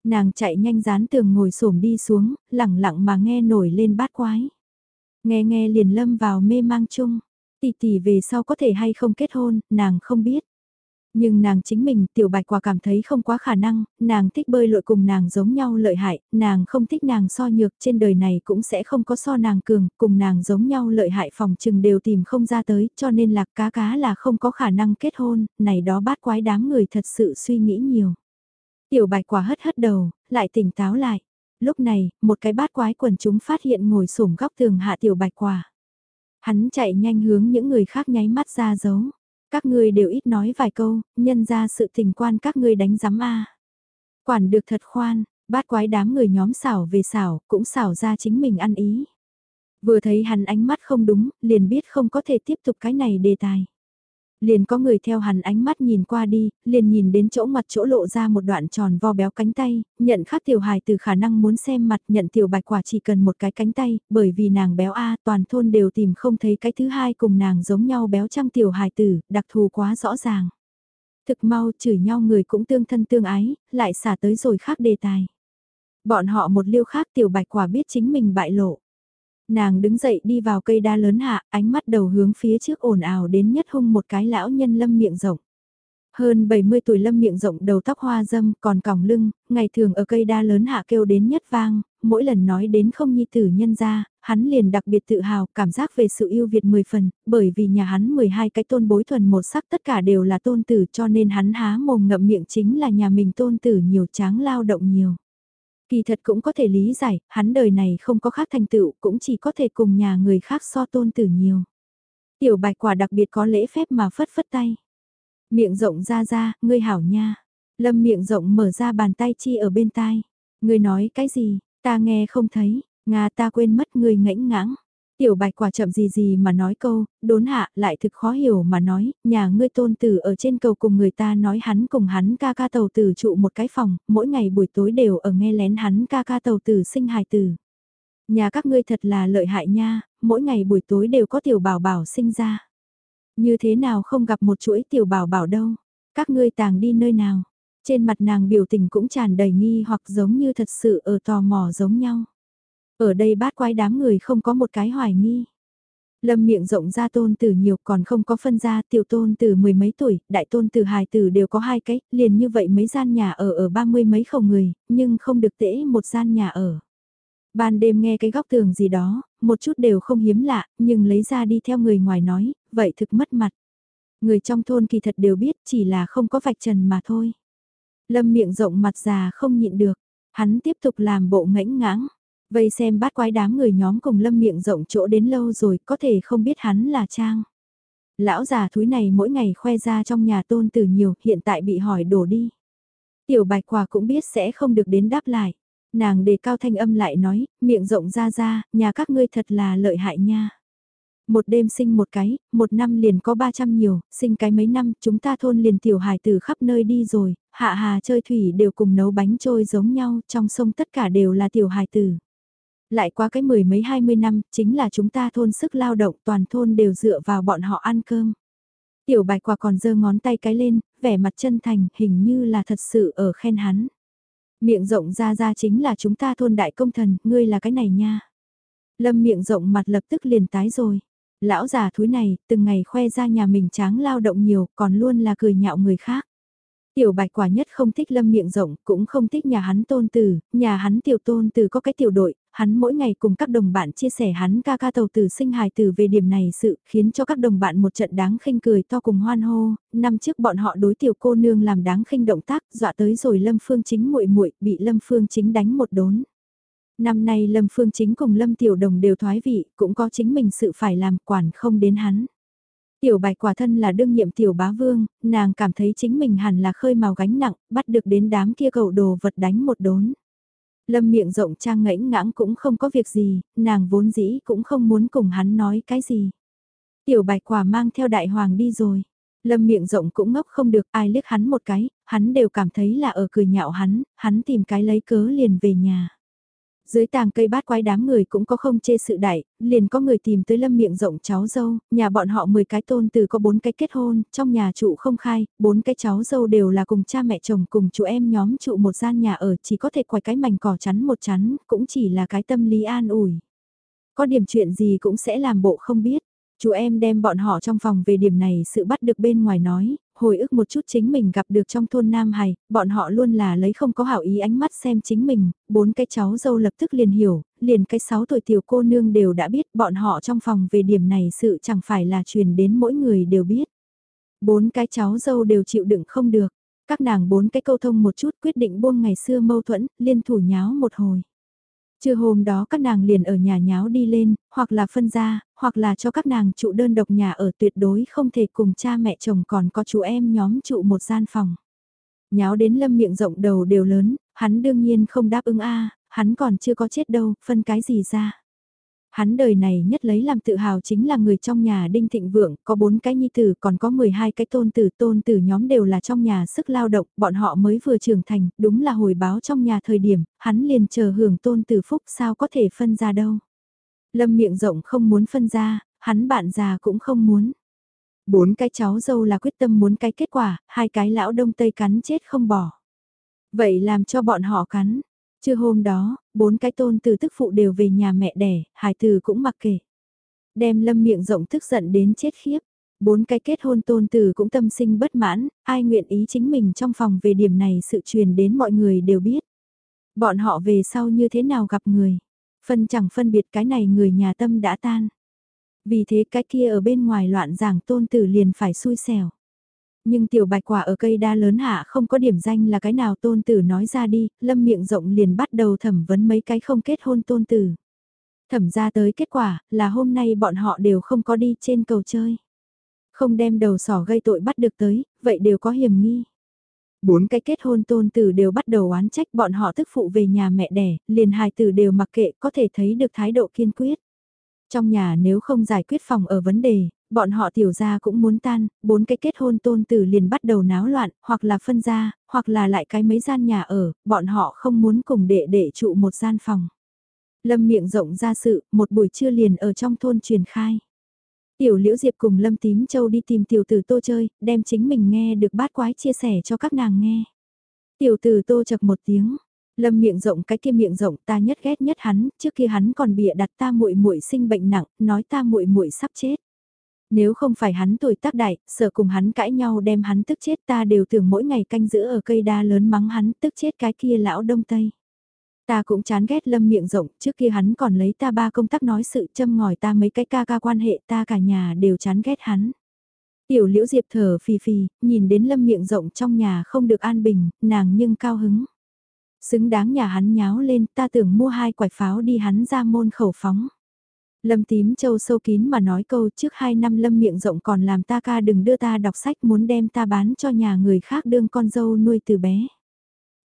Nàng chạy nhanh dán tường ngồi xổm đi xuống, lẳng lặng mà nghe nổi lên bát quái. Nghe nghe liền lâm vào mê mang chung. Tỷ tỷ về sau có thể hay không kết hôn, nàng không biết. Nhưng nàng chính mình, tiểu bạch quả cảm thấy không quá khả năng, nàng thích bơi lội cùng nàng giống nhau lợi hại, nàng không thích nàng so nhược, trên đời này cũng sẽ không có so nàng cường, cùng nàng giống nhau lợi hại phòng trừng đều tìm không ra tới, cho nên lạc cá cá là không có khả năng kết hôn, này đó bát quái đám người thật sự suy nghĩ nhiều. Tiểu bạch quả hất hất đầu, lại tỉnh táo lại lúc này, một cái bát quái quần chúng phát hiện ngồi sổm góc tường hạ tiểu bạch quả. Hắn chạy nhanh hướng những người khác nháy mắt ra giấu. Các ngươi đều ít nói vài câu, nhân ra sự tình quan các ngươi đánh giám a. Quản được thật khoan, bát quái đám người nhóm xảo về xảo, cũng xảo ra chính mình ăn ý. Vừa thấy hắn ánh mắt không đúng, liền biết không có thể tiếp tục cái này đề tài. Liền có người theo hắn ánh mắt nhìn qua đi, liền nhìn đến chỗ mặt chỗ lộ ra một đoạn tròn vo béo cánh tay, nhận khác tiểu hài từ khả năng muốn xem mặt nhận tiểu bạch quả chỉ cần một cái cánh tay, bởi vì nàng béo A toàn thôn đều tìm không thấy cái thứ hai cùng nàng giống nhau béo trăng tiểu hài tử, đặc thù quá rõ ràng. Thực mau chửi nhau người cũng tương thân tương ái, lại xả tới rồi khác đề tài. Bọn họ một liêu khác tiểu bạch quả biết chính mình bại lộ. Nàng đứng dậy đi vào cây đa lớn hạ, ánh mắt đầu hướng phía trước ồn ào đến nhất hung một cái lão nhân lâm miệng rộng. Hơn 70 tuổi lâm miệng rộng đầu tóc hoa dâm còn còng lưng, ngày thường ở cây đa lớn hạ kêu đến nhất vang, mỗi lần nói đến không nhi tử nhân ra, hắn liền đặc biệt tự hào cảm giác về sự yêu Việt 10 phần, bởi vì nhà hắn 12 cái tôn bối thuần một sắc tất cả đều là tôn tử cho nên hắn há mồm ngậm miệng chính là nhà mình tôn tử nhiều tráng lao động nhiều. Kỳ thật cũng có thể lý giải, hắn đời này không có khác thành tựu, cũng chỉ có thể cùng nhà người khác so tôn tử nhiều. Tiểu bạch quả đặc biệt có lễ phép mà phất phất tay. Miệng rộng ra ra, ngươi hảo nha. Lâm miệng rộng mở ra bàn tay chi ở bên tai. Ngươi nói cái gì, ta nghe không thấy, Nga ta quên mất ngươi ngãnh ngãng. Tiểu bạch quả chậm gì gì mà nói câu, đốn hạ lại thực khó hiểu mà nói, nhà ngươi tôn tử ở trên cầu cùng người ta nói hắn cùng hắn ca ca tàu tử trụ một cái phòng, mỗi ngày buổi tối đều ở nghe lén hắn ca ca tàu tử sinh hài tử. Nhà các ngươi thật là lợi hại nha, mỗi ngày buổi tối đều có tiểu bảo bảo sinh ra. Như thế nào không gặp một chuỗi tiểu bảo bảo đâu, các ngươi tàng đi nơi nào. Trên mặt nàng biểu tình cũng tràn đầy nghi hoặc giống như thật sự ở tò mò giống nhau. Ở đây bát quái đám người không có một cái hoài nghi. Lâm miệng rộng ra tôn tử nhiều còn không có phân ra tiểu tôn tử mười mấy tuổi, đại tôn tử hài tử đều có hai cái, liền như vậy mấy gian nhà ở ở ba mươi mấy không người, nhưng không được tễ một gian nhà ở. Ban đêm nghe cái góc tường gì đó, một chút đều không hiếm lạ, nhưng lấy ra đi theo người ngoài nói, vậy thực mất mặt. Người trong thôn kỳ thật đều biết chỉ là không có vạch trần mà thôi. Lâm miệng rộng mặt già không nhịn được, hắn tiếp tục làm bộ ngãnh ngãng. Vây xem bát quái đám người nhóm cùng lâm miệng rộng chỗ đến lâu rồi có thể không biết hắn là Trang. Lão già thúi này mỗi ngày khoe ra trong nhà tôn từ nhiều hiện tại bị hỏi đổ đi. Tiểu bạch quả cũng biết sẽ không được đến đáp lại. Nàng đề cao thanh âm lại nói, miệng rộng ra ra, nhà các ngươi thật là lợi hại nha. Một đêm sinh một cái, một năm liền có 300 nhiều, sinh cái mấy năm, chúng ta thôn liền tiểu hài từ khắp nơi đi rồi, hạ hà chơi thủy đều cùng nấu bánh trôi giống nhau, trong sông tất cả đều là tiểu hài tử. Lại qua cái mười mấy hai mươi năm, chính là chúng ta thôn sức lao động toàn thôn đều dựa vào bọn họ ăn cơm. Tiểu bạch quả còn giơ ngón tay cái lên, vẻ mặt chân thành, hình như là thật sự ở khen hắn. Miệng rộng ra ra chính là chúng ta thôn đại công thần, ngươi là cái này nha. Lâm miệng rộng mặt lập tức liền tái rồi. Lão già thúi này, từng ngày khoe ra nhà mình tráng lao động nhiều, còn luôn là cười nhạo người khác. Tiểu bạch quả nhất không thích lâm miệng rộng, cũng không thích nhà hắn tôn tử, nhà hắn tiểu tôn tử có cái tiểu đội, hắn mỗi ngày cùng các đồng bạn chia sẻ hắn ca ca tàu tử sinh hài tử về điểm này sự khiến cho các đồng bạn một trận đáng khinh cười to cùng hoan hô, năm trước bọn họ đối tiểu cô nương làm đáng khinh động tác, dọa tới rồi Lâm Phương Chính muội muội bị Lâm Phương Chính đánh một đốn. Năm nay Lâm Phương Chính cùng Lâm Tiểu Đồng đều thoái vị, cũng có chính mình sự phải làm quản không đến hắn. Tiểu bạch quả thân là đương nhiệm tiểu bá vương, nàng cảm thấy chính mình hẳn là khơi màu gánh nặng, bắt được đến đám kia cầu đồ vật đánh một đốn. Lâm miệng rộng trang ngãnh ngãng cũng không có việc gì, nàng vốn dĩ cũng không muốn cùng hắn nói cái gì. Tiểu bạch quả mang theo đại hoàng đi rồi. Lâm miệng rộng cũng ngốc không được ai liếc hắn một cái, hắn đều cảm thấy là ở cười nhạo hắn, hắn tìm cái lấy cớ liền về nhà. Dưới tàng cây bát quái đám người cũng có không chê sự đại, liền có người tìm tới lâm miệng rộng cháu dâu, nhà bọn họ 10 cái tôn từ có 4 cái kết hôn, trong nhà trụ không khai, 4 cái cháu dâu đều là cùng cha mẹ chồng cùng chú em nhóm trụ một gian nhà ở chỉ có thể quài cái mảnh cỏ chắn một chắn, cũng chỉ là cái tâm lý an ủi. Có điểm chuyện gì cũng sẽ làm bộ không biết. Chú em đem bọn họ trong phòng về điểm này sự bắt được bên ngoài nói, hồi ức một chút chính mình gặp được trong thôn Nam Hải, bọn họ luôn là lấy không có hảo ý ánh mắt xem chính mình, bốn cái cháu dâu lập tức liền hiểu, liền cái sáu tuổi tiểu cô nương đều đã biết bọn họ trong phòng về điểm này sự chẳng phải là truyền đến mỗi người đều biết. Bốn cái cháu dâu đều chịu đựng không được, các nàng bốn cái câu thông một chút quyết định buông ngày xưa mâu thuẫn, liên thủ nháo một hồi. Trưa hôm đó các nàng liền ở nhà nháo đi lên, hoặc là phân ra, hoặc là cho các nàng trụ đơn độc nhà ở tuyệt đối không thể cùng cha mẹ chồng còn có chú em nhóm trụ một gian phòng. Nháo đến lâm miệng rộng đầu đều lớn, hắn đương nhiên không đáp ứng a hắn còn chưa có chết đâu, phân cái gì ra. Hắn đời này nhất lấy làm tự hào chính là người trong nhà đinh thịnh vượng, có bốn cái nhi tử còn có 12 cái tôn tử tôn tử nhóm đều là trong nhà sức lao động, bọn họ mới vừa trưởng thành, đúng là hồi báo trong nhà thời điểm, hắn liền chờ hưởng tôn tử phúc sao có thể phân ra đâu. Lâm miệng rộng không muốn phân ra, hắn bạn già cũng không muốn. Bốn cái cháu dâu là quyết tâm muốn cái kết quả, hai cái lão đông tây cắn chết không bỏ. Vậy làm cho bọn họ cắn, Trưa hôm đó, bốn cái tôn từ tức phụ đều về nhà mẹ đẻ, hải từ cũng mặc kệ. Đem lâm miệng rộng tức giận đến chết khiếp. Bốn cái kết hôn tôn từ cũng tâm sinh bất mãn, ai nguyện ý chính mình trong phòng về điểm này sự truyền đến mọi người đều biết. Bọn họ về sau như thế nào gặp người. Phân chẳng phân biệt cái này người nhà tâm đã tan. Vì thế cái kia ở bên ngoài loạn giảng tôn tử liền phải xui xẻo. Nhưng tiểu bạch quả ở cây đa lớn hạ không có điểm danh là cái nào tôn tử nói ra đi, lâm miệng rộng liền bắt đầu thẩm vấn mấy cái không kết hôn tôn tử. Thẩm ra tới kết quả là hôm nay bọn họ đều không có đi trên cầu chơi. Không đem đầu sỏ gây tội bắt được tới, vậy đều có hiểm nghi. Bốn cái kết hôn tôn tử đều bắt đầu oán trách bọn họ tức phụ về nhà mẹ đẻ, liền hài tử đều mặc kệ có thể thấy được thái độ kiên quyết. Trong nhà nếu không giải quyết phòng ở vấn đề, bọn họ tiểu gia cũng muốn tan, bốn cái kết hôn tôn tử liền bắt đầu náo loạn, hoặc là phân gia, hoặc là lại cái mấy gian nhà ở, bọn họ không muốn cùng đệ đệ trụ một gian phòng. Lâm miệng rộng ra sự, một buổi trưa liền ở trong thôn truyền khai. Tiểu Liễu Diệp cùng Lâm Tím Châu đi tìm tiểu tử Tô chơi, đem chính mình nghe được bát quái chia sẻ cho các nàng nghe. Tiểu tử Tô chật một tiếng, Lâm miệng rộng cái kia miệng rộng ta nhất ghét nhất hắn, trước kia hắn còn bịa đặt ta muội muội sinh bệnh nặng, nói ta muội muội sắp chết. Nếu không phải hắn tuổi tác đại, sợ cùng hắn cãi nhau đem hắn tức chết ta đều tưởng mỗi ngày canh giữ ở cây đa lớn mắng hắn tức chết cái kia lão đông tây. Ta cũng chán ghét lâm miệng rộng, trước kia hắn còn lấy ta ba công tác nói sự châm ngòi ta mấy cái ca ca quan hệ ta cả nhà đều chán ghét hắn. Tiểu liễu diệp thở phì phì, nhìn đến lâm miệng rộng trong nhà không được an bình, nàng nhưng cao hứng. Xứng đáng nhà hắn nháo lên ta tưởng mua hai quải pháo đi hắn ra môn khẩu phóng. Lâm tím châu sâu kín mà nói câu trước hai năm lâm miệng rộng còn làm ta ca đừng đưa ta đọc sách muốn đem ta bán cho nhà người khác đương con dâu nuôi từ bé.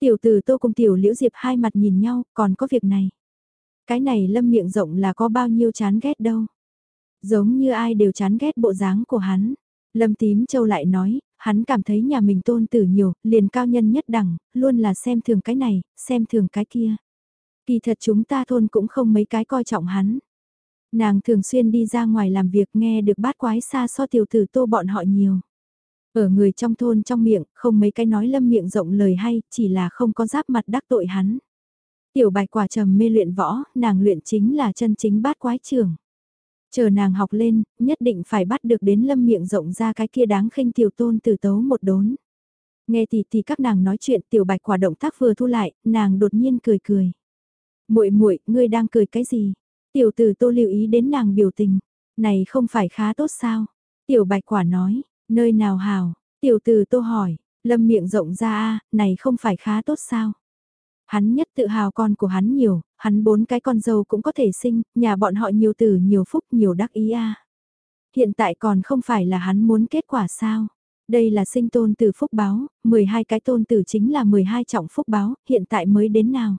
Tiểu tử tô cùng tiểu liễu diệp hai mặt nhìn nhau, còn có việc này. Cái này lâm miệng rộng là có bao nhiêu chán ghét đâu. Giống như ai đều chán ghét bộ dáng của hắn. Lâm tím châu lại nói, hắn cảm thấy nhà mình tôn tử nhiều, liền cao nhân nhất đẳng, luôn là xem thường cái này, xem thường cái kia. Kỳ thật chúng ta thôn cũng không mấy cái coi trọng hắn. Nàng thường xuyên đi ra ngoài làm việc nghe được bát quái xa so tiểu tử tô bọn họ nhiều. Ở người trong thôn trong miệng, không mấy cái nói lâm miệng rộng lời hay, chỉ là không có giáp mặt đắc tội hắn. Tiểu bạch quả trầm mê luyện võ, nàng luyện chính là chân chính bát quái trường. Chờ nàng học lên, nhất định phải bắt được đến lâm miệng rộng ra cái kia đáng khinh tiểu tôn từ tấu một đốn. Nghe thì thì các nàng nói chuyện tiểu bạch quả động tác vừa thu lại, nàng đột nhiên cười cười. muội muội ngươi đang cười cái gì? Tiểu tử tô lưu ý đến nàng biểu tình. Này không phải khá tốt sao? Tiểu bạch quả nói, nơi nào hào? Tiểu tử tô hỏi, lâm miệng rộng ra a này không phải khá tốt sao? Hắn nhất tự hào con của hắn nhiều, hắn bốn cái con dâu cũng có thể sinh, nhà bọn họ nhiều tử nhiều phúc nhiều đắc ý a. Hiện tại còn không phải là hắn muốn kết quả sao? Đây là sinh tôn tử phúc báo, 12 cái tôn tử chính là 12 trọng phúc báo, hiện tại mới đến nào?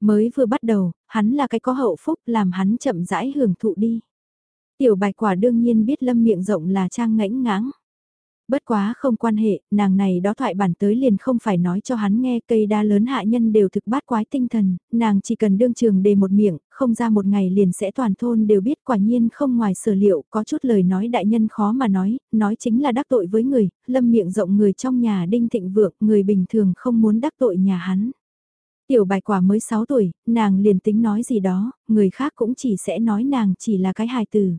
Mới vừa bắt đầu, hắn là cái có hậu phúc làm hắn chậm rãi hưởng thụ đi. Tiểu bạch quả đương nhiên biết lâm miệng rộng là trang ngãnh ngáng, Bất quá không quan hệ, nàng này đó thoại bản tới liền không phải nói cho hắn nghe cây đa lớn hạ nhân đều thực bát quái tinh thần, nàng chỉ cần đương trường đề một miệng, không ra một ngày liền sẽ toàn thôn đều biết quả nhiên không ngoài sở liệu, có chút lời nói đại nhân khó mà nói, nói chính là đắc tội với người, lâm miệng rộng người trong nhà đinh thịnh vượng, người bình thường không muốn đắc tội nhà hắn. Tiểu bài quả mới 6 tuổi, nàng liền tính nói gì đó, người khác cũng chỉ sẽ nói nàng chỉ là cái hài tử.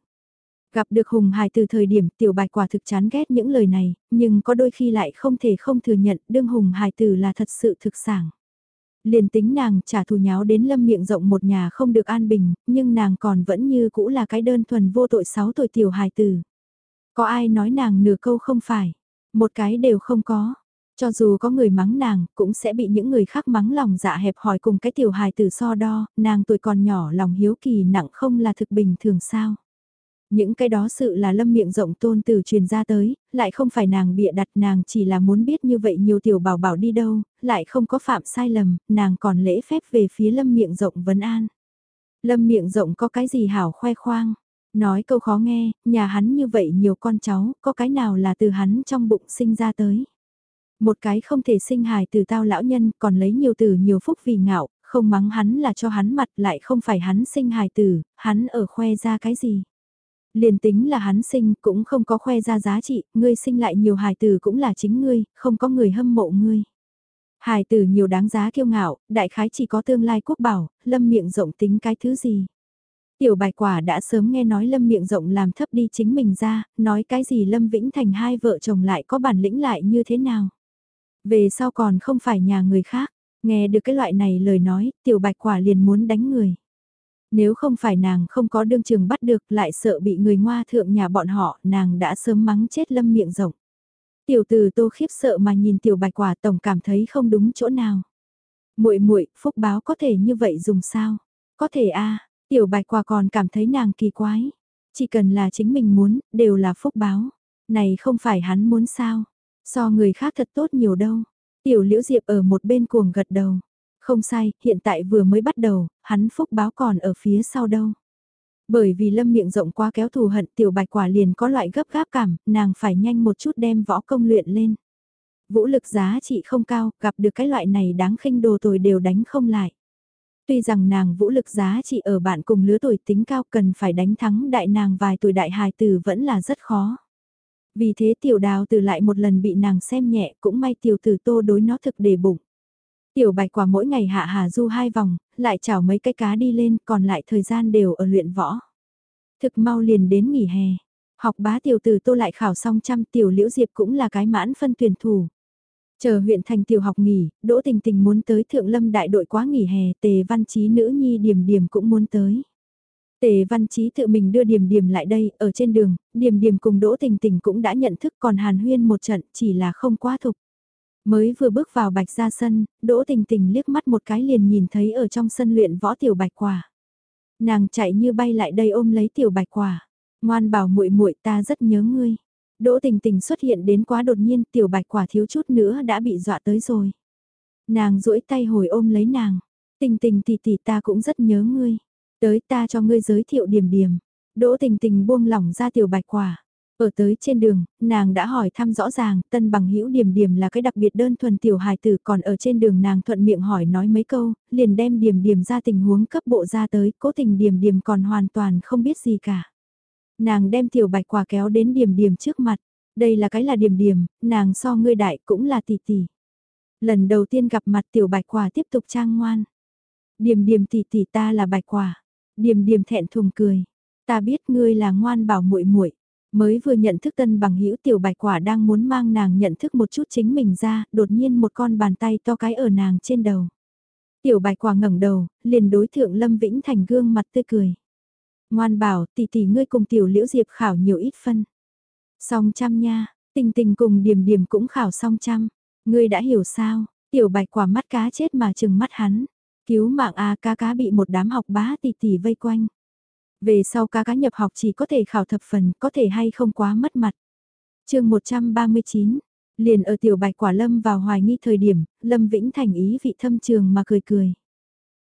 Gặp được Hùng Hải từ thời điểm tiểu bạch quả thực chán ghét những lời này, nhưng có đôi khi lại không thể không thừa nhận đương Hùng Hải tử là thật sự thực sản. Liền tính nàng trả thù nháo đến lâm miệng rộng một nhà không được an bình, nhưng nàng còn vẫn như cũ là cái đơn thuần vô tội 6 tuổi tiểu hài tử. Có ai nói nàng nửa câu không phải, một cái đều không có. Cho dù có người mắng nàng, cũng sẽ bị những người khác mắng lòng dạ hẹp hỏi cùng cái tiểu hài tử so đo, nàng tuổi còn nhỏ lòng hiếu kỳ nặng không là thực bình thường sao. Những cái đó sự là lâm miệng rộng tôn từ truyền ra tới, lại không phải nàng bịa đặt nàng chỉ là muốn biết như vậy nhiều tiểu bảo bảo đi đâu, lại không có phạm sai lầm, nàng còn lễ phép về phía lâm miệng rộng vấn an. Lâm miệng rộng có cái gì hảo khoe khoang, nói câu khó nghe, nhà hắn như vậy nhiều con cháu, có cái nào là từ hắn trong bụng sinh ra tới. Một cái không thể sinh hài từ tao lão nhân còn lấy nhiều từ nhiều phúc vì ngạo, không mắng hắn là cho hắn mặt lại không phải hắn sinh hài tử, hắn ở khoe ra cái gì. Liền tính là hắn sinh cũng không có khoe ra giá trị, ngươi sinh lại nhiều hài tử cũng là chính ngươi, không có người hâm mộ ngươi. Hài tử nhiều đáng giá kiêu ngạo, đại khái chỉ có tương lai quốc bảo, lâm miệng rộng tính cái thứ gì. Tiểu bài quả đã sớm nghe nói lâm miệng rộng làm thấp đi chính mình ra, nói cái gì lâm vĩnh thành hai vợ chồng lại có bản lĩnh lại như thế nào. Về sau còn không phải nhà người khác, nghe được cái loại này lời nói, tiểu bạch quả liền muốn đánh người. Nếu không phải nàng không có đương trường bắt được lại sợ bị người ngoa thượng nhà bọn họ, nàng đã sớm mắng chết lâm miệng rộng. Tiểu từ tô khiếp sợ mà nhìn tiểu bạch quả tổng cảm thấy không đúng chỗ nào. muội muội phúc báo có thể như vậy dùng sao? Có thể a tiểu bạch quả còn cảm thấy nàng kỳ quái. Chỉ cần là chính mình muốn, đều là phúc báo. Này không phải hắn muốn sao? So người khác thật tốt nhiều đâu. Tiểu liễu diệp ở một bên cuồng gật đầu. Không sai, hiện tại vừa mới bắt đầu, hắn phúc báo còn ở phía sau đâu. Bởi vì lâm miệng rộng quá kéo thù hận tiểu bạch quả liền có loại gấp gáp cảm, nàng phải nhanh một chút đem võ công luyện lên. Vũ lực giá trị không cao, gặp được cái loại này đáng khinh đồ tồi đều đánh không lại. Tuy rằng nàng vũ lực giá trị ở bạn cùng lứa tuổi tính cao cần phải đánh thắng đại nàng vài tuổi đại hài tử vẫn là rất khó. Vì thế tiểu đào từ lại một lần bị nàng xem nhẹ cũng may tiểu tử tô đối nó thực đề bụng. Tiểu bạch quả mỗi ngày hạ hà du hai vòng, lại chảo mấy cái cá đi lên còn lại thời gian đều ở luyện võ. Thực mau liền đến nghỉ hè. Học bá tiểu tử tô lại khảo xong trăm tiểu liễu diệp cũng là cái mãn phân tuyển thủ. Chờ huyện thành tiểu học nghỉ, Đỗ Tình Tình muốn tới Thượng Lâm đại đội quá nghỉ hè, Tề Văn Chí nữ nhi điểm điểm cũng muốn tới. Tề Văn Chí tự mình đưa Điềm Điềm lại đây, ở trên đường, Điềm Điềm cùng Đỗ Tình Tình cũng đã nhận thức còn Hàn Huyên một trận, chỉ là không quá thục. Mới vừa bước vào bạch ra sân, Đỗ Tình Tình liếc mắt một cái liền nhìn thấy ở trong sân luyện võ tiểu bạch quả. Nàng chạy như bay lại đây ôm lấy tiểu bạch quả. Ngoan bảo muội muội ta rất nhớ ngươi. Đỗ tình tình xuất hiện đến quá đột nhiên tiểu bạch quả thiếu chút nữa đã bị dọa tới rồi. Nàng duỗi tay hồi ôm lấy nàng. Tình tình tỷ tỷ ta cũng rất nhớ ngươi. Tới ta cho ngươi giới thiệu điểm điểm. Đỗ tình tình buông lỏng ra tiểu bạch quả. Ở tới trên đường, nàng đã hỏi thăm rõ ràng, tân bằng hữu điểm điểm là cái đặc biệt đơn thuần tiểu hài tử còn ở trên đường nàng thuận miệng hỏi nói mấy câu, liền đem điểm điểm ra tình huống cấp bộ ra tới, cố tình điểm điểm còn hoàn toàn không biết gì cả. Nàng đem tiểu bạch quả kéo đến điểm điểm trước mặt. Đây là cái là điểm điểm, nàng so ngươi đại cũng là tỷ tỷ. Lần đầu tiên gặp mặt tiểu bạch quả tiếp tục trang ngoan. Điểm điểm tỷ tỷ ta là bạch quả. Điềm điềm thẹn thùng cười. Ta biết ngươi là ngoan bảo muội muội. Mới vừa nhận thức tân bằng hữu tiểu bạch quả đang muốn mang nàng nhận thức một chút chính mình ra, đột nhiên một con bàn tay to cái ở nàng trên đầu. Tiểu bạch quả ngẩng đầu, liền đối thượng Lâm Vĩnh Thành gương mặt tươi cười. Ngoan bảo, tỷ tỷ ngươi cùng tiểu liễu diệp khảo nhiều ít phân. Song trăm nha, tình tình cùng điểm điểm cũng khảo song trăm. Ngươi đã hiểu sao, tiểu bạch quả mắt cá chết mà chừng mắt hắn. Cứu mạng a cá cá bị một đám học bá tỷ tỷ vây quanh. Về sau cá cá nhập học chỉ có thể khảo thập phần, có thể hay không quá mất mặt. chương 139, liền ở tiểu bạch quả lâm vào hoài nghi thời điểm, lâm vĩnh thành ý vị thâm trường mà cười cười.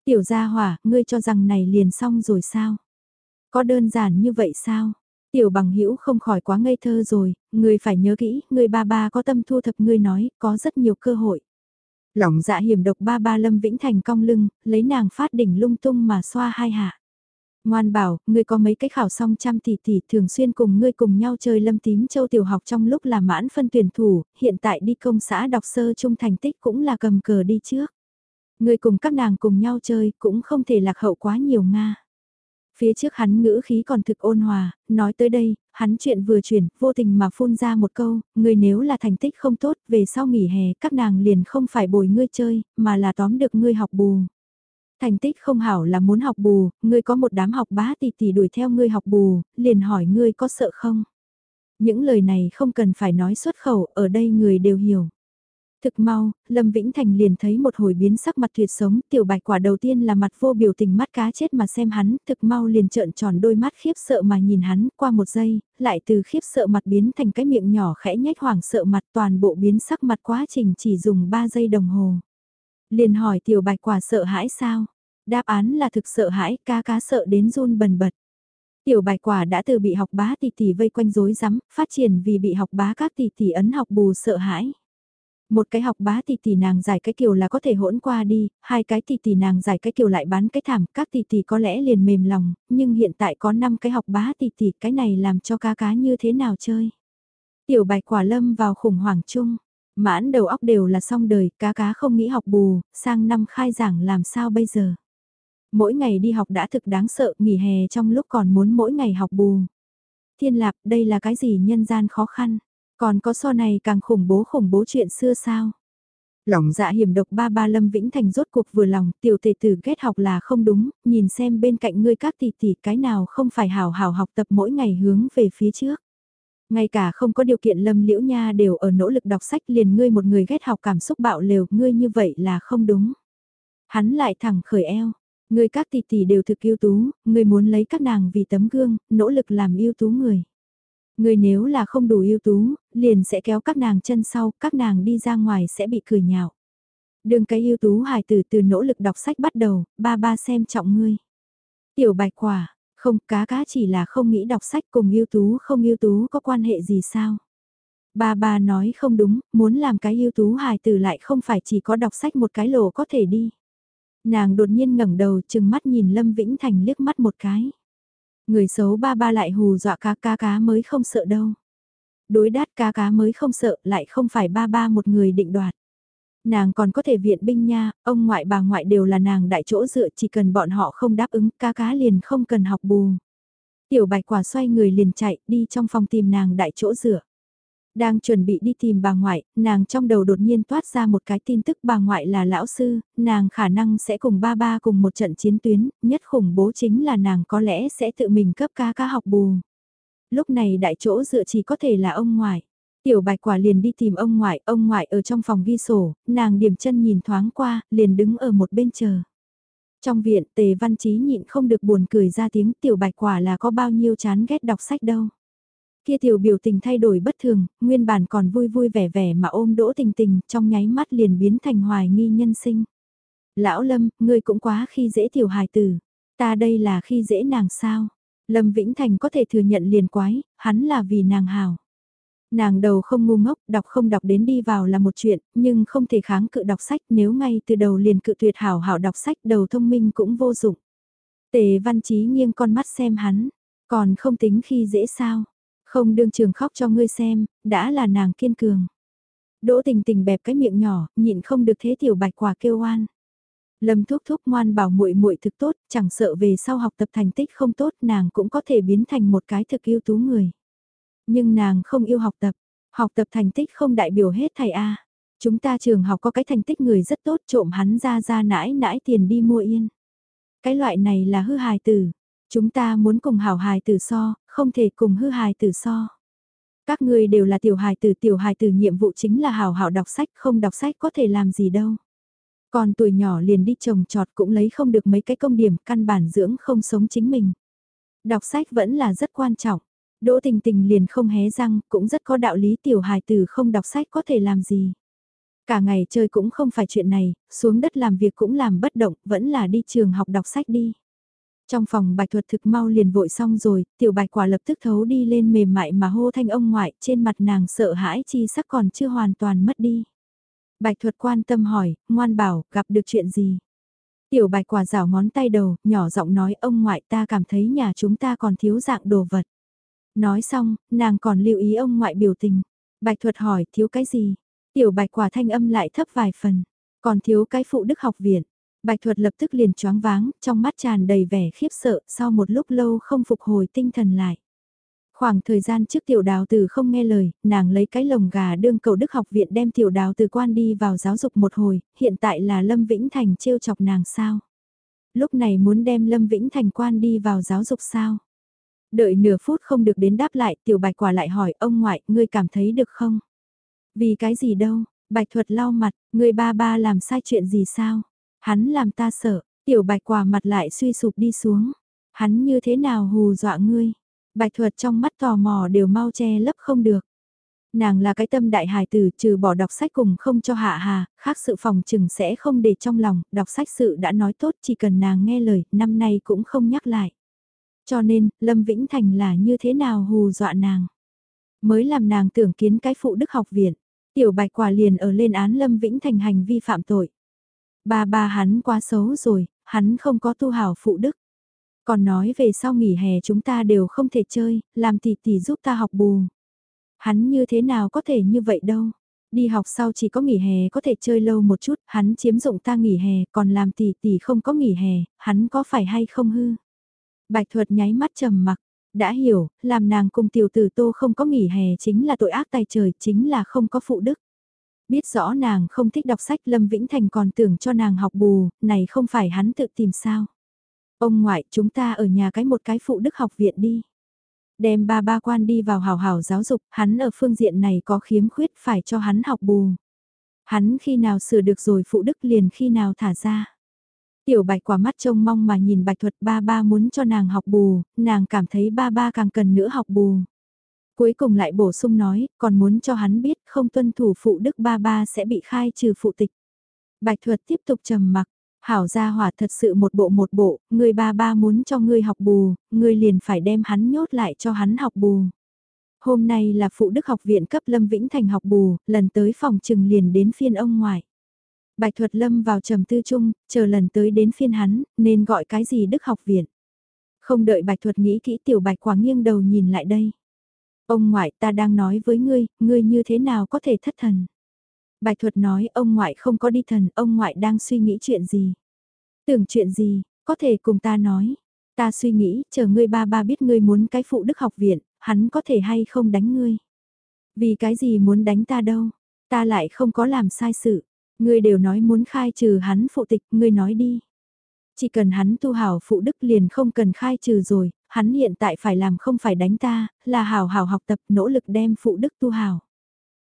Tiểu gia hỏa, ngươi cho rằng này liền xong rồi sao? Có đơn giản như vậy sao? Tiểu bằng hữu không khỏi quá ngây thơ rồi, ngươi phải nhớ kỹ, người ba ba có tâm thu thập ngươi nói, có rất nhiều cơ hội. Lỏng dạ hiểm độc ba ba lâm vĩnh thành cong lưng, lấy nàng phát đỉnh lung tung mà xoa hai hạ. Ngoan bảo, ngươi có mấy cái khảo xong trăm tỷ tỷ thường xuyên cùng ngươi cùng nhau chơi lâm tím châu tiểu học trong lúc là mãn phân tuyển thủ, hiện tại đi công xã đọc sơ trung thành tích cũng là cầm cờ đi trước. Ngươi cùng các nàng cùng nhau chơi cũng không thể lạc hậu quá nhiều Nga. Phía trước hắn ngữ khí còn thực ôn hòa, nói tới đây, hắn chuyện vừa chuyển, vô tình mà phun ra một câu, người nếu là thành tích không tốt, về sau nghỉ hè, các nàng liền không phải bồi ngươi chơi, mà là tóm được ngươi học bù. Thành tích không hảo là muốn học bù, ngươi có một đám học bá tỷ tỷ đuổi theo ngươi học bù, liền hỏi ngươi có sợ không? Những lời này không cần phải nói xuất khẩu, ở đây người đều hiểu. Thực mau, Lâm Vĩnh Thành liền thấy một hồi biến sắc mặt tuyệt sống, tiểu bạch quả đầu tiên là mặt vô biểu tình mắt cá chết mà xem hắn, thực mau liền trợn tròn đôi mắt khiếp sợ mà nhìn hắn, qua một giây, lại từ khiếp sợ mặt biến thành cái miệng nhỏ khẽ nhếch hoảng sợ mặt toàn bộ biến sắc mặt quá trình chỉ dùng 3 giây đồng hồ. Liền hỏi tiểu bạch quả sợ hãi sao? Đáp án là thực sợ hãi, ca cá sợ đến run bần bật. Tiểu bạch quả đã từ bị học bá tỷ tỷ vây quanh rối rắm, phát triển vì bị học bá các tỷ tỷ ấn học bù sợ hãi. Một cái học bá tỷ tỷ nàng giải cái kiểu là có thể hỗn qua đi, hai cái tỷ tỷ nàng giải cái kiểu lại bán cái thảm, các tỷ tỷ có lẽ liền mềm lòng, nhưng hiện tại có 5 cái học bá tỷ tỷ, cái này làm cho cá cá như thế nào chơi. Tiểu bạch quả lâm vào khủng hoảng chung, mãn đầu óc đều là xong đời, cá cá không nghĩ học bù, sang năm khai giảng làm sao bây giờ. Mỗi ngày đi học đã thực đáng sợ, nghỉ hè trong lúc còn muốn mỗi ngày học bù. Thiên lạc, đây là cái gì nhân gian khó khăn. Còn có so này càng khủng bố khủng bố chuyện xưa sao? Lòng dạ hiểm độc ba ba Lâm Vĩnh Thành rốt cuộc vừa lòng, tiểu tề tử ghét học là không đúng, nhìn xem bên cạnh ngươi các tỷ tỷ cái nào không phải hào hào học tập mỗi ngày hướng về phía trước. Ngay cả không có điều kiện Lâm Liễu Nha đều ở nỗ lực đọc sách liền ngươi một người ghét học cảm xúc bạo lều, ngươi như vậy là không đúng. Hắn lại thẳng khởi eo, ngươi các tỷ tỷ đều thực yêu tú, ngươi muốn lấy các nàng vì tấm gương, nỗ lực làm yêu tú người. Người nếu là không đủ ưu tú, liền sẽ kéo các nàng chân sau, các nàng đi ra ngoài sẽ bị cười nhạo. Đường cái ưu tú hài tử từ nỗ lực đọc sách bắt đầu, ba ba xem trọng ngươi. Tiểu bạch quả, Không, cá cá chỉ là không nghĩ đọc sách cùng ưu tú không ưu tú có quan hệ gì sao? Ba ba nói không đúng, muốn làm cái ưu tú hài tử lại không phải chỉ có đọc sách một cái lồ có thể đi. Nàng đột nhiên ngẩng đầu chừng mắt nhìn Lâm Vĩnh Thành liếc mắt một cái. Người xấu ba ba lại hù dọa cá cá cá mới không sợ đâu. Đối đát cá cá mới không sợ lại không phải ba ba một người định đoạt. Nàng còn có thể viện binh nha, ông ngoại bà ngoại đều là nàng đại chỗ dựa chỉ cần bọn họ không đáp ứng cá cá liền không cần học bù. Tiểu bạch quả xoay người liền chạy đi trong phòng tìm nàng đại chỗ dựa. Đang chuẩn bị đi tìm bà ngoại, nàng trong đầu đột nhiên toát ra một cái tin tức bà ngoại là lão sư, nàng khả năng sẽ cùng ba ba cùng một trận chiến tuyến, nhất khủng bố chính là nàng có lẽ sẽ tự mình cấp ca ca học bù. Lúc này đại chỗ dựa chỉ có thể là ông ngoại. Tiểu bạch quả liền đi tìm ông ngoại, ông ngoại ở trong phòng ghi sổ, nàng điểm chân nhìn thoáng qua, liền đứng ở một bên chờ. Trong viện tề văn trí nhịn không được buồn cười ra tiếng tiểu bạch quả là có bao nhiêu chán ghét đọc sách đâu. Kia tiểu biểu tình thay đổi bất thường, nguyên bản còn vui vui vẻ vẻ mà ôm đỗ tình tình, trong nháy mắt liền biến thành hoài nghi nhân sinh. Lão Lâm, ngươi cũng quá khi dễ tiểu hài tử. Ta đây là khi dễ nàng sao? Lâm Vĩnh Thành có thể thừa nhận liền quái, hắn là vì nàng hào. Nàng đầu không ngu ngốc, đọc không đọc đến đi vào là một chuyện, nhưng không thể kháng cự đọc sách nếu ngay từ đầu liền cự tuyệt hảo hảo đọc sách đầu thông minh cũng vô dụng. Tề văn trí nghiêng con mắt xem hắn, còn không tính khi dễ sao. Không đương trường khóc cho ngươi xem, đã là nàng kiên cường. Đỗ tình tình bẹp cái miệng nhỏ, nhịn không được thế tiểu bạch quả kêu oan. Lâm thúc thúc ngoan bảo muội muội thực tốt, chẳng sợ về sau học tập thành tích không tốt nàng cũng có thể biến thành một cái thực yêu tú người. Nhưng nàng không yêu học tập, học tập thành tích không đại biểu hết thầy A. Chúng ta trường học có cái thành tích người rất tốt trộm hắn ra ra nãi nãi tiền đi mua yên. Cái loại này là hư hài tử. Chúng ta muốn cùng hảo hài tử so, không thể cùng hư hài tử so. Các người đều là tiểu hài tử, tiểu hài tử nhiệm vụ chính là hảo hảo đọc sách, không đọc sách có thể làm gì đâu. Còn tuổi nhỏ liền đi trồng trọt cũng lấy không được mấy cái công điểm, căn bản dưỡng không sống chính mình. Đọc sách vẫn là rất quan trọng. Đỗ tình tình liền không hé răng, cũng rất có đạo lý tiểu hài tử không đọc sách có thể làm gì. Cả ngày chơi cũng không phải chuyện này, xuống đất làm việc cũng làm bất động, vẫn là đi trường học đọc sách đi. Trong phòng bạch thuật thực mau liền vội xong rồi, tiểu bạch quả lập tức thấu đi lên mềm mại mà hô thanh ông ngoại, trên mặt nàng sợ hãi chi sắc còn chưa hoàn toàn mất đi. Bạch thuật quan tâm hỏi, ngoan bảo, gặp được chuyện gì? Tiểu bạch quả rảo ngón tay đầu, nhỏ giọng nói ông ngoại ta cảm thấy nhà chúng ta còn thiếu dạng đồ vật. Nói xong, nàng còn lưu ý ông ngoại biểu tình. Bạch thuật hỏi thiếu cái gì? Tiểu bạch quả thanh âm lại thấp vài phần. Còn thiếu cái phụ đức học viện. Bạch thuật lập tức liền choáng váng, trong mắt tràn đầy vẻ khiếp sợ, sau một lúc lâu không phục hồi tinh thần lại. Khoảng thời gian trước tiểu đào từ không nghe lời, nàng lấy cái lồng gà đương cầu đức học viện đem tiểu đào từ quan đi vào giáo dục một hồi, hiện tại là Lâm Vĩnh Thành trêu chọc nàng sao. Lúc này muốn đem Lâm Vĩnh Thành quan đi vào giáo dục sao. Đợi nửa phút không được đến đáp lại, tiểu bạch quả lại hỏi ông ngoại, ngươi cảm thấy được không? Vì cái gì đâu, bạch thuật lau mặt, ngươi ba ba làm sai chuyện gì sao? Hắn làm ta sợ, tiểu bạch quả mặt lại suy sụp đi xuống. Hắn như thế nào hù dọa ngươi? Bạch thuật trong mắt tò mò đều mau che lấp không được. Nàng là cái tâm đại hài tử trừ bỏ đọc sách cùng không cho hạ hà, khác sự phòng chừng sẽ không để trong lòng, đọc sách sự đã nói tốt chỉ cần nàng nghe lời, năm nay cũng không nhắc lại. Cho nên, Lâm Vĩnh Thành là như thế nào hù dọa nàng. Mới làm nàng tưởng kiến cái phụ đức học viện, tiểu bạch quả liền ở lên án Lâm Vĩnh Thành hành vi phạm tội. Ba ba hắn quá xấu rồi, hắn không có tu hảo phụ đức. Còn nói về sau nghỉ hè chúng ta đều không thể chơi, làm tỷ tỷ giúp ta học bù. Hắn như thế nào có thể như vậy đâu. Đi học sau chỉ có nghỉ hè có thể chơi lâu một chút, hắn chiếm dụng ta nghỉ hè, còn làm tỷ tỷ không có nghỉ hè, hắn có phải hay không hư. Bạch thuật nháy mắt trầm mặc, đã hiểu, làm nàng cùng tiểu tử tô không có nghỉ hè chính là tội ác tài trời, chính là không có phụ đức. Biết rõ nàng không thích đọc sách Lâm Vĩnh Thành còn tưởng cho nàng học bù, này không phải hắn tự tìm sao. Ông ngoại chúng ta ở nhà cái một cái phụ đức học viện đi. Đem ba ba quan đi vào hào hào giáo dục, hắn ở phương diện này có khiếm khuyết phải cho hắn học bù. Hắn khi nào sửa được rồi phụ đức liền khi nào thả ra. Tiểu bạch quả mắt trông mong mà nhìn bạch thuật ba ba muốn cho nàng học bù, nàng cảm thấy ba ba càng cần nữa học bù. Cuối cùng lại bổ sung nói, còn muốn cho hắn biết không tuân thủ phụ đức ba ba sẽ bị khai trừ phụ tịch. Bạch thuật tiếp tục trầm mặc, Hảo gia hỏa thật sự một bộ một bộ, người ba ba muốn cho ngươi học bù, ngươi liền phải đem hắn nhốt lại cho hắn học bù. Hôm nay là phụ đức học viện cấp Lâm Vĩnh Thành học bù, lần tới phòng trừng liền đến phiên ông ngoại. Bạch thuật lâm vào trầm tư chung, chờ lần tới đến phiên hắn, nên gọi cái gì đức học viện. Không đợi bạch thuật nghĩ kỹ tiểu bạch quả nghiêng đầu nhìn lại đây. Ông ngoại ta đang nói với ngươi, ngươi như thế nào có thể thất thần. Bạch thuật nói ông ngoại không có đi thần, ông ngoại đang suy nghĩ chuyện gì. Tưởng chuyện gì, có thể cùng ta nói. Ta suy nghĩ, chờ ngươi ba ba biết ngươi muốn cái phụ đức học viện, hắn có thể hay không đánh ngươi. Vì cái gì muốn đánh ta đâu, ta lại không có làm sai sự. Ngươi đều nói muốn khai trừ hắn phụ tịch, ngươi nói đi. Chỉ cần hắn tu hảo phụ đức liền không cần khai trừ rồi, hắn hiện tại phải làm không phải đánh ta, là hào hào học tập nỗ lực đem phụ đức tu hào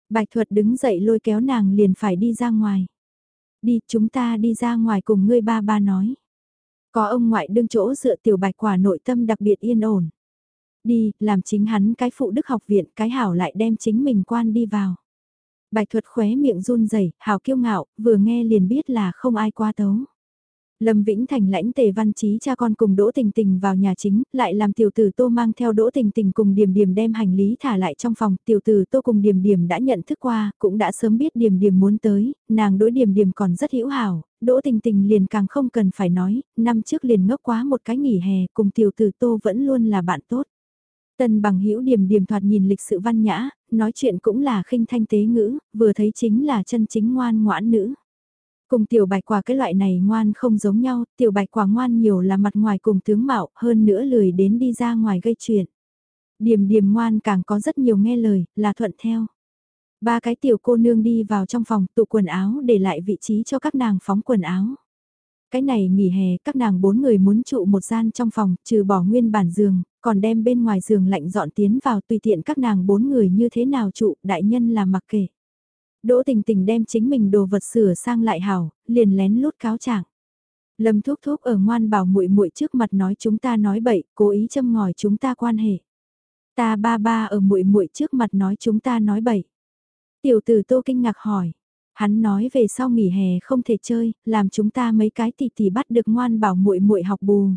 Bạch thuật đứng dậy lôi kéo nàng liền phải đi ra ngoài. Đi chúng ta đi ra ngoài cùng ngươi ba ba nói. Có ông ngoại đương chỗ dựa tiểu bạch quả nội tâm đặc biệt yên ổn. Đi, làm chính hắn cái phụ đức học viện cái hảo lại đem chính mình quan đi vào. Bạch thuật khóe miệng run rẩy hào kiêu ngạo, vừa nghe liền biết là không ai qua tấu. Lâm Vĩnh Thành lãnh tề văn trí cha con cùng Đỗ Tình Tình vào nhà chính, lại làm tiểu tử Tô mang theo Đỗ Tình Tình cùng Điềm Điềm đem hành lý thả lại trong phòng, tiểu tử Tô cùng Điềm Điềm đã nhận thức qua, cũng đã sớm biết Điềm Điềm muốn tới, nàng đối Điềm Điềm còn rất hữu hảo, Đỗ Tình Tình liền càng không cần phải nói, năm trước liền ngốc quá một cái nghỉ hè, cùng tiểu tử Tô vẫn luôn là bạn tốt. Tân bằng hữu Điềm Điềm thoạt nhìn lịch sự văn nhã, nói chuyện cũng là khinh thanh tế ngữ, vừa thấy chính là chân chính ngoan ngoãn nữ. Cùng tiểu bạch quả cái loại này ngoan không giống nhau, tiểu bạch quả ngoan nhiều là mặt ngoài cùng tướng mạo, hơn nữa lười đến đi ra ngoài gây chuyện. Điềm điềm ngoan càng có rất nhiều nghe lời, là thuận theo. Ba cái tiểu cô nương đi vào trong phòng tụ quần áo để lại vị trí cho các nàng phóng quần áo. Cái này nghỉ hè các nàng bốn người muốn trụ một gian trong phòng trừ bỏ nguyên bản giường, còn đem bên ngoài giường lạnh dọn tiến vào tùy tiện các nàng bốn người như thế nào trụ đại nhân là mặc kệ. Đỗ tình tình đem chính mình đồ vật sửa sang lại hảo, liền lén lút cáo trạng. Lâm thúc thúc ở ngoan bảo muội muội trước mặt nói chúng ta nói bậy, cố ý châm ngòi chúng ta quan hệ. Ta ba ba ở muội muội trước mặt nói chúng ta nói bậy. Tiểu tử Tô kinh ngạc hỏi, hắn nói về sau nghỉ hè không thể chơi, làm chúng ta mấy cái tỷ tỷ bắt được ngoan bảo muội muội học bù.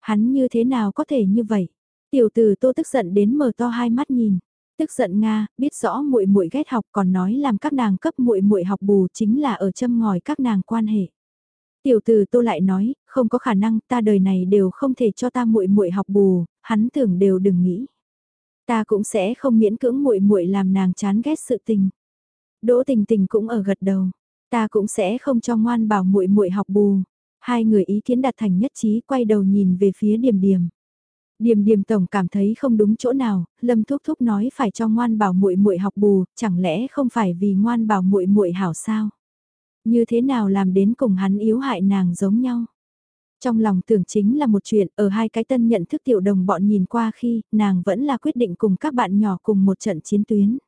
Hắn như thế nào có thể như vậy? Tiểu tử Tô tức giận đến mở to hai mắt nhìn. Tức giận Nga, biết rõ muội muội ghét học còn nói làm các nàng cấp muội muội học bù chính là ở châm ngòi các nàng quan hệ. Tiểu tử Tô lại nói, không có khả năng, ta đời này đều không thể cho ta muội muội học bù, hắn tưởng đều đừng nghĩ. Ta cũng sẽ không miễn cưỡng muội muội làm nàng chán ghét sự tình. Đỗ Tình Tình cũng ở gật đầu, ta cũng sẽ không cho ngoan bảo muội muội học bù. Hai người ý kiến đạt thành nhất trí quay đầu nhìn về phía Điềm Điềm. Điềm Điềm tổng cảm thấy không đúng chỗ nào, Lâm Thúc Thúc nói phải cho ngoan bảo muội muội học bù, chẳng lẽ không phải vì ngoan bảo muội muội hảo sao? Như thế nào làm đến cùng hắn yếu hại nàng giống nhau? Trong lòng tưởng chính là một chuyện, ở hai cái tân nhận thức tiểu đồng bọn nhìn qua khi, nàng vẫn là quyết định cùng các bạn nhỏ cùng một trận chiến tuyến.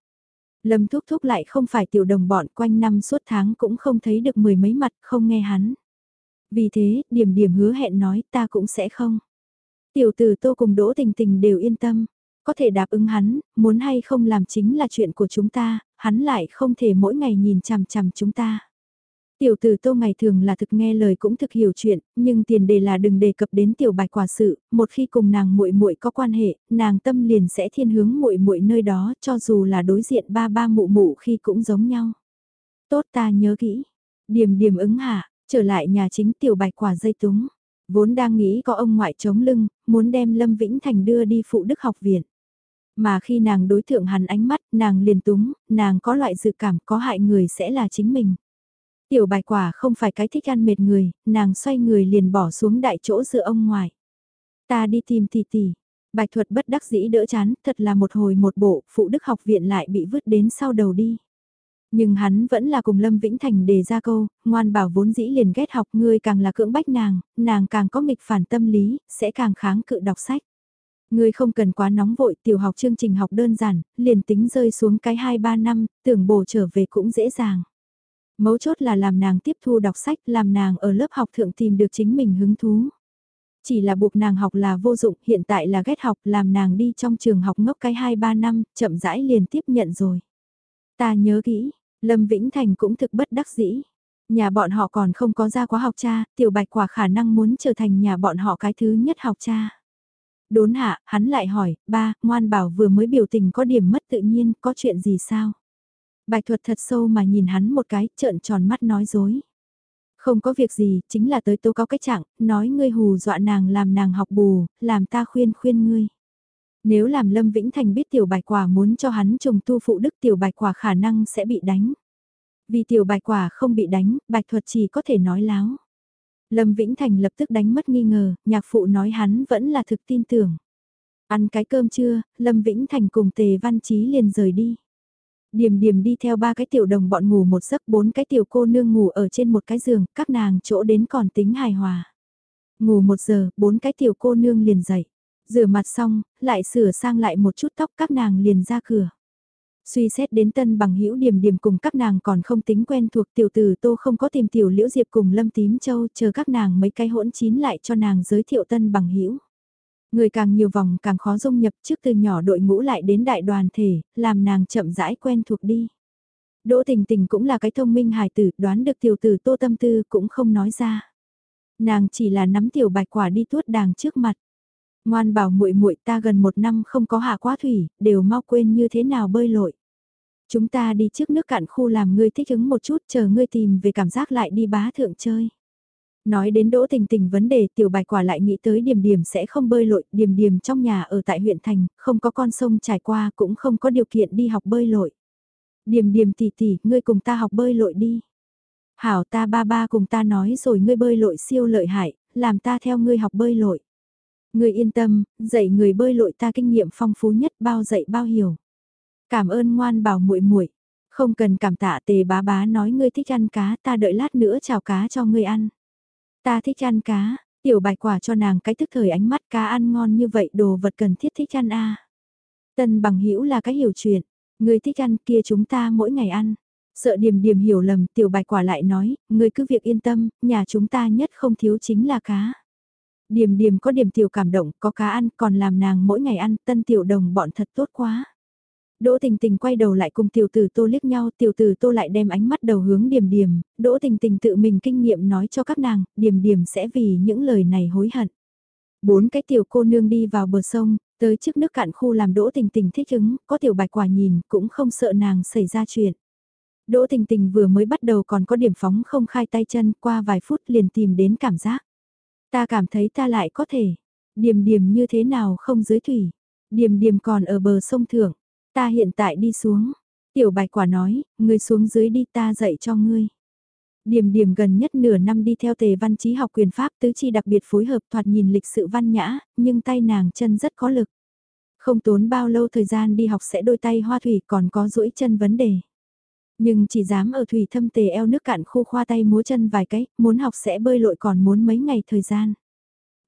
Lâm Thúc Thúc lại không phải tiểu đồng bọn quanh năm suốt tháng cũng không thấy được mười mấy mặt, không nghe hắn. Vì thế, điểm điểm hứa hẹn nói ta cũng sẽ không. Tiểu tử tô cùng đỗ tình tình đều yên tâm. Có thể đáp ứng hắn, muốn hay không làm chính là chuyện của chúng ta, hắn lại không thể mỗi ngày nhìn chằm chằm chúng ta. Tiểu tử tô ngày thường là thực nghe lời cũng thực hiểu chuyện, nhưng tiền đề là đừng đề cập đến tiểu bạch quả sự, một khi cùng nàng muội muội có quan hệ, nàng tâm liền sẽ thiên hướng muội muội nơi đó, cho dù là đối diện ba ba mụ mụ khi cũng giống nhau. Tốt ta nhớ kỹ. Điểm điểm ứng hạ, trở lại nhà chính tiểu bạch quả dây túng. Vốn đang nghĩ có ông ngoại chống lưng, muốn đem Lâm Vĩnh Thành đưa đi phụ đức học viện. Mà khi nàng đối thượng hắn ánh mắt, nàng liền túng, nàng có loại dự cảm có hại người sẽ là chính mình. Tiểu bài quả không phải cái thích ăn mệt người, nàng xoay người liền bỏ xuống đại chỗ giữa ông ngoại. Ta đi tìm tỷ tỷ. Bạch thuật bất đắc dĩ đỡ chán, thật là một hồi một bộ, phụ đức học viện lại bị vứt đến sau đầu đi. Nhưng hắn vẫn là cùng Lâm Vĩnh Thành đề ra câu, ngoan bảo vốn dĩ liền ghét học ngươi càng là cưỡng bách nàng, nàng càng có nghịch phản tâm lý, sẽ càng kháng cự đọc sách. Ngươi không cần quá nóng vội tiểu học chương trình học đơn giản, liền tính rơi xuống cái 2-3 năm, tưởng bổ trở về cũng dễ dàng. Mấu chốt là làm nàng tiếp thu đọc sách, làm nàng ở lớp học thượng tìm được chính mình hứng thú. Chỉ là buộc nàng học là vô dụng, hiện tại là ghét học, làm nàng đi trong trường học ngốc cái 2-3 năm, chậm rãi liền tiếp nhận rồi. Ta nhớ kỹ, Lâm Vĩnh Thành cũng thực bất đắc dĩ. Nhà bọn họ còn không có ra quá học cha, tiểu bạch quả khả năng muốn trở thành nhà bọn họ cái thứ nhất học cha. Đốn hạ, hắn lại hỏi, ba, ngoan bảo vừa mới biểu tình có điểm mất tự nhiên, có chuyện gì sao? Bạch thuật thật sâu mà nhìn hắn một cái, trợn tròn mắt nói dối. Không có việc gì, chính là tới tố cáo cái trạng, nói ngươi hù dọa nàng làm nàng học bù, làm ta khuyên khuyên ngươi. Nếu làm Lâm Vĩnh Thành biết tiểu bạch quả muốn cho hắn trùng tu phụ đức tiểu bạch quả khả năng sẽ bị đánh. Vì tiểu bạch quả không bị đánh, bạch thuật chỉ có thể nói láo. Lâm Vĩnh Thành lập tức đánh mất nghi ngờ, nhạc phụ nói hắn vẫn là thực tin tưởng. Ăn cái cơm trưa, Lâm Vĩnh Thành cùng Tề Văn Chí liền rời đi. Điềm điềm đi theo ba cái tiểu đồng bọn ngủ một giấc bốn cái tiểu cô nương ngủ ở trên một cái giường, các nàng chỗ đến còn tính hài hòa. Ngủ một giờ, bốn cái tiểu cô nương liền dậy. Rửa mặt xong, lại sửa sang lại một chút tóc các nàng liền ra cửa. Suy xét đến tân bằng hữu điểm điểm cùng các nàng còn không tính quen thuộc tiểu tử tô không có tìm tiểu liễu diệp cùng lâm tím châu chờ các nàng mấy cái hỗn chín lại cho nàng giới thiệu tân bằng hữu Người càng nhiều vòng càng khó dung nhập trước từ nhỏ đội ngũ lại đến đại đoàn thể, làm nàng chậm rãi quen thuộc đi. Đỗ tình tình cũng là cái thông minh hài tử, đoán được tiểu tử tô tâm tư cũng không nói ra. Nàng chỉ là nắm tiểu bạch quả đi tuốt đàng trước mặt. Ngoan bảo muội muội ta gần một năm không có hạ quá thủy, đều mau quên như thế nào bơi lội. Chúng ta đi trước nước cạn khu làm ngươi thích ứng một chút chờ ngươi tìm về cảm giác lại đi bá thượng chơi. Nói đến đỗ tình tình vấn đề tiểu bạch quả lại nghĩ tới điểm điểm sẽ không bơi lội, điểm điểm trong nhà ở tại huyện thành, không có con sông trải qua cũng không có điều kiện đi học bơi lội. Điểm điểm tỷ tỷ, ngươi cùng ta học bơi lội đi. Hảo ta ba ba cùng ta nói rồi ngươi bơi lội siêu lợi hại, làm ta theo ngươi học bơi lội. Ngươi yên tâm, dạy người bơi lội ta kinh nghiệm phong phú nhất bao dạy bao hiểu. Cảm ơn ngoan bảo muội muội, không cần cảm tạ tề bá bá nói ngươi thích ăn cá ta đợi lát nữa chào cá cho ngươi ăn. Ta thích ăn cá, tiểu bạch quả cho nàng cái thức thời ánh mắt cá ăn ngon như vậy đồ vật cần thiết thích ăn a. À. Tân bằng hữu là cái hiểu chuyện, ngươi thích ăn kia chúng ta mỗi ngày ăn. Sợ điểm điểm hiểu lầm tiểu bạch quả lại nói, ngươi cứ việc yên tâm, nhà chúng ta nhất không thiếu chính là cá. Điềm điềm có điểm tiểu cảm động, có cá ăn, còn làm nàng mỗi ngày ăn, tân tiểu đồng bọn thật tốt quá. Đỗ Tình Tình quay đầu lại cùng tiểu tử Tô liếc nhau, tiểu tử Tô lại đem ánh mắt đầu hướng Điềm Điềm, Đỗ Tình Tình tự mình kinh nghiệm nói cho các nàng, Điềm Điềm sẽ vì những lời này hối hận. Bốn cái tiểu cô nương đi vào bờ sông, tới trước nước cạn khu làm Đỗ Tình Tình thích ứng, có tiểu bạch quả nhìn, cũng không sợ nàng xảy ra chuyện. Đỗ Tình Tình vừa mới bắt đầu còn có điểm phóng không khai tay chân, qua vài phút liền tìm đến cảm giác. Ta cảm thấy ta lại có thể, Điềm Điềm như thế nào không dưới thủy, Điềm Điềm còn ở bờ sông thượng Ta hiện tại đi xuống. Tiểu bạch quả nói, ngươi xuống dưới đi ta dạy cho ngươi. Điểm điểm gần nhất nửa năm đi theo tề văn trí học quyền pháp tứ chi đặc biệt phối hợp thoạt nhìn lịch sự văn nhã, nhưng tay nàng chân rất có lực. Không tốn bao lâu thời gian đi học sẽ đôi tay hoa thủy còn có duỗi chân vấn đề. Nhưng chỉ dám ở thủy thâm tề eo nước cạn khu khoa tay múa chân vài cái, muốn học sẽ bơi lội còn muốn mấy ngày thời gian.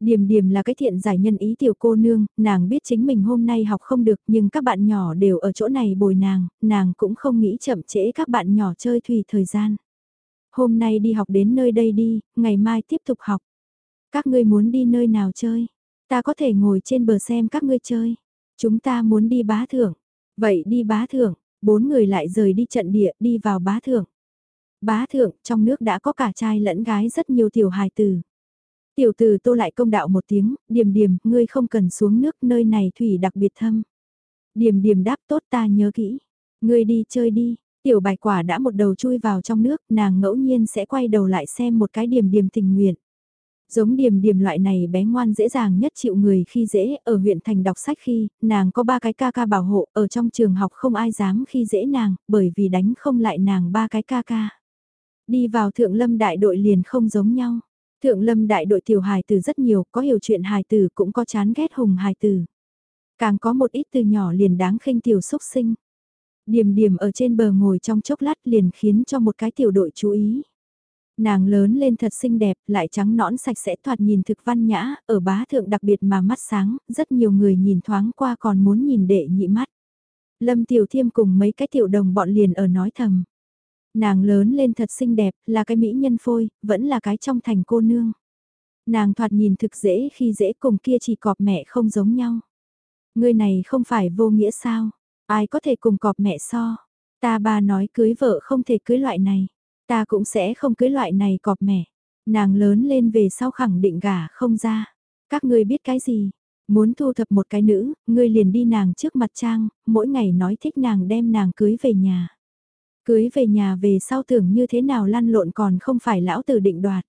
điểm điểm là cái thiện giải nhân ý tiểu cô nương, nàng biết chính mình hôm nay học không được nhưng các bạn nhỏ đều ở chỗ này bồi nàng, nàng cũng không nghĩ chậm trễ các bạn nhỏ chơi thủy thời gian. Hôm nay đi học đến nơi đây đi, ngày mai tiếp tục học. Các ngươi muốn đi nơi nào chơi? Ta có thể ngồi trên bờ xem các ngươi chơi. Chúng ta muốn đi bá thưởng. Vậy đi bá thưởng, bốn người lại rời đi trận địa đi vào bá thượng Bá thượng, trong nước đã có cả trai lẫn gái rất nhiều tiểu hài tử. Tiểu tử tô lại công đạo một tiếng, điềm điềm, ngươi không cần xuống nước nơi này thủy đặc biệt thâm. Điềm điềm đáp tốt ta nhớ kỹ. Ngươi đi chơi đi, tiểu bạch quả đã một đầu chui vào trong nước, nàng ngẫu nhiên sẽ quay đầu lại xem một cái điềm điềm tình nguyện. Giống điểm điểm loại này bé ngoan dễ dàng nhất chịu người khi dễ, ở huyện thành đọc sách khi, nàng có ba cái ca ca bảo hộ, ở trong trường học không ai dám khi dễ nàng, bởi vì đánh không lại nàng ba cái ca ca. Đi vào thượng lâm đại đội liền không giống nhau. Thượng lâm đại đội tiểu hài tử rất nhiều, có hiểu chuyện hài tử cũng có chán ghét hùng hài tử. Càng có một ít từ nhỏ liền đáng khinh tiểu xúc sinh. Điềm điềm ở trên bờ ngồi trong chốc lát liền khiến cho một cái tiểu đội chú ý. Nàng lớn lên thật xinh đẹp, lại trắng nõn sạch sẽ thoạt nhìn thực văn nhã, ở bá thượng đặc biệt mà mắt sáng, rất nhiều người nhìn thoáng qua còn muốn nhìn đệ nhị mắt. Lâm Tiểu Thiêm cùng mấy cái tiểu đồng bọn liền ở nói thầm. Nàng lớn lên thật xinh đẹp, là cái mỹ nhân phôi, vẫn là cái trong thành cô nương. Nàng thoạt nhìn thực dễ khi dễ cùng kia chỉ cọp mẹ không giống nhau. Người này không phải vô nghĩa sao? Ai có thể cùng cọp mẹ so? Ta ba nói cưới vợ không thể cưới loại này. Ta cũng sẽ không cưới loại này cọp mẹ. Nàng lớn lên về sau khẳng định gả không ra. Các ngươi biết cái gì? Muốn thu thập một cái nữ, ngươi liền đi nàng trước mặt trang, mỗi ngày nói thích nàng đem nàng cưới về nhà. Cưới về nhà về sau tưởng như thế nào lăn lộn còn không phải lão tử định đoạt.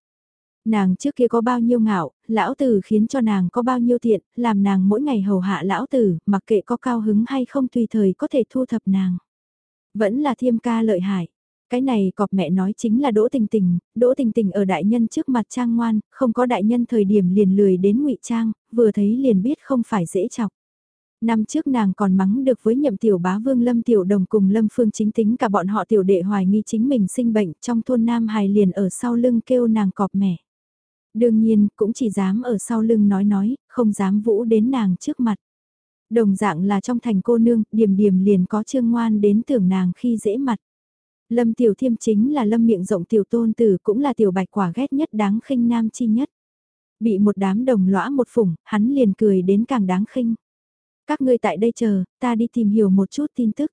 Nàng trước kia có bao nhiêu ngạo, lão tử khiến cho nàng có bao nhiêu tiện, làm nàng mỗi ngày hầu hạ lão tử, mặc kệ có cao hứng hay không tùy thời có thể thu thập nàng. Vẫn là thiêm ca lợi hại. Cái này cọp mẹ nói chính là Đỗ Tình Tình, Đỗ Tình Tình ở đại nhân trước mặt trang ngoan, không có đại nhân thời điểm liền lười đến ngụy trang, vừa thấy liền biết không phải dễ chọc. Năm trước nàng còn mắng được với nhậm tiểu bá vương Lâm Tiểu Đồng cùng Lâm Phương chính tính cả bọn họ tiểu đệ hoài nghi chính mình sinh bệnh trong thôn Nam Hài liền ở sau lưng kêu nàng cọp mẹ. Đương nhiên, cũng chỉ dám ở sau lưng nói nói, không dám vũ đến nàng trước mặt. Đồng dạng là trong thành cô nương, điểm điểm liền có trương ngoan đến tưởng nàng khi dễ mặt. Lâm Tiểu Thiêm chính là lâm miệng rộng tiểu tôn tử cũng là tiểu bạch quả ghét nhất đáng khinh nam chi nhất. Bị một đám đồng lõa một phủng, hắn liền cười đến càng đáng khinh. Các ngươi tại đây chờ, ta đi tìm hiểu một chút tin tức.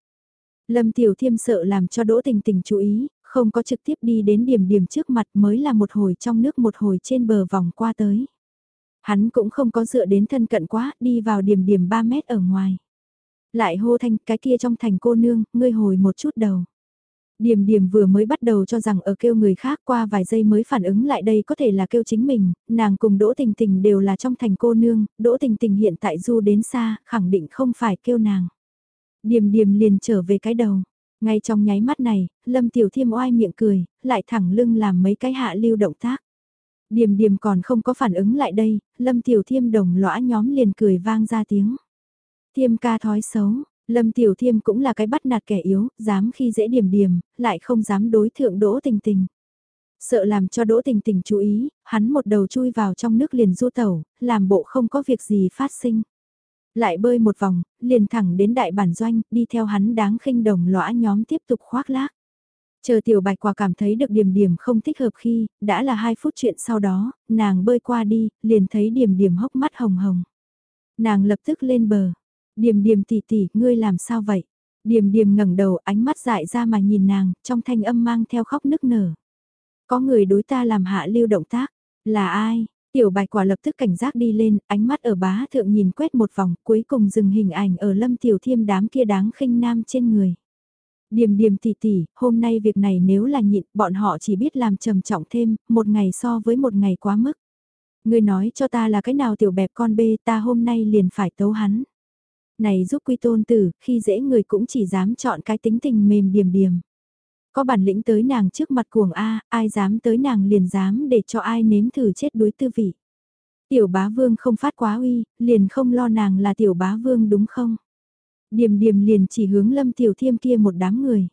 Lâm Tiểu Thiêm sợ làm cho Đỗ Tình Tình chú ý, không có trực tiếp đi đến điểm điểm trước mặt mới là một hồi trong nước một hồi trên bờ vòng qua tới. Hắn cũng không có dựa đến thân cận quá, đi vào điểm điểm 3 mét ở ngoài. Lại hô thanh cái kia trong thành cô nương, ngươi hồi một chút đầu. Điềm điềm vừa mới bắt đầu cho rằng ở kêu người khác qua vài giây mới phản ứng lại đây có thể là kêu chính mình, nàng cùng Đỗ Tình Tình đều là trong thành cô nương, Đỗ Tình Tình hiện tại du đến xa, khẳng định không phải kêu nàng. Điềm điềm liền trở về cái đầu. Ngay trong nháy mắt này, Lâm Tiểu Thiêm oai miệng cười, lại thẳng lưng làm mấy cái hạ lưu động tác. Điềm điềm còn không có phản ứng lại đây, Lâm Tiểu Thiêm đồng lõa nhóm liền cười vang ra tiếng. Thiêm ca thói xấu, Lâm Tiểu Thiêm cũng là cái bắt nạt kẻ yếu, dám khi dễ điểm điểm, lại không dám đối thượng Đỗ Tình Tình. Sợ làm cho Đỗ Tình Tình chú ý, hắn một đầu chui vào trong nước liền du tẩu, làm bộ không có việc gì phát sinh. Lại bơi một vòng, liền thẳng đến đại bản doanh, đi theo hắn đáng khinh đồng lõa nhóm tiếp tục khoác lác. Chờ tiểu bạch quả cảm thấy được điểm điểm không thích hợp khi, đã là hai phút chuyện sau đó, nàng bơi qua đi, liền thấy điểm điểm hốc mắt hồng hồng. Nàng lập tức lên bờ, Điềm điềm tỷ tỷ, ngươi làm sao vậy? Điềm điềm ngẩng đầu ánh mắt dại ra mà nhìn nàng, trong thanh âm mang theo khóc nức nở. Có người đối ta làm hạ lưu động tác, là ai? Tiểu bạch quả lập tức cảnh giác đi lên, ánh mắt ở bá thượng nhìn quét một vòng, cuối cùng dừng hình ảnh ở lâm tiểu thiêm đám kia đáng khinh nam trên người. Điềm điềm tỷ tỷ, hôm nay việc này nếu là nhịn, bọn họ chỉ biết làm trầm trọng thêm, một ngày so với một ngày quá mức. Ngươi nói cho ta là cái nào tiểu bẹp con bê ta hôm nay liền phải tấu hắn này giúp quy tôn tử, khi dễ người cũng chỉ dám chọn cái tính tình mềm điềm điềm. Có bản lĩnh tới nàng trước mặt cuồng A, ai dám tới nàng liền dám để cho ai nếm thử chết đuối tư vị. Tiểu bá vương không phát quá uy, liền không lo nàng là tiểu bá vương đúng không? Điềm điềm liền chỉ hướng lâm tiểu thiêm kia một đám người.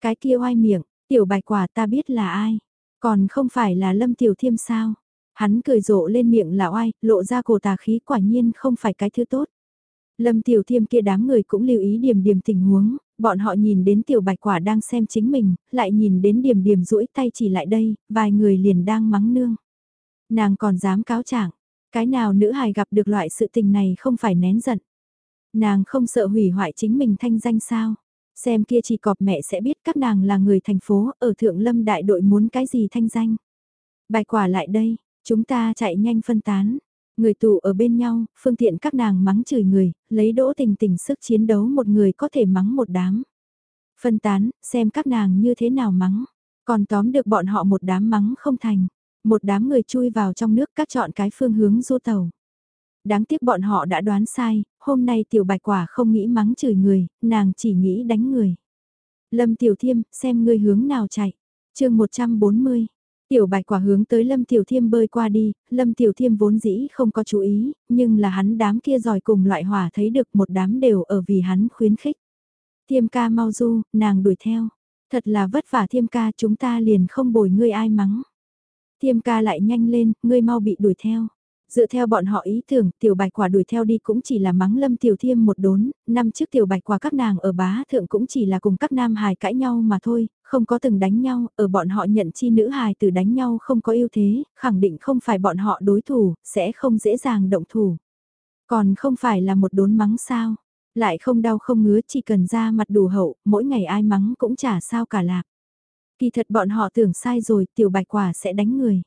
Cái kia oai miệng, tiểu bạch quả ta biết là ai, còn không phải là lâm tiểu thiêm sao? Hắn cười rộ lên miệng là oai, lộ ra cổ tà khí quả nhiên không phải cái thứ tốt. Lâm Tiểu Thiêm kia đám người cũng lưu ý điểm điểm tình huống, bọn họ nhìn đến Tiểu Bạch Quả đang xem chính mình, lại nhìn đến điểm điểm duỗi tay chỉ lại đây, vài người liền đang mắng nương. Nàng còn dám cáo trạng, cái nào nữ hài gặp được loại sự tình này không phải nén giận. Nàng không sợ hủy hoại chính mình thanh danh sao. Xem kia chỉ cọp mẹ sẽ biết các nàng là người thành phố, ở Thượng Lâm đại đội muốn cái gì thanh danh. Bạch quả lại đây, chúng ta chạy nhanh phân tán. Người tụ ở bên nhau, phương tiện các nàng mắng chửi người, lấy đỗ tình tình sức chiến đấu một người có thể mắng một đám. Phân tán, xem các nàng như thế nào mắng, còn tóm được bọn họ một đám mắng không thành. Một đám người chui vào trong nước các chọn cái phương hướng du tàu. Đáng tiếc bọn họ đã đoán sai, hôm nay tiểu bạch quả không nghĩ mắng chửi người, nàng chỉ nghĩ đánh người. Lâm tiểu thiêm, xem ngươi hướng nào chạy. chương 140, Tiểu bạch quả hướng tới Lâm Tiểu Thiêm bơi qua đi, Lâm Tiểu Thiêm vốn dĩ không có chú ý, nhưng là hắn đám kia giỏi cùng loại hỏa thấy được một đám đều ở vì hắn khuyến khích. Thiêm ca mau du, nàng đuổi theo. Thật là vất vả thiêm ca chúng ta liền không bồi ngươi ai mắng. Thiêm ca lại nhanh lên, ngươi mau bị đuổi theo. Dựa theo bọn họ ý tưởng, tiểu bạch quả đuổi theo đi cũng chỉ là mắng lâm tiểu thiêm một đốn, năm trước tiểu bạch quả các nàng ở bá thượng cũng chỉ là cùng các nam hài cãi nhau mà thôi, không có từng đánh nhau, ở bọn họ nhận chi nữ hài từ đánh nhau không có ưu thế, khẳng định không phải bọn họ đối thủ, sẽ không dễ dàng động thủ. Còn không phải là một đốn mắng sao, lại không đau không ngứa chỉ cần ra mặt đủ hậu, mỗi ngày ai mắng cũng chả sao cả lạc. Kỳ thật bọn họ tưởng sai rồi, tiểu bạch quả sẽ đánh người.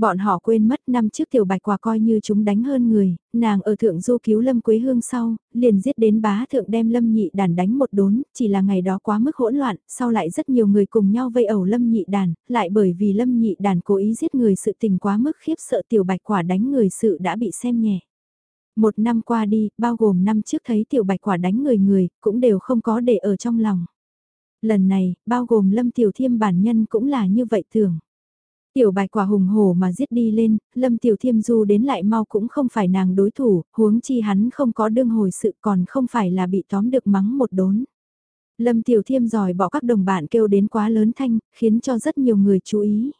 Bọn họ quên mất năm trước tiểu bạch quả coi như chúng đánh hơn người, nàng ở thượng du cứu lâm quế hương sau, liền giết đến bá thượng đem lâm nhị đàn đánh một đốn, chỉ là ngày đó quá mức hỗn loạn, sau lại rất nhiều người cùng nhau vây ẩu lâm nhị đàn, lại bởi vì lâm nhị đàn cố ý giết người sự tình quá mức khiếp sợ tiểu bạch quả đánh người sự đã bị xem nhẹ. Một năm qua đi, bao gồm năm trước thấy tiểu bạch quả đánh người người, cũng đều không có để ở trong lòng. Lần này, bao gồm lâm tiểu thiêm bản nhân cũng là như vậy thường. Tiểu bạch quả hùng hổ mà giết đi lên, lâm tiểu thiêm du đến lại mau cũng không phải nàng đối thủ, huống chi hắn không có đương hồi sự còn không phải là bị tóm được mắng một đốn. Lâm tiểu thiêm giỏi bỏ các đồng bạn kêu đến quá lớn thanh, khiến cho rất nhiều người chú ý.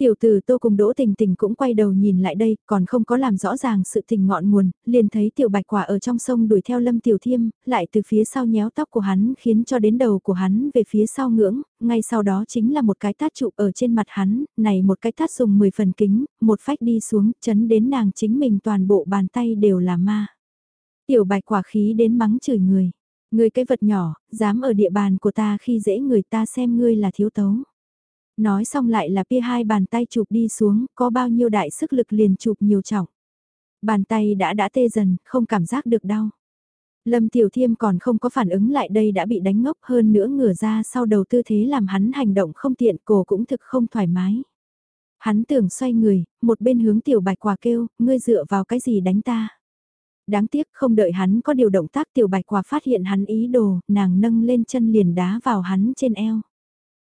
Tiểu tử tô cùng đỗ tình tình cũng quay đầu nhìn lại đây, còn không có làm rõ ràng sự tình ngọn nguồn, liền thấy tiểu bạch quả ở trong sông đuổi theo lâm tiểu thiêm, lại từ phía sau nhéo tóc của hắn khiến cho đến đầu của hắn về phía sau ngưỡng, ngay sau đó chính là một cái tát trụ ở trên mặt hắn, này một cái tát dùng 10 phần kính, một phách đi xuống, chấn đến nàng chính mình toàn bộ bàn tay đều là ma. Tiểu bạch quả khí đến mắng chửi người. Người cái vật nhỏ, dám ở địa bàn của ta khi dễ người ta xem ngươi là thiếu tấu. Nói xong lại là pia hai bàn tay chụp đi xuống, có bao nhiêu đại sức lực liền chụp nhiều trọng. Bàn tay đã đã tê dần, không cảm giác được đau. Lâm Tiểu Thiêm còn không có phản ứng lại đây đã bị đánh ngốc hơn nữa ngửa ra sau đầu tư thế làm hắn hành động không tiện cổ cũng thực không thoải mái. Hắn tưởng xoay người, một bên hướng Tiểu Bạch Quả kêu, ngươi dựa vào cái gì đánh ta. Đáng tiếc không đợi hắn có điều động tác Tiểu Bạch Quả phát hiện hắn ý đồ, nàng nâng lên chân liền đá vào hắn trên eo.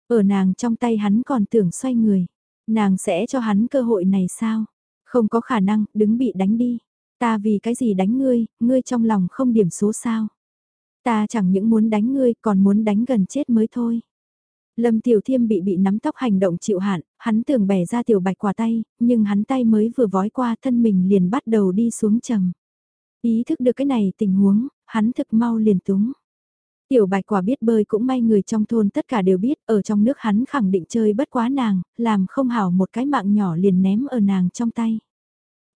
Ở nàng trong tay hắn còn tưởng xoay người. Nàng sẽ cho hắn cơ hội này sao? Không có khả năng, đứng bị đánh đi. Ta vì cái gì đánh ngươi, ngươi trong lòng không điểm số sao? Ta chẳng những muốn đánh ngươi còn muốn đánh gần chết mới thôi. Lâm Tiểu Thiêm bị bị nắm tóc hành động chịu hạn, hắn tưởng bẻ ra tiểu bạch quả tay, nhưng hắn tay mới vừa vói qua thân mình liền bắt đầu đi xuống trầm. Ý thức được cái này tình huống, hắn thực mau liền túng. Tiểu bạch quả biết bơi cũng may người trong thôn tất cả đều biết, ở trong nước hắn khẳng định chơi bất quá nàng, làm không hảo một cái mạng nhỏ liền ném ở nàng trong tay.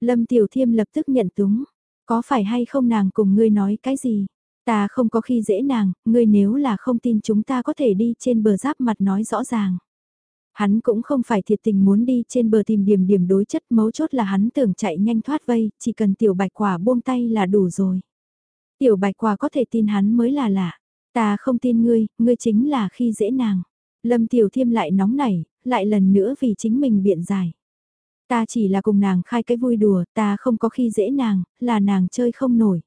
Lâm Tiểu Thiêm lập tức nhận túng, có phải hay không nàng cùng ngươi nói cái gì? Ta không có khi dễ nàng, ngươi nếu là không tin chúng ta có thể đi trên bờ giáp mặt nói rõ ràng. Hắn cũng không phải thiệt tình muốn đi trên bờ tìm điểm điểm đối chất mấu chốt là hắn tưởng chạy nhanh thoát vây, chỉ cần tiểu bạch quả buông tay là đủ rồi. Tiểu bạch quả có thể tin hắn mới là lạ. Ta không tin ngươi, ngươi chính là khi dễ nàng. Lâm Tiểu Thiêm lại nóng nảy, lại lần nữa vì chính mình biện giải. Ta chỉ là cùng nàng khai cái vui đùa, ta không có khi dễ nàng, là nàng chơi không nổi.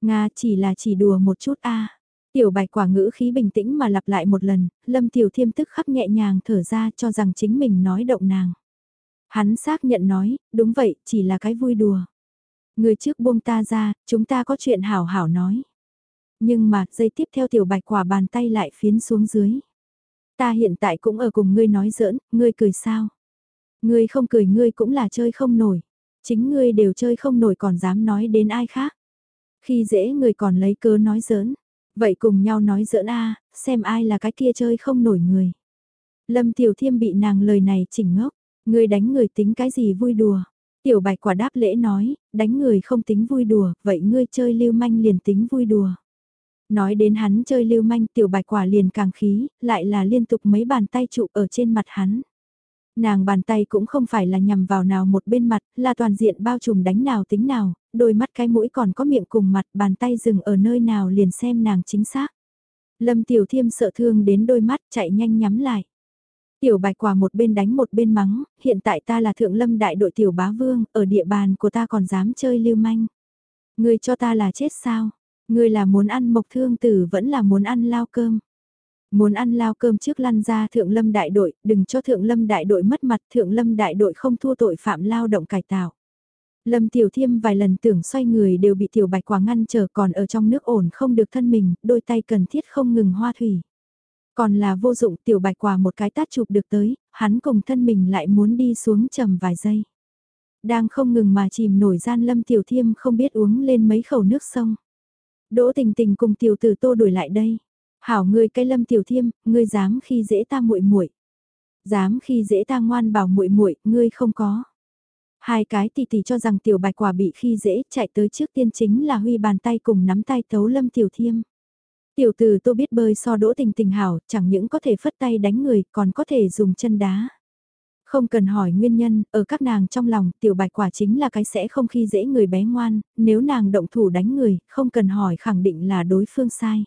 Nga chỉ là chỉ đùa một chút a. Tiểu bạch quả ngữ khí bình tĩnh mà lặp lại một lần, Lâm Tiểu Thiêm tức khắc nhẹ nhàng thở ra cho rằng chính mình nói động nàng. Hắn xác nhận nói, đúng vậy, chỉ là cái vui đùa. Người trước buông ta ra, chúng ta có chuyện hảo hảo nói. Nhưng mà, dây tiếp theo tiểu bạch quả bàn tay lại phiến xuống dưới. Ta hiện tại cũng ở cùng ngươi nói giỡn, ngươi cười sao? Ngươi không cười ngươi cũng là chơi không nổi. Chính ngươi đều chơi không nổi còn dám nói đến ai khác. Khi dễ người còn lấy cớ nói giỡn. Vậy cùng nhau nói giỡn a xem ai là cái kia chơi không nổi người. Lâm Tiểu Thiêm bị nàng lời này chỉnh ngốc. Ngươi đánh người tính cái gì vui đùa. Tiểu bạch quả đáp lễ nói, đánh người không tính vui đùa, vậy ngươi chơi lưu manh liền tính vui đùa. Nói đến hắn chơi lưu manh tiểu bạch quả liền càng khí, lại là liên tục mấy bàn tay trụ ở trên mặt hắn. Nàng bàn tay cũng không phải là nhằm vào nào một bên mặt, là toàn diện bao trùm đánh nào tính nào, đôi mắt cái mũi còn có miệng cùng mặt, bàn tay dừng ở nơi nào liền xem nàng chính xác. Lâm Tiểu Thiêm sợ thương đến đôi mắt chạy nhanh nhắm lại. Tiểu bạch quả một bên đánh một bên mắng, hiện tại ta là thượng lâm đại đội tiểu bá vương, ở địa bàn của ta còn dám chơi lưu manh. Người cho ta là chết sao? Ngươi là muốn ăn mộc thương tử vẫn là muốn ăn lao cơm. Muốn ăn lao cơm trước lăn ra thượng lâm đại đội, đừng cho thượng lâm đại đội mất mặt thượng lâm đại đội không thua tội phạm lao động cải tạo. Lâm Tiểu Thiêm vài lần tưởng xoay người đều bị Tiểu Bạch Quả ngăn trở còn ở trong nước ổn không được thân mình, đôi tay cần thiết không ngừng hoa thủy. Còn là vô dụng Tiểu Bạch Quả một cái tát chụp được tới, hắn cùng thân mình lại muốn đi xuống trầm vài giây. Đang không ngừng mà chìm nổi gian Lâm Tiểu Thiêm không biết uống lên mấy khẩu nước sông. Đỗ tình tình cùng tiểu tử tô đuổi lại đây. Hảo ngươi cái lâm tiểu thiêm, ngươi dám khi dễ ta muội muội Dám khi dễ ta ngoan bảo muội muội ngươi không có. Hai cái tỷ tỷ cho rằng tiểu bạch quả bị khi dễ chạy tới trước tiên chính là huy bàn tay cùng nắm tay tấu lâm tiểu thiêm. Tiểu tử tô biết bơi so đỗ tình tình hảo, chẳng những có thể phất tay đánh người, còn có thể dùng chân đá. Không cần hỏi nguyên nhân, ở các nàng trong lòng, tiểu bạch quả chính là cái sẽ không khi dễ người bé ngoan, nếu nàng động thủ đánh người, không cần hỏi khẳng định là đối phương sai.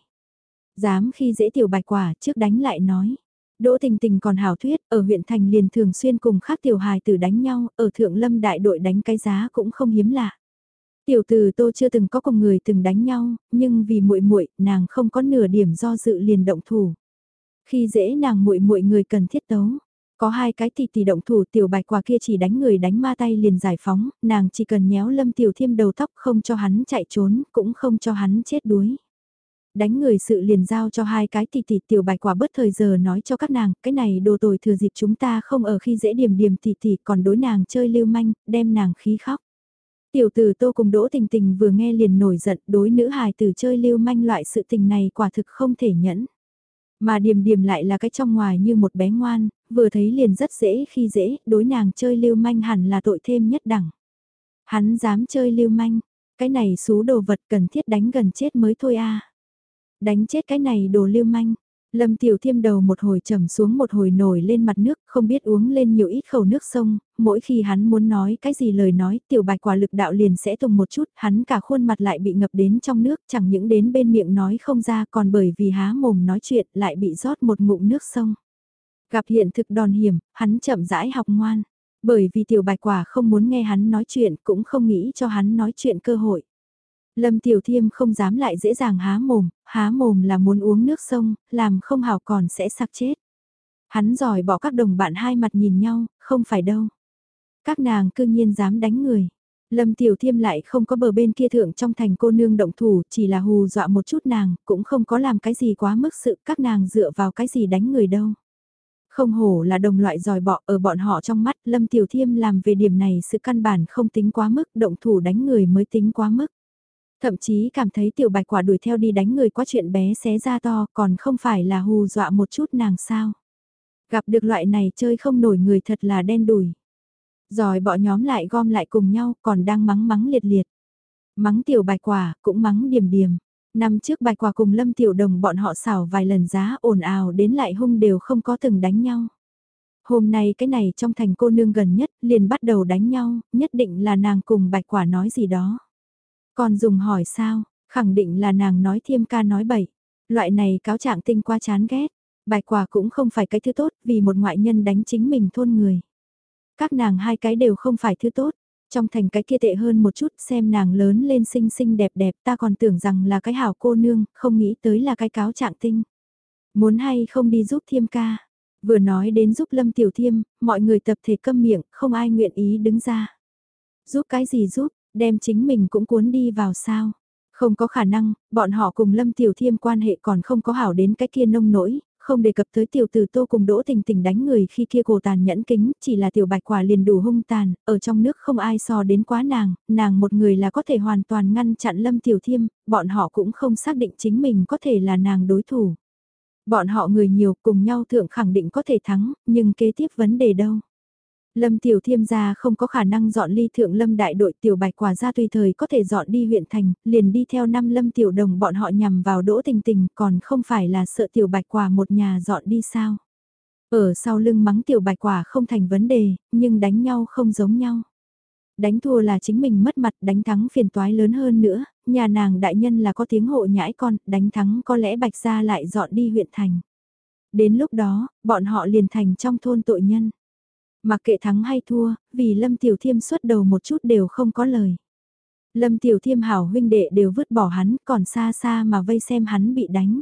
Dám khi dễ tiểu bạch quả, trước đánh lại nói. Đỗ tình tình còn hảo thuyết, ở huyện thành liền thường xuyên cùng khác tiểu hài tử đánh nhau, ở thượng lâm đại đội đánh cái giá cũng không hiếm lạ. Tiểu từ tô chưa từng có cùng người từng đánh nhau, nhưng vì muội muội nàng không có nửa điểm do dự liền động thủ. Khi dễ nàng muội muội người cần thiết tấu. Có hai cái tỷ tỷ động thủ tiểu bạch quả kia chỉ đánh người đánh ma tay liền giải phóng, nàng chỉ cần nhéo lâm tiểu thiêm đầu tóc không cho hắn chạy trốn, cũng không cho hắn chết đuối. Đánh người sự liền giao cho hai cái tỷ tỷ tiểu bạch quả bất thời giờ nói cho các nàng, cái này đồ tồi thừa dịp chúng ta không ở khi dễ điểm điểm tỷ tỷ còn đối nàng chơi lưu manh, đem nàng khí khóc. Tiểu tử tô cùng đỗ tình tình vừa nghe liền nổi giận đối nữ hài tử chơi lưu manh loại sự tình này quả thực không thể nhẫn. Mà điềm điềm lại là cái trong ngoài như một bé ngoan, vừa thấy liền rất dễ khi dễ, đối nàng chơi lưu manh hẳn là tội thêm nhất đẳng. Hắn dám chơi lưu manh, cái này xú đồ vật cần thiết đánh gần chết mới thôi a Đánh chết cái này đồ lưu manh, Lâm Tiểu Thiêm đầu một hồi trầm xuống một hồi nổi lên mặt nước, không biết uống lên nhiều ít khẩu nước sông, mỗi khi hắn muốn nói cái gì lời nói, tiểu bạch quả lực đạo liền sẽ tùng một chút, hắn cả khuôn mặt lại bị ngập đến trong nước, chẳng những đến bên miệng nói không ra còn bởi vì há mồm nói chuyện lại bị rót một ngụm nước sông. Gặp hiện thực đòn hiểm, hắn chậm rãi học ngoan, bởi vì tiểu bạch quả không muốn nghe hắn nói chuyện cũng không nghĩ cho hắn nói chuyện cơ hội. Lâm Tiểu Thiêm không dám lại dễ dàng há mồm, há mồm là muốn uống nước sông, làm không hảo còn sẽ sặc chết. Hắn giỏi bỏ các đồng bạn hai mặt nhìn nhau, không phải đâu. Các nàng cư nhiên dám đánh người. Lâm Tiểu Thiêm lại không có bờ bên kia thượng trong thành cô nương động thủ, chỉ là hù dọa một chút nàng, cũng không có làm cái gì quá mức sự các nàng dựa vào cái gì đánh người đâu. Không hổ là đồng loại dòi bọ ở bọn họ trong mắt, Lâm Tiểu Thiêm làm về điểm này sự căn bản không tính quá mức, động thủ đánh người mới tính quá mức. Thậm chí cảm thấy tiểu bạch quả đuổi theo đi đánh người quá chuyện bé xé ra to còn không phải là hù dọa một chút nàng sao. Gặp được loại này chơi không nổi người thật là đen đùi. Rồi bọn nhóm lại gom lại cùng nhau còn đang mắng mắng liệt liệt. Mắng tiểu bạch quả cũng mắng điểm điểm. Năm trước bạch quả cùng lâm tiểu đồng bọn họ xảo vài lần giá ồn ào đến lại hung đều không có từng đánh nhau. Hôm nay cái này trong thành cô nương gần nhất liền bắt đầu đánh nhau, nhất định là nàng cùng bạch quả nói gì đó. Còn dùng hỏi sao, khẳng định là nàng nói thiêm ca nói bậy. Loại này cáo trạng tinh qua chán ghét. Bài quả cũng không phải cái thứ tốt vì một ngoại nhân đánh chính mình thôn người. Các nàng hai cái đều không phải thứ tốt. Trong thành cái kia tệ hơn một chút xem nàng lớn lên xinh xinh đẹp đẹp ta còn tưởng rằng là cái hảo cô nương, không nghĩ tới là cái cáo trạng tinh. Muốn hay không đi giúp thiêm ca. Vừa nói đến giúp Lâm Tiểu Thiêm, mọi người tập thể câm miệng, không ai nguyện ý đứng ra. Giúp cái gì giúp, đem chính mình cũng cuốn đi vào sao. Không có khả năng, bọn họ cùng Lâm Tiểu Thiêm quan hệ còn không có hảo đến cái kia nông nỗi, không đề cập tới tiểu tử tô cùng đỗ tình tình đánh người khi kia cổ tàn nhẫn kính, chỉ là tiểu bạch quả liền đủ hung tàn, ở trong nước không ai so đến quá nàng, nàng một người là có thể hoàn toàn ngăn chặn Lâm Tiểu Thiêm, bọn họ cũng không xác định chính mình có thể là nàng đối thủ. Bọn họ người nhiều cùng nhau thượng khẳng định có thể thắng, nhưng kế tiếp vấn đề đâu? Lâm Tiểu Thiêm gia không có khả năng dọn ly thượng Lâm đại đội Tiểu Bạch quả ra tùy thời có thể dọn đi huyện thành, liền đi theo năm Lâm Tiểu Đồng bọn họ nhằm vào đỗ tình tình còn không phải là sợ Tiểu Bạch quả một nhà dọn đi sao. Ở sau lưng mắng Tiểu Bạch quả không thành vấn đề, nhưng đánh nhau không giống nhau. Đánh thua là chính mình mất mặt, đánh thắng phiền toái lớn hơn nữa, nhà nàng đại nhân là có tiếng hộ nhãi con, đánh thắng có lẽ Bạch gia lại dọn đi huyện thành. Đến lúc đó, bọn họ liền thành trong thôn tội nhân. Mặc kệ thắng hay thua, vì Lâm Tiểu Thiêm xuất đầu một chút đều không có lời. Lâm Tiểu Thiêm hảo huynh đệ đều vứt bỏ hắn, còn xa xa mà vây xem hắn bị đánh.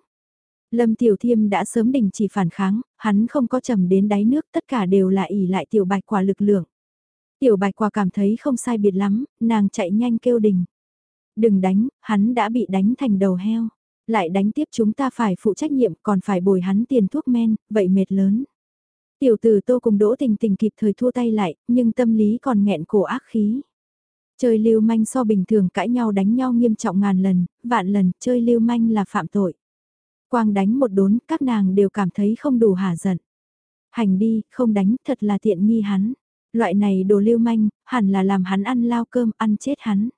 Lâm Tiểu Thiêm đã sớm đình chỉ phản kháng, hắn không có trầm đến đáy nước, tất cả đều là ỉ lại Tiểu Bạch Quả lực lượng. Tiểu Bạch Quả cảm thấy không sai biệt lắm, nàng chạy nhanh kêu đình. Đừng đánh, hắn đã bị đánh thành đầu heo. Lại đánh tiếp chúng ta phải phụ trách nhiệm còn phải bồi hắn tiền thuốc men, vậy mệt lớn. Tiểu tử tô cùng đỗ tình tình kịp thời thua tay lại, nhưng tâm lý còn nghẹn cổ ác khí. Chơi lưu manh so bình thường cãi nhau đánh nhau nghiêm trọng ngàn lần, vạn lần, chơi lưu manh là phạm tội. Quang đánh một đốn, các nàng đều cảm thấy không đủ hả giận. Hành đi, không đánh, thật là tiện nghi hắn. Loại này đồ lưu manh, hẳn là làm hắn ăn lao cơm, ăn chết hắn.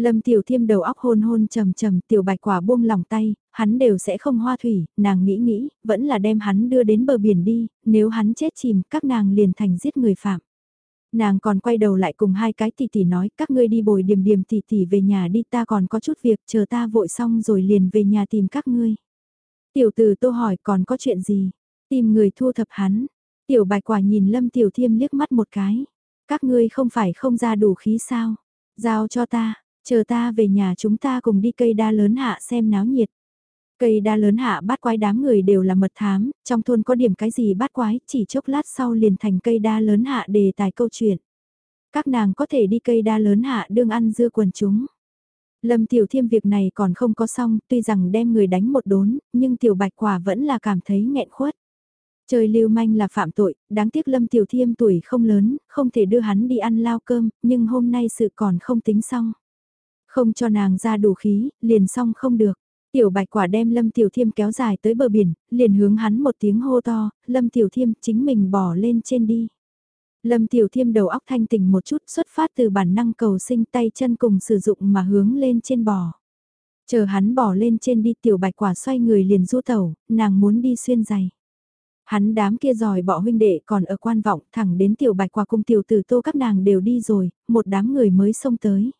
Lâm Tiểu Thiêm đầu óc hôn hôn trầm trầm, tiểu bạch quả buông lòng tay, hắn đều sẽ không hoa thủy, nàng nghĩ nghĩ, vẫn là đem hắn đưa đến bờ biển đi, nếu hắn chết chìm, các nàng liền thành giết người phạm. Nàng còn quay đầu lại cùng hai cái tỷ tỷ nói, các ngươi đi bồi điểm điểm tỷ tỷ về nhà đi, ta còn có chút việc, chờ ta vội xong rồi liền về nhà tìm các ngươi. Tiểu tử tô hỏi còn có chuyện gì? Tìm người thu thập hắn. Tiểu bạch quả nhìn Lâm Tiểu Thiêm liếc mắt một cái. Các ngươi không phải không ra đủ khí sao? Giao cho ta, chờ ta về nhà chúng ta cùng đi cây đa lớn hạ xem náo nhiệt. Cây đa lớn hạ bát quái đám người đều là mật thám, trong thôn có điểm cái gì bát quái, chỉ chốc lát sau liền thành cây đa lớn hạ đề tài câu chuyện. Các nàng có thể đi cây đa lớn hạ đương ăn dưa quần chúng. Lâm Tiểu Thiêm việc này còn không có xong, tuy rằng đem người đánh một đốn, nhưng Tiểu Bạch Quả vẫn là cảm thấy nghẹn khuất. Chơi lưu manh là phạm tội, đáng tiếc Lâm Tiểu Thiêm tuổi không lớn, không thể đưa hắn đi ăn lao cơm, nhưng hôm nay sự còn không tính xong. Không cho nàng ra đủ khí, liền xong không được. Tiểu bạch quả đem Lâm Tiểu Thiêm kéo dài tới bờ biển, liền hướng hắn một tiếng hô to, Lâm Tiểu Thiêm chính mình bỏ lên trên đi. Lâm Tiểu Thiêm đầu óc thanh tỉnh một chút xuất phát từ bản năng cầu sinh tay chân cùng sử dụng mà hướng lên trên bò. Chờ hắn bỏ lên trên đi tiểu bạch quả xoay người liền du tẩu, nàng muốn đi xuyên giày. Hắn đám kia giỏi bỏ huynh đệ còn ở quan vọng thẳng đến tiểu bạch quả cùng tiểu tử tô các nàng đều đi rồi, một đám người mới xông tới.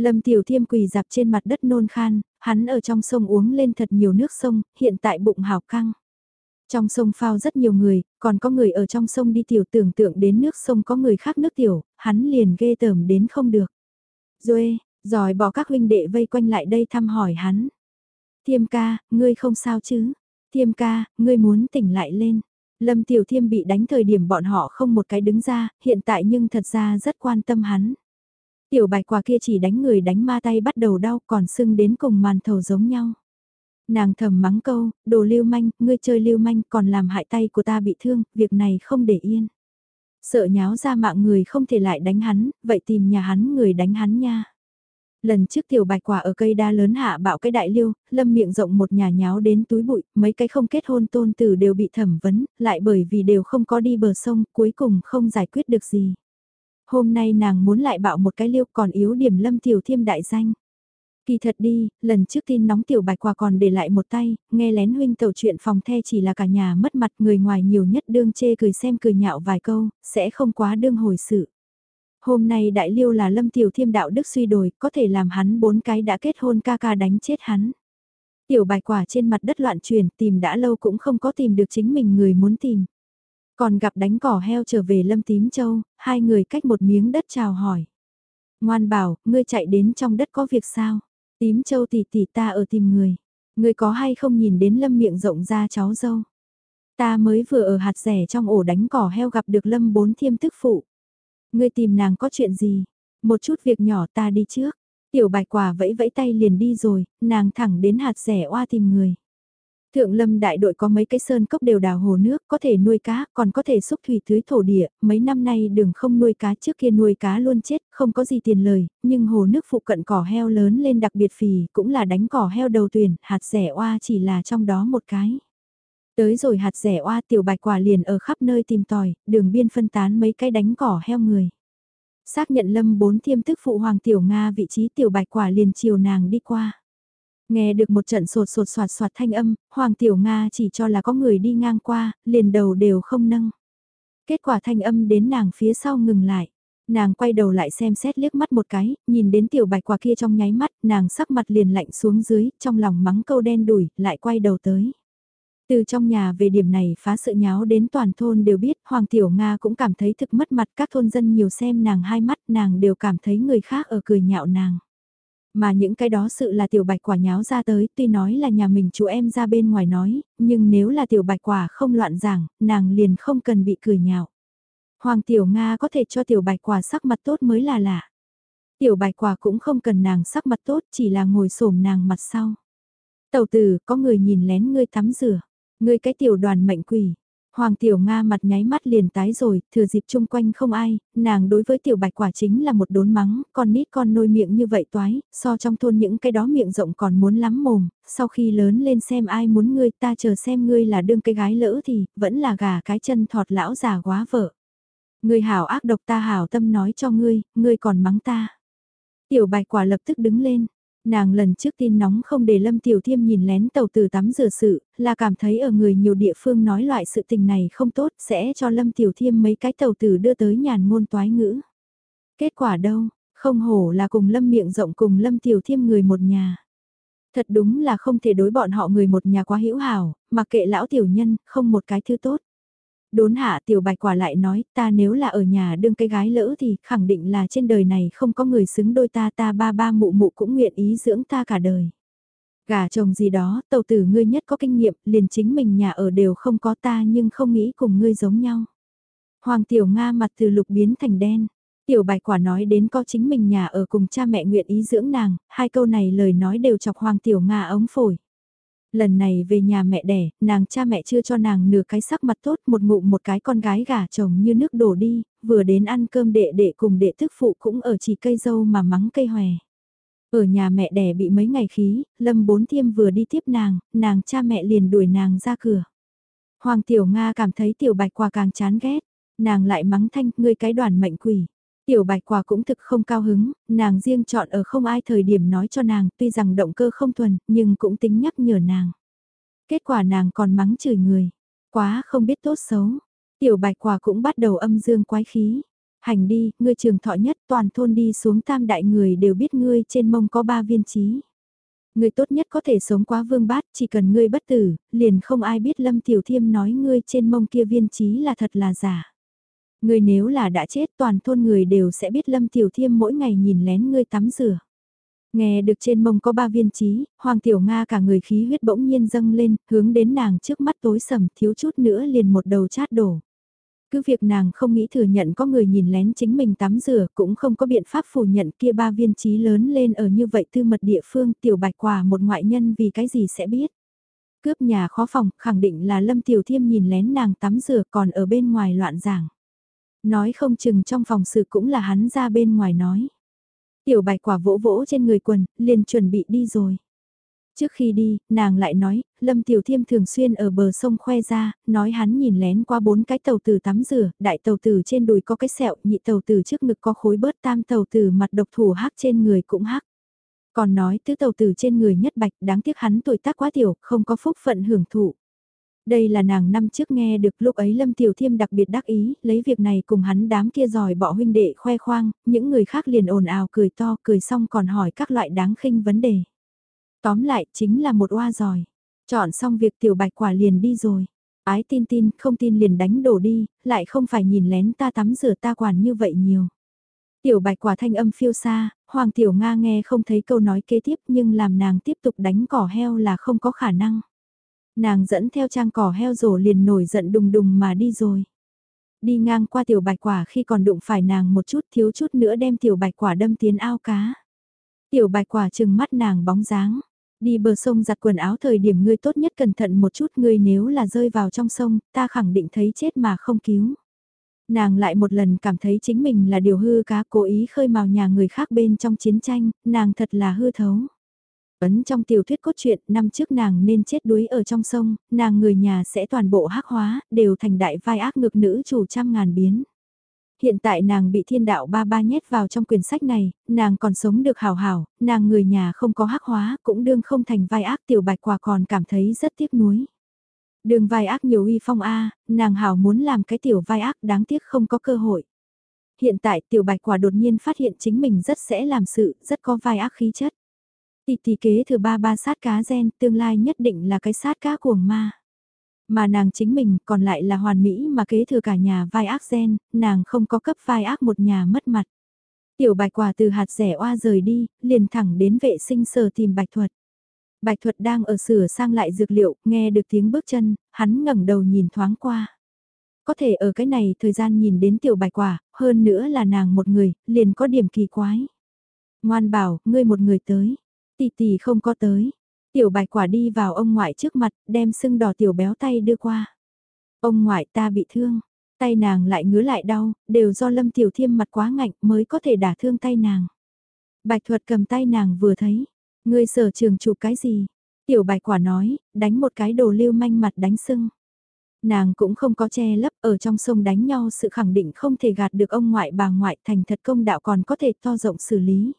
Lâm Tiểu Thiêm quỳ dạp trên mặt đất nôn khan, hắn ở trong sông uống lên thật nhiều nước sông, hiện tại bụng hào căng. Trong sông phao rất nhiều người, còn có người ở trong sông đi tiểu tưởng tượng đến nước sông có người khác nước tiểu, hắn liền ghê tởm đến không được. Rồi, rồi bỏ các huynh đệ vây quanh lại đây thăm hỏi hắn. Thiêm ca, ngươi không sao chứ? Thiêm ca, ngươi muốn tỉnh lại lên. Lâm Tiểu Thiêm bị đánh thời điểm bọn họ không một cái đứng ra, hiện tại nhưng thật ra rất quan tâm hắn. Tiểu bạch quả kia chỉ đánh người đánh ma tay bắt đầu đau còn sưng đến cùng màn thầu giống nhau. Nàng thầm mắng câu, đồ lưu manh, ngươi chơi lưu manh còn làm hại tay của ta bị thương, việc này không để yên. Sợ nháo ra mạng người không thể lại đánh hắn, vậy tìm nhà hắn người đánh hắn nha. Lần trước tiểu bạch quả ở cây đa lớn hạ bạo cái đại liêu, lâm miệng rộng một nhà nháo đến túi bụi, mấy cái không kết hôn tôn tử đều bị thẩm vấn, lại bởi vì đều không có đi bờ sông, cuối cùng không giải quyết được gì. Hôm nay nàng muốn lại bạo một cái liêu còn yếu điểm lâm tiểu thiêm đại danh. Kỳ thật đi, lần trước tin nóng tiểu bạch quả còn để lại một tay, nghe lén huynh tẩu chuyện phòng the chỉ là cả nhà mất mặt người ngoài nhiều nhất đương chê cười xem cười nhạo vài câu, sẽ không quá đương hồi sự. Hôm nay đại liêu là lâm tiểu thiêm đạo đức suy đồi, có thể làm hắn bốn cái đã kết hôn ca ca đánh chết hắn. Tiểu bạch quả trên mặt đất loạn truyền tìm đã lâu cũng không có tìm được chính mình người muốn tìm. Còn gặp đánh cỏ heo trở về Lâm Tím Châu, hai người cách một miếng đất chào hỏi. Ngoan bảo, ngươi chạy đến trong đất có việc sao? Tím Châu tỷ tỷ ta ở tìm người. Ngươi có hay không nhìn đến Lâm miệng rộng ra cháu dâu? Ta mới vừa ở hạt rẻ trong ổ đánh cỏ heo gặp được Lâm bốn thiêm tức phụ. Ngươi tìm nàng có chuyện gì? Một chút việc nhỏ ta đi trước. Tiểu bạch quả vẫy vẫy tay liền đi rồi, nàng thẳng đến hạt rẻ oa tìm người. Thượng lâm đại đội có mấy cái sơn cốc đều đào hồ nước, có thể nuôi cá, còn có thể xúc thủy tưới thổ địa, mấy năm nay đường không nuôi cá trước kia nuôi cá luôn chết, không có gì tiền lời, nhưng hồ nước phụ cận cỏ heo lớn lên đặc biệt phì, cũng là đánh cỏ heo đầu tuyển, hạt rẻ oa chỉ là trong đó một cái. Tới rồi hạt rẻ oa tiểu bạch quả liền ở khắp nơi tìm tòi, đường biên phân tán mấy cái đánh cỏ heo người. Xác nhận lâm bốn thiêm tức phụ hoàng tiểu Nga vị trí tiểu bạch quả liền chiều nàng đi qua. Nghe được một trận sột sột soạt soạt thanh âm, Hoàng Tiểu Nga chỉ cho là có người đi ngang qua, liền đầu đều không nâng. Kết quả thanh âm đến nàng phía sau ngừng lại. Nàng quay đầu lại xem xét liếc mắt một cái, nhìn đến tiểu bạch quả kia trong nháy mắt, nàng sắc mặt liền lạnh xuống dưới, trong lòng mắng câu đen đuổi lại quay đầu tới. Từ trong nhà về điểm này phá sự nháo đến toàn thôn đều biết, Hoàng Tiểu Nga cũng cảm thấy thực mất mặt các thôn dân nhiều xem nàng hai mắt, nàng đều cảm thấy người khác ở cười nhạo nàng. Mà những cái đó sự là tiểu bạch quả nháo ra tới, tuy nói là nhà mình chú em ra bên ngoài nói, nhưng nếu là tiểu bạch quả không loạn giảng, nàng liền không cần bị cười nhạo. Hoàng tiểu Nga có thể cho tiểu bạch quả sắc mặt tốt mới là lạ. Tiểu bạch quả cũng không cần nàng sắc mặt tốt, chỉ là ngồi xổm nàng mặt sau. Tầu tử, có người nhìn lén ngươi tắm rửa. Ngươi cái tiểu đoàn mệnh quỷ, Hoàng Tiểu Nga mặt nháy mắt liền tái rồi, thừa dịp chung quanh không ai, nàng đối với Tiểu Bạch quả chính là một đốn mắng, con nít con nôi miệng như vậy toái, so trong thôn những cái đó miệng rộng còn muốn lắm mồm, sau khi lớn lên xem ai muốn ngươi ta chờ xem ngươi là đương cái gái lỡ thì, vẫn là gà cái chân thọt lão già quá vợ. Ngươi hảo ác độc ta hảo tâm nói cho ngươi, ngươi còn mắng ta. Tiểu bạch quả lập tức đứng lên. Nàng lần trước tin nóng không để Lâm Tiểu Thiêm nhìn lén tàu từ tắm rửa sự, là cảm thấy ở người nhiều địa phương nói loại sự tình này không tốt sẽ cho Lâm Tiểu Thiêm mấy cái tàu từ đưa tới nhàn ngôn toái ngữ. Kết quả đâu, không hổ là cùng Lâm miệng rộng cùng Lâm Tiểu Thiêm người một nhà. Thật đúng là không thể đối bọn họ người một nhà quá hữu hảo, mặc kệ lão tiểu nhân, không một cái thứ tốt. Đốn hạ tiểu bạch quả lại nói, ta nếu là ở nhà đương cái gái lỡ thì khẳng định là trên đời này không có người xứng đôi ta ta ba ba mụ mụ cũng nguyện ý dưỡng ta cả đời. Gà chồng gì đó, tàu tử ngươi nhất có kinh nghiệm, liền chính mình nhà ở đều không có ta nhưng không nghĩ cùng ngươi giống nhau. Hoàng tiểu Nga mặt từ lục biến thành đen. Tiểu bạch quả nói đến có chính mình nhà ở cùng cha mẹ nguyện ý dưỡng nàng, hai câu này lời nói đều chọc Hoàng tiểu Nga ống phổi. Lần này về nhà mẹ đẻ, nàng cha mẹ chưa cho nàng nửa cái sắc mặt tốt một ngụm một cái con gái gả chồng như nước đổ đi, vừa đến ăn cơm đệ đệ cùng đệ thức phụ cũng ở chỉ cây dâu mà mắng cây hòe. Ở nhà mẹ đẻ bị mấy ngày khí, Lâm Bốn Thiêm vừa đi tiếp nàng, nàng cha mẹ liền đuổi nàng ra cửa. Hoàng Tiểu Nga cảm thấy Tiểu Bạch Quả càng chán ghét, nàng lại mắng thanh, ngươi cái đoàn mệnh quỷ. Tiểu bạch quả cũng thực không cao hứng, nàng riêng chọn ở không ai thời điểm nói cho nàng, tuy rằng động cơ không thuần, nhưng cũng tính nhắc nhở nàng. Kết quả nàng còn mắng chửi người, quá không biết tốt xấu. Tiểu bạch quả cũng bắt đầu âm dương quái khí. Hành đi, ngươi trường thọ nhất toàn thôn đi xuống tam đại người đều biết ngươi trên mông có ba viên trí. Ngươi tốt nhất có thể sống quá vương bát, chỉ cần ngươi bất tử, liền không ai biết Lâm Tiểu Thiêm nói ngươi trên mông kia viên trí là thật là giả. Ngươi nếu là đã chết toàn thôn người đều sẽ biết Lâm Tiểu Thiêm mỗi ngày nhìn lén ngươi tắm rửa. Nghe được trên mông có ba viên trí, Hoàng Tiểu Nga cả người khí huyết bỗng nhiên dâng lên, hướng đến nàng trước mắt tối sầm thiếu chút nữa liền một đầu chát đổ. Cứ việc nàng không nghĩ thừa nhận có người nhìn lén chính mình tắm rửa cũng không có biện pháp phủ nhận kia ba viên trí lớn lên ở như vậy tư mật địa phương tiểu bạch quả một ngoại nhân vì cái gì sẽ biết. Cướp nhà khó phòng khẳng định là Lâm Tiểu Thiêm nhìn lén nàng tắm rửa còn ở bên ngoài loạn giảng. Nói không chừng trong phòng sự cũng là hắn ra bên ngoài nói. Tiểu bạch quả vỗ vỗ trên người quần, liền chuẩn bị đi rồi. Trước khi đi, nàng lại nói, Lâm Tiểu Thiêm thường xuyên ở bờ sông khoe ra, nói hắn nhìn lén qua bốn cái tàu tử tắm rửa, đại tàu tử trên đùi có cái sẹo, nhị tàu tử trước ngực có khối bớt tam tàu tử mặt độc thủ hắc trên người cũng hắc. Còn nói tứ tàu tử trên người nhất bạch, đáng tiếc hắn tuổi tác quá tiểu, không có phúc phận hưởng thụ. Đây là nàng năm trước nghe được lúc ấy Lâm Tiểu Thiêm đặc biệt đắc ý, lấy việc này cùng hắn đám kia giỏi bỏ huynh đệ khoe khoang, những người khác liền ồn ào cười to, cười xong còn hỏi các loại đáng khinh vấn đề. Tóm lại, chính là một oa giỏi. Chọn xong việc tiểu bạch quả liền đi rồi. Ái tin tin, không tin liền đánh đổ đi, lại không phải nhìn lén ta tắm rửa ta quản như vậy nhiều. Tiểu bạch quả thanh âm phiêu xa, Hoàng Tiểu Nga nghe không thấy câu nói kế tiếp nhưng làm nàng tiếp tục đánh cỏ heo là không có khả năng. Nàng dẫn theo trang cỏ heo rổ liền nổi giận đùng đùng mà đi rồi. Đi ngang qua tiểu bạch quả khi còn đụng phải nàng một chút thiếu chút nữa đem tiểu bạch quả đâm tiến ao cá. Tiểu bạch quả chừng mắt nàng bóng dáng. Đi bờ sông giặt quần áo thời điểm ngươi tốt nhất cẩn thận một chút ngươi nếu là rơi vào trong sông, ta khẳng định thấy chết mà không cứu. Nàng lại một lần cảm thấy chính mình là điều hư cá cố ý khơi mào nhà người khác bên trong chiến tranh, nàng thật là hư thấu. Ấn trong tiểu thuyết cốt truyện, năm trước nàng nên chết đuối ở trong sông, nàng người nhà sẽ toàn bộ hắc hóa, đều thành đại vai ác ngược nữ chủ trăm ngàn biến. Hiện tại nàng bị thiên đạo ba ba nhét vào trong quyển sách này, nàng còn sống được hào hào, nàng người nhà không có hắc hóa, cũng đương không thành vai ác tiểu bạch quả còn cảm thấy rất tiếc nuối. Đường vai ác nhiều uy phong A, nàng hào muốn làm cái tiểu vai ác đáng tiếc không có cơ hội. Hiện tại tiểu bạch quả đột nhiên phát hiện chính mình rất sẽ làm sự, rất có vai ác khí chất. Tỷ tỷ kế thừa ba ba sát cá gen, tương lai nhất định là cái sát cá cuồng ma. Mà nàng chính mình còn lại là hoàn mỹ mà kế thừa cả nhà vai ác gen, nàng không có cấp vai ác một nhà mất mặt. Tiểu bạch quả từ hạt rẻ oa rời đi, liền thẳng đến vệ sinh sở tìm bạch thuật. Bạch thuật đang ở sửa sang lại dược liệu, nghe được tiếng bước chân, hắn ngẩng đầu nhìn thoáng qua. Có thể ở cái này thời gian nhìn đến tiểu bạch quả, hơn nữa là nàng một người, liền có điểm kỳ quái. Ngoan bảo, ngươi một người tới. Tỷ tỷ không có tới. Tiểu bạch quả đi vào ông ngoại trước mặt, đem sưng đỏ tiểu béo tay đưa qua. Ông ngoại ta bị thương. Tay nàng lại ngứa lại đau, đều do lâm tiểu thiêm mặt quá ngạnh mới có thể đả thương tay nàng. Bạch thuật cầm tay nàng vừa thấy. Ngươi sở trường chụp cái gì? Tiểu bạch quả nói, đánh một cái đồ lưu manh mặt đánh sưng. Nàng cũng không có che lấp ở trong sông đánh nhau sự khẳng định không thể gạt được ông ngoại bà ngoại thành thật công đạo còn có thể to rộng xử lý.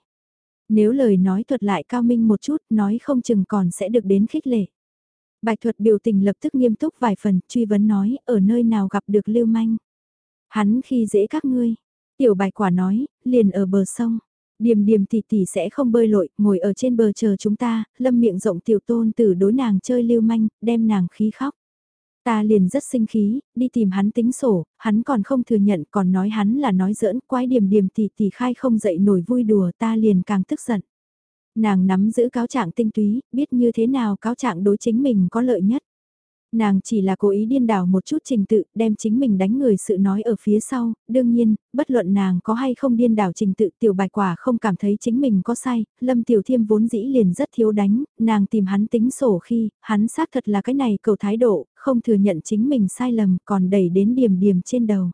Nếu lời nói thuật lại cao minh một chút, nói không chừng còn sẽ được đến khích lệ. Bạch thuật biểu tình lập tức nghiêm túc vài phần, truy vấn nói, ở nơi nào gặp được lưu manh. Hắn khi dễ các ngươi. Tiểu bạch quả nói, liền ở bờ sông. Điềm điềm tỷ tỷ sẽ không bơi lội, ngồi ở trên bờ chờ chúng ta, lâm miệng rộng tiểu tôn tử đối nàng chơi lưu manh, đem nàng khí khóc. Ta liền rất sinh khí, đi tìm hắn tính sổ, hắn còn không thừa nhận còn nói hắn là nói giỡn, quái điểm điểm tỷ tỷ khai không dậy nổi vui đùa ta liền càng tức giận. Nàng nắm giữ cáo trạng tinh túy, biết như thế nào cáo trạng đối chính mình có lợi nhất. Nàng chỉ là cố ý điên đảo một chút trình tự, đem chính mình đánh người sự nói ở phía sau, đương nhiên, bất luận nàng có hay không điên đảo trình tự tiểu bài quả không cảm thấy chính mình có sai, lâm tiểu thiêm vốn dĩ liền rất thiếu đánh, nàng tìm hắn tính sổ khi, hắn xác thật là cái này cầu thái độ, không thừa nhận chính mình sai lầm còn đẩy đến điểm điểm trên đầu.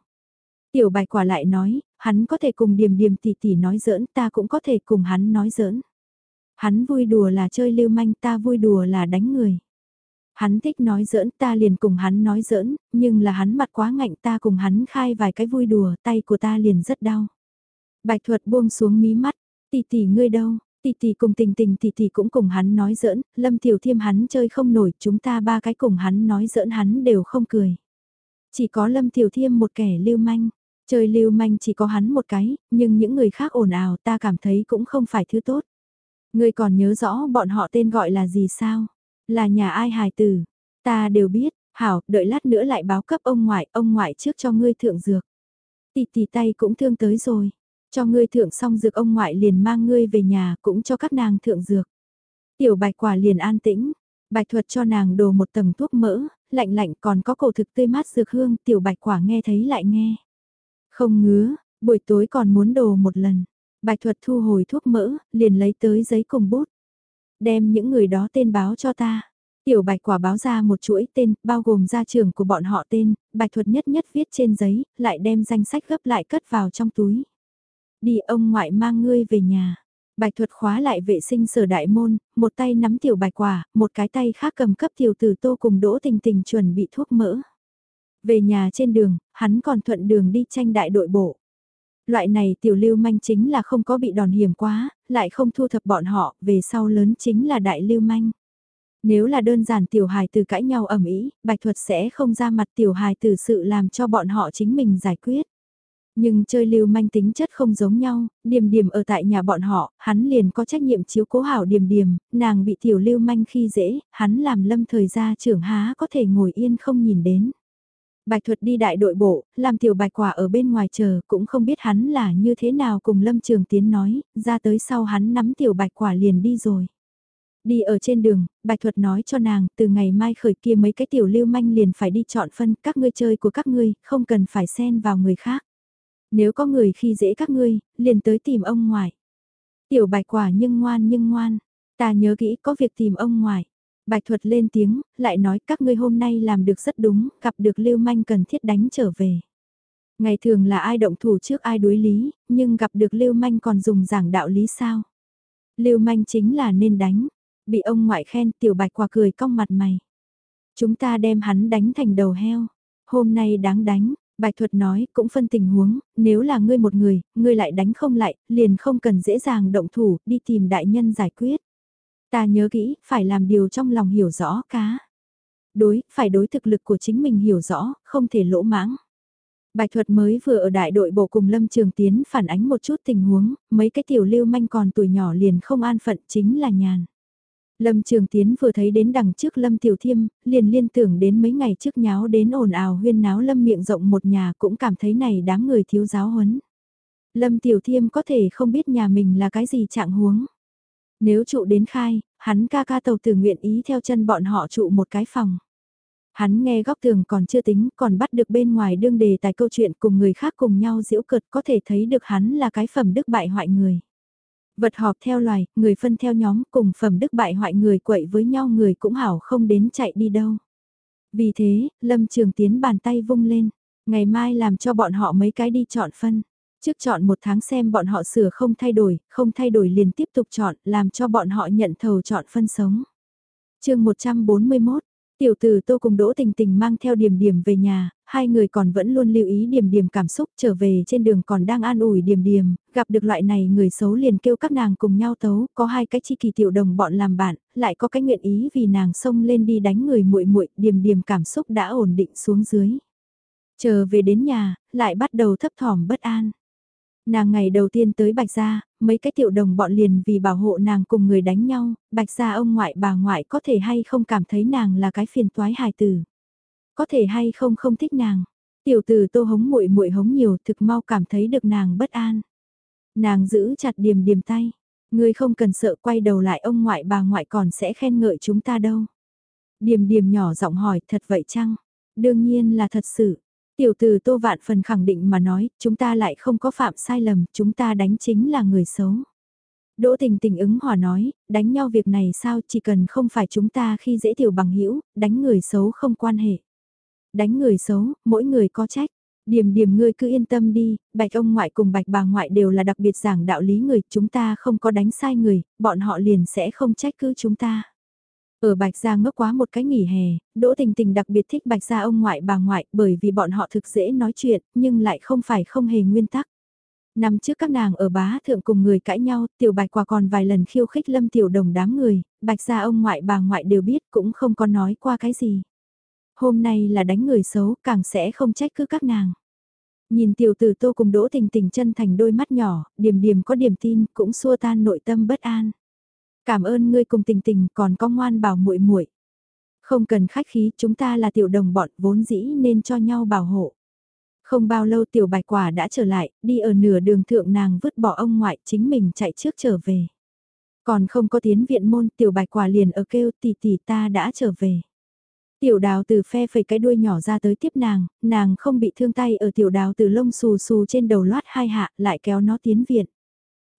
Tiểu bài quả lại nói, hắn có thể cùng điểm điểm tỷ tỷ nói giỡn ta cũng có thể cùng hắn nói giỡn. Hắn vui đùa là chơi lưu manh ta vui đùa là đánh người. Hắn thích nói giỡn ta liền cùng hắn nói giỡn, nhưng là hắn mặt quá ngạnh ta cùng hắn khai vài cái vui đùa tay của ta liền rất đau. Bạch thuật buông xuống mí mắt, tỷ tỷ ngươi đâu, tỷ tỷ cùng tình tình tỷ tỷ cũng cùng hắn nói giỡn, lâm tiểu thiêm hắn chơi không nổi chúng ta ba cái cùng hắn nói giỡn hắn đều không cười. Chỉ có lâm tiểu thiêm một kẻ lưu manh, chơi lưu manh chỉ có hắn một cái, nhưng những người khác ồn ào ta cảm thấy cũng không phải thứ tốt. Ngươi còn nhớ rõ bọn họ tên gọi là gì sao? Là nhà ai hài tử? Ta đều biết, hảo, đợi lát nữa lại báo cấp ông ngoại, ông ngoại trước cho ngươi thượng dược. Tì tì tay cũng thương tới rồi. Cho ngươi thượng xong dược ông ngoại liền mang ngươi về nhà cũng cho các nàng thượng dược. Tiểu bạch quả liền an tĩnh, bạch thuật cho nàng đồ một tầng thuốc mỡ, lạnh lạnh còn có cổ thực tươi mát dược hương, tiểu bạch quả nghe thấy lại nghe. Không ngứa, buổi tối còn muốn đồ một lần. Bạch thuật thu hồi thuốc mỡ, liền lấy tới giấy cùng bút. Đem những người đó tên báo cho ta. Tiểu bạch quả báo ra một chuỗi tên, bao gồm gia trưởng của bọn họ tên, bạch thuật nhất nhất viết trên giấy, lại đem danh sách gấp lại cất vào trong túi. Đi ông ngoại mang ngươi về nhà. Bạch thuật khóa lại vệ sinh sở đại môn, một tay nắm tiểu bạch quả, một cái tay khác cầm cấp tiểu tử tô cùng đỗ tình tình chuẩn bị thuốc mỡ. Về nhà trên đường, hắn còn thuận đường đi tranh đại đội bộ. Loại này tiểu lưu manh chính là không có bị đòn hiểm quá, lại không thu thập bọn họ, về sau lớn chính là đại lưu manh. Nếu là đơn giản tiểu hài từ cãi nhau ẩm ý, bạch thuật sẽ không ra mặt tiểu hài từ sự làm cho bọn họ chính mình giải quyết. Nhưng chơi lưu manh tính chất không giống nhau, điềm điềm ở tại nhà bọn họ, hắn liền có trách nhiệm chiếu cố hảo điềm điềm, nàng bị tiểu lưu manh khi dễ, hắn làm lâm thời gia trưởng há có thể ngồi yên không nhìn đến. Bạch thuật đi đại đội bộ, làm tiểu bạch quả ở bên ngoài chờ, cũng không biết hắn là như thế nào cùng Lâm Trường Tiến nói, ra tới sau hắn nắm tiểu bạch quả liền đi rồi. Đi ở trên đường, bạch thuật nói cho nàng, từ ngày mai khởi kia mấy cái tiểu lưu manh liền phải đi chọn phân các ngươi chơi của các ngươi, không cần phải xen vào người khác. Nếu có người khi dễ các ngươi, liền tới tìm ông ngoại. Tiểu bạch quả nhưng ngoan nhưng ngoan, ta nhớ kỹ có việc tìm ông ngoại. Bạch thuật lên tiếng, lại nói các ngươi hôm nay làm được rất đúng, gặp được lưu manh cần thiết đánh trở về. Ngày thường là ai động thủ trước ai đối lý, nhưng gặp được lưu manh còn dùng giảng đạo lý sao. Lưu manh chính là nên đánh, bị ông ngoại khen tiểu bạch quả cười cong mặt mày. Chúng ta đem hắn đánh thành đầu heo, hôm nay đáng đánh, Bạch thuật nói cũng phân tình huống, nếu là ngươi một người, ngươi lại đánh không lại, liền không cần dễ dàng động thủ, đi tìm đại nhân giải quyết. Ta nhớ kỹ, phải làm điều trong lòng hiểu rõ cá. Đối, phải đối thực lực của chính mình hiểu rõ, không thể lỗ mãng. Bạch thuật mới vừa ở đại đội bộ cùng Lâm Trường Tiến phản ánh một chút tình huống, mấy cái tiểu lưu manh còn tuổi nhỏ liền không an phận chính là nhàn. Lâm Trường Tiến vừa thấy đến đằng trước Lâm Tiểu Thiêm, liền liên tưởng đến mấy ngày trước nháo đến ồn ào huyên náo Lâm miệng rộng một nhà cũng cảm thấy này đám người thiếu giáo huấn. Lâm Tiểu Thiêm có thể không biết nhà mình là cái gì trạng huống. Nếu trụ đến khai, hắn ca ca tàu tử nguyện ý theo chân bọn họ trụ một cái phòng. Hắn nghe góc tường còn chưa tính, còn bắt được bên ngoài đương đề tài câu chuyện cùng người khác cùng nhau diễu cợt có thể thấy được hắn là cái phẩm đức bại hoại người. Vật họp theo loài, người phân theo nhóm cùng phẩm đức bại hoại người quậy với nhau người cũng hảo không đến chạy đi đâu. Vì thế, Lâm Trường Tiến bàn tay vung lên, ngày mai làm cho bọn họ mấy cái đi chọn phân. Trước chọn một tháng xem bọn họ sửa không thay đổi, không thay đổi liền tiếp tục chọn, làm cho bọn họ nhận thầu chọn phân sống. chương 141, Tiểu tử Tô cùng Đỗ Tình Tình mang theo điểm điểm về nhà, hai người còn vẫn luôn lưu ý điểm điểm cảm xúc trở về trên đường còn đang an ủi điểm điểm gặp được loại này người xấu liền kêu các nàng cùng nhau tấu, có hai cái chi kỳ tiểu đồng bọn làm bạn, lại có cái nguyện ý vì nàng xông lên đi đánh người muội muội, điểm điểm cảm xúc đã ổn định xuống dưới. Chờ về đến nhà, lại bắt đầu thấp thỏm bất an. Nàng ngày đầu tiên tới Bạch Gia, mấy cái tiểu đồng bọn liền vì bảo hộ nàng cùng người đánh nhau, Bạch Gia ông ngoại bà ngoại có thể hay không cảm thấy nàng là cái phiền toái hài tử. Có thể hay không không thích nàng. Tiểu tử tô hống muội muội hống nhiều thực mau cảm thấy được nàng bất an. Nàng giữ chặt điềm điềm tay. Người không cần sợ quay đầu lại ông ngoại bà ngoại còn sẽ khen ngợi chúng ta đâu. Điềm điềm nhỏ giọng hỏi thật vậy chăng? Đương nhiên là thật sự. Tiểu từ Tô Vạn phần khẳng định mà nói, chúng ta lại không có phạm sai lầm, chúng ta đánh chính là người xấu. Đỗ tình tình ứng hòa nói, đánh nhau việc này sao chỉ cần không phải chúng ta khi dễ tiểu bằng hữu đánh người xấu không quan hệ. Đánh người xấu, mỗi người có trách. Điểm điểm ngươi cứ yên tâm đi, bạch ông ngoại cùng bạch bà ngoại đều là đặc biệt giảng đạo lý người, chúng ta không có đánh sai người, bọn họ liền sẽ không trách cứ chúng ta. Ở Bạch Gia ngốc quá một cái nghỉ hè, Đỗ Tình Tình đặc biệt thích Bạch Gia ông ngoại bà ngoại bởi vì bọn họ thực dễ nói chuyện, nhưng lại không phải không hề nguyên tắc. Năm trước các nàng ở bá thượng cùng người cãi nhau, tiểu bạch quả còn vài lần khiêu khích lâm tiểu đồng đám người, bạch gia ông ngoại bà ngoại đều biết cũng không có nói qua cái gì. Hôm nay là đánh người xấu, càng sẽ không trách cứ các nàng. Nhìn tiểu tử tô cùng đỗ tình tình chân thành đôi mắt nhỏ, điềm điềm có điểm tin, cũng xua tan nội tâm bất an. Cảm ơn ngươi cùng tình tình còn có ngoan bảo muội muội. Không cần khách khí, chúng ta là tiểu đồng bọn vốn dĩ nên cho nhau bảo hộ. Không bao lâu tiểu bạch quả đã trở lại, đi ở nửa đường thượng nàng vứt bỏ ông ngoại chính mình chạy trước trở về. Còn không có tiến viện môn tiểu bạch quả liền ở kêu tỷ tỷ ta đã trở về. Tiểu đào từ phe phẩy cái đuôi nhỏ ra tới tiếp nàng, nàng không bị thương tay ở tiểu đào từ lông xù xù trên đầu loát hai hạ lại kéo nó tiến viện.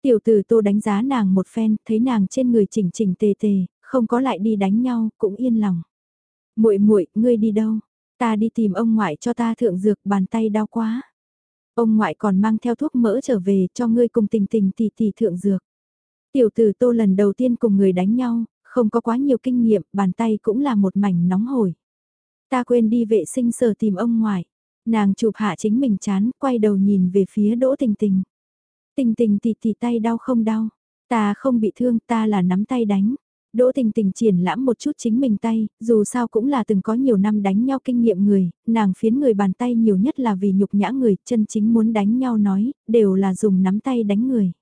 Tiểu tử tô đánh giá nàng một phen, thấy nàng trên người chỉnh chỉnh tề tề, không có lại đi đánh nhau, cũng yên lòng. muội muội ngươi đi đâu? Ta đi tìm ông ngoại cho ta thượng dược bàn tay đau quá. Ông ngoại còn mang theo thuốc mỡ trở về cho ngươi cùng tình tình tỷ tỷ thượng dược. Tiểu tử tô lần đầu tiên cùng người đánh nhau, không có quá nhiều kinh nghiệm, bàn tay cũng là một mảnh nóng hổi. Ta quên đi vệ sinh sở tìm ông ngoại. Nàng chụp hạ chính mình chán, quay đầu nhìn về phía đỗ tình tình. Tình tình tì tì tay đau không đau. Ta không bị thương, ta là nắm tay đánh. Đỗ tình tình triển lãm một chút chính mình tay, dù sao cũng là từng có nhiều năm đánh nhau kinh nghiệm người, nàng phiến người bàn tay nhiều nhất là vì nhục nhã người, chân chính muốn đánh nhau nói, đều là dùng nắm tay đánh người.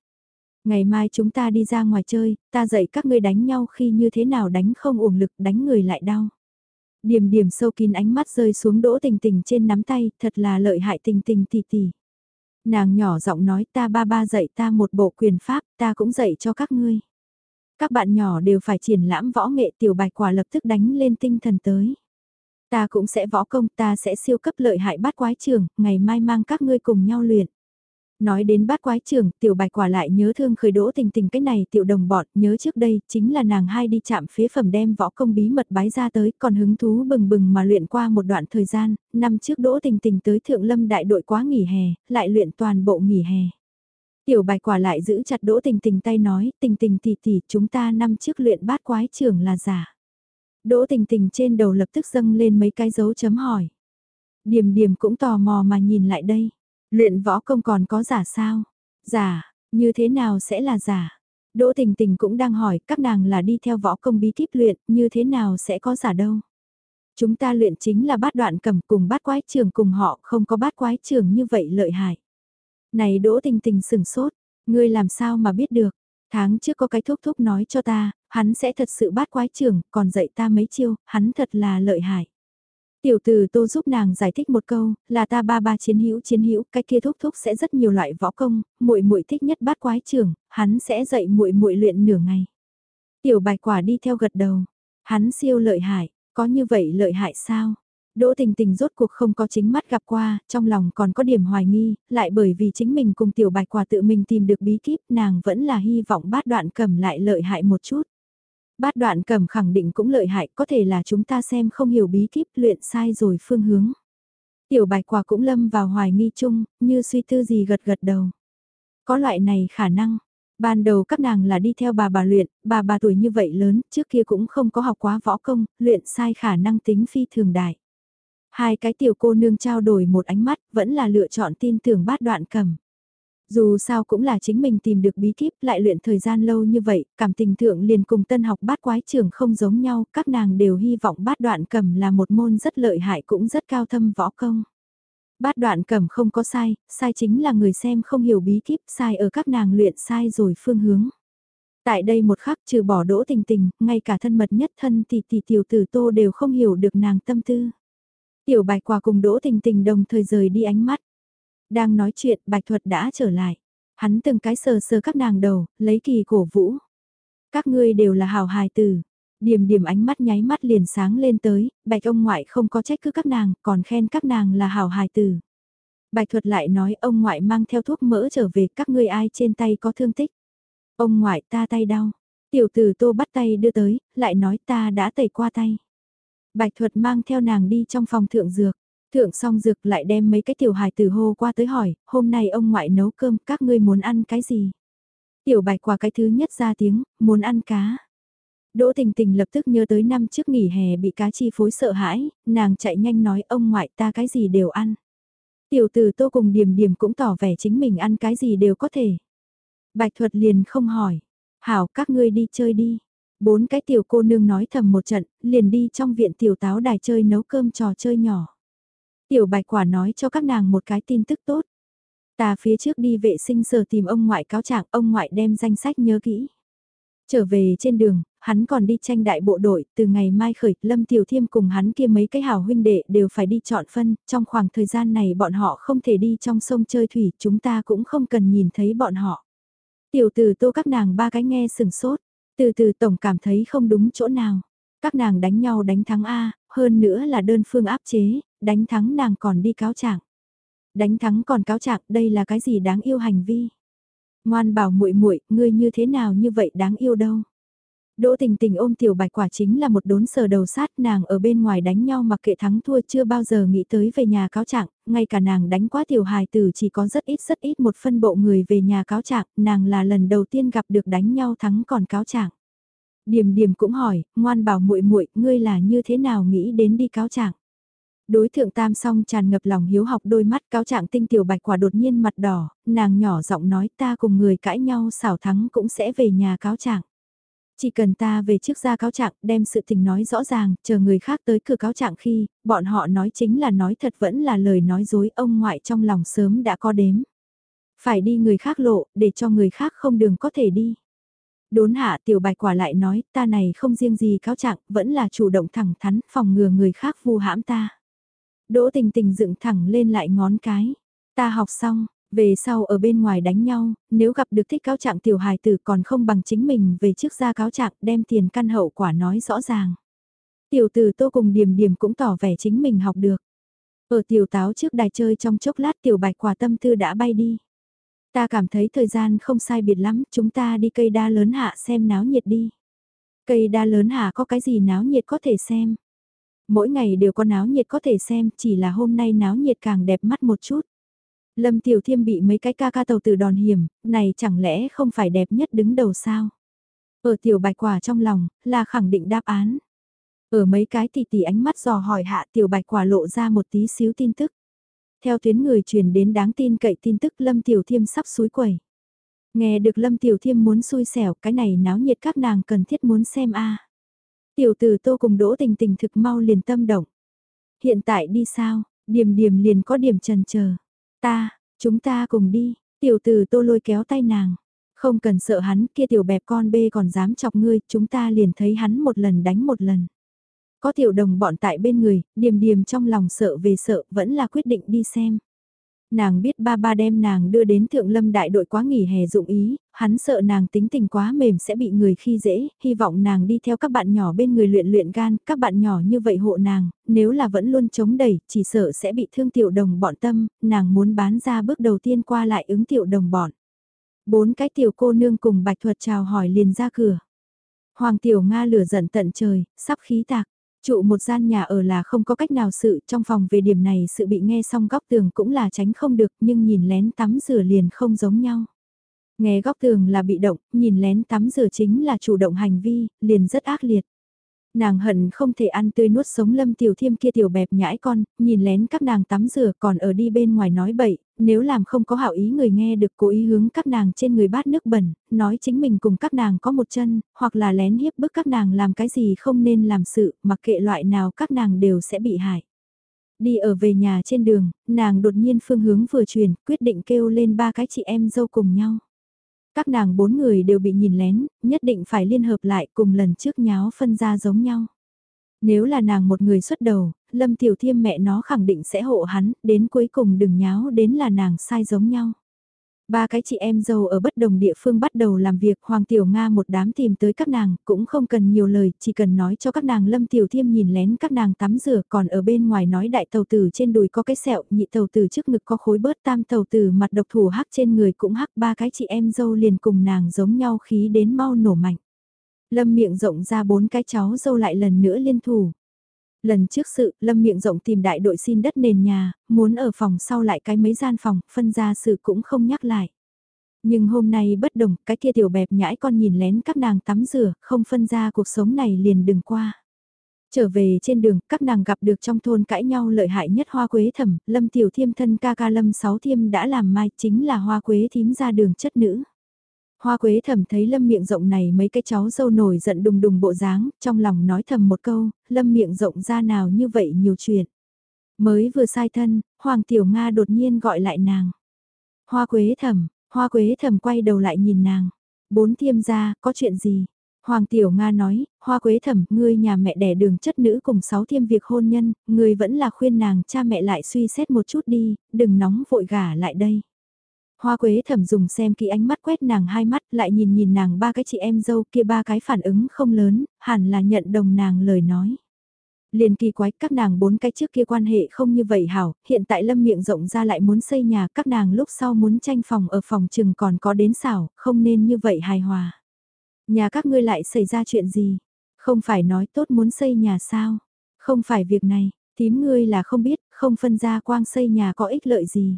Ngày mai chúng ta đi ra ngoài chơi, ta dạy các ngươi đánh nhau khi như thế nào đánh không uổng lực đánh người lại đau. Điểm điểm sâu kín ánh mắt rơi xuống đỗ tình tình trên nắm tay, thật là lợi hại tình tình tỷ tỷ. Nàng nhỏ giọng nói ta ba ba dạy ta một bộ quyền pháp, ta cũng dạy cho các ngươi. Các bạn nhỏ đều phải triển lãm võ nghệ tiểu bạch quả lập tức đánh lên tinh thần tới. Ta cũng sẽ võ công, ta sẽ siêu cấp lợi hại bát quái trường, ngày mai mang các ngươi cùng nhau luyện. Nói đến bát quái trường, tiểu bạch quả lại nhớ thương khởi đỗ tình tình cái này tiểu đồng bọn, nhớ trước đây, chính là nàng hai đi chạm phế phẩm đem võ công bí mật bái ra tới, còn hứng thú bừng bừng mà luyện qua một đoạn thời gian, năm trước đỗ tình tình tới thượng lâm đại đội quá nghỉ hè, lại luyện toàn bộ nghỉ hè. Tiểu bạch quả lại giữ chặt đỗ tình tình tay nói, tình tình tỷ tỷ chúng ta năm trước luyện bát quái trường là giả. Đỗ tình tình trên đầu lập tức dâng lên mấy cái dấu chấm hỏi. Điềm điềm cũng tò mò mà nhìn lại đây. Luyện võ công còn có giả sao? Giả, như thế nào sẽ là giả? Đỗ Tình Tình cũng đang hỏi các nàng là đi theo võ công bí kíp luyện, như thế nào sẽ có giả đâu? Chúng ta luyện chính là bát đoạn cầm cùng bát quái trường cùng họ không có bát quái trường như vậy lợi hại. Này Đỗ Tình Tình sừng sốt, ngươi làm sao mà biết được? Tháng trước có cái thúc thúc nói cho ta, hắn sẽ thật sự bát quái trường, còn dạy ta mấy chiêu, hắn thật là lợi hại. Tiểu từ tô giúp nàng giải thích một câu, là ta ba ba chiến hữu chiến hữu, cái kia thúc thúc sẽ rất nhiều loại võ công, muội muội thích nhất bát quái trưởng, hắn sẽ dạy muội muội luyện nửa ngày. Tiểu bạch quả đi theo gật đầu, hắn siêu lợi hại, có như vậy lợi hại sao? Đỗ tình tình rốt cuộc không có chính mắt gặp qua, trong lòng còn có điểm hoài nghi, lại bởi vì chính mình cùng tiểu bạch quả tự mình tìm được bí kíp nàng vẫn là hy vọng bát đoạn cầm lại lợi hại một chút. Bát đoạn cầm khẳng định cũng lợi hại, có thể là chúng ta xem không hiểu bí kíp luyện sai rồi phương hướng. Tiểu bạch quả cũng lâm vào hoài nghi chung, như suy tư gì gật gật đầu. Có loại này khả năng, Ban đầu các nàng là đi theo bà bà luyện, bà bà tuổi như vậy lớn, trước kia cũng không có học quá võ công, luyện sai khả năng tính phi thường đại. Hai cái tiểu cô nương trao đổi một ánh mắt, vẫn là lựa chọn tin tưởng bát đoạn cầm. Dù sao cũng là chính mình tìm được bí kíp lại luyện thời gian lâu như vậy, cảm tình thượng liền cùng tân học bát quái trường không giống nhau, các nàng đều hy vọng bát đoạn cầm là một môn rất lợi hại cũng rất cao thâm võ công. Bát đoạn cầm không có sai, sai chính là người xem không hiểu bí kíp, sai ở các nàng luyện sai rồi phương hướng. Tại đây một khắc trừ bỏ đỗ tình tình, ngay cả thân mật nhất thân tỷ tỷ tiểu tử tô đều không hiểu được nàng tâm tư. Tiểu bạch quả cùng đỗ tình tình đồng thời rời đi ánh mắt. Đang nói chuyện bạch thuật đã trở lại. Hắn từng cái sờ sờ các nàng đầu, lấy kỳ cổ vũ. Các ngươi đều là hào hài tử. Điểm điểm ánh mắt nháy mắt liền sáng lên tới, bạch ông ngoại không có trách cứ các nàng, còn khen các nàng là hào hài tử. Bạch thuật lại nói ông ngoại mang theo thuốc mỡ trở về các ngươi ai trên tay có thương tích. Ông ngoại ta tay đau. Tiểu tử tô bắt tay đưa tới, lại nói ta đã tẩy qua tay. Bạch thuật mang theo nàng đi trong phòng thượng dược. Thượng xong dược lại đem mấy cái tiểu hài từ hô qua tới hỏi, hôm nay ông ngoại nấu cơm, các ngươi muốn ăn cái gì? Tiểu bạch quả cái thứ nhất ra tiếng, muốn ăn cá. Đỗ tình tình lập tức nhớ tới năm trước nghỉ hè bị cá chi phối sợ hãi, nàng chạy nhanh nói ông ngoại ta cái gì đều ăn. Tiểu tử tô cùng điểm điểm cũng tỏ vẻ chính mình ăn cái gì đều có thể. Bạch thuật liền không hỏi. Hảo các ngươi đi chơi đi. Bốn cái tiểu cô nương nói thầm một trận, liền đi trong viện tiểu táo đài chơi nấu cơm trò chơi nhỏ. Tiểu bạch quả nói cho các nàng một cái tin tức tốt. Ta phía trước đi vệ sinh sở tìm ông ngoại cáo trạng, ông ngoại đem danh sách nhớ kỹ. Trở về trên đường, hắn còn đi tranh đại bộ đội, từ ngày mai khởi, Lâm Tiểu Thiêm cùng hắn kia mấy cái hảo huynh đệ đều phải đi chọn phân, trong khoảng thời gian này bọn họ không thể đi trong sông chơi thủy, chúng ta cũng không cần nhìn thấy bọn họ. Tiểu Từ tô các nàng ba cái nghe sừng sốt, từ từ tổng cảm thấy không đúng chỗ nào. Các nàng đánh nhau đánh thắng A, hơn nữa là đơn phương áp chế, đánh thắng nàng còn đi cáo trạng. Đánh thắng còn cáo trạng, đây là cái gì đáng yêu hành vi? Ngoan bảo muội muội, ngươi như thế nào như vậy đáng yêu đâu? Đỗ tình tình ôm tiểu bạch quả chính là một đốn sờ đầu sát nàng ở bên ngoài đánh nhau mặc kệ thắng thua chưa bao giờ nghĩ tới về nhà cáo trạng, ngay cả nàng đánh quá tiểu hài tử chỉ có rất ít rất ít một phân bộ người về nhà cáo trạng, nàng là lần đầu tiên gặp được đánh nhau thắng còn cáo trạng. Điềm điềm cũng hỏi, ngoan bảo muội muội, ngươi là như thế nào nghĩ đến đi cáo trạng? Đối thượng tam song tràn ngập lòng hiếu học đôi mắt cáo trạng tinh tiểu bạch quả đột nhiên mặt đỏ, nàng nhỏ giọng nói ta cùng người cãi nhau xảo thắng cũng sẽ về nhà cáo trạng. Chỉ cần ta về trước ra cáo trạng đem sự tình nói rõ ràng, chờ người khác tới cửa cáo trạng khi, bọn họ nói chính là nói thật vẫn là lời nói dối ông ngoại trong lòng sớm đã có đếm. Phải đi người khác lộ, để cho người khác không đường có thể đi. Đốn hạ tiểu bạch quả lại nói ta này không riêng gì cáo trạng vẫn là chủ động thẳng thắn phòng ngừa người khác vu hãm ta. Đỗ tình tình dựng thẳng lên lại ngón cái. Ta học xong, về sau ở bên ngoài đánh nhau, nếu gặp được thích cáo trạng tiểu hài tử còn không bằng chính mình về trước ra cáo trạng đem tiền căn hậu quả nói rõ ràng. Tiểu tử tô cùng điểm điểm cũng tỏ vẻ chính mình học được. Ở tiểu táo trước đài chơi trong chốc lát tiểu bạch quả tâm tư đã bay đi. Ta cảm thấy thời gian không sai biệt lắm, chúng ta đi cây đa lớn hạ xem náo nhiệt đi. Cây đa lớn hạ có cái gì náo nhiệt có thể xem. Mỗi ngày đều có náo nhiệt có thể xem, chỉ là hôm nay náo nhiệt càng đẹp mắt một chút. Lâm Tiểu Thiêm bị mấy cái ca ca tàu từ đòn hiểm, này chẳng lẽ không phải đẹp nhất đứng đầu sao? Ở tiểu bạch quả trong lòng, là khẳng định đáp án. Ở mấy cái tỷ tỷ ánh mắt dò hỏi hạ tiểu bạch quả lộ ra một tí xíu tin tức. Theo tuyến người truyền đến đáng tin cậy tin tức Lâm Tiểu Thiêm sắp suối quẩy. Nghe được Lâm Tiểu Thiêm muốn xui xẻo cái này náo nhiệt các nàng cần thiết muốn xem a Tiểu tử tô cùng đỗ tình tình thực mau liền tâm động. Hiện tại đi sao, điểm điểm liền có điểm trần chờ Ta, chúng ta cùng đi, tiểu tử tô lôi kéo tay nàng. Không cần sợ hắn kia tiểu bẹp con bê còn dám chọc ngươi, chúng ta liền thấy hắn một lần đánh một lần. Có tiểu đồng bọn tại bên người, điềm điềm trong lòng sợ về sợ, vẫn là quyết định đi xem. Nàng biết ba ba đem nàng đưa đến thượng lâm đại đội quá nghỉ hè dụng ý, hắn sợ nàng tính tình quá mềm sẽ bị người khi dễ, hy vọng nàng đi theo các bạn nhỏ bên người luyện luyện gan, các bạn nhỏ như vậy hộ nàng, nếu là vẫn luôn chống đẩy, chỉ sợ sẽ bị thương tiểu đồng bọn tâm, nàng muốn bán ra bước đầu tiên qua lại ứng tiểu đồng bọn. Bốn cái tiểu cô nương cùng bạch thuật chào hỏi liền ra cửa. Hoàng tiểu Nga lửa giận tận trời, sắp khí tạc. Trụ một gian nhà ở là không có cách nào sự trong phòng về điểm này sự bị nghe xong góc tường cũng là tránh không được nhưng nhìn lén tắm rửa liền không giống nhau. Nghe góc tường là bị động, nhìn lén tắm rửa chính là chủ động hành vi, liền rất ác liệt. Nàng hận không thể ăn tươi nuốt sống lâm tiểu thiêm kia tiểu bẹp nhãi con, nhìn lén các nàng tắm rửa còn ở đi bên ngoài nói bậy, nếu làm không có hảo ý người nghe được cố ý hướng các nàng trên người bát nước bẩn, nói chính mình cùng các nàng có một chân, hoặc là lén hiếp bức các nàng làm cái gì không nên làm sự, mặc kệ loại nào các nàng đều sẽ bị hại. Đi ở về nhà trên đường, nàng đột nhiên phương hướng vừa chuyển, quyết định kêu lên ba cái chị em dâu cùng nhau. Các nàng bốn người đều bị nhìn lén, nhất định phải liên hợp lại cùng lần trước nháo phân ra giống nhau. Nếu là nàng một người xuất đầu, Lâm Tiểu Thiêm mẹ nó khẳng định sẽ hộ hắn, đến cuối cùng đừng nháo đến là nàng sai giống nhau. Ba cái chị em dâu ở bất đồng địa phương bắt đầu làm việc, Hoàng Tiểu Nga một đám tìm tới các nàng, cũng không cần nhiều lời, chỉ cần nói cho các nàng Lâm Tiểu Thiêm nhìn lén các nàng tắm rửa, còn ở bên ngoài nói đại tàu tử trên đùi có cái sẹo, nhị tàu tử trước ngực có khối bớt tam tàu tử mặt độc thủ hắc trên người cũng hắc ba cái chị em dâu liền cùng nàng giống nhau khí đến mau nổ mạnh. Lâm miệng rộng ra bốn cái cháu dâu lại lần nữa liên thủ. Lần trước sự, Lâm miệng rộng tìm đại đội xin đất nền nhà, muốn ở phòng sau lại cái mấy gian phòng, phân ra sự cũng không nhắc lại. Nhưng hôm nay bất đồng, cái kia tiểu bẹp nhãi con nhìn lén các nàng tắm rửa, không phân ra cuộc sống này liền đừng qua. Trở về trên đường, các nàng gặp được trong thôn cãi nhau lợi hại nhất hoa quế thẩm, lâm tiểu thiêm thân ca ca lâm sáu thiêm đã làm mai, chính là hoa quế thím ra đường chất nữ. Hoa quế thầm thấy lâm miệng rộng này mấy cái cháu dâu nổi giận đùng đùng bộ dáng, trong lòng nói thầm một câu, lâm miệng rộng ra nào như vậy nhiều chuyện. Mới vừa sai thân, Hoàng Tiểu Nga đột nhiên gọi lại nàng. Hoa quế thầm, hoa quế thầm quay đầu lại nhìn nàng. Bốn thiêm ra, có chuyện gì? Hoàng Tiểu Nga nói, hoa quế thẩm, ngươi nhà mẹ đẻ đường chất nữ cùng sáu thiêm việc hôn nhân, ngươi vẫn là khuyên nàng cha mẹ lại suy xét một chút đi, đừng nóng vội gả lại đây. Hoa quế thẩm dùng xem kỹ ánh mắt quét nàng hai mắt lại nhìn nhìn nàng ba cái chị em dâu kia ba cái phản ứng không lớn, hẳn là nhận đồng nàng lời nói. Liền kỳ quái các nàng bốn cái trước kia quan hệ không như vậy hảo, hiện tại lâm miệng rộng ra lại muốn xây nhà các nàng lúc sau muốn tranh phòng ở phòng chừng còn có đến xảo, không nên như vậy hài hòa. Nhà các ngươi lại xảy ra chuyện gì? Không phải nói tốt muốn xây nhà sao? Không phải việc này, tím ngươi là không biết, không phân ra quang xây nhà có ích lợi gì.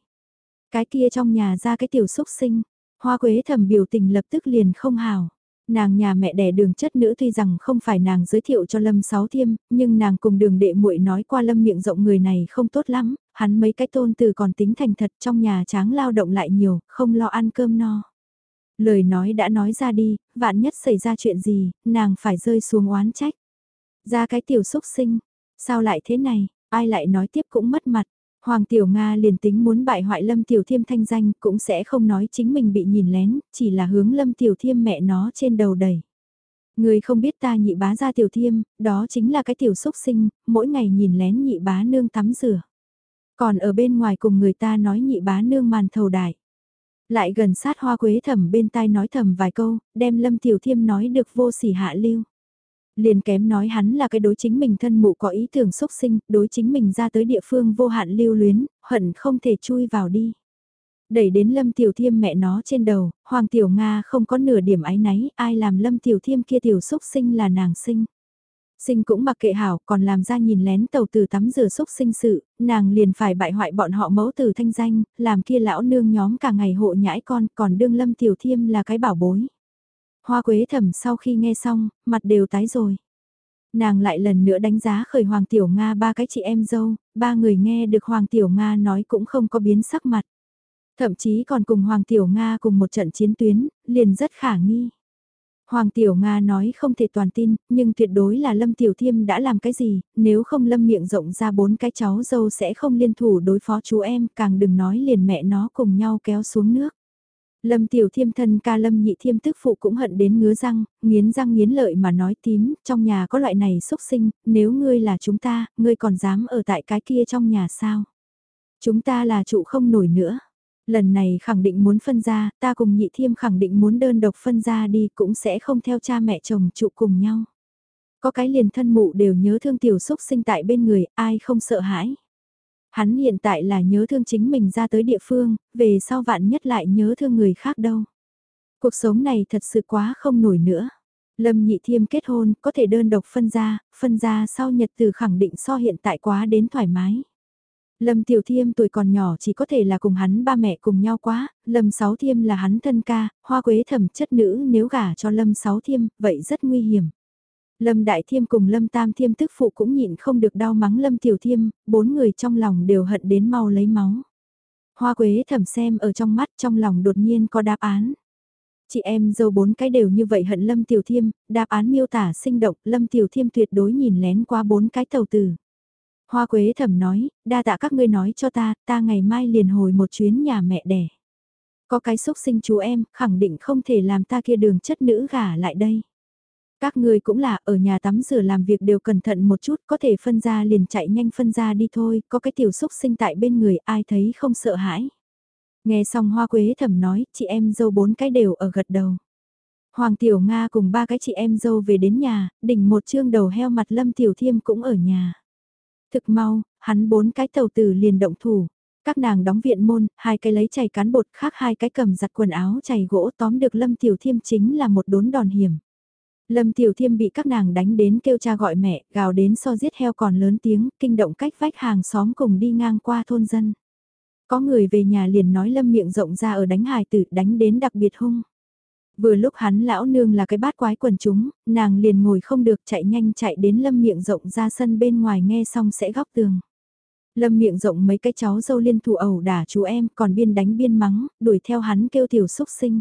Cái kia trong nhà ra cái tiểu xúc sinh, hoa quế thầm biểu tình lập tức liền không hào. Nàng nhà mẹ đẻ đường chất nữ tuy rằng không phải nàng giới thiệu cho Lâm Sáu Thiêm, nhưng nàng cùng đường đệ muội nói qua Lâm miệng rộng người này không tốt lắm, hắn mấy cái tôn từ còn tính thành thật trong nhà tráng lao động lại nhiều, không lo ăn cơm no. Lời nói đã nói ra đi, vạn nhất xảy ra chuyện gì, nàng phải rơi xuống oán trách. Ra cái tiểu xúc sinh, sao lại thế này, ai lại nói tiếp cũng mất mặt. Hoàng Tiểu Nga liền tính muốn bại hoại Lâm Tiểu Thiêm thanh danh cũng sẽ không nói chính mình bị nhìn lén, chỉ là hướng Lâm Tiểu Thiêm mẹ nó trên đầu đẩy. Người không biết ta nhị bá ra Tiểu Thiêm, đó chính là cái tiểu xúc sinh, mỗi ngày nhìn lén nhị bá nương tắm rửa. Còn ở bên ngoài cùng người ta nói nhị bá nương màn thầu đại. Lại gần sát hoa quế thẩm bên tai nói thầm vài câu, đem Lâm Tiểu Thiêm nói được vô sỉ hạ lưu. Liền kém nói hắn là cái đối chính mình thân mụ có ý tưởng xúc sinh, đối chính mình ra tới địa phương vô hạn lưu luyến, hận không thể chui vào đi. Đẩy đến Lâm Tiểu Thiêm mẹ nó trên đầu, Hoàng Tiểu Nga không có nửa điểm ái náy, ai làm Lâm Tiểu Thiêm kia tiểu xúc sinh là nàng sinh. Sinh cũng mặc kệ hảo, còn làm ra nhìn lén tàu từ tắm rửa xúc sinh sự, nàng liền phải bại hoại bọn họ mẫu từ thanh danh, làm kia lão nương nhóm cả ngày hộ nhãi con, còn đương Lâm Tiểu Thiêm là cái bảo bối. Hoa quế thẩm sau khi nghe xong, mặt đều tái rồi. Nàng lại lần nữa đánh giá khởi Hoàng Tiểu Nga ba cái chị em dâu, ba người nghe được Hoàng Tiểu Nga nói cũng không có biến sắc mặt. Thậm chí còn cùng Hoàng Tiểu Nga cùng một trận chiến tuyến, liền rất khả nghi. Hoàng Tiểu Nga nói không thể toàn tin, nhưng tuyệt đối là Lâm Tiểu Thiêm đã làm cái gì, nếu không Lâm miệng rộng ra bốn cái cháu dâu sẽ không liên thủ đối phó chú em, càng đừng nói liền mẹ nó cùng nhau kéo xuống nước. Lâm tiểu thiêm thân ca lâm nhị thiêm tức phụ cũng hận đến ngứa răng, nghiến răng nghiến lợi mà nói tím, trong nhà có loại này xúc sinh, nếu ngươi là chúng ta, ngươi còn dám ở tại cái kia trong nhà sao? Chúng ta là trụ không nổi nữa. Lần này khẳng định muốn phân ra, ta cùng nhị thiêm khẳng định muốn đơn độc phân ra đi cũng sẽ không theo cha mẹ chồng trụ cùng nhau. Có cái liền thân mụ đều nhớ thương tiểu xúc sinh tại bên người, ai không sợ hãi. Hắn hiện tại là nhớ thương chính mình ra tới địa phương, về sau vạn nhất lại nhớ thương người khác đâu. Cuộc sống này thật sự quá không nổi nữa. Lâm nhị thiêm kết hôn, có thể đơn độc phân ra, phân ra sau nhật từ khẳng định so hiện tại quá đến thoải mái. Lâm Tiểu Thiêm tuổi còn nhỏ chỉ có thể là cùng hắn ba mẹ cùng nhau quá, Lâm Sáu Thiêm là hắn thân ca, hoa quế thẩm chất nữ nếu gả cho Lâm Sáu Thiêm, vậy rất nguy hiểm. Lâm Đại Thiêm cùng Lâm Tam Thiêm tức phụ cũng nhịn không được đau mắng Lâm Tiểu Thiêm, bốn người trong lòng đều hận đến mau lấy máu. Hoa quế thẩm xem ở trong mắt trong lòng đột nhiên có đáp án. Chị em dâu bốn cái đều như vậy hận Lâm Tiểu Thiêm, đáp án miêu tả sinh động, Lâm Tiểu Thiêm tuyệt đối nhìn lén qua bốn cái tàu tử. Hoa Quế thẩm nói, đa tạ các ngươi nói cho ta, ta ngày mai liền hồi một chuyến nhà mẹ đẻ. Có cái xúc sinh chú em, khẳng định không thể làm ta kia đường chất nữ gả lại đây. Các ngươi cũng là ở nhà tắm rửa làm việc đều cẩn thận một chút, có thể phân ra liền chạy nhanh phân ra đi thôi, có cái tiểu xúc sinh tại bên người ai thấy không sợ hãi. Nghe xong Hoa Quế thẩm nói, chị em dâu bốn cái đều ở gật đầu. Hoàng Tiểu Nga cùng ba cái chị em dâu về đến nhà, đỉnh một chương đầu heo mặt Lâm Tiểu Thiêm cũng ở nhà. Thực mau, hắn bốn cái tàu tử liền động thủ. Các nàng đóng viện môn, hai cái lấy chày cán bột khác hai cái cầm giặt quần áo chày gỗ tóm được Lâm Tiểu Thiêm chính là một đốn đòn hiểm. Lâm Tiểu Thiêm bị các nàng đánh đến kêu cha gọi mẹ, gào đến so giết heo còn lớn tiếng, kinh động cách vách hàng xóm cùng đi ngang qua thôn dân. Có người về nhà liền nói Lâm miệng rộng ra ở đánh hài tử, đánh đến đặc biệt hung. Vừa lúc hắn lão nương là cái bát quái quần chúng, nàng liền ngồi không được chạy nhanh chạy đến lâm miệng rộng ra sân bên ngoài nghe xong sẽ góc tường. Lâm miệng rộng mấy cái cháu dâu liên thủ ẩu đả chú em còn biên đánh biên mắng, đuổi theo hắn kêu tiểu xúc sinh.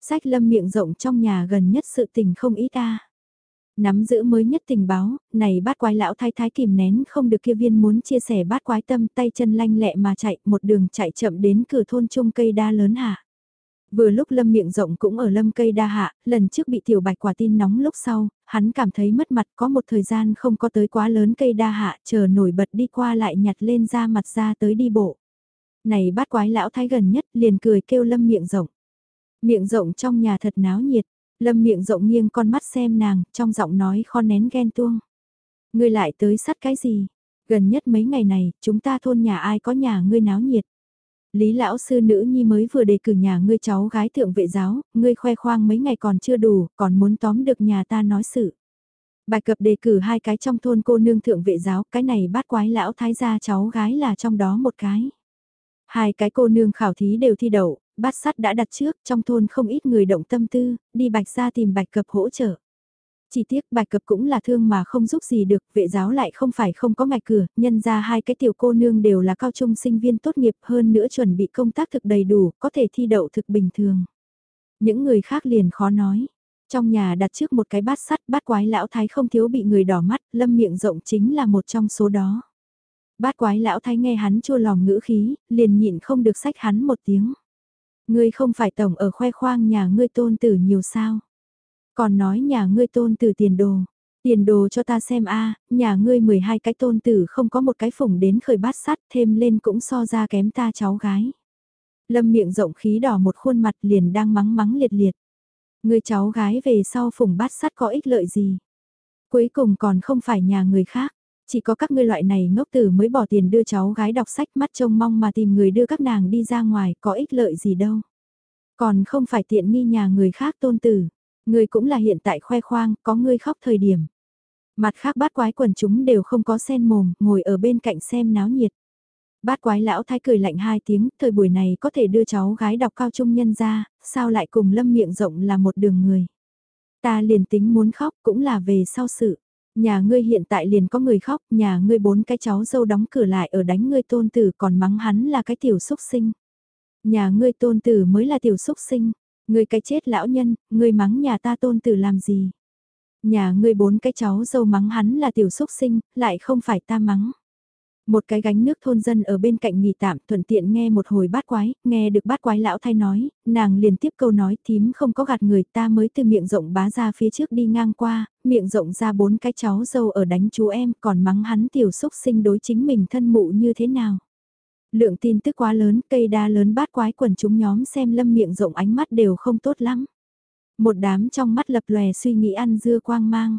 Sách lâm miệng rộng trong nhà gần nhất sự tình không ít ta. Nắm giữ mới nhất tình báo, này bát quái lão thái thái kìm nén không được kia viên muốn chia sẻ bát quái tâm tay chân lanh lẹ mà chạy một đường chạy chậm đến cửa thôn trung cây đa lớn hạ. Vừa lúc lâm miệng rộng cũng ở lâm cây đa hạ, lần trước bị tiểu bạch quả tin nóng lúc sau, hắn cảm thấy mất mặt có một thời gian không có tới quá lớn cây đa hạ, chờ nổi bật đi qua lại nhặt lên ra mặt ra tới đi bộ. Này bát quái lão thái gần nhất liền cười kêu lâm miệng rộng. Miệng rộng trong nhà thật náo nhiệt, lâm miệng rộng nghiêng con mắt xem nàng, trong giọng nói kho nén ghen tuông. Ngươi lại tới sắt cái gì? Gần nhất mấy ngày này, chúng ta thôn nhà ai có nhà ngươi náo nhiệt. Lý lão sư nữ nhi mới vừa đề cử nhà ngươi cháu gái thượng vệ giáo, ngươi khoe khoang mấy ngày còn chưa đủ, còn muốn tóm được nhà ta nói sự. Bài cập đề cử hai cái trong thôn cô nương thượng vệ giáo, cái này bát quái lão thái gia cháu gái là trong đó một cái. Hai cái cô nương khảo thí đều thi đậu, bát sắt đã đặt trước, trong thôn không ít người động tâm tư, đi bạch ra tìm bạch cập hỗ trợ. Chỉ tiếc bạch cập cũng là thương mà không giúp gì được, vệ giáo lại không phải không có ngạch cửa, nhân ra hai cái tiểu cô nương đều là cao trung sinh viên tốt nghiệp hơn nữa chuẩn bị công tác thực đầy đủ, có thể thi đậu thực bình thường. Những người khác liền khó nói. Trong nhà đặt trước một cái bát sắt, bát quái lão thái không thiếu bị người đỏ mắt, lâm miệng rộng chính là một trong số đó. Bát quái lão thái nghe hắn chua lòng ngữ khí, liền nhịn không được sách hắn một tiếng. Ngươi không phải tổng ở khoe khoang nhà ngươi tôn tử nhiều sao. Còn nói nhà ngươi tôn tử tiền đồ. Tiền đồ cho ta xem a, nhà ngươi 12 cái tôn tử không có một cái phủng đến khởi bát sắt thêm lên cũng so ra kém ta cháu gái. Lâm miệng rộng khí đỏ một khuôn mặt liền đang mắng mắng liệt liệt. Người cháu gái về sau phủng bát sắt có ích lợi gì? Cuối cùng còn không phải nhà người khác. Chỉ có các ngươi loại này ngốc tử mới bỏ tiền đưa cháu gái đọc sách mắt trông mong mà tìm người đưa các nàng đi ra ngoài có ích lợi gì đâu. Còn không phải tiện nghi nhà người khác tôn tử. người cũng là hiện tại khoe khoang, có ngươi khóc thời điểm. Mặt khác bát quái quần chúng đều không có sen mồm, ngồi ở bên cạnh xem náo nhiệt. Bát quái lão thái cười lạnh hai tiếng, thời buổi này có thể đưa cháu gái đọc cao trung nhân ra, sao lại cùng lâm miệng rộng là một đường người. Ta liền tính muốn khóc cũng là về sau sự. Nhà ngươi hiện tại liền có người khóc, nhà ngươi bốn cái cháu dâu đóng cửa lại ở đánh ngươi tôn tử còn mắng hắn là cái tiểu xúc sinh. Nhà ngươi tôn tử mới là tiểu xúc sinh, Ngươi cái chết lão nhân, ngươi mắng nhà ta tôn tử làm gì? Nhà ngươi bốn cái cháu dâu mắng hắn là tiểu xúc sinh, lại không phải ta mắng. Một cái gánh nước thôn dân ở bên cạnh nghỉ tạm thuận tiện nghe một hồi bát quái, nghe được bát quái lão thay nói, nàng liền tiếp câu nói thím không có gạt người ta mới từ miệng rộng bá ra phía trước đi ngang qua, miệng rộng ra bốn cái cháu dâu ở đánh chú em còn mắng hắn tiểu xúc sinh đối chính mình thân mụ như thế nào. Lượng tin tức quá lớn, cây đa lớn bát quái quần chúng nhóm xem lâm miệng rộng ánh mắt đều không tốt lắm. Một đám trong mắt lập lòe suy nghĩ ăn dưa quang mang.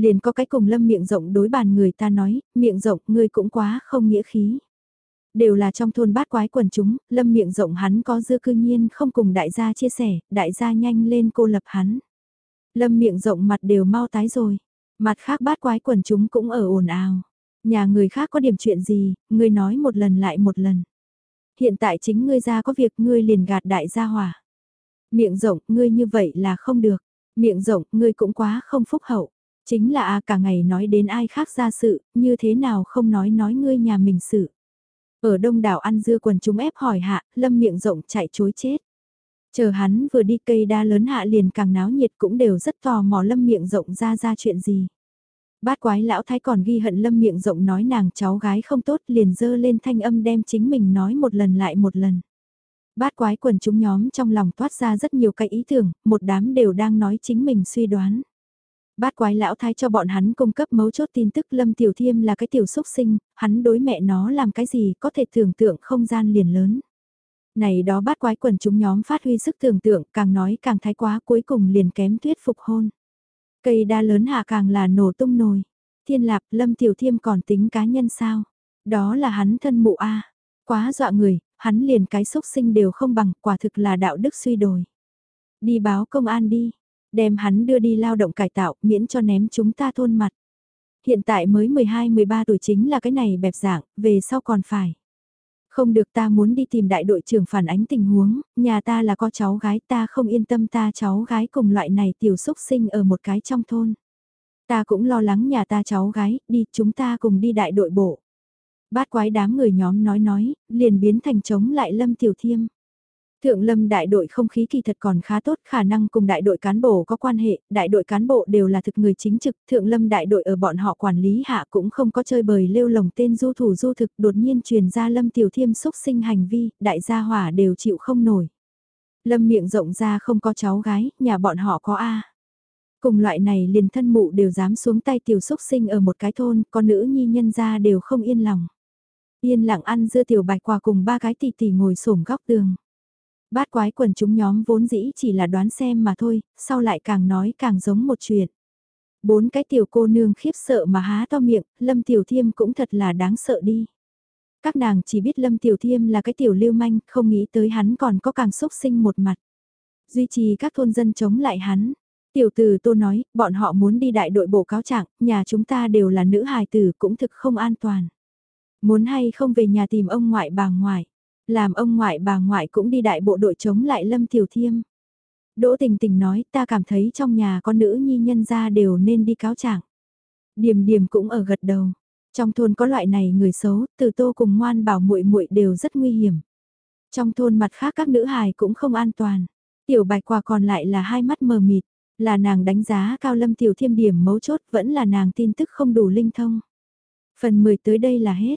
Liền có cái cùng lâm miệng rộng đối bàn người ta nói, miệng rộng ngươi cũng quá không nghĩa khí. Đều là trong thôn bát quái quần chúng, lâm miệng rộng hắn có dư cư nhiên không cùng đại gia chia sẻ, đại gia nhanh lên cô lập hắn. Lâm miệng rộng mặt đều mau tái rồi, mặt khác bát quái quần chúng cũng ở ồn ào. Nhà người khác có điểm chuyện gì, ngươi nói một lần lại một lần. Hiện tại chính ngươi ra có việc ngươi liền gạt đại gia hỏa. Miệng rộng, ngươi như vậy là không được. Miệng rộng, ngươi cũng quá không phúc hậu. Chính là à cả ngày nói đến ai khác ra sự, như thế nào không nói nói ngươi nhà mình sự. Ở đông đảo ăn dưa quần chúng ép hỏi hạ, lâm miệng rộng chạy chối chết. Chờ hắn vừa đi cây đa lớn hạ liền càng náo nhiệt cũng đều rất tò mò lâm miệng rộng ra ra chuyện gì. Bát quái lão thái còn ghi hận lâm miệng rộng nói nàng cháu gái không tốt liền dơ lên thanh âm đem chính mình nói một lần lại một lần. Bát quái quần chúng nhóm trong lòng toát ra rất nhiều cái ý tưởng, một đám đều đang nói chính mình suy đoán. Bát quái lão thái cho bọn hắn cung cấp mấu chốt tin tức Lâm Tiểu Thiêm là cái tiểu xúc sinh, hắn đối mẹ nó làm cái gì có thể tưởng tượng không gian liền lớn. Này đó bát quái quần chúng nhóm phát huy sức tưởng tượng càng nói càng thái quá cuối cùng liền kém thuyết phục hôn. Cây đa lớn hạ càng là nổ tung nồi. Thiên lạp Lâm Tiểu Thiêm còn tính cá nhân sao? Đó là hắn thân mụ A. Quá dọa người, hắn liền cái xúc sinh đều không bằng, quả thực là đạo đức suy đồi. Đi báo công an đi, đem hắn đưa đi lao động cải tạo, miễn cho ném chúng ta thôn mặt. Hiện tại mới 12-13 tuổi chính là cái này bẹp dạng, về sau còn phải. Không được ta muốn đi tìm đại đội trưởng phản ánh tình huống, nhà ta là có cháu gái ta không yên tâm ta cháu gái cùng loại này tiểu xúc sinh ở một cái trong thôn. Ta cũng lo lắng nhà ta cháu gái, đi chúng ta cùng đi đại đội bộ. Bát quái đám người nhóm nói nói, liền biến thành chống lại Lâm Tiểu Thiêm. Thượng lâm đại đội không khí kỳ thật còn khá tốt, khả năng cùng đại đội cán bộ có quan hệ, đại đội cán bộ đều là thực người chính trực, thượng lâm đại đội ở bọn họ quản lý hạ cũng không có chơi bời lêu lồng tên du thủ du thực, đột nhiên truyền ra lâm tiểu thiêm xúc sinh hành vi, đại gia hỏa đều chịu không nổi. Lâm miệng rộng ra không có cháu gái, nhà bọn họ có A. Cùng loại này liền thân mụ đều dám xuống tay tiểu xúc sinh ở một cái thôn, con nữ nhi nhân ra đều không yên lòng. Yên lặng ăn dưa tiểu bạch quà cùng ba cái tỷ tỷ ngồi sổm góc tường. Bát quái quần chúng nhóm vốn dĩ chỉ là đoán xem mà thôi, sau lại càng nói càng giống một chuyện. Bốn cái tiểu cô nương khiếp sợ mà há to miệng, Lâm Tiểu Thiêm cũng thật là đáng sợ đi. Các nàng chỉ biết Lâm Tiểu Thiêm là cái tiểu lưu manh, không nghĩ tới hắn còn có càng xúc sinh một mặt. Duy trì các thôn dân chống lại hắn. Tiểu tử tô nói, bọn họ muốn đi đại đội bộ cáo trạng, nhà chúng ta đều là nữ hài tử cũng thực không an toàn. Muốn hay không về nhà tìm ông ngoại bà ngoại. Làm ông ngoại bà ngoại cũng đi đại bộ đội chống lại Lâm Tiểu Thiêm. Đỗ Tình Tình nói ta cảm thấy trong nhà con nữ nhi nhân gia đều nên đi cáo trạng. Điềm điềm cũng ở gật đầu. Trong thôn có loại này người xấu, từ tô cùng ngoan bảo muội muội đều rất nguy hiểm. Trong thôn mặt khác các nữ hài cũng không an toàn. Tiểu bạch quả còn lại là hai mắt mờ mịt, là nàng đánh giá cao lâm tiểu thiêm điểm mấu chốt vẫn là nàng tin tức không đủ linh thông. Phần 10 tới đây là hết.